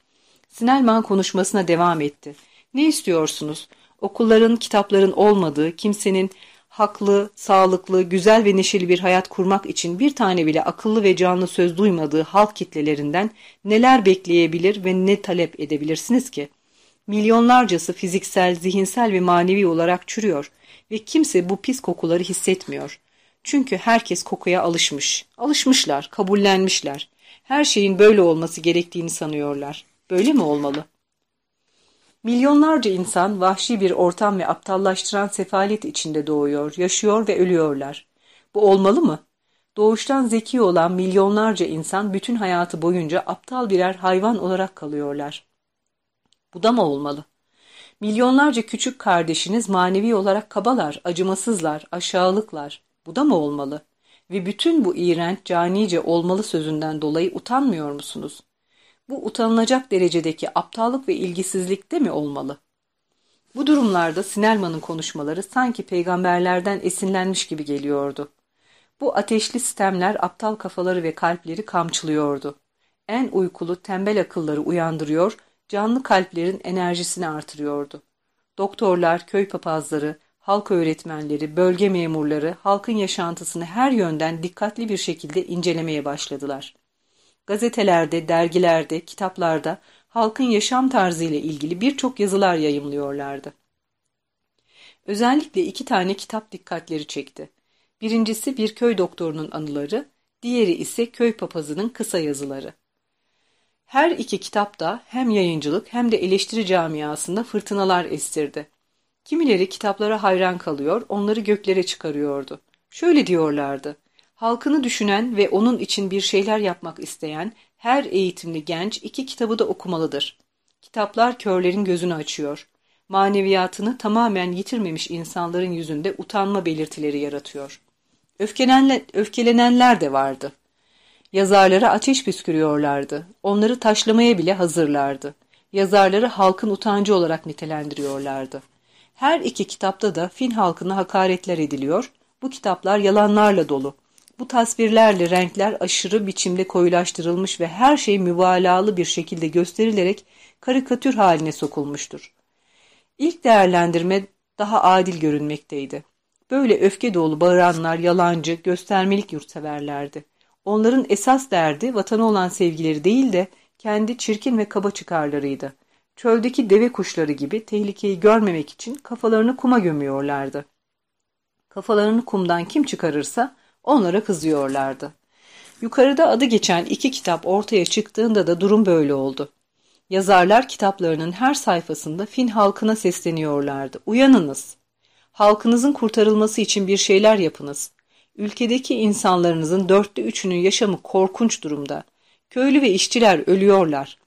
Sinelman konuşmasına devam etti. Ne istiyorsunuz? Okulların, kitapların olmadığı, kimsenin haklı, sağlıklı, güzel ve neşeli bir hayat kurmak için bir tane bile akıllı ve canlı söz duymadığı halk kitlelerinden neler bekleyebilir ve ne talep edebilirsiniz ki? Milyonlarcası fiziksel, zihinsel ve manevi olarak çürüyor ve kimse bu pis kokuları hissetmiyor. Çünkü herkes kokuya alışmış. Alışmışlar, kabullenmişler. Her şeyin böyle olması gerektiğini sanıyorlar. Böyle mi olmalı? Milyonlarca insan vahşi bir ortam ve aptallaştıran sefalet içinde doğuyor, yaşıyor ve ölüyorlar. Bu olmalı mı? Doğuştan zeki olan milyonlarca insan bütün hayatı boyunca aptal birer hayvan olarak kalıyorlar. Bu da mı olmalı? Milyonlarca küçük kardeşiniz manevi olarak kabalar, acımasızlar, aşağılıklar. Bu da mı olmalı? Ve bütün bu iğrenç, canice olmalı sözünden dolayı utanmıyor musunuz? Bu utanılacak derecedeki aptallık ve ilgisizlik de mi olmalı? Bu durumlarda Sinelman'ın konuşmaları sanki peygamberlerden esinlenmiş gibi geliyordu. Bu ateşli sistemler aptal kafaları ve kalpleri kamçılıyordu. En uykulu tembel akılları uyandırıyor, canlı kalplerin enerjisini artırıyordu. Doktorlar, köy papazları, halk öğretmenleri, bölge memurları halkın yaşantısını her yönden dikkatli bir şekilde incelemeye başladılar. Gazetelerde, dergilerde, kitaplarda halkın yaşam tarzı ile ilgili birçok yazılar yayımlıyorlardı. Özellikle iki tane kitap dikkatleri çekti. Birincisi bir köy doktorunun anıları, diğeri ise köy papazının kısa yazıları. Her iki kitap da hem yayıncılık hem de eleştiri camiasında fırtınalar estirdi. Kimileri kitaplara hayran kalıyor, onları göklere çıkarıyordu. Şöyle diyorlardı, halkını düşünen ve onun için bir şeyler yapmak isteyen her eğitimli genç iki kitabı da okumalıdır. Kitaplar körlerin gözünü açıyor. Maneviyatını tamamen yitirmemiş insanların yüzünde utanma belirtileri yaratıyor. Öfkelenenler, öfkelenenler de vardı. Yazarlara ateş püskürüyorlardı. Onları taşlamaya bile hazırlardı. Yazarları halkın utancı olarak nitelendiriyorlardı. Her iki kitapta da Fin halkına hakaretler ediliyor, bu kitaplar yalanlarla dolu. Bu tasvirlerle renkler aşırı biçimde koyulaştırılmış ve her şey mübalağalı bir şekilde gösterilerek karikatür haline sokulmuştur. İlk değerlendirme daha adil görünmekteydi. Böyle öfke dolu bağıranlar yalancı, göstermelik yurtseverlerdi. Onların esas derdi vatanı olan sevgileri değil de kendi çirkin ve kaba çıkarlarıydı. Çöldeki deve kuşları gibi tehlikeyi görmemek için kafalarını kuma gömüyorlardı. Kafalarını kumdan kim çıkarırsa onlara kızıyorlardı. Yukarıda adı geçen iki kitap ortaya çıktığında da durum böyle oldu. Yazarlar kitaplarının her sayfasında Fin halkına sesleniyorlardı. Uyanınız! Halkınızın kurtarılması için bir şeyler yapınız. Ülkedeki insanlarınızın dörtte üçünün yaşamı korkunç durumda. Köylü ve işçiler ölüyorlar.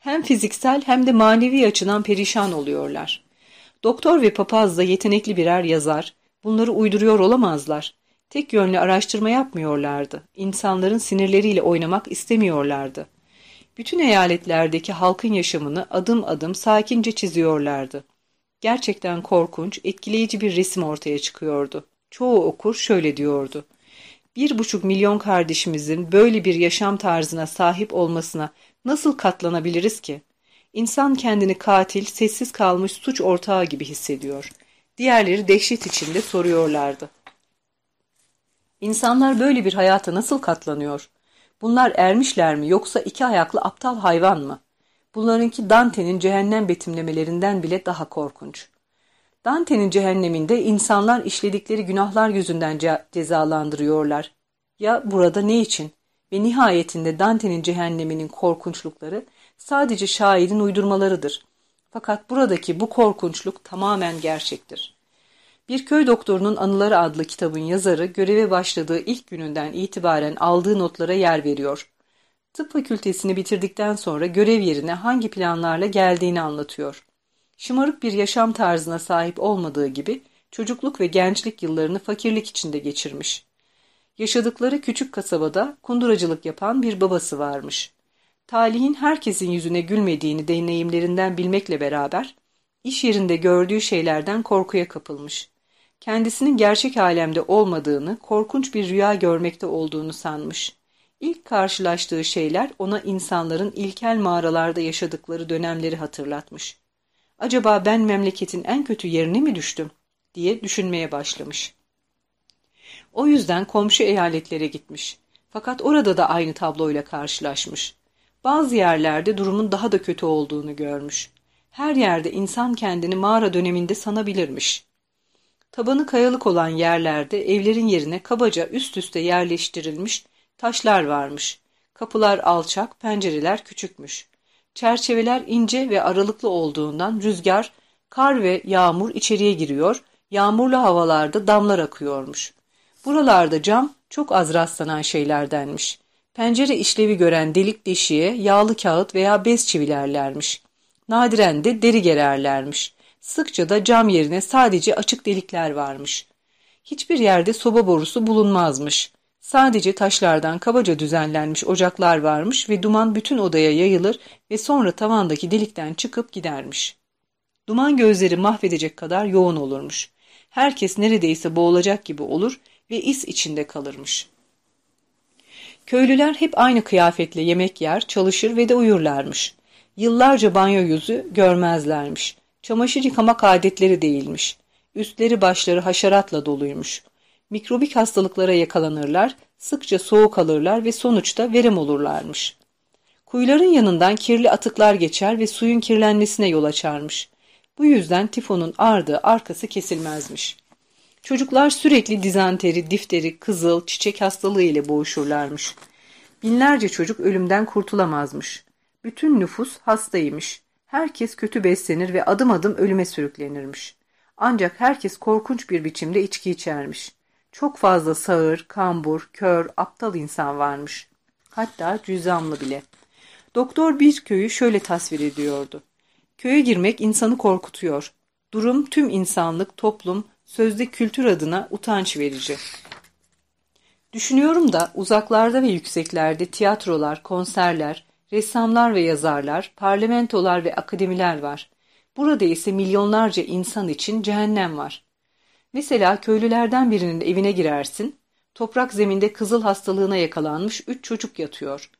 Hem fiziksel hem de manevi açıdan perişan oluyorlar. Doktor ve papaz da yetenekli birer yazar. Bunları uyduruyor olamazlar. Tek yönlü araştırma yapmıyorlardı. İnsanların sinirleriyle oynamak istemiyorlardı. Bütün eyaletlerdeki halkın yaşamını adım adım sakince çiziyorlardı. Gerçekten korkunç, etkileyici bir resim ortaya çıkıyordu. Çoğu okur şöyle diyordu. Bir buçuk milyon kardeşimizin böyle bir yaşam tarzına sahip olmasına nasıl katlanabiliriz ki? İnsan kendini katil, sessiz kalmış suç ortağı gibi hissediyor. Diğerleri dehşet içinde soruyorlardı. İnsanlar böyle bir hayata nasıl katlanıyor? Bunlar ermişler mi yoksa iki ayaklı aptal hayvan mı? Bunlarınki Dante'nin cehennem betimlemelerinden bile daha korkunç. Dante'nin cehenneminde insanlar işledikleri günahlar yüzünden ce cezalandırıyorlar. Ya burada ne için? Ve nihayetinde Dante'nin cehenneminin korkunçlukları sadece şairin uydurmalarıdır. Fakat buradaki bu korkunçluk tamamen gerçektir. Bir köy doktorunun anıları adlı kitabın yazarı göreve başladığı ilk gününden itibaren aldığı notlara yer veriyor. Tıp fakültesini bitirdikten sonra görev yerine hangi planlarla geldiğini anlatıyor. Şımarık bir yaşam tarzına sahip olmadığı gibi çocukluk ve gençlik yıllarını fakirlik içinde geçirmiş. Yaşadıkları küçük kasabada kunduracılık yapan bir babası varmış. Talihin herkesin yüzüne gülmediğini deneyimlerinden bilmekle beraber, iş yerinde gördüğü şeylerden korkuya kapılmış. Kendisinin gerçek alemde olmadığını, korkunç bir rüya görmekte olduğunu sanmış. İlk karşılaştığı şeyler ona insanların ilkel mağaralarda yaşadıkları dönemleri hatırlatmış. Acaba ben memleketin en kötü yerine mi düştüm? diye düşünmeye başlamış. O yüzden komşu eyaletlere gitmiş. Fakat orada da aynı tabloyla karşılaşmış. Bazı yerlerde durumun daha da kötü olduğunu görmüş. Her yerde insan kendini mağara döneminde sanabilirmiş. Tabanı kayalık olan yerlerde evlerin yerine kabaca üst üste yerleştirilmiş taşlar varmış. Kapılar alçak, pencereler küçükmüş. Çerçeveler ince ve aralıklı olduğundan rüzgar, kar ve yağmur içeriye giriyor, yağmurlu havalarda damlar akıyormuş. Buralarda cam çok az rastlanan şeylerdenmiş. Pencere işlevi gören delik deşiğe yağlı kağıt veya bez çivilerlermiş. Nadiren de deri gererlermiş. Sıkça da cam yerine sadece açık delikler varmış. Hiçbir yerde soba borusu bulunmazmış. Sadece taşlardan kabaca düzenlenmiş ocaklar varmış ve duman bütün odaya yayılır ve sonra tavandaki delikten çıkıp gidermiş. Duman gözleri mahvedecek kadar yoğun olurmuş. Herkes neredeyse boğulacak gibi olur ve is içinde kalırmış. Köylüler hep aynı kıyafetle yemek yer, çalışır ve de uyurlarmış. Yıllarca banyo yüzü görmezlermiş. Çamaşır yıkamak adetleri değilmiş. Üstleri başları haşeratla doluymuş. Mikrobik hastalıklara yakalanırlar, sıkça soğuk alırlar ve sonuçta verem olurlarmış. Kuyuların yanından kirli atıklar geçer ve suyun kirlenmesine yol açarmış. Bu yüzden tifonun ardı arkası kesilmezmiş. Çocuklar sürekli dizanteri, difteri, kızıl, çiçek hastalığı ile boğuşurlarmış. Binlerce çocuk ölümden kurtulamazmış. Bütün nüfus hastaymış. Herkes kötü beslenir ve adım adım ölüme sürüklenirmiş. Ancak herkes korkunç bir biçimde içki içermiş. Çok fazla sağır, kambur, kör, aptal insan varmış. Hatta cüzamlı bile. Doktor bir köyü şöyle tasvir ediyordu. Köye girmek insanı korkutuyor. Durum tüm insanlık, toplum, sözde kültür adına utanç verici. Düşünüyorum da uzaklarda ve yükseklerde tiyatrolar, konserler, ressamlar ve yazarlar, parlamentolar ve akademiler var. Burada ise milyonlarca insan için cehennem var. Mesela köylülerden birinin evine girersin, toprak zeminde kızıl hastalığına yakalanmış üç çocuk yatıyor.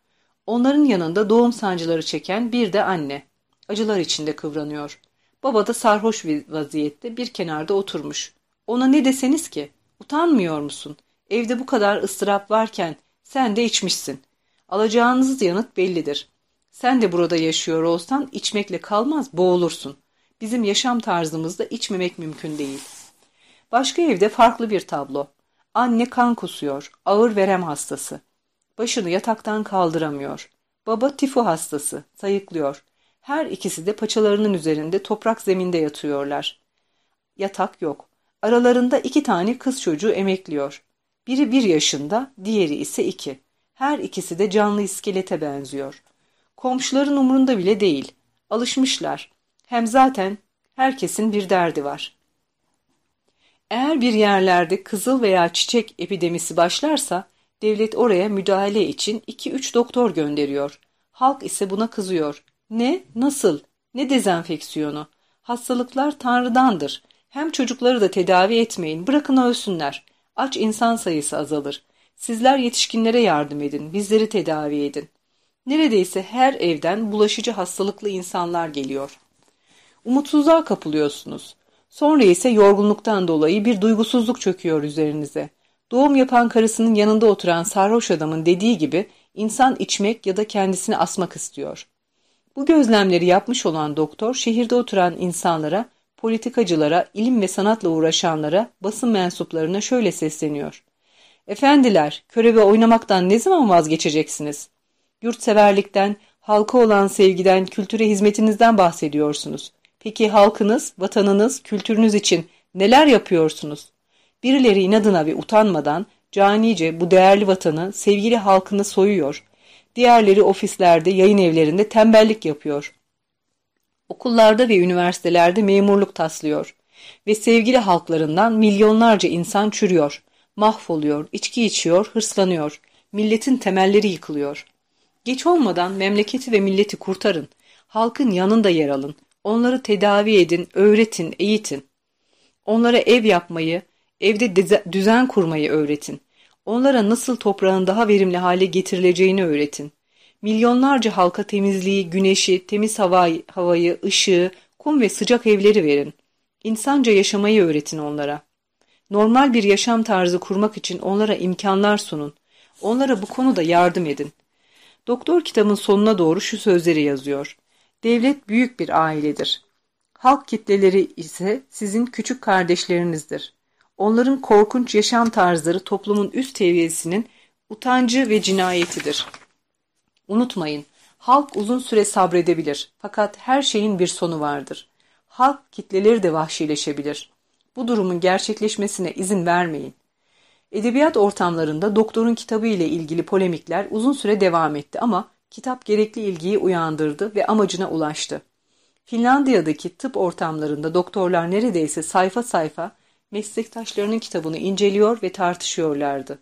Onların yanında doğum sancıları çeken bir de anne. Acılar içinde kıvranıyor. Baba da sarhoş vaziyette bir kenarda oturmuş. Ona ne deseniz ki, utanmıyor musun? Evde bu kadar ıstırap varken sen de içmişsin. Alacağınız yanıt bellidir. Sen de burada yaşıyor olsan içmekle kalmaz, boğulursun. Bizim yaşam tarzımızda içmemek mümkün değil. Başka evde farklı bir tablo. Anne kan kusuyor, ağır verem hastası. Başını yataktan kaldıramıyor. Baba tifo hastası, sayıklıyor. Her ikisi de paçalarının üzerinde toprak zeminde yatıyorlar. Yatak yok. Aralarında iki tane kız çocuğu emekliyor. Biri bir yaşında, diğeri ise iki. Her ikisi de canlı iskelete benziyor. Komşuların umurunda bile değil. Alışmışlar. Hem zaten herkesin bir derdi var. Eğer bir yerlerde kızıl veya çiçek epidemisi başlarsa, devlet oraya müdahale için iki üç doktor gönderiyor. Halk ise buna kızıyor. Ne, nasıl, ne dezenfeksiyonu? Hastalıklar Tanrı'dandır. Hem çocukları da tedavi etmeyin, bırakın ölsünler. Aç insan sayısı azalır. Sizler yetişkinlere yardım edin, bizleri tedavi edin. Neredeyse her evden bulaşıcı hastalıklı insanlar geliyor. Umutsuzluğa kapılıyorsunuz. Sonra ise yorgunluktan dolayı bir duygusuzluk çöküyor üzerinize. Doğum yapan karısının yanında oturan sarhoş adamın dediği gibi insan içmek ya da kendisini asmak istiyor. Bu gözlemleri yapmış olan doktor şehirde oturan insanlara politikacılara, ilim ve sanatla uğraşanlara, basın mensuplarına şöyle sesleniyor. Efendiler, körebe oynamaktan ne zaman vazgeçeceksiniz? Yurtseverlikten, halka olan sevgiden, kültüre hizmetinizden bahsediyorsunuz. Peki halkınız, vatanınız, kültürünüz için neler yapıyorsunuz? Birileri inadına ve utanmadan canice bu değerli vatanı, sevgili halkını soyuyor. Diğerleri ofislerde, yayın evlerinde tembellik yapıyor. Okullarda ve üniversitelerde memurluk taslıyor. Ve sevgili halklarından milyonlarca insan çürüyor, mahvoluyor, içki içiyor, hırslanıyor. Milletin temelleri yıkılıyor. Geç olmadan memleketi ve milleti kurtarın. Halkın yanında yer alın. Onları tedavi edin, öğretin, eğitin. Onlara ev yapmayı, evde düzen kurmayı öğretin. Onlara nasıl toprağın daha verimli hale getirileceğini öğretin. Milyonlarca halka temizliği, güneşi, temiz havayı, havayı, ışığı, kum ve sıcak evleri verin. İnsanca yaşamayı öğretin onlara. Normal bir yaşam tarzı kurmak için onlara imkanlar sunun. Onlara bu konuda yardım edin. Doktor kitabın sonuna doğru şu sözleri yazıyor. Devlet büyük bir ailedir. Halk kitleleri ise sizin küçük kardeşlerinizdir. Onların korkunç yaşam tarzları toplumun üst seviyesinin utancı ve cinayetidir. Unutmayın, halk uzun süre sabredebilir fakat her şeyin bir sonu vardır. Halk kitleleri de vahşileşebilir. Bu durumun gerçekleşmesine izin vermeyin. Edebiyat ortamlarında doktorun kitabı ile ilgili polemikler uzun süre devam etti ama kitap gerekli ilgiyi uyandırdı ve amacına ulaştı. Finlandiya'daki tıp ortamlarında doktorlar neredeyse sayfa sayfa meslektaşlarının kitabını inceliyor ve tartışıyorlardı.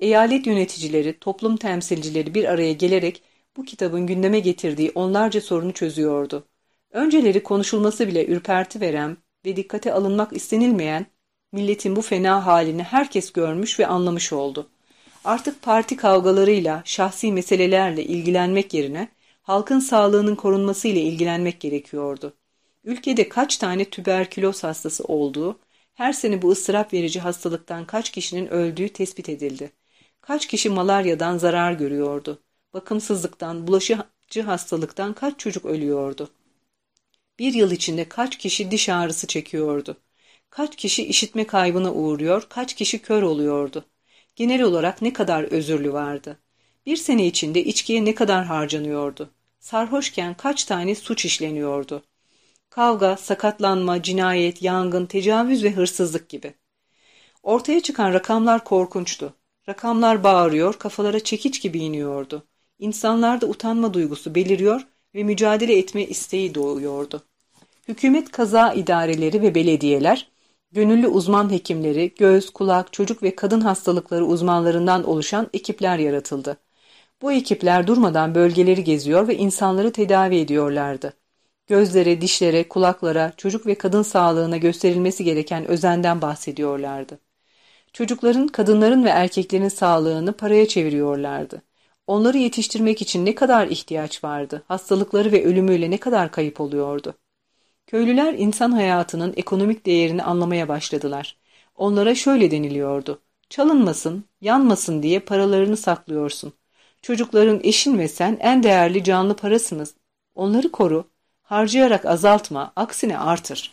Eyalet yöneticileri, toplum temsilcileri bir araya gelerek bu kitabın gündeme getirdiği onlarca sorunu çözüyordu. Önceleri konuşulması bile ürperti veren ve dikkate alınmak istenilmeyen milletin bu fena halini herkes görmüş ve anlamış oldu. Artık parti kavgalarıyla, şahsi meselelerle ilgilenmek yerine halkın sağlığının korunması ile ilgilenmek gerekiyordu. Ülkede kaç tane tüberküloz hastası olduğu, her sene bu ıstırap verici hastalıktan kaç kişinin öldüğü tespit edildi. Kaç kişi malaryadan zarar görüyordu. Bakımsızlıktan, bulaşıcı hastalıktan kaç çocuk ölüyordu. Bir yıl içinde kaç kişi diş ağrısı çekiyordu. Kaç kişi işitme kaybına uğruyor, kaç kişi kör oluyordu. Genel olarak ne kadar özürlü vardı. Bir sene içinde içkiye ne kadar harcanıyordu. Sarhoşken kaç tane suç işleniyordu. Kavga, sakatlanma, cinayet, yangın, tecavüz ve hırsızlık gibi. Ortaya çıkan rakamlar korkunçtu. Rakamlar bağırıyor, kafalara çekiç gibi iniyordu. İnsanlarda utanma duygusu beliriyor ve mücadele etme isteği doğuyordu. Hükümet kaza idareleri ve belediyeler, gönüllü uzman hekimleri, göz, kulak, çocuk ve kadın hastalıkları uzmanlarından oluşan ekipler yaratıldı. Bu ekipler durmadan bölgeleri geziyor ve insanları tedavi ediyorlardı. Gözlere, dişlere, kulaklara, çocuk ve kadın sağlığına gösterilmesi gereken özenden bahsediyorlardı. Çocukların, kadınların ve erkeklerin sağlığını paraya çeviriyorlardı. Onları yetiştirmek için ne kadar ihtiyaç vardı, hastalıkları ve ölümüyle ne kadar kayıp oluyordu. Köylüler insan hayatının ekonomik değerini anlamaya başladılar. Onlara şöyle deniliyordu. Çalınmasın, yanmasın diye paralarını saklıyorsun. Çocukların eşin ve sen en değerli canlı parasınız. Onları koru, harcayarak azaltma, aksine artır.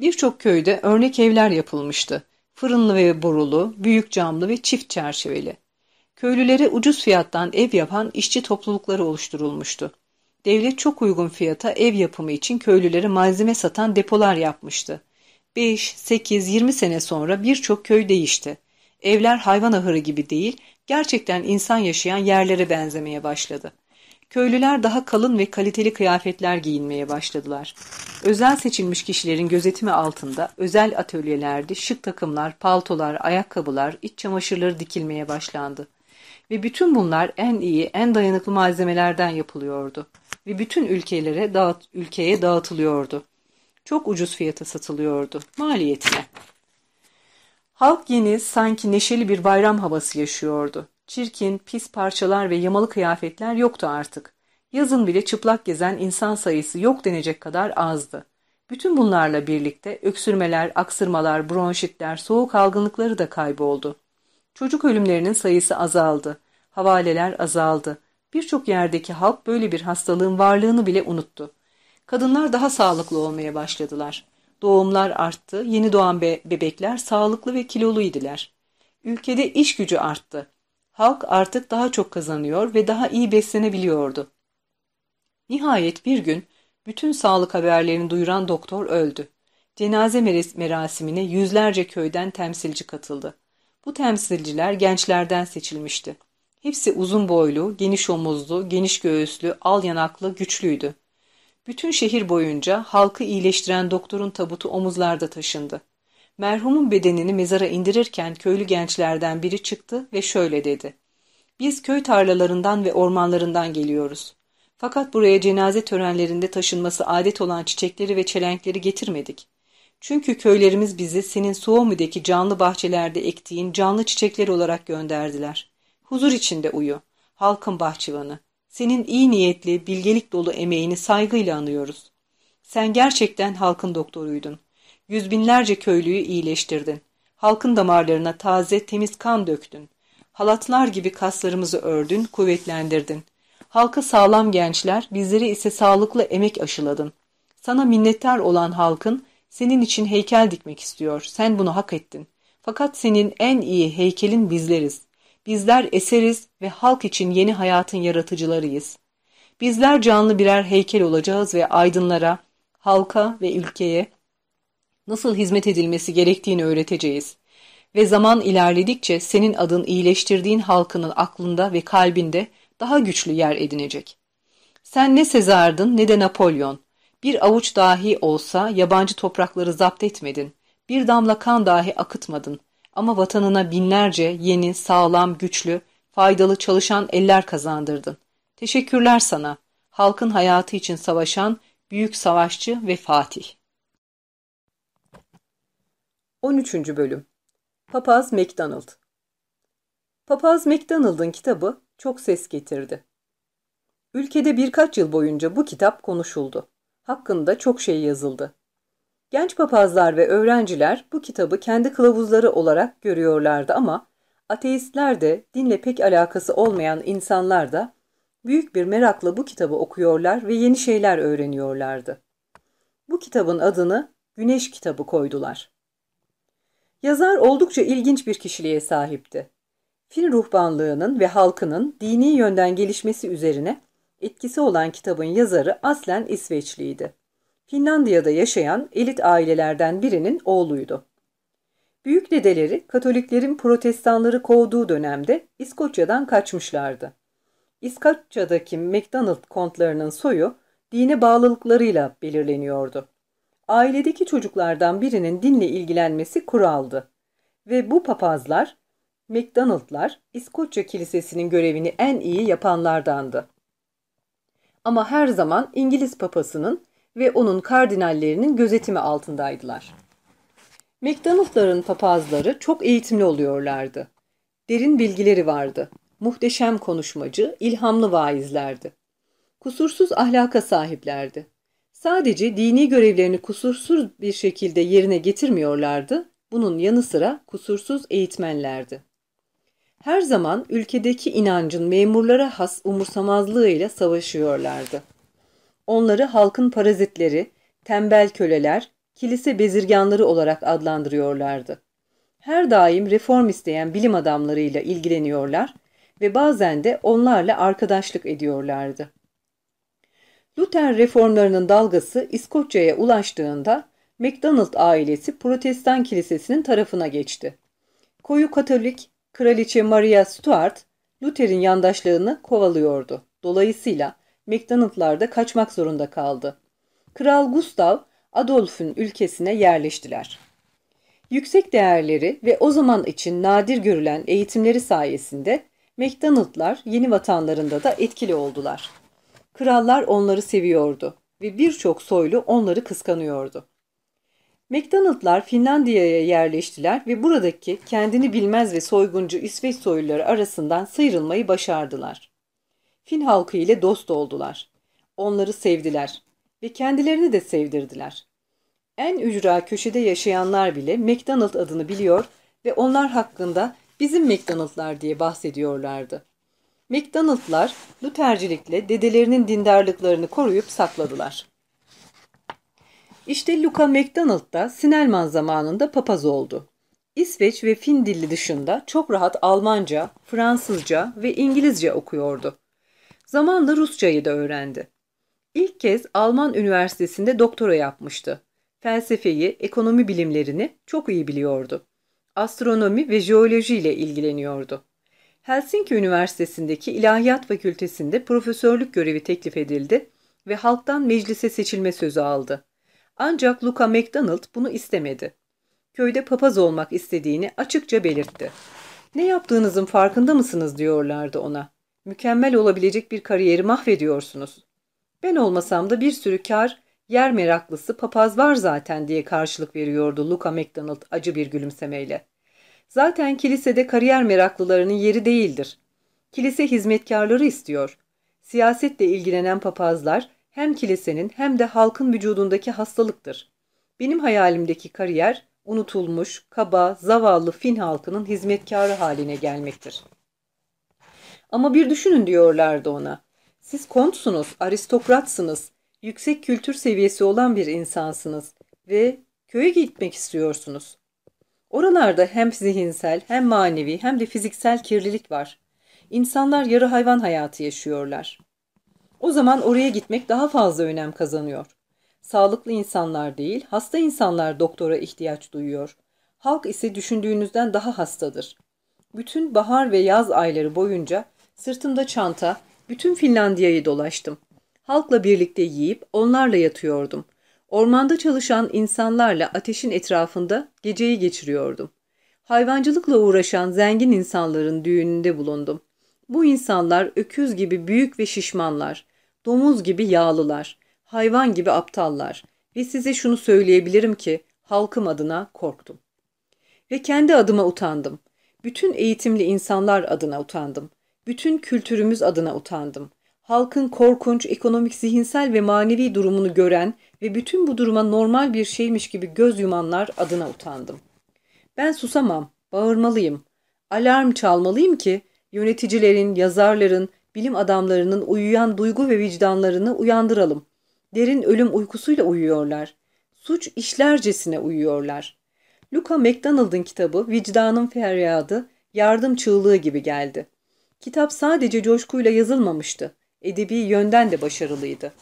Birçok köyde örnek evler yapılmıştı. Fırınlı ve borulu, büyük camlı ve çift çerçeveli. Köylülere ucuz fiyattan ev yapan işçi toplulukları oluşturulmuştu. Devlet çok uygun fiyata ev yapımı için köylülere malzeme satan depolar yapmıştı. 5, 8, 20 sene sonra birçok köy değişti. Evler hayvan ahırı gibi değil, gerçekten insan yaşayan yerlere benzemeye başladı. Köylüler daha kalın ve kaliteli kıyafetler giyinmeye başladılar. Özel seçilmiş kişilerin gözetimi altında özel atölyelerde şık takımlar, paltolar, ayakkabılar, iç çamaşırları dikilmeye başlandı. Ve bütün bunlar en iyi, en dayanıklı malzemelerden yapılıyordu. Ve bütün ülkelere dağıt, ülkeye dağıtılıyordu. Çok ucuz fiyata satılıyordu, maliyetine. Halk yeni, sanki neşeli bir bayram havası yaşıyordu. Çirkin, pis parçalar ve yamalı kıyafetler yoktu artık. Yazın bile çıplak gezen insan sayısı yok denecek kadar azdı. Bütün bunlarla birlikte öksürmeler, aksırmalar, bronşitler, soğuk algınlıkları da kayboldu. Çocuk ölümlerinin sayısı azaldı. Havaleler azaldı. Birçok yerdeki halk böyle bir hastalığın varlığını bile unuttu. Kadınlar daha sağlıklı olmaya başladılar. Doğumlar arttı, yeni doğan be bebekler sağlıklı ve kiloluydiler. Ülkede iş gücü arttı. Halk artık daha çok kazanıyor ve daha iyi beslenebiliyordu. Nihayet bir gün bütün sağlık haberlerini duyuran doktor öldü. Cenaze merasimine yüzlerce köyden temsilci katıldı. Bu temsilciler gençlerden seçilmişti. Hepsi uzun boylu, geniş omuzlu, geniş göğüslü, al yanaklı, güçlüydü. Bütün şehir boyunca halkı iyileştiren doktorun tabutu omuzlarda taşındı. Merhumun bedenini mezara indirirken köylü gençlerden biri çıktı ve şöyle dedi. Biz köy tarlalarından ve ormanlarından geliyoruz. Fakat buraya cenaze törenlerinde taşınması adet olan çiçekleri ve çelenkleri getirmedik. Çünkü köylerimiz bizi senin Suomi'deki canlı bahçelerde ektiğin canlı çiçekler olarak gönderdiler. Huzur içinde uyu, halkın bahçıvanı. Senin iyi niyetli, bilgelik dolu emeğini saygıyla anıyoruz. Sen gerçekten halkın doktoruydun. Yüz binlerce köylüyü iyileştirdin. Halkın damarlarına taze, temiz kan döktün. Halatlar gibi kaslarımızı ördün, kuvvetlendirdin. Halka sağlam gençler, bizleri ise sağlıklı emek aşıladın. Sana minnettar olan halkın senin için heykel dikmek istiyor. Sen bunu hak ettin. Fakat senin en iyi heykelin bizleriz. Bizler eseriz ve halk için yeni hayatın yaratıcılarıyız. Bizler canlı birer heykel olacağız ve aydınlara, halka ve ülkeye nasıl hizmet edilmesi gerektiğini öğreteceğiz. Ve zaman ilerledikçe senin adın iyileştirdiğin halkının aklında ve kalbinde daha güçlü yer edinecek. Sen ne Sezar'dın ne de Napolyon. Bir avuç dahi olsa yabancı toprakları zapt etmedin. Bir damla kan dahi akıtmadın. Ama vatanına binlerce yeni, sağlam, güçlü, faydalı çalışan eller kazandırdın. Teşekkürler sana. Halkın hayatı için savaşan büyük savaşçı ve fatih. 13. Bölüm Papaz MacDonald Papaz MacDonald'ın kitabı çok ses getirdi. Ülkede birkaç yıl boyunca bu kitap konuşuldu. Hakkında çok şey yazıldı. Genç papazlar ve öğrenciler bu kitabı kendi kılavuzları olarak görüyorlardı ama ateistler de dinle pek alakası olmayan insanlar da büyük bir merakla bu kitabı okuyorlar ve yeni şeyler öğreniyorlardı. Bu kitabın adını Güneş kitabı koydular. Yazar oldukça ilginç bir kişiliğe sahipti. Fin ruhbanlığının ve halkının dini yönden gelişmesi üzerine etkisi olan kitabın yazarı aslen İsveçliydi. Finlandiya'da yaşayan elit ailelerden birinin oğluydu. Büyük dedeleri Katoliklerin protestanları kovduğu dönemde İskoçya'dan kaçmışlardı. İskoçya'daki MacDonald kontlarının soyu dine bağlılıklarıyla belirleniyordu. Ailedeki çocuklardan birinin dinle ilgilenmesi kuraldı. Ve bu papazlar, MacDonald'lar İskoçya Kilisesi'nin görevini en iyi yapanlardandı. Ama her zaman İngiliz papasının ve onun kardinallerinin gözetimi altındaydılar. McDonald'ların papazları çok eğitimli oluyorlardı. Derin bilgileri vardı. Muhteşem konuşmacı, ilhamlı vaizlerdi. Kusursuz ahlaka sahiplerdi. Sadece dini görevlerini kusursuz bir şekilde yerine getirmiyorlardı, bunun yanı sıra kusursuz eğitmenlerdi. Her zaman ülkedeki inancın memurlara has umursamazlığıyla savaşıyorlardı. Onları halkın parazitleri, tembel köleler, kilise bezirganları olarak adlandırıyorlardı. Her daim reform isteyen bilim adamlarıyla ilgileniyorlar ve bazen de onlarla arkadaşlık ediyorlardı. Luther reformlarının dalgası İskoçya'ya ulaştığında MacDonald ailesi Protestan kilisesinin tarafına geçti. Koyu Katolik Kraliçe Maria Stuart, Luther'in yandaşlığını kovalıyordu. Dolayısıyla McDonald'lar da kaçmak zorunda kaldı. Kral Gustav, Adolf'un ülkesine yerleştiler. Yüksek değerleri ve o zaman için nadir görülen eğitimleri sayesinde McDonald'lar yeni vatanlarında da etkili oldular. Krallar onları seviyordu ve birçok soylu onları kıskanıyordu. McDonald'lar Finlandiya'ya yerleştiler ve buradaki kendini bilmez ve soyguncu İsveç soyluları arasından sıyrılmayı başardılar. Fin halkı ile dost oldular. Onları sevdiler ve kendilerini de sevdirdiler. En ücra köşede yaşayanlar bile McDonald adını biliyor ve onlar hakkında bizim McDonald'lar diye bahsediyorlardı. McDonald'lar Luthercilikle dedelerinin dindarlıklarını koruyup sakladılar. İşte Luca MacDonald da Sinelman zamanında papaz oldu. İsveç ve Fin dili dışında çok rahat Almanca, Fransızca ve İngilizce okuyordu. Zamanla Rusçayı da öğrendi. İlk kez Alman üniversitesinde doktora yapmıştı. Felsefeyi, ekonomi bilimlerini çok iyi biliyordu. Astronomi ve jeoloji ile ilgileniyordu. Helsinki Üniversitesi'ndeki İlahiyat Fakültesi'nde profesörlük görevi teklif edildi ve halktan meclise seçilme sözü aldı. Ancak Luca MacDonald bunu istemedi. Köyde papaz olmak istediğini açıkça belirtti. Ne yaptığınızın farkında mısınız diyorlardı ona. Mükemmel olabilecek bir kariyeri mahvediyorsunuz. Ben olmasam da bir sürü kar, yer meraklısı papaz var zaten diye karşılık veriyordu Luca MacDonald acı bir gülümsemeyle. Zaten kilisede kariyer meraklılarının yeri değildir. Kilise hizmetkarları istiyor. Siyasetle ilgilenen papazlar hem kilisenin hem de halkın vücudundaki hastalıktır. Benim hayalimdeki kariyer unutulmuş, kaba, zavallı Fin halkının hizmetkarı haline gelmektir. Ama bir düşünün diyorlardı ona. Siz kontsunuz, aristokratsınız, yüksek kültür seviyesi olan bir insansınız ve köye gitmek istiyorsunuz. Oralarda hem zihinsel hem manevi hem de fiziksel kirlilik var. İnsanlar yarı hayvan hayatı yaşıyorlar. O zaman oraya gitmek daha fazla önem kazanıyor. Sağlıklı insanlar değil, hasta insanlar doktora ihtiyaç duyuyor. Halk ise düşündüğünüzden daha hastadır. Bütün bahar ve yaz ayları boyunca sırtımda çanta, bütün Finlandiya'yı dolaştım. Halkla birlikte yiyip onlarla yatıyordum. Ormanda çalışan insanlarla ateşin etrafında geceyi geçiriyordum. Hayvancılıkla uğraşan zengin insanların düğününde bulundum. Bu insanlar öküz gibi büyük ve şişmanlar, domuz gibi yağlılar, hayvan gibi aptallar ve size şunu söyleyebilirim ki halkım adına korktum. Ve kendi adıma utandım. Bütün eğitimli insanlar adına utandım. Bütün kültürümüz adına utandım. Halkın korkunç, ekonomik, zihinsel ve manevi durumunu gören ve bütün bu duruma normal bir şeymiş gibi göz yumanlar adına utandım. Ben susamam, bağırmalıyım. Alarm çalmalıyım ki yöneticilerin, yazarların, bilim adamlarının uyuyan duygu ve vicdanlarını uyandıralım. Derin ölüm uykusuyla uyuyorlar. Suç işlercesine uyuyorlar. Luca MacDonald'ın kitabı Vicdanın Feryadı, yardım çığlığı gibi geldi. Kitap sadece coşkuyla yazılmamıştı. Edebi yönden de başarılıydı.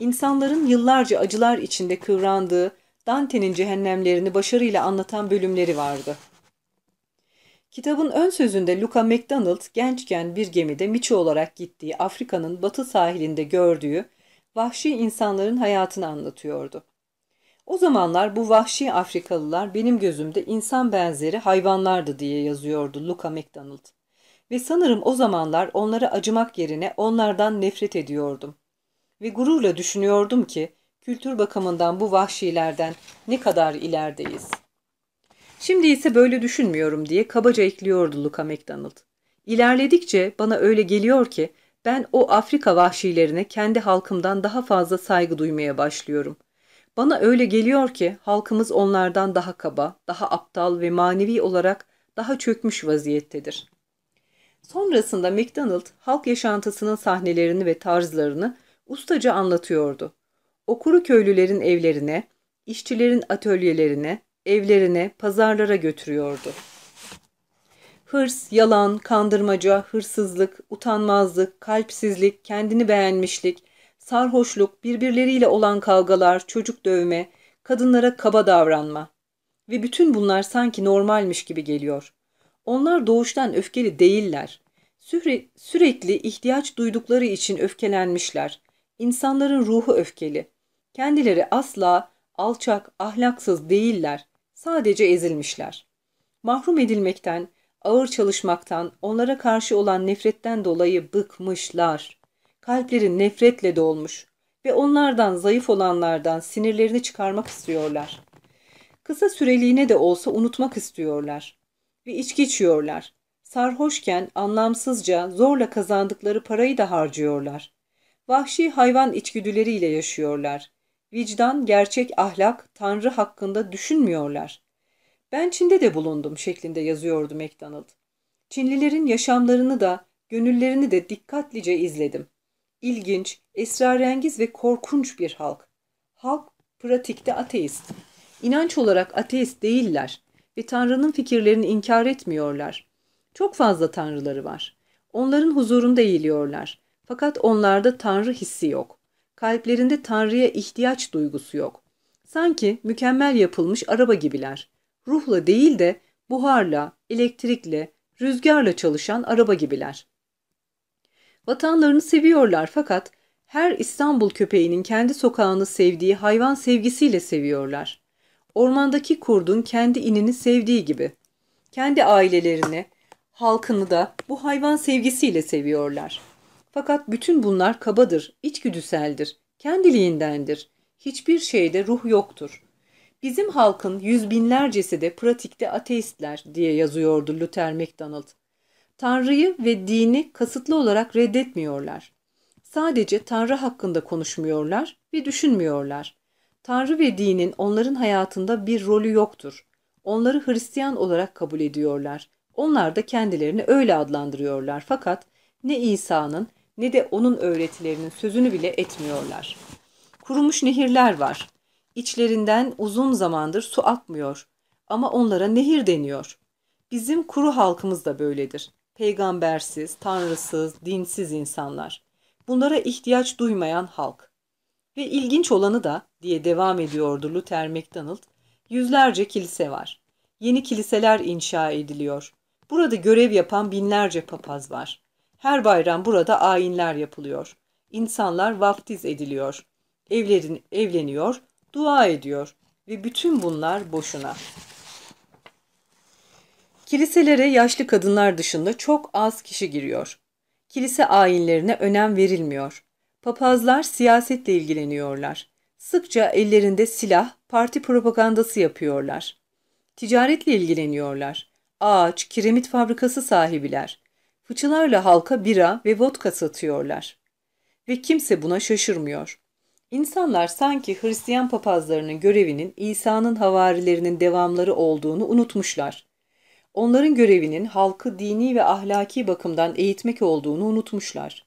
İnsanların yıllarca acılar içinde kıvrandığı Dante'nin cehennemlerini başarıyla anlatan bölümleri vardı. Kitabın ön sözünde Luca MacDonald gençken bir gemide miço olarak gittiği Afrika'nın batı sahilinde gördüğü vahşi insanların hayatını anlatıyordu. O zamanlar bu vahşi Afrikalılar benim gözümde insan benzeri hayvanlardı diye yazıyordu Luca MacDonald. Ve sanırım o zamanlar onlara acımak yerine onlardan nefret ediyordum. Ve gururla düşünüyordum ki kültür bakımından bu vahşilerden ne kadar ilerideyiz. Şimdi ise böyle düşünmüyorum diye kabaca ekliyordu Luca MacDonald. İlerledikçe bana öyle geliyor ki ben o Afrika vahşilerine kendi halkımdan daha fazla saygı duymaya başlıyorum. Bana öyle geliyor ki halkımız onlardan daha kaba, daha aptal ve manevi olarak daha çökmüş vaziyettedir. Sonrasında MacDonald halk yaşantısının sahnelerini ve tarzlarını ustaca anlatıyordu. Okuru köylülerin evlerine, işçilerin atölyelerine, evlerine, pazarlara götürüyordu. Hırs, yalan, kandırmaca, hırsızlık, utanmazlık, kalpsizlik, kendini beğenmişlik, sarhoşluk, birbirleriyle olan kavgalar, çocuk dövme, kadınlara kaba davranma. Ve bütün bunlar sanki normalmiş gibi geliyor. Onlar doğuştan öfkeli değiller. Süre, sürekli ihtiyaç duydukları için öfkelenmişler. İnsanların ruhu öfkeli. Kendileri asla alçak, ahlaksız değiller. Sadece ezilmişler. Mahrum edilmekten, ağır çalışmaktan, onlara karşı olan nefretten dolayı bıkmışlar. Kalpleri nefretle dolmuş ve onlardan zayıf olanlardan sinirlerini çıkarmak istiyorlar. Kısa süreliğine de olsa unutmak istiyorlar ve içki içiyorlar. Sarhoşken anlamsızca zorla kazandıkları parayı da harcıyorlar. Vahşi hayvan içgüdüleriyle yaşıyorlar. Vicdan, gerçek ahlak, Tanrı hakkında düşünmüyorlar. Ben Çin'de de bulundum şeklinde yazıyordu MacDonald. Çinlilerin yaşamlarını da, gönüllerini de dikkatlice izledim. İlginç, esrarengiz ve korkunç bir halk. Halk pratikte ateist. İnanç olarak ateist değiller. Ve Tanrı'nın fikirlerini inkar etmiyorlar. Çok fazla Tanrıları var. Onların huzurunda eğiliyorlar. Fakat onlarda Tanrı hissi yok. Kalplerinde Tanrı'ya ihtiyaç duygusu yok. Sanki mükemmel yapılmış araba gibiler. Ruhla değil de buharla, elektrikle, rüzgarla çalışan araba gibiler. Vatanlarını seviyorlar fakat her İstanbul köpeğinin kendi sokağını sevdiği hayvan sevgisiyle seviyorlar. Ormandaki kurdun kendi inini sevdiği gibi. Kendi ailelerini, halkını da bu hayvan sevgisiyle seviyorlar. Fakat bütün bunlar kabadır, içgüdüseldir, kendiliğindendir. Hiçbir şeyde ruh yoktur. Bizim halkın yüz binlercesi de pratikte ateistler diye yazıyordu Luther MacDonald. Tanrı'yı ve dini kasıtlı olarak reddetmiyorlar. Sadece Tanrı hakkında konuşmuyorlar ve düşünmüyorlar. Tanrı ve dinin onların hayatında bir rolü yoktur. Onları Hristiyan olarak kabul ediyorlar. Onlar da kendilerini öyle adlandırıyorlar fakat ne İsa'nın ne de onun öğretilerinin sözünü bile etmiyorlar. Kurumuş nehirler var. İçlerinden uzun zamandır su akmıyor. Ama onlara nehir deniyor. Bizim kuru halkımız da böyledir. Peygambersiz, tanrısız, dinsiz insanlar. Bunlara ihtiyaç duymayan halk. Ve ilginç olanı da diye devam ediyordu Luther MacDonald, yüzlerce kilise var. Yeni kiliseler inşa ediliyor. Burada görev yapan binlerce papaz var. Her bayram burada ayinler yapılıyor. İnsanlar vaftiz ediliyor. Evlerin, evleniyor, dua ediyor ve bütün bunlar boşuna. Kiliselere yaşlı kadınlar dışında çok az kişi giriyor. Kilise ayinlerine önem verilmiyor. Papazlar siyasetle ilgileniyorlar. Sıkça ellerinde silah, parti propagandası yapıyorlar. Ticaretle ilgileniyorlar. Ağaç, kiremit fabrikası sahibiler. Fıçılarla halka bira ve vodka satıyorlar. Ve kimse buna şaşırmıyor. İnsanlar sanki Hristiyan papazlarının görevinin İsa'nın havarilerinin devamları olduğunu unutmuşlar. Onların görevinin halkı dini ve ahlaki bakımdan eğitmek olduğunu unutmuşlar.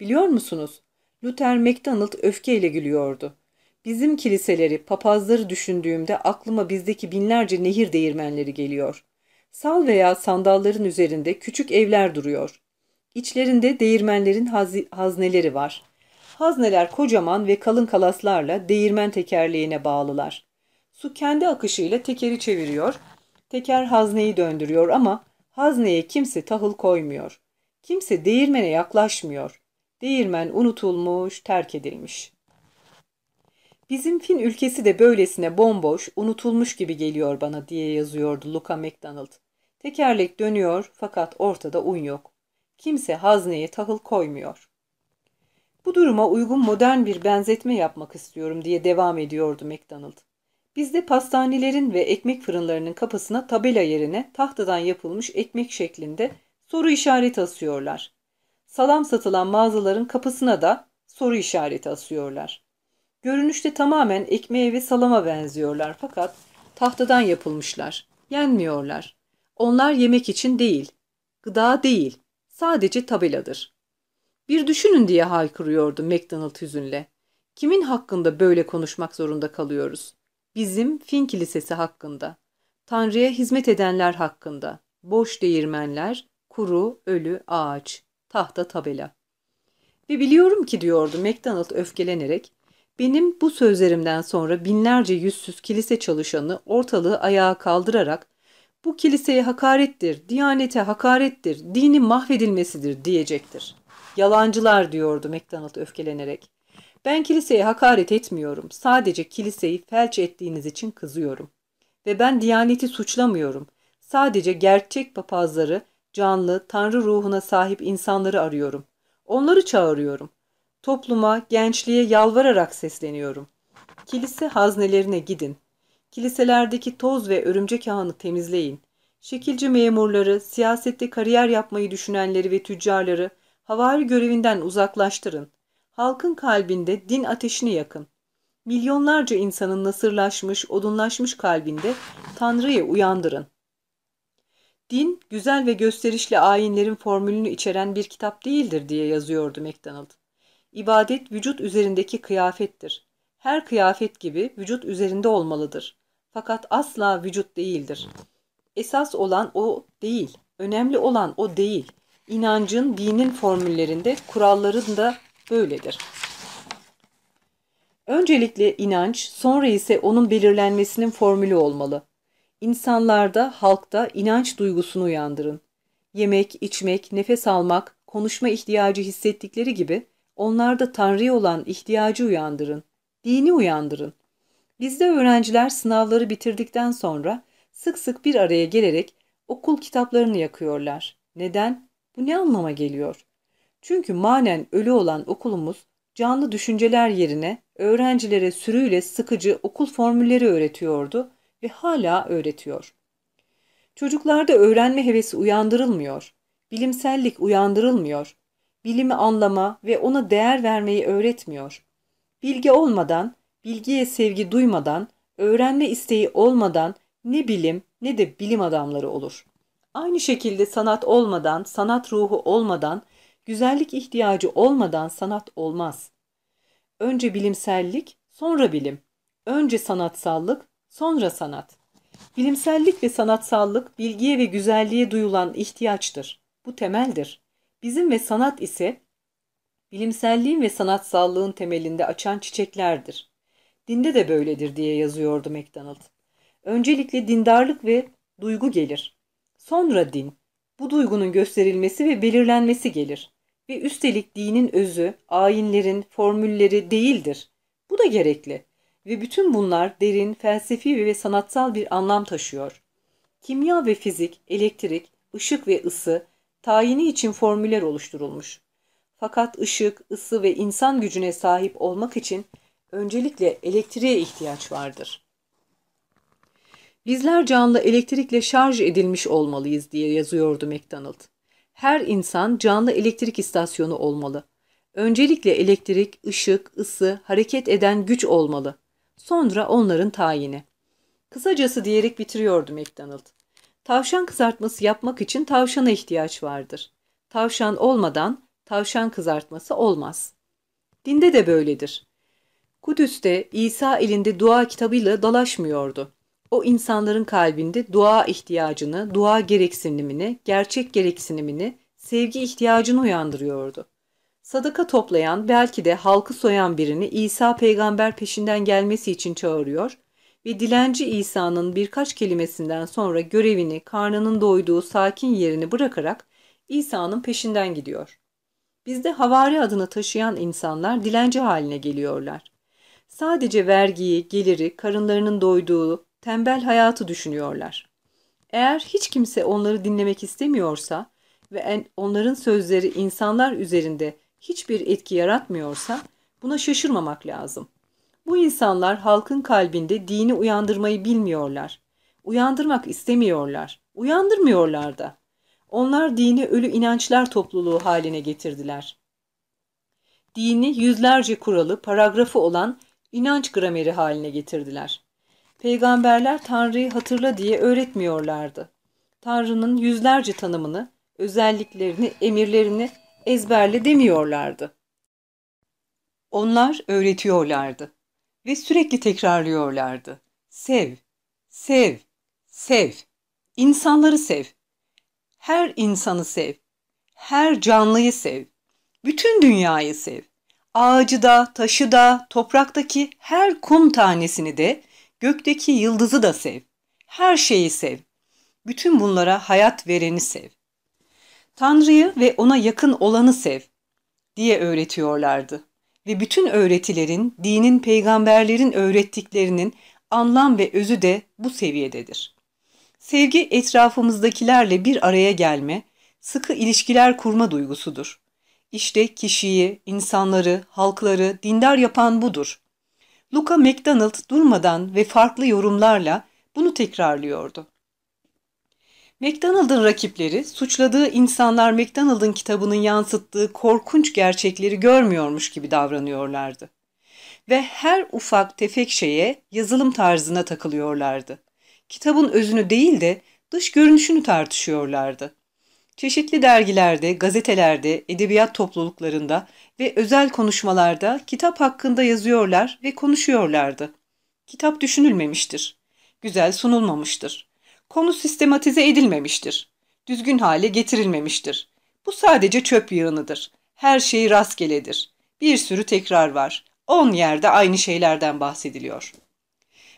Biliyor musunuz? Luther MacDonald öfkeyle gülüyordu. Bizim kiliseleri, papazları düşündüğümde aklıma bizdeki binlerce nehir değirmenleri geliyor. Sal veya sandalların üzerinde küçük evler duruyor. İçlerinde değirmenlerin hazneleri var. Hazneler kocaman ve kalın kalaslarla değirmen tekerleğine bağlılar. Su kendi akışıyla tekeri çeviriyor, teker hazneyi döndürüyor ama hazneye kimse tahıl koymuyor. Kimse değirmene yaklaşmıyor. Değirmen unutulmuş, terk edilmiş. Bizim Fin ülkesi de böylesine bomboş, unutulmuş gibi geliyor bana diye yazıyordu Luca MacDonald. Tekerlek dönüyor fakat ortada un yok. Kimse hazneye tahıl koymuyor. Bu duruma uygun modern bir benzetme yapmak istiyorum diye devam ediyordu MacDonald. Bizde pastanelerin ve ekmek fırınlarının kapısına tabela yerine tahtadan yapılmış ekmek şeklinde soru işareti asıyorlar. Salam satılan mağazaların kapısına da soru işareti asıyorlar. Görünüşte tamamen ekmeğe ve salama benziyorlar fakat tahtadan yapılmışlar. Yenmiyorlar. Onlar yemek için değil, gıda değil, sadece tabeladır. Bir düşünün diye haykırıyordu McDonald hüzünle. Kimin hakkında böyle konuşmak zorunda kalıyoruz? Bizim Fin Kilisesi hakkında. Tanrı'ya hizmet edenler hakkında. Boş değirmenler, kuru, ölü, ağaç, tahta tabela. Ve biliyorum ki diyordu McDonald öfkelenerek, benim bu sözlerimden sonra binlerce yüzsüz kilise çalışanı ortalığı ayağa kaldırarak bu kiliseye hakarettir, diyanete hakarettir, dinin mahvedilmesidir diyecektir. Yalancılar diyordu McDonald öfkelenerek. Ben kiliseye hakaret etmiyorum. Sadece kiliseyi felç ettiğiniz için kızıyorum. Ve ben diyaneti suçlamıyorum. Sadece gerçek papazları, canlı, tanrı ruhuna sahip insanları arıyorum. Onları çağırıyorum. Topluma, gençliğe yalvararak sesleniyorum. Kilise haznelerine gidin. Kiliselerdeki toz ve örümcek ağını temizleyin. Şekilci memurları, siyasette kariyer yapmayı düşünenleri ve tüccarları havari görevinden uzaklaştırın. Halkın kalbinde din ateşini yakın. Milyonlarca insanın nasırlaşmış, odunlaşmış kalbinde Tanrı'yı uyandırın. Din, güzel ve gösterişli ayinlerin formülünü içeren bir kitap değildir diye yazıyordu MacDonald. İbadet vücut üzerindeki kıyafettir. Her kıyafet gibi vücut üzerinde olmalıdır. Fakat asla vücut değildir. Esas olan o değil. Önemli olan o değil. İnancın, dinin formüllerinde, kurallarında böyledir. Öncelikle inanç, sonra ise onun belirlenmesinin formülü olmalı. İnsanlarda, halkta inanç duygusunu uyandırın. Yemek, içmek, nefes almak, konuşma ihtiyacı hissettikleri gibi onlarda Tanrı'ya olan ihtiyacı uyandırın. Dini uyandırın. Bizde öğrenciler sınavları bitirdikten sonra sık sık bir araya gelerek okul kitaplarını yakıyorlar. Neden? Bu ne anlama geliyor? Çünkü manen ölü olan okulumuz canlı düşünceler yerine öğrencilere sürüyle sıkıcı okul formülleri öğretiyordu ve hala öğretiyor. Çocuklarda öğrenme hevesi uyandırılmıyor, bilimsellik uyandırılmıyor, bilimi anlama ve ona değer vermeyi öğretmiyor. Bilgi olmadan, bilgiye sevgi duymadan, öğrenme isteği olmadan ne bilim ne de bilim adamları olur. Aynı şekilde sanat olmadan, sanat ruhu olmadan, güzellik ihtiyacı olmadan sanat olmaz. Önce bilimsellik, sonra bilim. Önce sanatsallık, sonra sanat. Bilimsellik ve sanatsallık bilgiye ve güzelliğe duyulan ihtiyaçtır. Bu temeldir. Bizim ve sanat ise bilimselliğin ve sanatsallığın temelinde açan çiçeklerdir. Dinde de böyledir diye yazıyordu MacDonald. Öncelikle dindarlık ve duygu gelir. Sonra din. Bu duygunun gösterilmesi ve belirlenmesi gelir. Ve üstelik dinin özü, ayinlerin, formülleri değildir. Bu da gerekli. Ve bütün bunlar derin, felsefi ve sanatsal bir anlam taşıyor. Kimya ve fizik, elektrik, ışık ve ısı, tayini için formüller oluşturulmuş. Fakat ışık, ısı ve insan gücüne sahip olmak için öncelikle elektriğe ihtiyaç vardır. Bizler canlı elektrikle şarj edilmiş olmalıyız diye yazıyordu McDonald. Her insan canlı elektrik istasyonu olmalı. Öncelikle elektrik, ışık, ısı, hareket eden güç olmalı. Sonra onların tayini. Kısacası diyerek bitiriyordu McDonald. Tavşan kızartması yapmak için tavşana ihtiyaç vardır. Tavşan olmadan tavşan kızartması olmaz. Dinde de böyledir. Kudüs'te İsa elinde dua kitabıyla dalaşmıyordu. O insanların kalbinde dua ihtiyacını, dua gereksinimini, gerçek gereksinimini, sevgi ihtiyacını uyandırıyordu. Sadaka toplayan, belki de halkı soyan birini İsa peygamber peşinden gelmesi için çağırıyor ve dilenci İsa'nın birkaç kelimesinden sonra görevini karnının doyduğu sakin yerini bırakarak İsa'nın peşinden gidiyor. Bizde havari adını taşıyan insanlar dilenci haline geliyorlar. Sadece vergiyi, geliri, karınlarının doyduğu, tembel hayatı düşünüyorlar. Eğer hiç kimse onları dinlemek istemiyorsa ve onların sözleri insanlar üzerinde hiçbir etki yaratmıyorsa buna şaşırmamak lazım. Bu insanlar halkın kalbinde dini uyandırmayı bilmiyorlar. Uyandırmak istemiyorlar. Uyandırmıyorlar da. Onlar dini ölü inançlar topluluğu haline getirdiler. Dini yüzlerce kuralı, paragrafı olan inanç grameri haline getirdiler. Peygamberler Tanrı'yı hatırla diye öğretmiyorlardı. Tanrı'nın yüzlerce tanımını, özelliklerini, emirlerini ezberle demiyorlardı. Onlar öğretiyorlardı ve sürekli tekrarlıyorlardı. Sev, sev, sev. İnsanları sev. Her insanı sev. Her canlıyı sev. Bütün dünyayı sev. Ağacı da, taşı da, topraktaki her kum tanesini de, gökteki yıldızı da sev. Her şeyi sev. Bütün bunlara hayat vereni sev. Tanrı'yı ve ona yakın olanı sev diye öğretiyorlardı. Ve bütün öğretilerin, dinin peygamberlerin öğrettiklerinin anlam ve özü de bu seviyededir. Sevgi etrafımızdakilerle bir araya gelme, sıkı ilişkiler kurma duygusudur. İşte kişiyi, insanları, halkları dindar yapan budur. Luca MacDonald durmadan ve farklı yorumlarla bunu tekrarlıyordu. McDonald'ın rakipleri suçladığı insanlar McDonald'ın kitabının yansıttığı korkunç gerçekleri görmüyormuş gibi davranıyorlardı. Ve her ufak tefek şeye yazılım tarzına takılıyorlardı. Kitabın özünü değil de dış görünüşünü tartışıyorlardı. Çeşitli dergilerde, gazetelerde, edebiyat topluluklarında ve özel konuşmalarda kitap hakkında yazıyorlar ve konuşuyorlardı. Kitap düşünülmemiştir. güzel sunulmamıştır. Konu sistematize edilmemiştir. Düzgün hale getirilmemiştir. Bu sadece çöp yığınıdır. Her şey rastgeledir. Bir sürü tekrar var. On yerde aynı şeylerden bahsediliyor.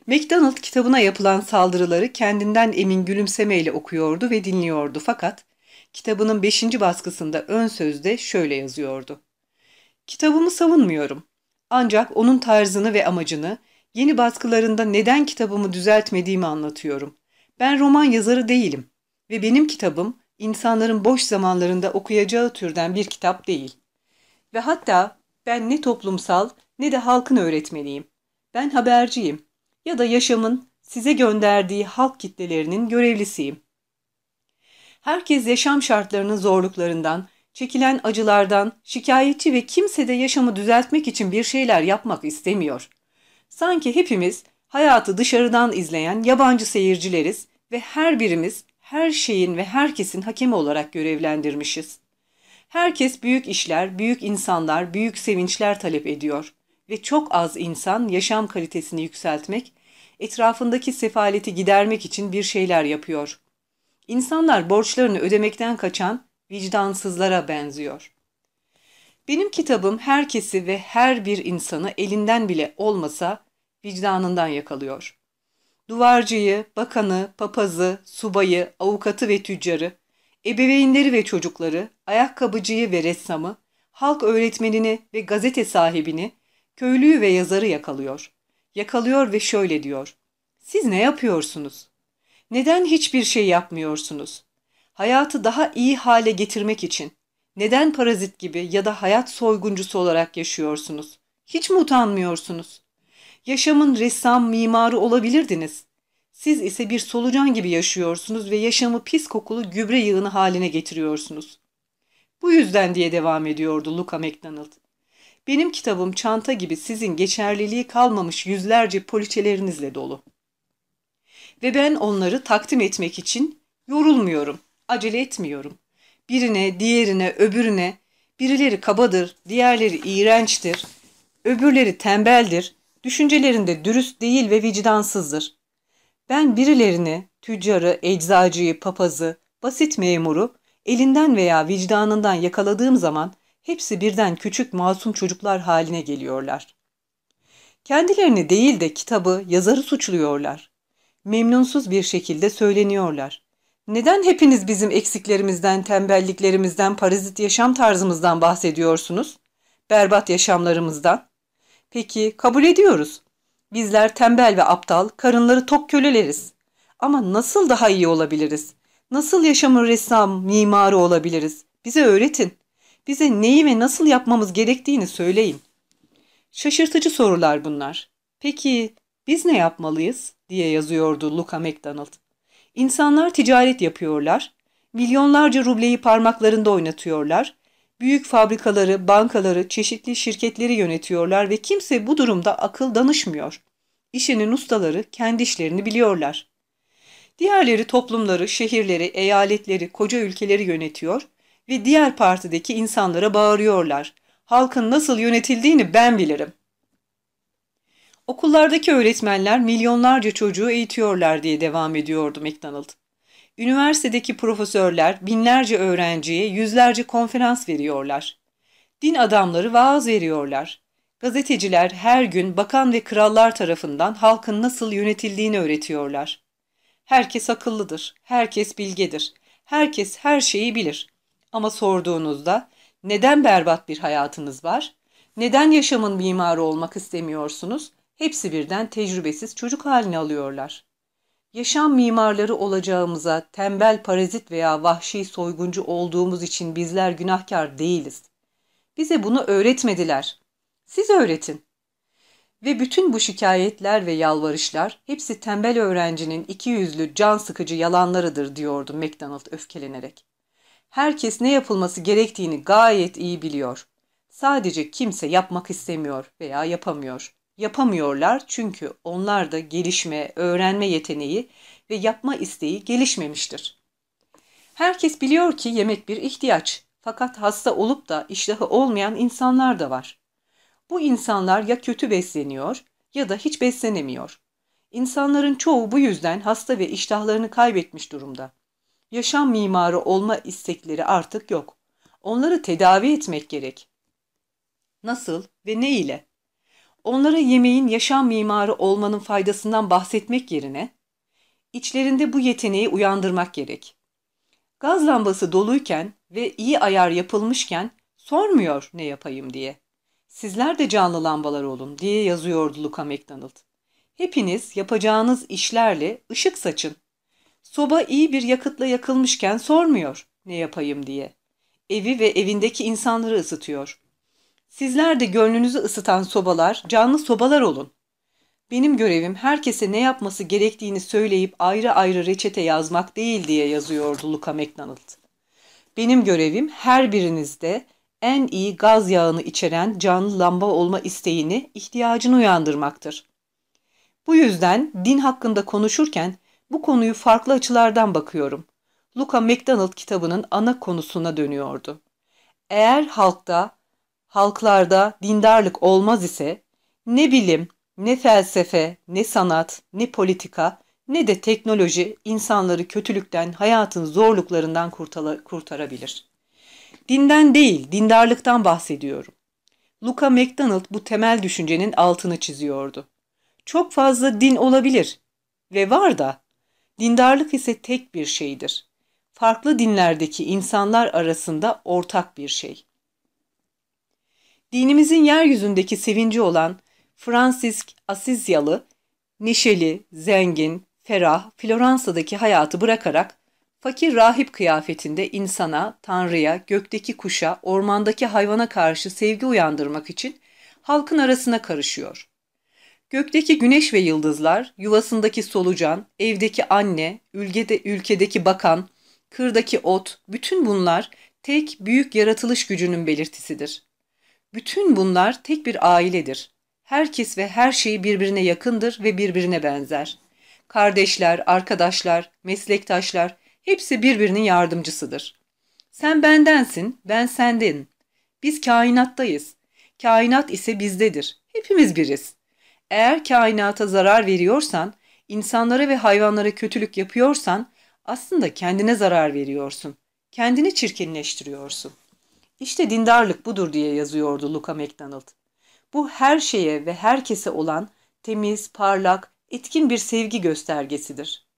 MacDonald kitabına yapılan saldırıları kendinden emin gülümsemeyle okuyordu ve dinliyordu fakat kitabının beşinci baskısında ön sözde şöyle yazıyordu. Kitabımı savunmuyorum. Ancak onun tarzını ve amacını yeni baskılarında neden kitabımı düzeltmediğimi anlatıyorum. Ben roman yazarı değilim ve benim kitabım insanların boş zamanlarında okuyacağı türden bir kitap değil. Ve hatta ben ne toplumsal ne de halkın öğretmeniyim. Ben haberciyim ya da yaşamın size gönderdiği halk kitlelerinin görevlisiyim. Herkes yaşam şartlarının zorluklarından, çekilen acılardan, şikayetçi ve kimse de yaşamı düzeltmek için bir şeyler yapmak istemiyor. Sanki hepimiz hayatı dışarıdan izleyen yabancı seyircileriz ve her birimiz her şeyin ve herkesin hakemi olarak görevlendirmişiz. Herkes büyük işler, büyük insanlar, büyük sevinçler talep ediyor ve çok az insan yaşam kalitesini yükseltmek, etrafındaki sefaleti gidermek için bir şeyler yapıyor. İnsanlar borçlarını ödemekten kaçan vicdansızlara benziyor. Benim kitabım herkesi ve her bir insanı elinden bile olmasa vicdanından yakalıyor. Duvarcıyı, bakanı, papazı, subayı, avukatı ve tüccarı, ebeveynleri ve çocukları, ayakkabıcıyı ve ressamı, halk öğretmenini ve gazete sahibini, köylüyü ve yazarı yakalıyor. Yakalıyor ve şöyle diyor. Siz ne yapıyorsunuz? Neden hiçbir şey yapmıyorsunuz? Hayatı daha iyi hale getirmek için neden parazit gibi ya da hayat soyguncusu olarak yaşıyorsunuz? Hiç mi utanmıyorsunuz? Yaşamın ressam, mimarı olabilirdiniz. Siz ise bir solucan gibi yaşıyorsunuz ve yaşamı pis kokulu gübre yığını haline getiriyorsunuz. Bu yüzden diye devam ediyordu Luca MacDonald. Benim kitabım çanta gibi sizin geçerliliği kalmamış yüzlerce poliçelerinizle dolu. Ve ben onları takdim etmek için yorulmuyorum, acele etmiyorum. Birine, diğerine, öbürüne, birileri kabadır, diğerleri iğrençtir, öbürleri tembeldir, düşüncelerinde dürüst değil ve vicdansızdır. Ben birilerini, tüccarı, eczacıyı, papazı, basit memuru, elinden veya vicdanından yakaladığım zaman hepsi birden küçük masum çocuklar haline geliyorlar. Kendilerini değil de kitabı, yazarı suçluyorlar. Memnunsuz bir şekilde söyleniyorlar. Neden hepiniz bizim eksiklerimizden, tembelliklerimizden, parazit yaşam tarzımızdan bahsediyorsunuz? Berbat yaşamlarımızdan? Peki kabul ediyoruz. Bizler tembel ve aptal, karınları tok köleleriz. Ama nasıl daha iyi olabiliriz? Nasıl yaşamın ressam, mimarı olabiliriz? Bize öğretin. Bize neyi ve nasıl yapmamız gerektiğini söyleyin. Şaşırtıcı sorular bunlar. Peki biz ne yapmalıyız? diye yazıyordu Luca MacDonald. İnsanlar ticaret yapıyorlar, milyonlarca rubleyi parmaklarında oynatıyorlar, büyük fabrikaları, bankaları, çeşitli şirketleri yönetiyorlar ve kimse bu durumda akıl danışmıyor. İşinin ustaları kendi işlerini biliyorlar. Diğerleri toplumları, şehirleri, eyaletleri, koca ülkeleri yönetiyor ve diğer partideki insanlara bağırıyorlar. Halkın nasıl yönetildiğini ben bilirim. Okullardaki öğretmenler milyonlarca çocuğu eğitiyorlar diye devam ediyordu McDonald. Üniversitedeki profesörler binlerce öğrenciye yüzlerce konferans veriyorlar. Din adamları vaaz veriyorlar. Gazeteciler her gün bakan ve krallar tarafından halkın nasıl yönetildiğini öğretiyorlar. Herkes akıllıdır, herkes bilgedir, herkes her şeyi bilir. Ama sorduğunuzda neden berbat bir hayatınız var, neden yaşamın mimarı olmak istemiyorsunuz, hepsi birden tecrübesiz çocuk haline alıyorlar. Yaşam mimarları olacağımıza tembel parazit veya vahşi soyguncu olduğumuz için bizler günahkar değiliz. Bize bunu öğretmediler. Siz öğretin. Ve bütün bu şikayetler ve yalvarışlar hepsi tembel öğrencinin iki yüzlü can sıkıcı yalanlarıdır diyordu MacDonald öfkelenerek. Herkes ne yapılması gerektiğini gayet iyi biliyor. Sadece kimse yapmak istemiyor veya yapamıyor. Yapamıyorlar çünkü onlar da gelişme, öğrenme yeteneği ve yapma isteği gelişmemiştir. Herkes biliyor ki yemek bir ihtiyaç. Fakat hasta olup da iştahı olmayan insanlar da var. Bu insanlar ya kötü besleniyor ya da hiç beslenemiyor. İnsanların çoğu bu yüzden hasta ve iştahlarını kaybetmiş durumda. Yaşam mimarı olma istekleri artık yok. Onları tedavi etmek gerek. Nasıl ve ne ile? Onlara yemeğin yaşam mimarı olmanın faydasından bahsetmek yerine, içlerinde bu yeteneği uyandırmak gerek. Gaz lambası doluyken ve iyi ayar yapılmışken sormuyor ne yapayım diye. Sizler de canlı lambalar olun diye yazıyordu Luka McDonald. Hepiniz yapacağınız işlerle ışık saçın. Soba iyi bir yakıtla yakılmışken sormuyor ne yapayım diye. Evi ve evindeki insanları ısıtıyor. Sizler de gönlünüzü ısıtan sobalar, canlı sobalar olun. Benim görevim herkese ne yapması gerektiğini söyleyip ayrı ayrı reçete yazmak değil diye yazıyordu Luka McDonald. Benim görevim her birinizde en iyi gaz yağını içeren canlı lamba olma isteğini, ihtiyacını uyandırmaktır. Bu yüzden din hakkında konuşurken bu konuyu farklı açılardan bakıyorum. Luka McDonald kitabının ana konusuna dönüyordu. Eğer halkta, halklarda dindarlık olmaz ise ne bilim, ne felsefe, ne sanat, ne politika, ne de teknoloji insanları kötülükten, hayatın zorluklarından kurtarabilir. Dinden değil, dindarlıktan bahsediyorum. Luca MacDonald bu temel düşüncenin altını çiziyordu. Çok fazla din olabilir ve var da, dindarlık ise tek bir şeydir. Farklı dinlerdeki insanlar arasında ortak bir şey. Dinimizin yeryüzündeki sevinci olan Fransisk Asizyalı, neşeli, zengin, ferah Floransa'daki hayatı bırakarak fakir rahip kıyafetinde insana, tanrıya, gökteki kuşa, ormandaki hayvana karşı sevgi uyandırmak için halkın arasına karışıyor. Gökteki güneş ve yıldızlar, yuvasındaki solucan, evdeki anne, ülkede, ülkedeki bakan, kırdaki ot, bütün bunlar tek büyük yaratılış gücünün belirtisidir. Bütün bunlar tek bir ailedir. Herkes ve her şey birbirine yakındır ve birbirine benzer. Kardeşler, arkadaşlar, meslektaşlar hepsi birbirinin yardımcısıdır. Sen bendensin, ben senden. Biz kainattayız. Kainat ise bizdedir. Hepimiz biriz. Eğer kainata zarar veriyorsan, insanlara ve hayvanlara kötülük yapıyorsan aslında kendine zarar veriyorsun. Kendini çirkinleştiriyorsun. İşte dindarlık budur diye yazıyordu Luca MacDonald. Bu her şeye ve herkese olan temiz, parlak, etkin bir sevgi göstergesidir.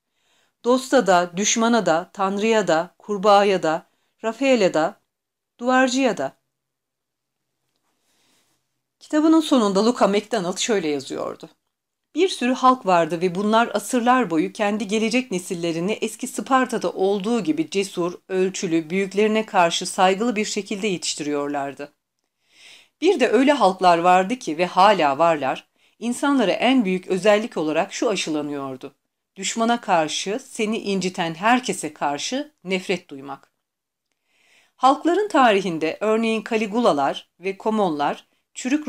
Dosta da, düşmana da, tanrıya da, kurbağaya da, Rafael'e da, duvarcıya da. Kitabının sonunda Luca MacDonald şöyle yazıyordu. Bir sürü halk vardı ve bunlar asırlar boyu kendi gelecek nesillerini eski Sparta'da olduğu gibi cesur, ölçülü, büyüklerine karşı saygılı bir şekilde yetiştiriyorlardı. Bir de öyle halklar vardı ki ve hala varlar, insanlara en büyük özellik olarak şu aşılanıyordu. Düşmana karşı, seni inciten herkese karşı nefret duymak. Halkların tarihinde örneğin Kaligulalar ve Komonlar, Çürük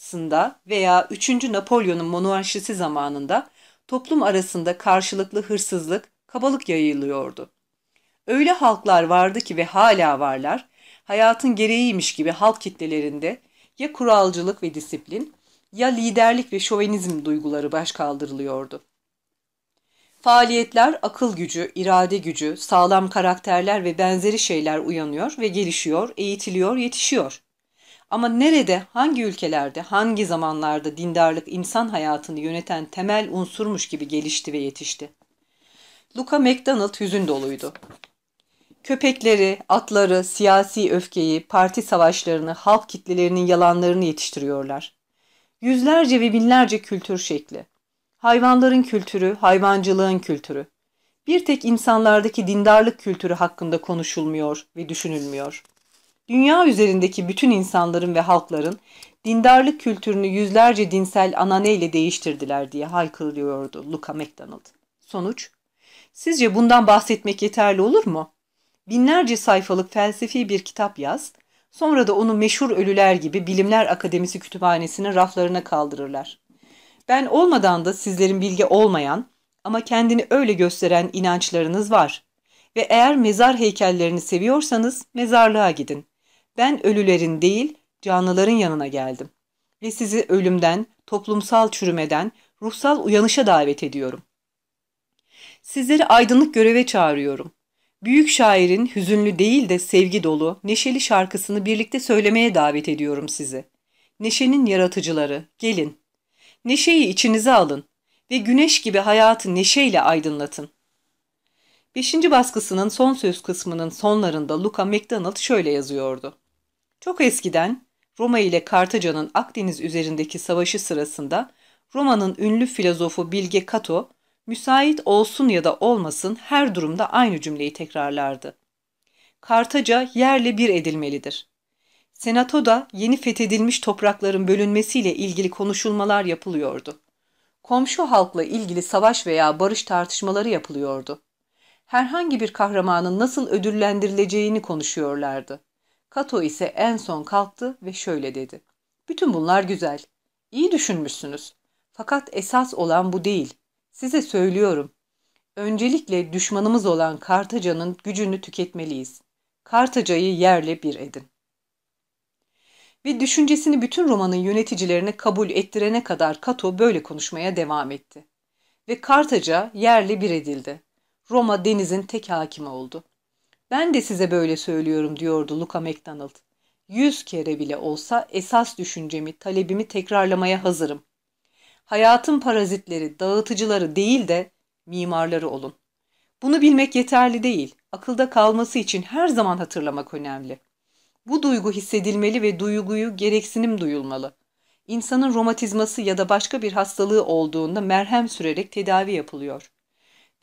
Roma'sında veya 3. Napolyon'un monarşisi zamanında toplum arasında karşılıklı hırsızlık, kabalık yayılıyordu. Öyle halklar vardı ki ve hala varlar, hayatın gereğiymiş gibi halk kitlelerinde ya kuralcılık ve disiplin ya liderlik ve şovenizm duyguları baş kaldırılıyordu. Faaliyetler akıl gücü, irade gücü, sağlam karakterler ve benzeri şeyler uyanıyor ve gelişiyor, eğitiliyor, yetişiyor. Ama nerede, hangi ülkelerde, hangi zamanlarda dindarlık insan hayatını yöneten temel unsurmuş gibi gelişti ve yetişti? Luca MacDonald hüzün doluydu. Köpekleri, atları, siyasi öfkeyi, parti savaşlarını, halk kitlelerinin yalanlarını yetiştiriyorlar. Yüzlerce ve binlerce kültür şekli. Hayvanların kültürü, hayvancılığın kültürü. Bir tek insanlardaki dindarlık kültürü hakkında konuşulmuyor ve düşünülmüyor. Dünya üzerindeki bütün insanların ve halkların dindarlık kültürünü yüzlerce dinsel ananeyle değiştirdiler diye haykırıyordu Luca MacDonald. Sonuç? Sizce bundan bahsetmek yeterli olur mu? Binlerce sayfalık felsefi bir kitap yaz, sonra da onu meşhur ölüler gibi Bilimler Akademisi kütüphanesinin raflarına kaldırırlar. Ben olmadan da sizlerin bilgi olmayan ama kendini öyle gösteren inançlarınız var. Ve eğer mezar heykellerini seviyorsanız mezarlığa gidin. Ben ölülerin değil, canlıların yanına geldim. Ve sizi ölümden, toplumsal çürümeden, ruhsal uyanışa davet ediyorum. Sizleri aydınlık göreve çağırıyorum. Büyük şairin hüzünlü değil de sevgi dolu, neşeli şarkısını birlikte söylemeye davet ediyorum sizi. Neşenin yaratıcıları, gelin. Neşeyi içinize alın ve güneş gibi hayatı neşeyle aydınlatın. Beşinci baskısının son söz kısmının sonlarında Luca MacDonald şöyle yazıyordu. Çok eskiden Roma ile Kartaca'nın Akdeniz üzerindeki savaşı sırasında Roma'nın ünlü filozofu Bilge Cato, müsait olsun ya da olmasın her durumda aynı cümleyi tekrarlardı. Kartaca yerle bir edilmelidir. Senatoda yeni fethedilmiş toprakların bölünmesiyle ilgili konuşulmalar yapılıyordu. Komşu halkla ilgili savaş veya barış tartışmaları yapılıyordu. Herhangi bir kahramanın nasıl ödüllendirileceğini konuşuyorlardı. Kato ise en son kalktı ve şöyle dedi. Bütün bunlar güzel. İyi düşünmüşsünüz. Fakat esas olan bu değil. Size söylüyorum. Öncelikle düşmanımız olan Kartaca'nın gücünü tüketmeliyiz. Kartaca'yı yerle bir edin. Ve düşüncesini bütün Roma'nın yöneticilerine kabul ettirene kadar Kato böyle konuşmaya devam etti. Ve Kartaca yerle bir edildi. Roma denizin tek hakimi oldu. Ben de size böyle söylüyorum diyordu Luca MacDonald. Yüz kere bile olsa esas düşüncemi, talebimi tekrarlamaya hazırım. Hayatın parazitleri, dağıtıcıları değil de mimarları olun. Bunu bilmek yeterli değil. Akılda kalması için her zaman hatırlamak önemli. Bu duygu hissedilmeli ve duyguyu gereksinim duyulmalı. İnsanın romatizması ya da başka bir hastalığı olduğunda merhem sürerek tedavi yapılıyor.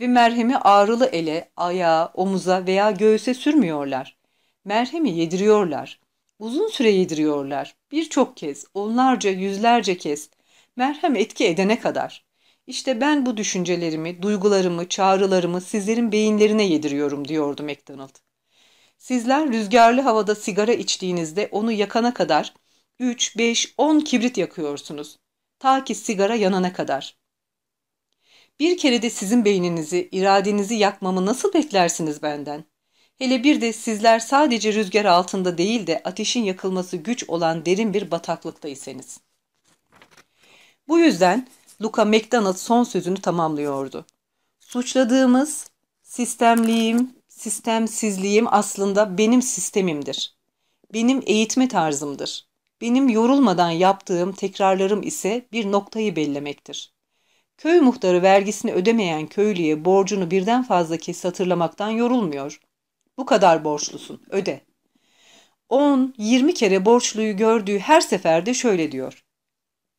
Ve merhemi ağrılı ele, ayağa, omuza veya göğüse sürmüyorlar. Merhemi yediriyorlar. Uzun süre yediriyorlar. Birçok kez, onlarca, yüzlerce kez. Merhem etki edene kadar. İşte ben bu düşüncelerimi, duygularımı, çağrılarımı sizlerin beyinlerine yediriyorum diyordu MacDonald. Sizler rüzgarlı havada sigara içtiğinizde onu yakana kadar 3, 5, 10 kibrit yakıyorsunuz. Ta ki sigara yanana kadar. Bir kere de sizin beyninizi, iradenizi yakmamı nasıl beklersiniz benden? Hele bir de sizler sadece rüzgar altında değil de ateşin yakılması güç olan derin bir bataklıktaysanız. Bu yüzden Luca MacDonald son sözünü tamamlıyordu. Suçladığımız sistemliyim, sistemsizliğim aslında benim sistemimdir. Benim eğitme tarzımdır. Benim yorulmadan yaptığım tekrarlarım ise bir noktayı bellemektir. Köy muhtarı vergisini ödemeyen köylüye borcunu birden fazla kez hatırlamaktan yorulmuyor. Bu kadar borçlusun, öde. 10-20 kere borçluyu gördüğü her seferde şöyle diyor.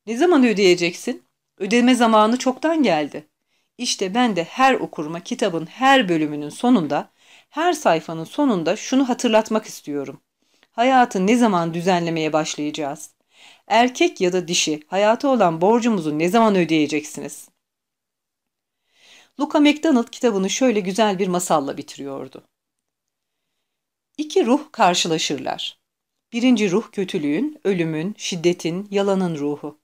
Ne zaman ödeyeceksin? Ödeme zamanı çoktan geldi. İşte ben de her okuruma kitabın her bölümünün sonunda, her sayfanın sonunda şunu hatırlatmak istiyorum. Hayatı ne zaman düzenlemeye başlayacağız? Erkek ya da dişi, hayata olan borcumuzu ne zaman ödeyeceksiniz? Luca MacDonald kitabını şöyle güzel bir masalla bitiriyordu. İki ruh karşılaşırlar. Birinci ruh kötülüğün, ölümün, şiddetin, yalanın ruhu.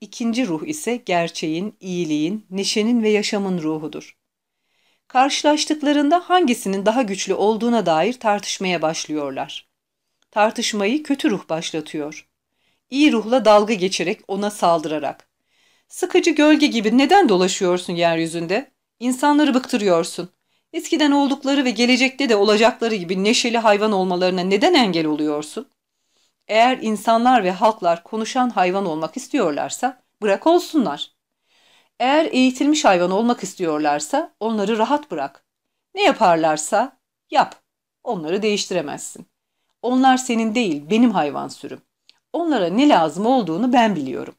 İkinci ruh ise gerçeğin, iyiliğin, neşenin ve yaşamın ruhudur. Karşılaştıklarında hangisinin daha güçlü olduğuna dair tartışmaya başlıyorlar. Tartışmayı kötü ruh başlatıyor. İyi ruhla dalga geçerek ona saldırarak. Sıkıcı gölge gibi neden dolaşıyorsun yeryüzünde? İnsanları bıktırıyorsun. Eskiden oldukları ve gelecekte de olacakları gibi neşeli hayvan olmalarına neden engel oluyorsun? Eğer insanlar ve halklar konuşan hayvan olmak istiyorlarsa bırak olsunlar. Eğer eğitilmiş hayvan olmak istiyorlarsa onları rahat bırak. Ne yaparlarsa yap. Onları değiştiremezsin. Onlar senin değil benim hayvan sürüm. Onlara ne lazım olduğunu ben biliyorum.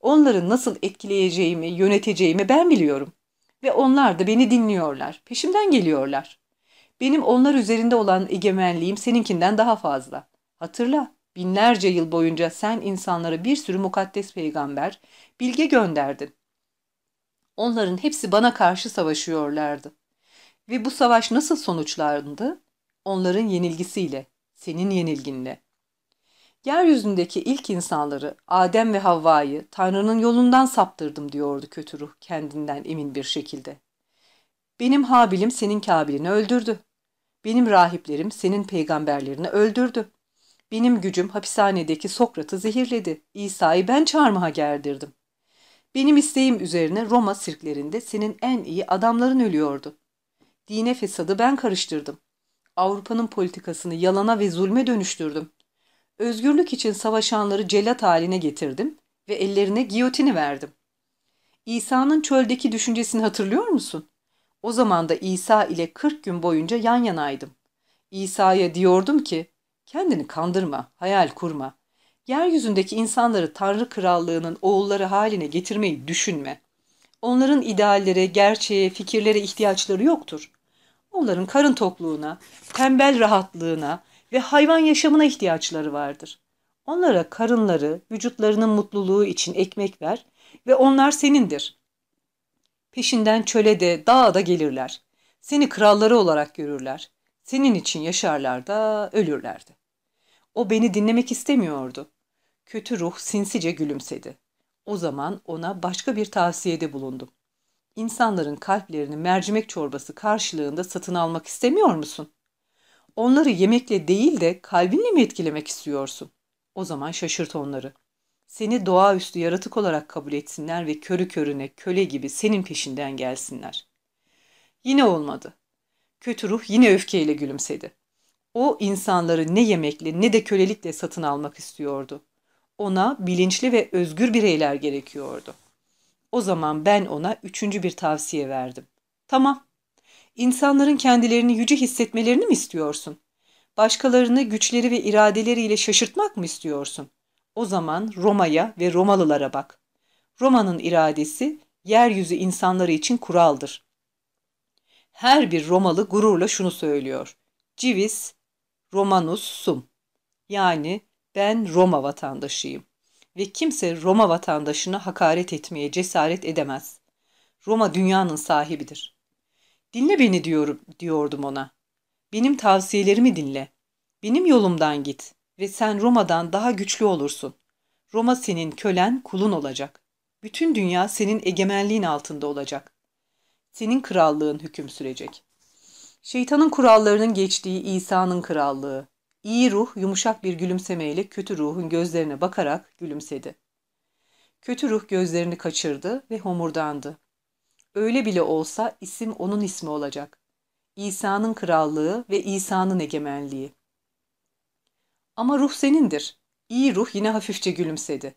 Onları nasıl etkileyeceğimi, yöneteceğimi ben biliyorum. Ve onlar da beni dinliyorlar. Peşimden geliyorlar. Benim onlar üzerinde olan egemenliğim seninkinden daha fazla. Hatırla, binlerce yıl boyunca sen insanlara bir sürü mukaddes peygamber, bilge gönderdin. Onların hepsi bana karşı savaşıyorlardı. Ve bu savaş nasıl sonuçlandı? Onların yenilgisiyle, senin yenilginle. Yeryüzündeki ilk insanları, Adem ve Havva'yı Tanrı'nın yolundan saptırdım diyordu kötü ruh kendinden emin bir şekilde. Benim Habil'im senin Kabil'ini öldürdü. Benim rahiplerim senin peygamberlerini öldürdü. Benim gücüm hapishanedeki Sokrat'ı zehirledi. İsa'yı ben çarmıha gerdirdim. Benim isteğim üzerine Roma sirklerinde senin en iyi adamların ölüyordu. Dine fesadı ben karıştırdım. Avrupa'nın politikasını yalana ve zulme dönüştürdüm. Özgürlük için savaşanları cellat haline getirdim ve ellerine giyotini verdim. İsa'nın çöldeki düşüncesini hatırlıyor musun? O zaman da İsa ile 40 gün boyunca yan yanaydım. İsa'ya diyordum ki, kendini kandırma, hayal kurma. Yeryüzündeki insanları Tanrı Krallığı'nın oğulları haline getirmeyi düşünme. Onların ideallere, gerçeğe, fikirlere ihtiyaçları yoktur. Onların karın tokluğuna, tembel rahatlığına ve hayvan yaşamına ihtiyaçları vardır. Onlara karınları, vücutlarının mutluluğu için ekmek ver ve onlar senindir. Peşinden çöle de, dağa da gelirler. Seni kralları olarak görürler. Senin için yaşarlar da ölürlerdi. O beni dinlemek istemiyordu. Kötü ruh sinsice gülümsedi. O zaman ona başka bir tavsiyede bulundum. İnsanların kalplerini mercimek çorbası karşılığında satın almak istemiyor musun? Onları yemekle değil de kalbinle mi etkilemek istiyorsun? O zaman şaşırt onları. Seni doğaüstü yaratık olarak kabul etsinler ve körü körüne köle gibi senin peşinden gelsinler. Yine olmadı. Kötü ruh yine öfkeyle gülümsedi. O insanları ne yemekle ne de kölelikle satın almak istiyordu. Ona bilinçli ve özgür bireyler gerekiyordu. O zaman ben ona üçüncü bir tavsiye verdim. Tamam, İnsanların kendilerini yüce hissetmelerini mi istiyorsun? Başkalarını güçleri ve iradeleriyle şaşırtmak mı istiyorsun? O zaman Roma'ya ve Romalılara bak. Roma'nın iradesi yeryüzü insanları için kuraldır. Her bir Romalı gururla şunu söylüyor. Civis Romanus sum. Yani ben Roma vatandaşıyım. Ve kimse Roma vatandaşına hakaret etmeye cesaret edemez. Roma dünyanın sahibidir. Dinle beni diyorum, diyordum ona. Benim tavsiyelerimi dinle. Benim yolumdan git ve sen Roma'dan daha güçlü olursun. Roma senin kölen, kulun olacak. Bütün dünya senin egemenliğin altında olacak. Senin krallığın hüküm sürecek. Şeytanın kurallarının geçtiği İsa'nın krallığı. İyi ruh yumuşak bir gülümsemeyle kötü ruhun gözlerine bakarak gülümsedi. Kötü ruh gözlerini kaçırdı ve homurdandı. Öyle bile olsa isim onun ismi olacak. İsa'nın krallığı ve İsa'nın egemenliği. Ama ruh senindir. İyi ruh yine hafifçe gülümsedi.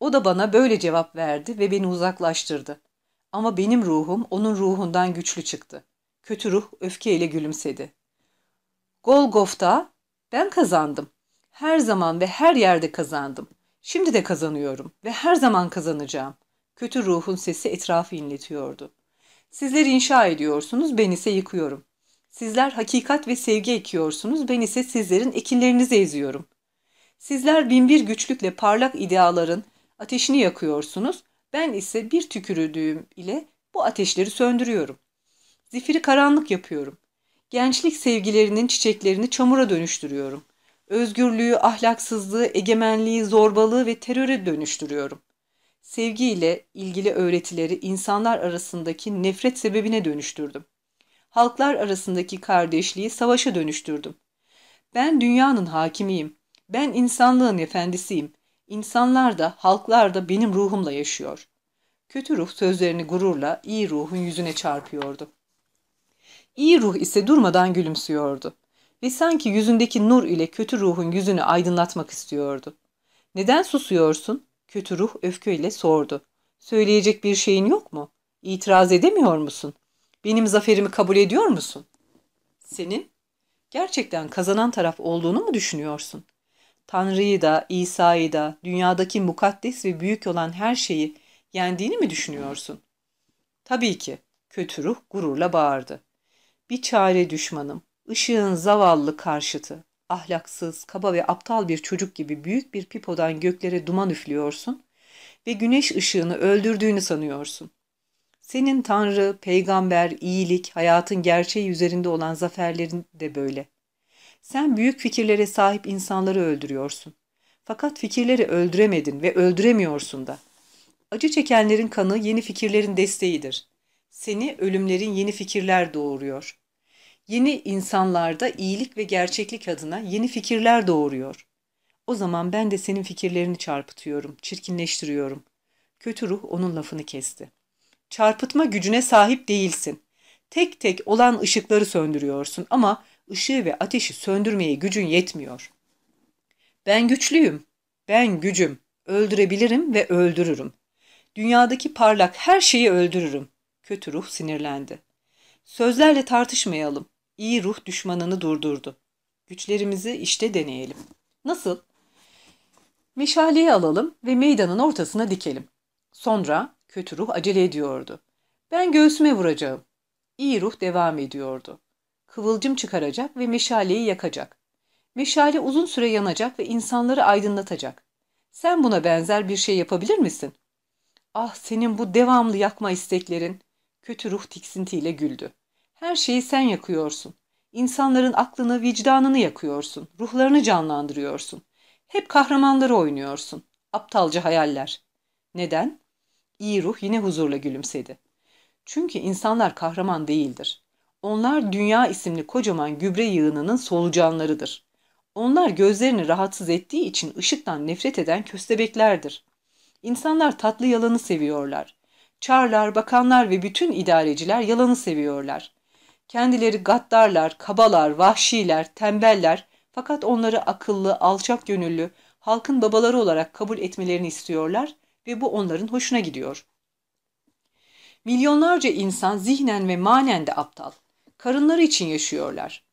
O da bana böyle cevap verdi ve beni uzaklaştırdı. Ama benim ruhum onun ruhundan güçlü çıktı. Kötü ruh öfkeyle gülümsedi. Golgof'ta ben kazandım. Her zaman ve her yerde kazandım. Şimdi de kazanıyorum ve her zaman kazanacağım. Kötü ruhun sesi etrafı inletiyordu. Sizler inşa ediyorsunuz, ben ise yıkıyorum. Sizler hakikat ve sevgi ekiyorsunuz, ben ise sizlerin ekinlerinizi eziyorum. Sizler binbir güçlükle parlak ideaların ateşini yakıyorsunuz, ben ise bir tükürüdüğüm ile bu ateşleri söndürüyorum. Zifiri karanlık yapıyorum. Gençlik sevgilerinin çiçeklerini çamura dönüştürüyorum. Özgürlüğü, ahlaksızlığı, egemenliği, zorbalığı ve teröre dönüştürüyorum. Sevgiyle ilgili öğretileri insanlar arasındaki nefret sebebine dönüştürdüm. Halklar arasındaki kardeşliği savaşa dönüştürdüm. Ben dünyanın hakimiyim. Ben insanlığın efendisiyim. İnsanlar da, halklar da benim ruhumla yaşıyor. Kötü ruh sözlerini gururla iyi ruhun yüzüne çarpıyordu. İyi ruh ise durmadan gülümsüyordu ve sanki yüzündeki nur ile kötü ruhun yüzünü aydınlatmak istiyordu. Neden susuyorsun? Kötü ruh öfkeyle sordu. Söyleyecek bir şeyin yok mu? İtiraz edemiyor musun? Benim zaferimi kabul ediyor musun? Senin gerçekten kazanan taraf olduğunu mu düşünüyorsun? Tanrı'yı da, İsa'yı da, dünyadaki mukaddes ve büyük olan her şeyi yendiğini mi düşünüyorsun? Tabii ki. Kötü ruh gururla bağırdı. Bir çare düşmanım, ışığın zavallı karşıtı, ahlaksız, kaba ve aptal bir çocuk gibi büyük bir pipodan göklere duman üflüyorsun ve güneş ışığını öldürdüğünü sanıyorsun. Senin Tanrı, peygamber, iyilik, hayatın gerçeği üzerinde olan zaferlerin de böyle. Sen büyük fikirlere sahip insanları öldürüyorsun. Fakat fikirleri öldüremedin ve öldüremiyorsun da. Acı çekenlerin kanı yeni fikirlerin desteğidir. Seni ölümlerin yeni fikirler doğuruyor. Yeni insanlarda iyilik ve gerçeklik adına yeni fikirler doğuruyor. O zaman ben de senin fikirlerini çarpıtıyorum, çirkinleştiriyorum. Kötü ruh onun lafını kesti. Çarpıtma gücüne sahip değilsin. Tek tek olan ışıkları söndürüyorsun ama ışığı ve ateşi söndürmeye gücün yetmiyor. Ben güçlüyüm. Ben gücüm. Öldürebilirim ve öldürürüm. Dünyadaki parlak her şeyi öldürürüm. Kötü ruh sinirlendi. Sözlerle tartışmayalım. İyi ruh düşmanını durdurdu. Güçlerimizi işte deneyelim. Nasıl? Meşaleyi alalım ve meydanın ortasına dikelim. Sonra kötü ruh acele ediyordu. Ben göğsüme vuracağım. İyi ruh devam ediyordu. Kıvılcım çıkaracak ve meşaleyi yakacak. Meşale uzun süre yanacak ve insanları aydınlatacak. Sen buna benzer bir şey yapabilir misin? Ah senin bu devamlı yakma isteklerin. Kötü ruh tiksintiyle güldü. Her şeyi sen yakıyorsun. İnsanların aklını, vicdanını yakıyorsun. Ruhlarını canlandırıyorsun. Hep kahramanları oynuyorsun. Aptalca hayaller. Neden? İyi ruh yine huzurla gülümsedi. Çünkü insanlar kahraman değildir. Onlar dünya isimli kocaman gübre yığınının solucanlarıdır. Onlar gözlerini rahatsız ettiği için ışıktan nefret eden köstebeklerdir. İnsanlar tatlı yalanı seviyorlar. Çarlar, bakanlar ve bütün idareciler yalanı seviyorlar. Kendileri gaddarlar, kabalar, vahşiler, tembeller fakat onları akıllı, alçak gönüllü, halkın babaları olarak kabul etmelerini istiyorlar ve bu onların hoşuna gidiyor. Milyonlarca insan zihnen ve manen de aptal. Karınları için yaşıyorlar.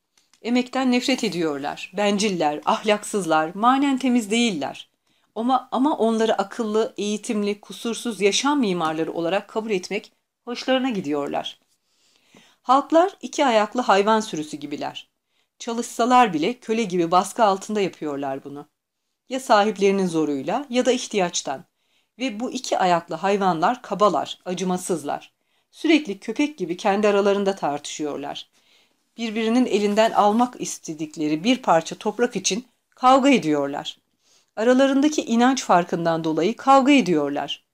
Emekten nefret ediyorlar. Benciller, ahlaksızlar, manen temiz değiller. Ama, ama onları akıllı, eğitimli, kusursuz yaşam mimarları olarak kabul etmek hoşlarına gidiyorlar. Halklar iki ayaklı hayvan sürüsü gibiler. Çalışsalar bile köle gibi baskı altında yapıyorlar bunu. Ya sahiplerinin zoruyla ya da ihtiyaçtan. Ve bu iki ayaklı hayvanlar kabalar, acımasızlar. Sürekli köpek gibi kendi aralarında tartışıyorlar. Birbirinin elinden almak istedikleri bir parça toprak için kavga ediyorlar. Aralarındaki inanç farkından dolayı kavga ediyorlar.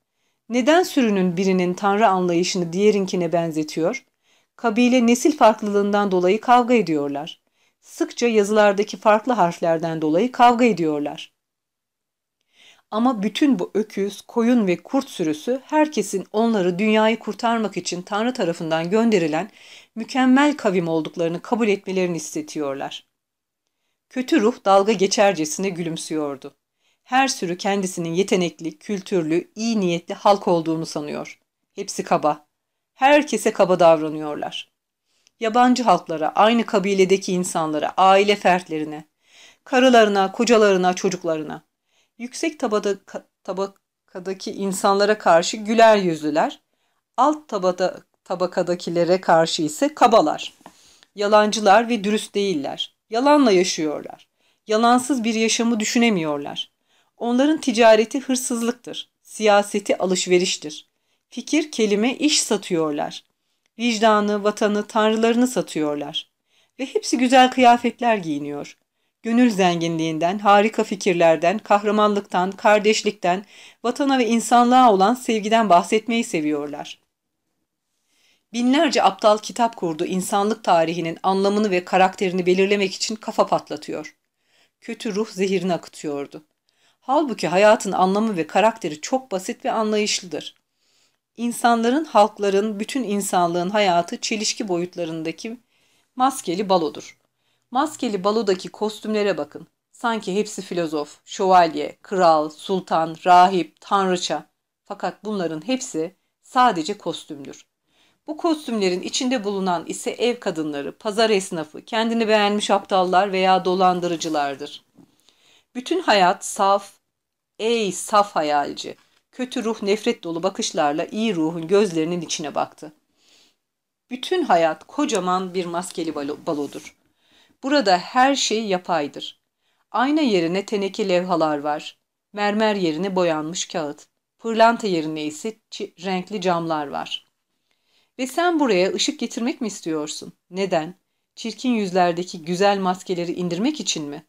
Neden sürünün birinin tanrı anlayışını diğerinkine benzetiyor? Kabile nesil farklılığından dolayı kavga ediyorlar. Sıkça yazılardaki farklı harflerden dolayı kavga ediyorlar. Ama bütün bu öküz, koyun ve kurt sürüsü herkesin onları dünyayı kurtarmak için Tanrı tarafından gönderilen mükemmel kavim olduklarını kabul etmelerini istetiyorlar. Kötü ruh dalga geçercesine gülümsüyordu. Her sürü kendisinin yetenekli, kültürlü, iyi niyetli halk olduğunu sanıyor. Hepsi kaba. Herkese kaba davranıyorlar. Yabancı halklara, aynı kabiledeki insanlara, aile fertlerine, karılarına, kocalarına, çocuklarına, yüksek tabada, tabakadaki insanlara karşı güler yüzlüler, alt tabada, tabakadakilere karşı ise kabalar. Yalancılar ve dürüst değiller. Yalanla yaşıyorlar. Yalansız bir yaşamı düşünemiyorlar. Onların ticareti hırsızlıktır. Siyaseti alışveriştir. Fikir, kelime, iş satıyorlar. Vicdanı, vatanı, tanrılarını satıyorlar. Ve hepsi güzel kıyafetler giyiniyor. Gönül zenginliğinden, harika fikirlerden, kahramanlıktan, kardeşlikten, vatana ve insanlığa olan sevgiden bahsetmeyi seviyorlar. Binlerce aptal kitap kurdu insanlık tarihinin anlamını ve karakterini belirlemek için kafa patlatıyor. Kötü ruh zehirini akıtıyordu. Halbuki hayatın anlamı ve karakteri çok basit ve anlayışlıdır. İnsanların, halkların, bütün insanlığın hayatı çelişki boyutlarındaki maskeli balodur. Maskeli balodaki kostümlere bakın. Sanki hepsi filozof, şövalye, kral, sultan, rahip, tanrıça. Fakat bunların hepsi sadece kostümdür. Bu kostümlerin içinde bulunan ise ev kadınları, pazar esnafı, kendini beğenmiş aptallar veya dolandırıcılardır. Bütün hayat saf, ey saf hayalci, kötü ruh nefret dolu bakışlarla iyi ruhun gözlerinin içine baktı. Bütün hayat kocaman bir maskeli balo balodur. Burada her şey yapaydır. Ayna yerine teneke levhalar var. Mermer yerine boyanmış kağıt. Pırlanta yerine ise renkli camlar var. Ve sen buraya ışık getirmek mi istiyorsun? Neden? Çirkin yüzlerdeki güzel maskeleri indirmek için mi?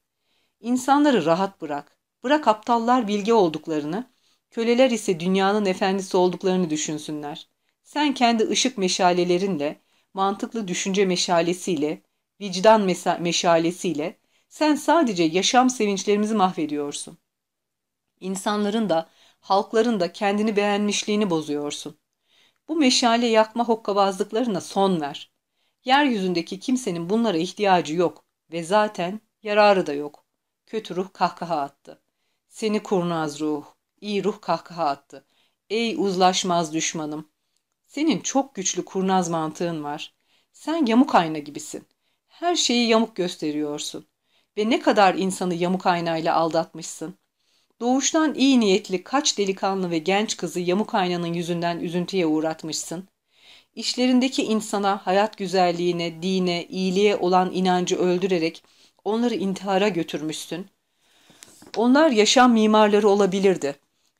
İnsanları rahat bırak. Bırak aptallar bilge olduklarını, köleler ise dünyanın efendisi olduklarını düşünsünler. Sen kendi ışık meşalelerinle, mantıklı düşünce meşalesiyle, vicdan meşalesiyle sen sadece yaşam sevinçlerimizi mahvediyorsun. İnsanların da Halkların da kendini beğenmişliğini bozuyorsun. Bu meşale yakma hokkabazlıklarına son ver. Yeryüzündeki kimsenin bunlara ihtiyacı yok ve zaten yararı da yok. Kötü ruh kahkaha attı. Seni kurnaz ruh, iyi ruh kahkaha attı. Ey uzlaşmaz düşmanım. Senin çok güçlü kurnaz mantığın var. Sen yamuk ayna gibisin. Her şeyi yamuk gösteriyorsun. Ve ne kadar insanı yamuk aynayla aldatmışsın. Doğuştan iyi niyetli kaç delikanlı ve genç kızı yamuk aynanın yüzünden üzüntüye uğratmışsın. İşlerindeki insana, hayat güzelliğine, dine, iyiliğe olan inancı öldürerek onları intihara götürmüşsün. Onlar yaşam mimarları olabilirdi.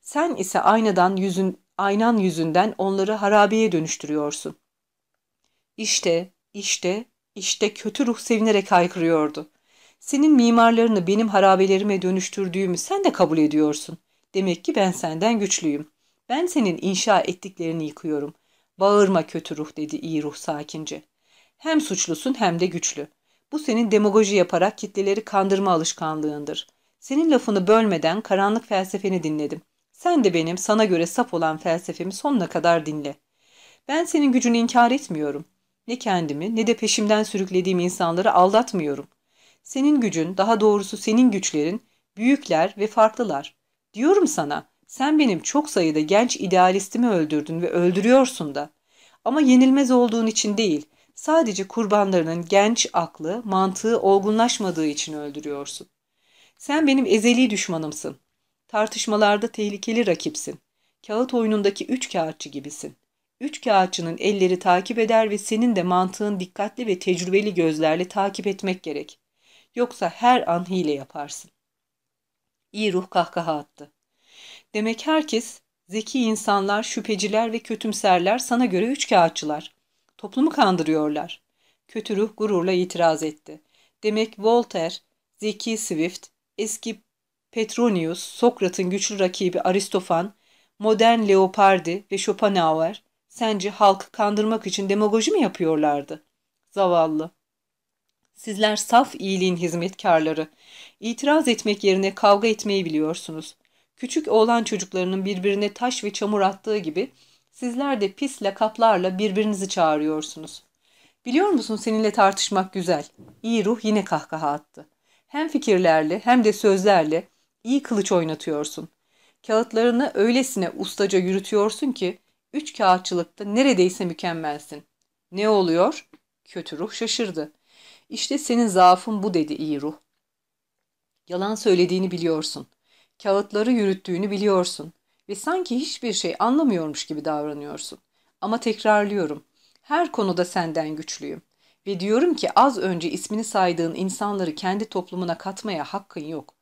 Sen ise aynadan yüzün, aynan yüzünden onları harabeye dönüştürüyorsun. İşte, işte, işte kötü ruh sevinerek haykırıyordu. Senin mimarlarını benim harabelerime dönüştürdüğümü sen de kabul ediyorsun. Demek ki ben senden güçlüyüm. Ben senin inşa ettiklerini yıkıyorum. Bağırma kötü ruh dedi iyi ruh sakince. Hem suçlusun hem de güçlü. Bu senin demagoji yaparak kitleleri kandırma alışkanlığındır. Senin lafını bölmeden karanlık felsefeni dinledim. Sen de benim sana göre sap olan felsefemi sonuna kadar dinle. Ben senin gücünü inkar etmiyorum. Ne kendimi ne de peşimden sürüklediğim insanları aldatmıyorum. Senin gücün, daha doğrusu senin güçlerin büyükler ve farklılar. Diyorum sana, sen benim çok sayıda genç idealistimi öldürdün ve öldürüyorsun da. Ama yenilmez olduğun için değil, sadece kurbanlarının genç aklı, mantığı olgunlaşmadığı için öldürüyorsun. Sen benim ezeli düşmanımsın. Tartışmalarda tehlikeli rakipsin. Kağıt oyunundaki üç kağıtçı gibisin. Üç kağıtçının elleri takip eder ve senin de mantığın dikkatli ve tecrübeli gözlerle takip etmek gerek. Yoksa her an hile yaparsın. İyi ruh kahkaha attı. Demek herkes, zeki insanlar, şüpheciler ve kötümserler sana göre üç kağıtçılar. Toplumu kandırıyorlar. Kötü ruh gururla itiraz etti. Demek Voltaire, zeki Swift, eski Petronius, Sokrat'ın güçlü rakibi Aristofan, modern Leopardi ve Schopenhauer sence halkı kandırmak için demagoji mi yapıyorlardı? Zavallı. Sizler saf iyiliğin hizmetkarları. İtiraz etmek yerine kavga etmeyi biliyorsunuz. Küçük oğlan çocuklarının birbirine taş ve çamur attığı gibi sizler de pis lakaplarla birbirinizi çağırıyorsunuz. Biliyor musun seninle tartışmak güzel. İyi ruh yine kahkaha attı. Hem fikirlerle hem de sözlerle iyi kılıç oynatıyorsun. Kağıtlarını öylesine ustaca yürütüyorsun ki üç kağıtçılıkta neredeyse mükemmelsin. Ne oluyor? Kötü ruh şaşırdı. İşte senin zaafın bu dedi iyi ruh. Yalan söylediğini biliyorsun. Kağıtları yürüttüğünü biliyorsun. Ve sanki hiçbir şey anlamıyormuş gibi davranıyorsun. Ama tekrarlıyorum. Her konuda senden güçlüyüm. Ve diyorum ki az önce ismini saydığın insanları kendi toplumuna katmaya hakkın yok.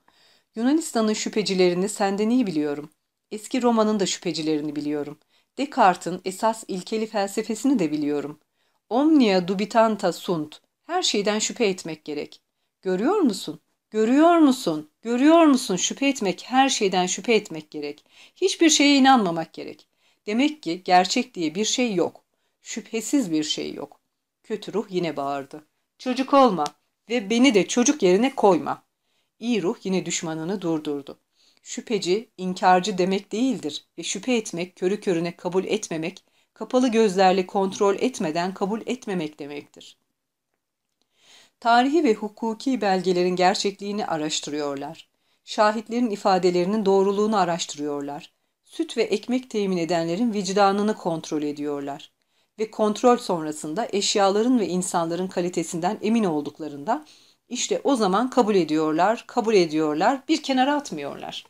Yunanistan'ın şüphecilerini senden iyi biliyorum. Eski Roma'nın da şüphecilerini biliyorum. Descartes'in esas ilkeli felsefesini de biliyorum. Omnia dubitanta sunt. Her şeyden şüphe etmek gerek. Görüyor musun? Görüyor musun? Görüyor musun? Şüphe etmek, her şeyden şüphe etmek gerek. Hiçbir şeye inanmamak gerek. Demek ki gerçek diye bir şey yok. Şüphesiz bir şey yok. Kötü ruh yine bağırdı. Çocuk olma ve beni de çocuk yerine koyma. İyi ruh yine düşmanını durdurdu. Şüpheci, inkarcı demek değildir ve şüphe etmek, körü körüne kabul etmemek, kapalı gözlerle kontrol etmeden kabul etmemek demektir. Tarihi ve hukuki belgelerin gerçekliğini araştırıyorlar. Şahitlerin ifadelerinin doğruluğunu araştırıyorlar. Süt ve ekmek temin edenlerin vicdanını kontrol ediyorlar. Ve kontrol sonrasında eşyaların ve insanların kalitesinden emin olduklarında işte o zaman kabul ediyorlar, kabul ediyorlar, bir kenara atmıyorlar.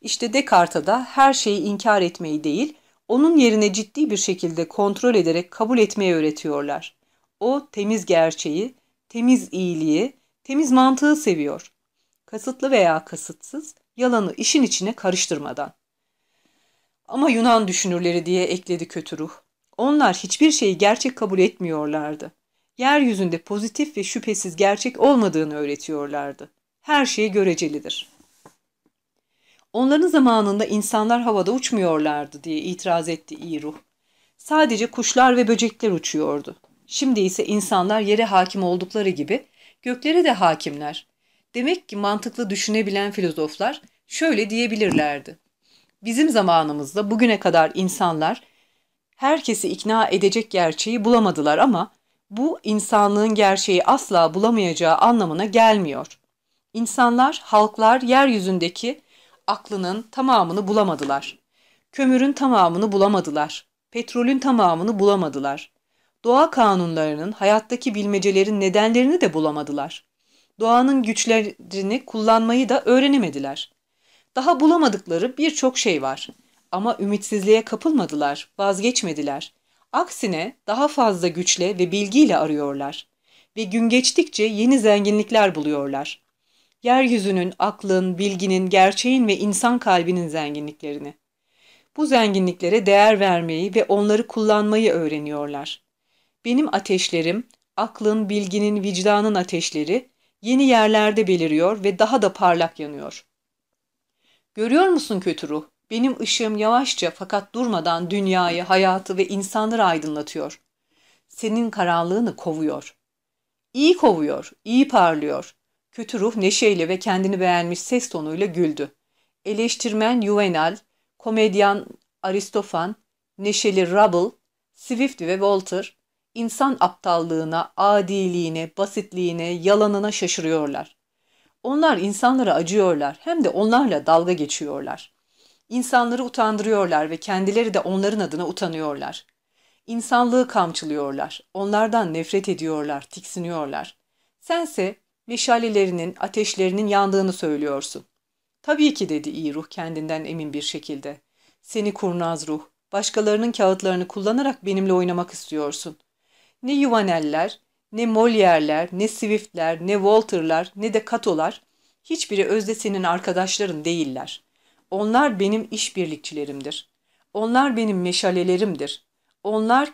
İşte Descartes'a da her şeyi inkar etmeyi değil, onun yerine ciddi bir şekilde kontrol ederek kabul etmeyi öğretiyorlar. O temiz gerçeği, temiz iyiliği, temiz mantığı seviyor. Kasıtlı veya kasıtsız, yalanı işin içine karıştırmadan. Ama Yunan düşünürleri diye ekledi kötü ruh. Onlar hiçbir şeyi gerçek kabul etmiyorlardı. Yeryüzünde pozitif ve şüphesiz gerçek olmadığını öğretiyorlardı. Her şey görecelidir. Onların zamanında insanlar havada uçmuyorlardı diye itiraz etti iyi ruh. Sadece kuşlar ve böcekler uçuyordu. Şimdi ise insanlar yere hakim oldukları gibi göklere de hakimler. Demek ki mantıklı düşünebilen filozoflar şöyle diyebilirlerdi. Bizim zamanımızda bugüne kadar insanlar herkesi ikna edecek gerçeği bulamadılar ama bu insanlığın gerçeği asla bulamayacağı anlamına gelmiyor. İnsanlar, halklar yeryüzündeki aklının tamamını bulamadılar. Kömürün tamamını bulamadılar. Petrolün tamamını bulamadılar. Doğa kanunlarının, hayattaki bilmecelerin nedenlerini de bulamadılar. Doğanın güçlerini kullanmayı da öğrenemediler. Daha bulamadıkları birçok şey var. Ama ümitsizliğe kapılmadılar, vazgeçmediler. Aksine daha fazla güçle ve bilgiyle arıyorlar. Ve gün geçtikçe yeni zenginlikler buluyorlar. Yeryüzünün, aklın, bilginin, gerçeğin ve insan kalbinin zenginliklerini. Bu zenginliklere değer vermeyi ve onları kullanmayı öğreniyorlar. Benim ateşlerim, aklın, bilginin, vicdanın ateşleri yeni yerlerde beliriyor ve daha da parlak yanıyor. Görüyor musun kötü ruh? Benim ışığım yavaşça fakat durmadan dünyayı, hayatı ve insanları aydınlatıyor. Senin karanlığını kovuyor. İyi kovuyor, iyi parlıyor. Kötü ruh neşeyle ve kendini beğenmiş ses tonuyla güldü. Eleştirmen Juvenal, komedyen Aristofan, neşeli Rubble, Swift ve Walter, insan aptallığına, adiliğine, basitliğine, yalanına şaşırıyorlar. Onlar insanlara acıyorlar hem de onlarla dalga geçiyorlar. İnsanları utandırıyorlar ve kendileri de onların adına utanıyorlar. İnsanlığı kamçılıyorlar, onlardan nefret ediyorlar, tiksiniyorlar. Sense meşalelerinin, ateşlerinin yandığını söylüyorsun. Tabii ki dedi iyi ruh kendinden emin bir şekilde. Seni kurnaz ruh, başkalarının kağıtlarını kullanarak benimle oynamak istiyorsun. Ne Yuvaneller, ne Molière'ler, ne Swift'ler, ne Walter'lar, ne de Kato'lar, hiçbiri özde senin arkadaşların değiller. Onlar benim işbirlikçilerimdir. Onlar benim meşalelerimdir. Onlar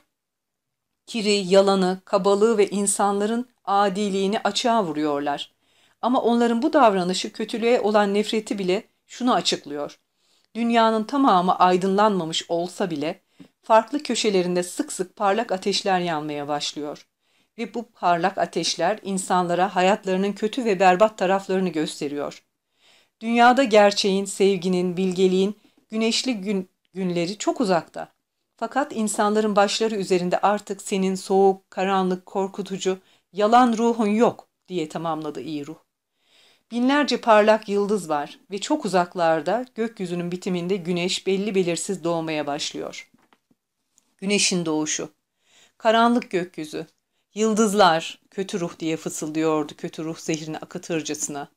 kiri, yalanı, kabalığı ve insanların adiliğini açığa vuruyorlar. Ama onların bu davranışı kötülüğe olan nefreti bile şunu açıklıyor. Dünyanın tamamı aydınlanmamış olsa bile farklı köşelerinde sık sık parlak ateşler yanmaya başlıyor. Ve bu parlak ateşler insanlara hayatlarının kötü ve berbat taraflarını gösteriyor. Dünyada gerçeğin, sevginin, bilgeliğin, güneşli gün, günleri çok uzakta. Fakat insanların başları üzerinde artık senin soğuk, karanlık, korkutucu, yalan ruhun yok diye tamamladı iyi ruh. Binlerce parlak yıldız var ve çok uzaklarda gökyüzünün bitiminde güneş belli belirsiz doğmaya başlıyor. Güneşin doğuşu. Karanlık gökyüzü. Yıldızlar, kötü ruh diye fısıldıyordu kötü ruh zehrini akıtırcasına.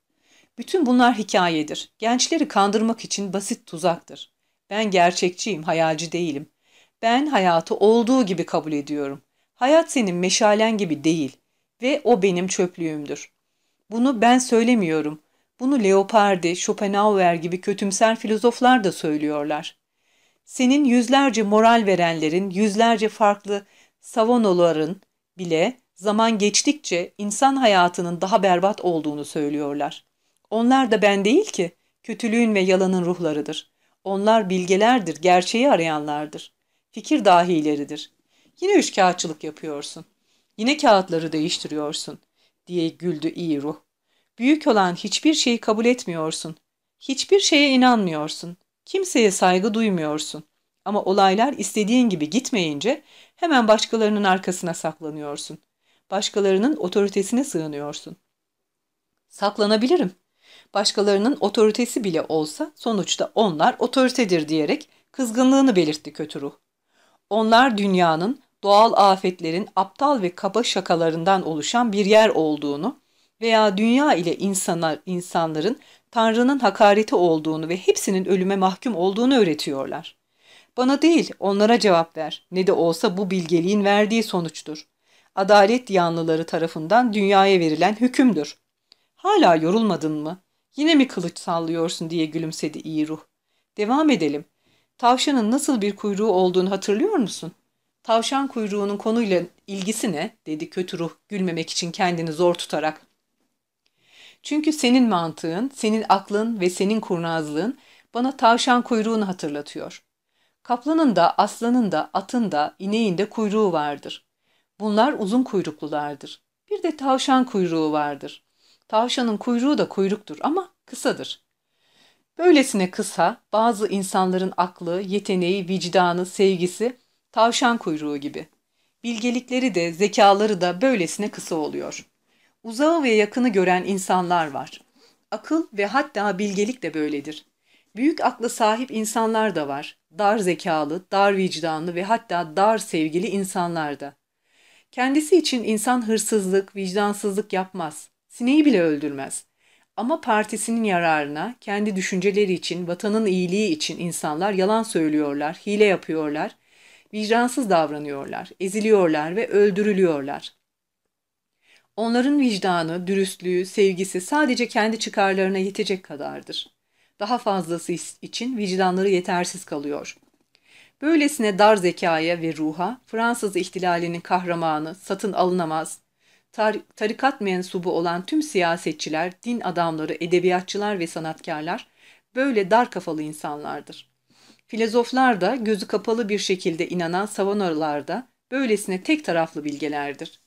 Bütün bunlar hikayedir. Gençleri kandırmak için basit tuzaktır. Ben gerçekçiyim, hayalci değilim. Ben hayatı olduğu gibi kabul ediyorum. Hayat senin meşalen gibi değil ve o benim çöplüğümdür. Bunu ben söylemiyorum. Bunu Leopardi, Schopenhauer gibi kötümser filozoflar da söylüyorlar. Senin yüzlerce moral verenlerin, yüzlerce farklı savanoların bile zaman geçtikçe insan hayatının daha berbat olduğunu söylüyorlar. Onlar da ben değil ki, kötülüğün ve yalanın ruhlarıdır. Onlar bilgelerdir, gerçeği arayanlardır. Fikir dahileridir. Yine üçkağıtçılık yapıyorsun. Yine kağıtları değiştiriyorsun, diye güldü iyi ruh. Büyük olan hiçbir şeyi kabul etmiyorsun. Hiçbir şeye inanmıyorsun. Kimseye saygı duymuyorsun. Ama olaylar istediğin gibi gitmeyince hemen başkalarının arkasına saklanıyorsun. Başkalarının otoritesine sığınıyorsun. Saklanabilirim. Başkalarının otoritesi bile olsa sonuçta onlar otoritedir diyerek kızgınlığını belirtti kötü ruh. Onlar dünyanın doğal afetlerin aptal ve kaba şakalarından oluşan bir yer olduğunu veya dünya ile insanlar, insanların Tanrı'nın hakareti olduğunu ve hepsinin ölüme mahkum olduğunu öğretiyorlar. Bana değil, onlara cevap ver. Ne de olsa bu bilgeliğin verdiği sonuçtur. Adalet yanlıları tarafından dünyaya verilen hükümdür. Hala yorulmadın mı? Yine mi kılıç sallıyorsun diye gülümsedi iyi ruh. Devam edelim. Tavşanın nasıl bir kuyruğu olduğunu hatırlıyor musun? Tavşan kuyruğunun konuyla ilgisi ne? dedi kötü ruh gülmemek için kendini zor tutarak. Çünkü senin mantığın, senin aklın ve senin kurnazlığın bana tavşan kuyruğunu hatırlatıyor. Kaplanın da, aslanın da, atın da, ineğin de kuyruğu vardır. Bunlar uzun kuyruklulardır. Bir de tavşan kuyruğu vardır. Tavşanın kuyruğu da kuyruktur ama kısadır. Böylesine kısa, bazı insanların aklı, yeteneği, vicdanı, sevgisi tavşan kuyruğu gibi. Bilgelikleri de, zekaları da böylesine kısa oluyor. Uzağı ve yakını gören insanlar var. Akıl ve hatta bilgelik de böyledir. Büyük akla sahip insanlar da var. Dar zekalı, dar vicdanlı ve hatta dar sevgili insanlar da. Kendisi için insan hırsızlık, vicdansızlık yapmaz. Sineği bile öldürmez. Ama partisinin yararına, kendi düşünceleri için, vatanın iyiliği için insanlar yalan söylüyorlar, hile yapıyorlar, vicdansız davranıyorlar, eziliyorlar ve öldürülüyorlar. Onların vicdanı, dürüstlüğü, sevgisi sadece kendi çıkarlarına yetecek kadardır. Daha fazlası için vicdanları yetersiz kalıyor. Böylesine dar zekaya ve ruha Fransız ihtilalinin kahramanı satın alınamaz, tar tarikat mensubu olan tüm siyasetçiler, din adamları, edebiyatçılar ve sanatkarlar böyle dar kafalı insanlardır. Filozoflar da gözü kapalı bir şekilde inanan savunalar da böylesine tek taraflı bilgelerdir.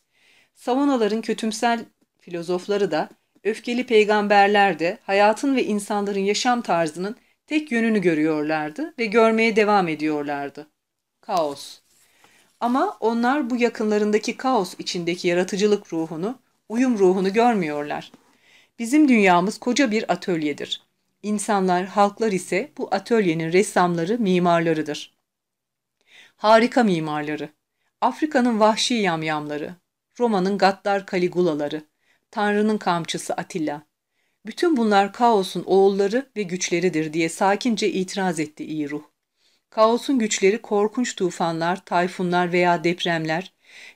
Savunaların kötümsel filozofları da, öfkeli peygamberler de hayatın ve insanların yaşam tarzının tek yönünü görüyorlardı ve görmeye devam ediyorlardı. Kaos. Ama onlar bu yakınlarındaki kaos içindeki yaratıcılık ruhunu, uyum ruhunu görmüyorlar. Bizim dünyamız koca bir atölyedir. İnsanlar, halklar ise bu atölyenin ressamları, mimarlarıdır. Harika mimarları. Afrika'nın vahşi yamyamları, Roma'nın gaddar kaligulaları, Tanrı'nın kamçısı Atilla. Bütün bunlar kaosun oğulları ve güçleridir diye sakince itiraz etti iyi ruh. Kaosun güçleri korkunç tufanlar, tayfunlar veya depremler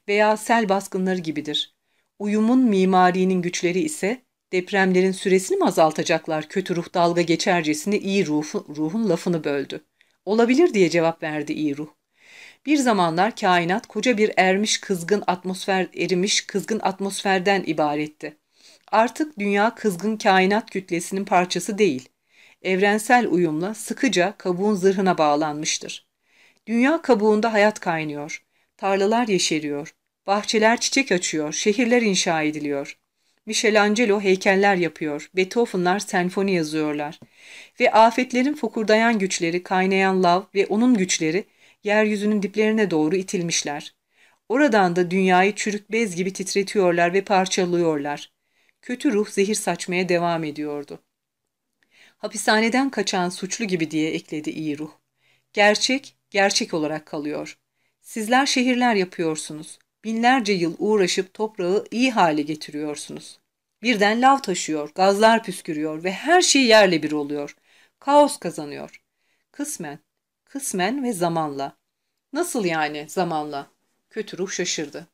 veya sel baskınları gibidir. Uyumun mimarinin güçleri ise depremlerin süresini mi azaltacaklar kötü ruh dalga geçercesine iyi ruhu, ruhun lafını böldü. Olabilir diye cevap verdi iyi ruh. Bir zamanlar kainat koca bir ermiş kızgın atmosfer, erimiş kızgın atmosferden ibaretti. Artık dünya kızgın kainat kütlesinin parçası değil evrensel uyumla sıkıca kabuğun zırhına bağlanmıştır. Dünya kabuğunda hayat kaynıyor, tarlalar yeşeriyor, bahçeler çiçek açıyor, şehirler inşa ediliyor. Michelangelo heykeller yapıyor, Beethoven'lar senfoni yazıyorlar ve afetlerin fokurdayan güçleri, kaynayan lav ve onun güçleri yeryüzünün diplerine doğru itilmişler. Oradan da dünyayı çürük bez gibi titretiyorlar ve parçalıyorlar. Kötü ruh zehir saçmaya devam ediyordu. Hapishaneden kaçan suçlu gibi diye ekledi iyi ruh. Gerçek, gerçek olarak kalıyor. Sizler şehirler yapıyorsunuz. Binlerce yıl uğraşıp toprağı iyi hale getiriyorsunuz. Birden lav taşıyor, gazlar püskürüyor ve her şey yerle bir oluyor. Kaos kazanıyor. Kısmen, kısmen ve zamanla. Nasıl yani zamanla? Kötü ruh şaşırdı.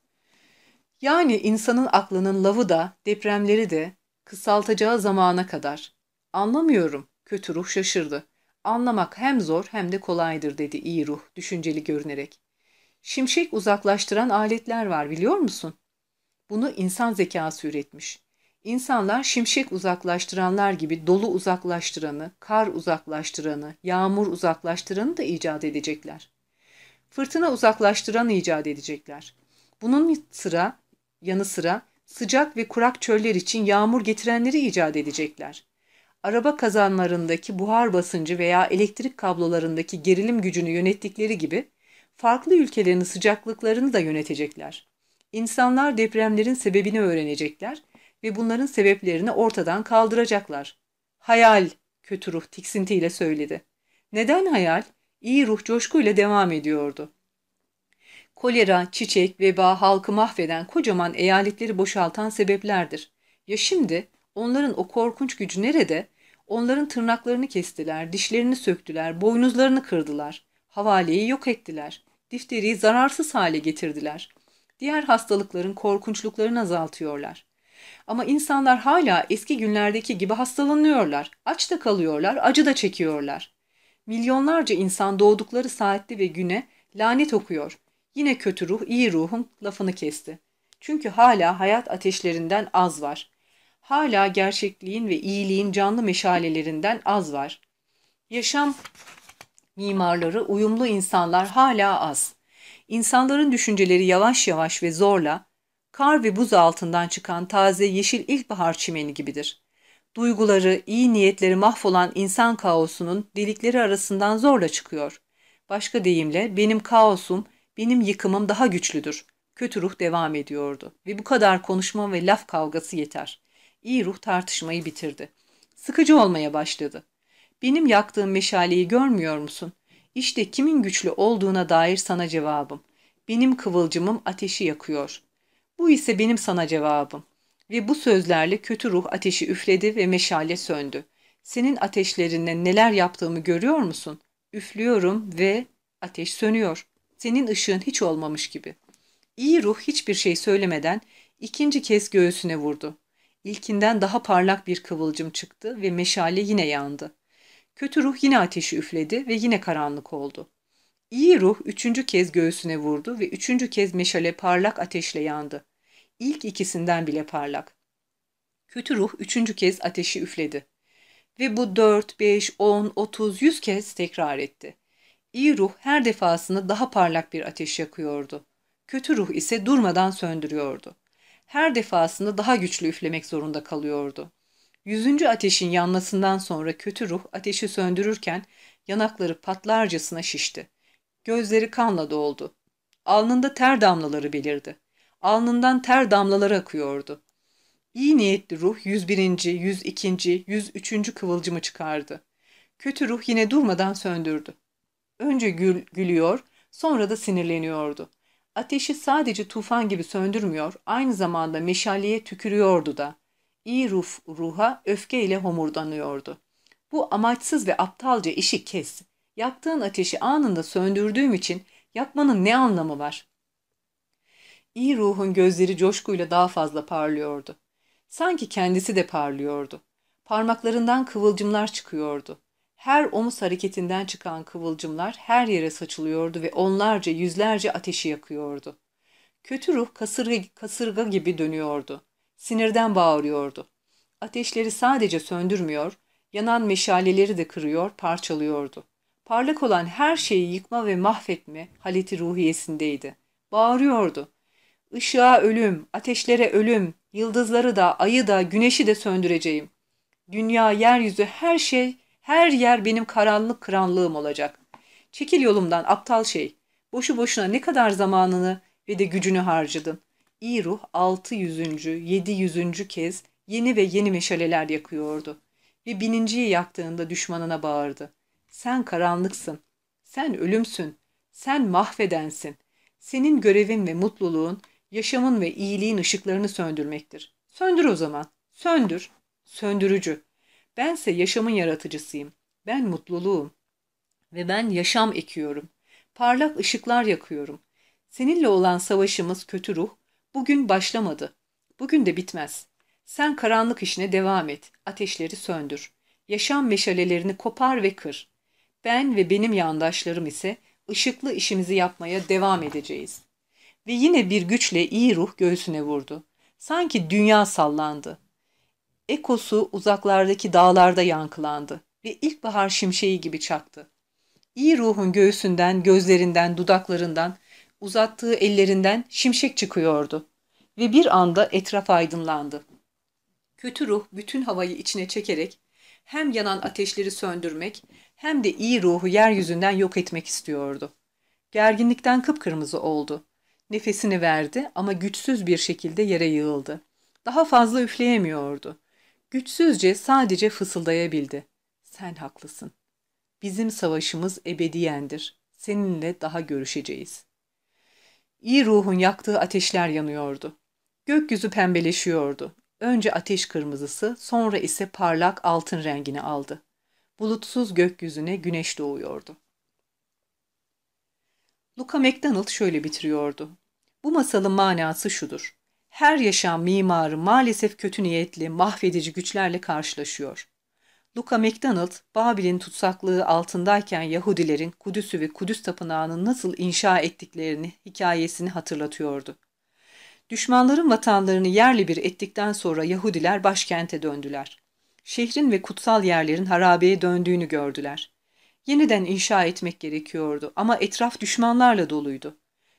Yani insanın aklının lavı da, depremleri de kısaltacağı zamana kadar. Anlamıyorum. Kötü ruh şaşırdı. Anlamak hem zor hem de kolaydır dedi iyi ruh düşünceli görünerek. Şimşek uzaklaştıran aletler var biliyor musun? Bunu insan zekası üretmiş. İnsanlar şimşek uzaklaştıranlar gibi dolu uzaklaştıranı, kar uzaklaştıranı, yağmur uzaklaştıranı da icat edecekler. Fırtına uzaklaştıranı icat edecekler. Bunun sıra, yanı sıra sıcak ve kurak çöller için yağmur getirenleri icat edecekler araba kazanlarındaki buhar basıncı veya elektrik kablolarındaki gerilim gücünü yönettikleri gibi farklı ülkelerin sıcaklıklarını da yönetecekler. İnsanlar depremlerin sebebini öğrenecekler ve bunların sebeplerini ortadan kaldıracaklar. Hayal, kötü ruh tiksintiyle söyledi. Neden hayal? İyi ruh coşkuyla devam ediyordu. Kolera, çiçek, veba halkı mahveden kocaman eyaletleri boşaltan sebeplerdir. Ya şimdi onların o korkunç gücü nerede? Onların tırnaklarını kestiler, dişlerini söktüler, boynuzlarını kırdılar. Havaleyi yok ettiler. Difteriyi zararsız hale getirdiler. Diğer hastalıkların korkunçluklarını azaltıyorlar. Ama insanlar hala eski günlerdeki gibi hastalanıyorlar. Aç da kalıyorlar, acı da çekiyorlar. Milyonlarca insan doğdukları saatte ve güne lanet okuyor. Yine kötü ruh, iyi ruhun lafını kesti. Çünkü hala hayat ateşlerinden az var hala gerçekliğin ve iyiliğin canlı meşalelerinden az var. Yaşam mimarları, uyumlu insanlar hala az. İnsanların düşünceleri yavaş yavaş ve zorla, kar ve buz altından çıkan taze yeşil ilkbahar çimeni gibidir. Duyguları, iyi niyetleri mahvolan insan kaosunun delikleri arasından zorla çıkıyor. Başka deyimle benim kaosum, benim yıkımım daha güçlüdür. Kötü ruh devam ediyordu ve bu kadar konuşma ve laf kavgası yeter. İyi ruh tartışmayı bitirdi. Sıkıcı olmaya başladı. Benim yaktığım meşaleyi görmüyor musun? İşte kimin güçlü olduğuna dair sana cevabım. Benim kıvılcımım ateşi yakıyor. Bu ise benim sana cevabım. Ve bu sözlerle kötü ruh ateşi üfledi ve meşale söndü. Senin ateşlerinle neler yaptığımı görüyor musun? Üflüyorum ve ateş sönüyor. Senin ışığın hiç olmamış gibi. İyi ruh hiçbir şey söylemeden ikinci kez göğsüne vurdu. İlkinden daha parlak bir kıvılcım çıktı ve meşale yine yandı. Kötü ruh yine ateşi üfledi ve yine karanlık oldu. İyi ruh üçüncü kez göğsüne vurdu ve üçüncü kez meşale parlak ateşle yandı. İlk ikisinden bile parlak. Kötü ruh üçüncü kez ateşi üfledi. Ve bu dört, beş, on, otuz, yüz kez tekrar etti. İyi ruh her defasında daha parlak bir ateş yakıyordu. Kötü ruh ise durmadan söndürüyordu. Her defasında daha güçlü üflemek zorunda kalıyordu. Yüzüncü ateşin yanmasından sonra kötü ruh ateşi söndürürken yanakları patlarcasına şişti. Gözleri kanla doldu. Alnında ter damlaları belirdi. Alnından ter damlaları akıyordu. İyi niyetli ruh 101. 102. 103. kıvılcımı çıkardı. Kötü ruh yine durmadan söndürdü. Önce gül, gülüyor, sonra da sinirleniyordu. Ateşi sadece tufan gibi söndürmüyor, aynı zamanda meşaleye tükürüyordu da. İyi ruh ruha öfkeyle homurdanıyordu. Bu amaçsız ve aptalca işi kes. Yaktığın ateşi anında söndürdüğüm için yakmanın ne anlamı var? İyi ruhun gözleri coşkuyla daha fazla parlıyordu. Sanki kendisi de parlıyordu. Parmaklarından kıvılcımlar çıkıyordu. Her omuz hareketinden çıkan kıvılcımlar her yere saçılıyordu ve onlarca yüzlerce ateşi yakıyordu. Kötü ruh kasırga, kasırga gibi dönüyordu. Sinirden bağırıyordu. Ateşleri sadece söndürmüyor, yanan meşaleleri de kırıyor, parçalıyordu. Parlak olan her şeyi yıkma ve mahvetme haleti ruhiyesindeydi. Bağırıyordu. Işığa ölüm, ateşlere ölüm, yıldızları da, ayı da, güneşi de söndüreceğim. Dünya, yeryüzü, her şey, her yer benim karanlık kranlığım olacak. Çekil yolumdan aptal şey. Boşu boşuna ne kadar zamanını ve de gücünü harcadın. İyi ruh altı yüzüncü, yedi yüzüncü kez yeni ve yeni meşaleler yakıyordu. Ve bininciyi yaktığında düşmanına bağırdı. Sen karanlıksın. Sen ölümsün. Sen mahvedensin. Senin görevin ve mutluluğun, yaşamın ve iyiliğin ışıklarını söndürmektir. Söndür o zaman. Söndür. Söndürücü. Bense yaşamın yaratıcısıyım. Ben mutluluğum. Ve ben yaşam ekiyorum. Parlak ışıklar yakıyorum. Seninle olan savaşımız kötü ruh, bugün başlamadı. Bugün de bitmez. Sen karanlık işine devam et. Ateşleri söndür. Yaşam meşalelerini kopar ve kır. Ben ve benim yandaşlarım ise ışıklı işimizi yapmaya devam edeceğiz. Ve yine bir güçle iyi ruh göğsüne vurdu. Sanki dünya sallandı. Ekosu uzaklardaki dağlarda yankılandı ve ilkbahar şimşeği gibi çaktı. İyi ruhun göğsünden, gözlerinden, dudaklarından, uzattığı ellerinden şimşek çıkıyordu. Ve bir anda etraf aydınlandı. Kötü ruh bütün havayı içine çekerek hem yanan ateşleri söndürmek hem de iyi ruhu yeryüzünden yok etmek istiyordu. Gerginlikten kıpkırmızı oldu. Nefesini verdi ama güçsüz bir şekilde yere yığıldı. Daha fazla üfleyemiyordu. Güçsüzce sadece fısıldayabildi. Sen haklısın. Bizim savaşımız ebediyendir. Seninle daha görüşeceğiz. İyi ruhun yaktığı ateşler yanıyordu. Gökyüzü pembeleşiyordu. Önce ateş kırmızısı, sonra ise parlak altın rengini aldı. Bulutsuz gökyüzüne güneş doğuyordu. Luca MacDonald şöyle bitiriyordu. Bu masalın manası şudur. Her yaşam mimarı maalesef kötü niyetli, mahvedici güçlerle karşılaşıyor. Luca MacDonald, Babil'in tutsaklığı altındayken Yahudilerin Kudüs'ü ve Kudüs Tapınağı'nı nasıl inşa ettiklerini, hikayesini hatırlatıyordu. Düşmanların vatanlarını yerli bir ettikten sonra Yahudiler başkente döndüler. Şehrin ve kutsal yerlerin harabeye döndüğünü gördüler. Yeniden inşa etmek gerekiyordu ama etraf düşmanlarla doluydu.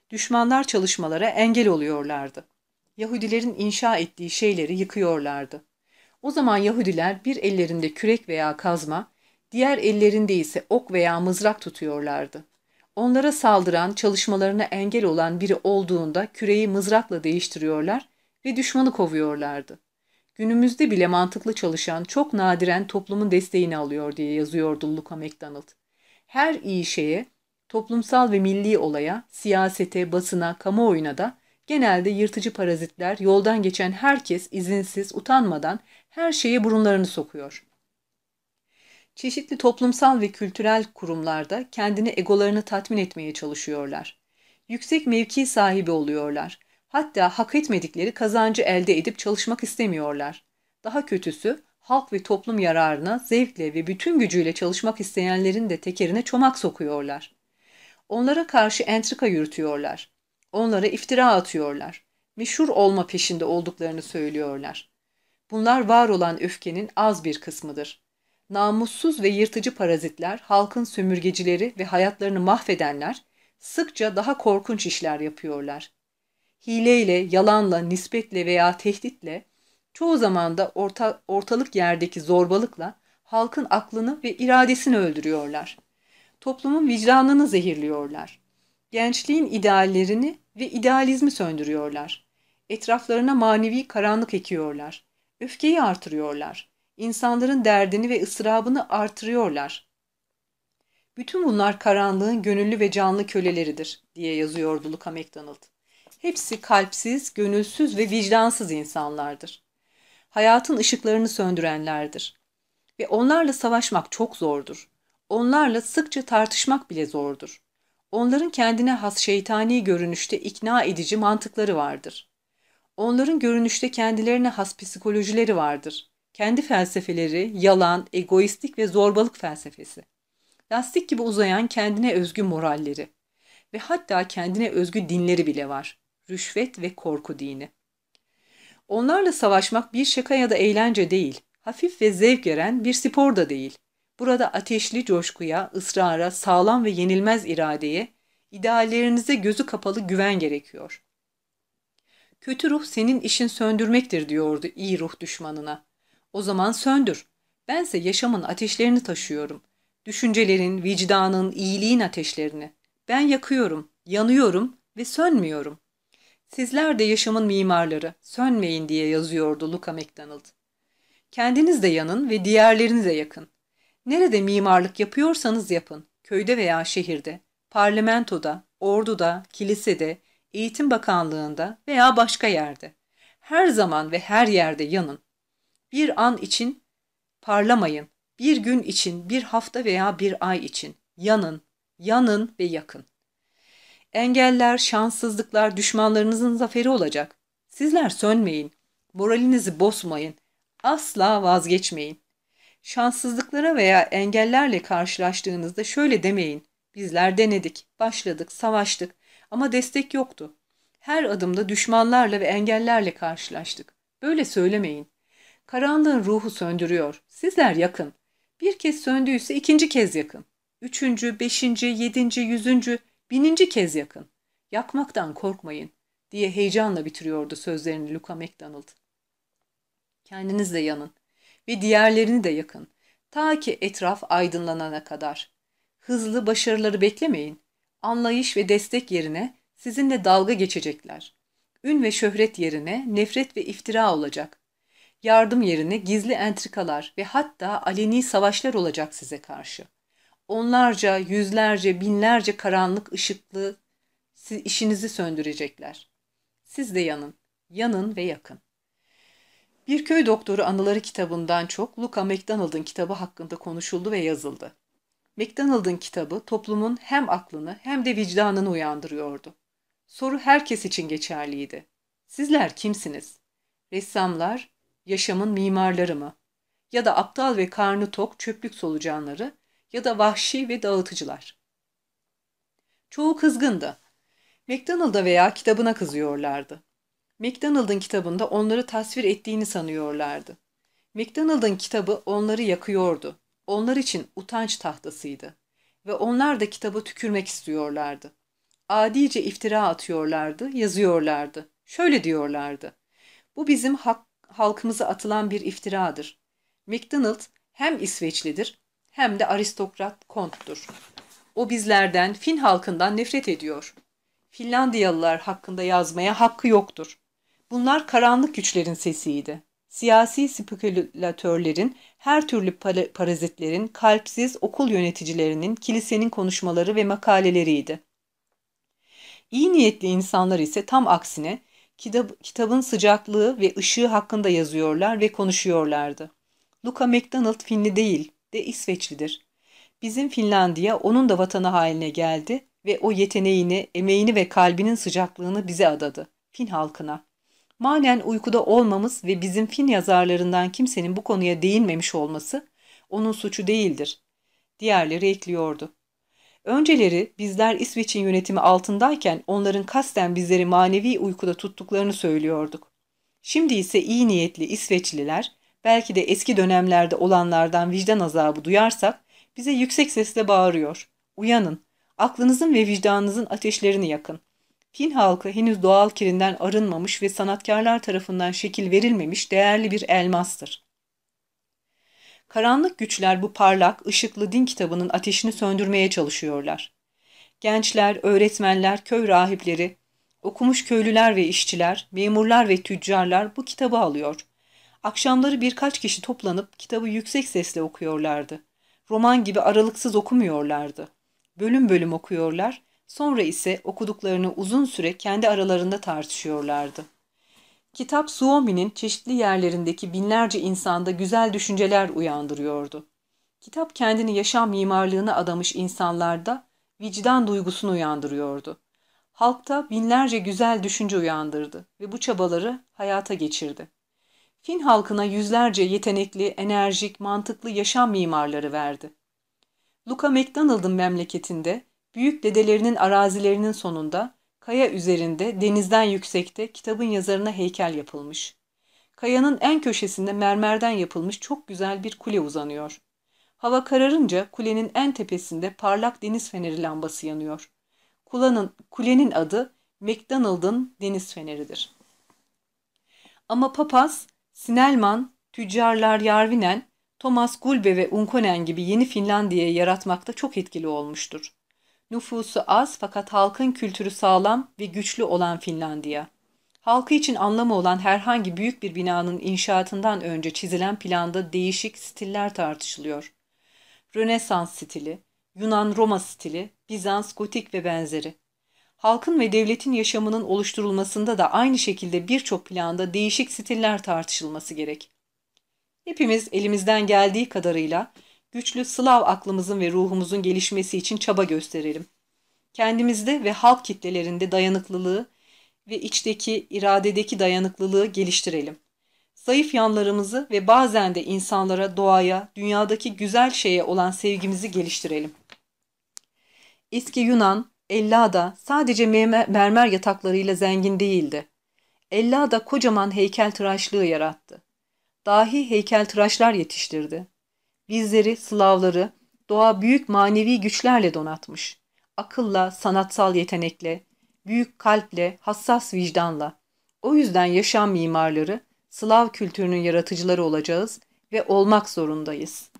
Düşmanlar çalışmalara engel oluyorlardı. Yahudilerin inşa ettiği şeyleri yıkıyorlardı. O zaman Yahudiler bir ellerinde kürek veya kazma, diğer ellerinde ise ok veya mızrak tutuyorlardı. Onlara saldıran, çalışmalarına engel olan biri olduğunda küreği mızrakla değiştiriyorlar ve düşmanı kovuyorlardı. Günümüzde bile mantıklı çalışan çok nadiren toplumun desteğini alıyor diye yazıyordu Luca MacDonald. Her iyi şeye, toplumsal ve milli olaya, siyasete, basına, kamuoyuna da genelde yırtıcı parazitler, yoldan geçen herkes izinsiz, utanmadan her şeye burunlarını sokuyor. Çeşitli toplumsal ve kültürel kurumlarda kendini egolarını tatmin etmeye çalışıyorlar. Yüksek mevki sahibi oluyorlar. Hatta hak etmedikleri kazancı elde edip çalışmak istemiyorlar. Daha kötüsü halk ve toplum yararına zevkle ve bütün gücüyle çalışmak isteyenlerin de tekerine çomak sokuyorlar. Onlara karşı entrika yürütüyorlar. Onlara iftira atıyorlar. Meşhur olma peşinde olduklarını söylüyorlar. Bunlar var olan öfkenin az bir kısmıdır. Namussuz ve yırtıcı parazitler, halkın sömürgecileri ve hayatlarını mahvedenler sıkça daha korkunç işler yapıyorlar. Hileyle, yalanla, nispetle veya tehditle, çoğu zaman da orta, ortalık yerdeki zorbalıkla halkın aklını ve iradesini öldürüyorlar. Toplumun vicdanını zehirliyorlar. Gençliğin ideallerini ve idealizmi söndürüyorlar. Etraflarına manevi karanlık ekiyorlar. Öfkeyi artırıyorlar. İnsanların derdini ve ıstırabını artırıyorlar. Bütün bunlar karanlığın gönüllü ve canlı köleleridir diye yazıyordu Luca MacDonald. Hepsi kalpsiz, gönülsüz ve vicdansız insanlardır. Hayatın ışıklarını söndürenlerdir. Ve onlarla savaşmak çok zordur. Onlarla sıkça tartışmak bile zordur. Onların kendine has şeytani görünüşte ikna edici mantıkları vardır. Onların görünüşte kendilerine has psikolojileri vardır. Kendi felsefeleri, yalan, egoistik ve zorbalık felsefesi. Lastik gibi uzayan kendine özgü moralleri ve hatta kendine özgü dinleri bile var. Rüşvet ve korku dini. Onlarla savaşmak bir şaka ya da eğlence değil, hafif ve zevk veren bir spor da değil. Burada ateşli coşkuya, ısrara, sağlam ve yenilmez iradeye, ideallerinize gözü kapalı güven gerekiyor. Kötü ruh senin işin söndürmektir diyordu iyi ruh düşmanına. O zaman söndür. Bense yaşamın ateşlerini taşıyorum. Düşüncelerin, vicdanın, iyiliğin ateşlerini. Ben yakıyorum, yanıyorum ve sönmüyorum. Sizler de yaşamın mimarları, sönmeyin diye yazıyordu Luca MacDonald. Kendiniz de yanın ve diğerlerinize yakın. Nerede mimarlık yapıyorsanız yapın, köyde veya şehirde, parlamentoda, orduda, kilisede, eğitim bakanlığında veya başka yerde. Her zaman ve her yerde yanın. Bir an için parlamayın. Bir gün için, bir hafta veya bir ay için yanın, yanın ve yakın. Engeller, şanssızlıklar düşmanlarınızın zaferi olacak. Sizler sönmeyin. Moralinizi bozmayın. Asla vazgeçmeyin. Şanssızlıklara veya engellerle karşılaştığınızda şöyle demeyin. Bizler denedik, başladık, savaştık ama destek yoktu. Her adımda düşmanlarla ve engellerle karşılaştık. Böyle söylemeyin. Karanlığın ruhu söndürüyor. Sizler yakın. Bir kez söndüyse ikinci kez yakın. Üçüncü, beşinci, yedinci, yüzüncü, bininci kez yakın. Yakmaktan korkmayın diye heyecanla bitiriyordu sözlerini Luca MacDonald. Kendiniz de yanın ve diğerlerini de yakın. Ta ki etraf aydınlanana kadar. Hızlı başarıları beklemeyin. Anlayış ve destek yerine sizinle dalga geçecekler. Ün ve şöhret yerine nefret ve iftira olacak. Yardım yerine gizli entrikalar ve hatta aleni savaşlar olacak size karşı. Onlarca, yüzlerce, binlerce karanlık ışıklı işinizi söndürecekler. Siz de yanın, yanın ve yakın. Bir köy doktoru anıları kitabından çok Luca MacDonald'ın kitabı hakkında konuşuldu ve yazıldı. MacDonald'ın kitabı toplumun hem aklını hem de vicdanını uyandırıyordu. Soru herkes için geçerliydi. Sizler kimsiniz? Ressamlar, yaşamın mimarları mı? Ya da aptal ve karnı tok çöplük solucanları ya da vahşi ve dağıtıcılar. Çoğu kızgındı. McDonald'a veya kitabına kızıyorlardı. McDonald'ın kitabında onları tasvir ettiğini sanıyorlardı. McDonald'ın kitabı onları yakıyordu. Onlar için utanç tahtasıydı. Ve onlar da kitabı tükürmek istiyorlardı. Adice iftira atıyorlardı, yazıyorlardı. Şöyle diyorlardı. Bu bizim hak, halkımıza atılan bir iftiradır. MacDonald hem İsveçlidir hem de aristokrat konttur. O bizlerden, Fin halkından nefret ediyor. Finlandiyalılar hakkında yazmaya hakkı yoktur. Bunlar karanlık güçlerin sesiydi. Siyasi spekülatörlerin, her türlü parazitlerin, kalpsiz okul yöneticilerinin, kilisenin konuşmaları ve makaleleriydi. İyi niyetli insanlar ise tam aksine kitap, kitabın sıcaklığı ve ışığı hakkında yazıyorlar ve konuşuyorlardı. Luca MacDonald Finli değil de İsveçlidir. Bizim Finlandiya onun da vatanı haline geldi ve o yeteneğini, emeğini ve kalbinin sıcaklığını bize adadı, Fin halkına. Manen uykuda olmamız ve bizim Fin yazarlarından kimsenin bu konuya değinmemiş olması onun suçu değildir. Diğerleri ekliyordu. Önceleri bizler İsveç'in yönetimi altındayken onların kasten bizleri manevi uykuda tuttuklarını söylüyorduk. Şimdi ise iyi niyetli İsveçliler, belki de eski dönemlerde olanlardan vicdan azabı duyarsak, bize yüksek sesle bağırıyor. Uyanın, aklınızın ve vicdanınızın ateşlerini yakın. Fin halkı henüz doğal kirinden arınmamış ve sanatkarlar tarafından şekil verilmemiş değerli bir elmastır. Karanlık güçler bu parlak, ışıklı din kitabının ateşini söndürmeye çalışıyorlar. Gençler, öğretmenler, köy rahipleri, okumuş köylüler ve işçiler, memurlar ve tüccarlar bu kitabı alıyor. Akşamları birkaç kişi toplanıp kitabı yüksek sesle okuyorlardı. Roman gibi aralıksız okumuyorlardı. Bölüm bölüm okuyorlar, sonra ise okuduklarını uzun süre kendi aralarında tartışıyorlardı. Kitap Suomi'nin çeşitli yerlerindeki binlerce insanda güzel düşünceler uyandırıyordu. Kitap kendini yaşam mimarlığına adamış insanlarda vicdan duygusunu uyandırıyordu. Halkta binlerce güzel düşünce uyandırdı ve bu çabaları hayata geçirdi. Fin halkına yüzlerce yetenekli, enerjik, mantıklı yaşam mimarları verdi. Luca MacDonald'ın memleketinde büyük dedelerinin arazilerinin sonunda Kaya üzerinde, denizden yüksekte kitabın yazarına heykel yapılmış. Kayanın en köşesinde mermerden yapılmış çok güzel bir kule uzanıyor. Hava kararınca kulenin en tepesinde parlak deniz feneri lambası yanıyor. Kulanın, kulenin adı McDonald'ın deniz feneridir. Ama papaz, Sinelman, tüccarlar Yarvinen, Thomas Gulbe ve Unkonen gibi yeni Finlandiya'yı yaratmakta çok etkili olmuştur. Nüfusu az fakat halkın kültürü sağlam ve güçlü olan Finlandiya. Halkı için anlamı olan herhangi büyük bir binanın inşaatından önce çizilen planda değişik stiller tartışılıyor. Rönesans stili, Yunan-Roma stili, Bizans, Gotik ve benzeri. Halkın ve devletin yaşamının oluşturulmasında da aynı şekilde birçok planda değişik stiller tartışılması gerek. Hepimiz elimizden geldiği kadarıyla güçlü Slav aklımızın ve ruhumuzun gelişmesi için çaba gösterelim. Kendimizde ve halk kitlelerinde dayanıklılığı ve içteki, iradedeki dayanıklılığı geliştirelim. Zayıf yanlarımızı ve bazen de insanlara, doğaya, dünyadaki güzel şeye olan sevgimizi geliştirelim. Eski Yunan, Ellada sadece mermer yataklarıyla zengin değildi. Ellada kocaman heykel tıraşlığı yarattı. Dahi heykel tıraşlar yetiştirdi. Bizleri, Slavları, doğa büyük manevi güçlerle donatmış. Akılla, sanatsal yetenekle, büyük kalple, hassas vicdanla. O yüzden yaşam mimarları, Slav kültürünün yaratıcıları olacağız ve olmak zorundayız.''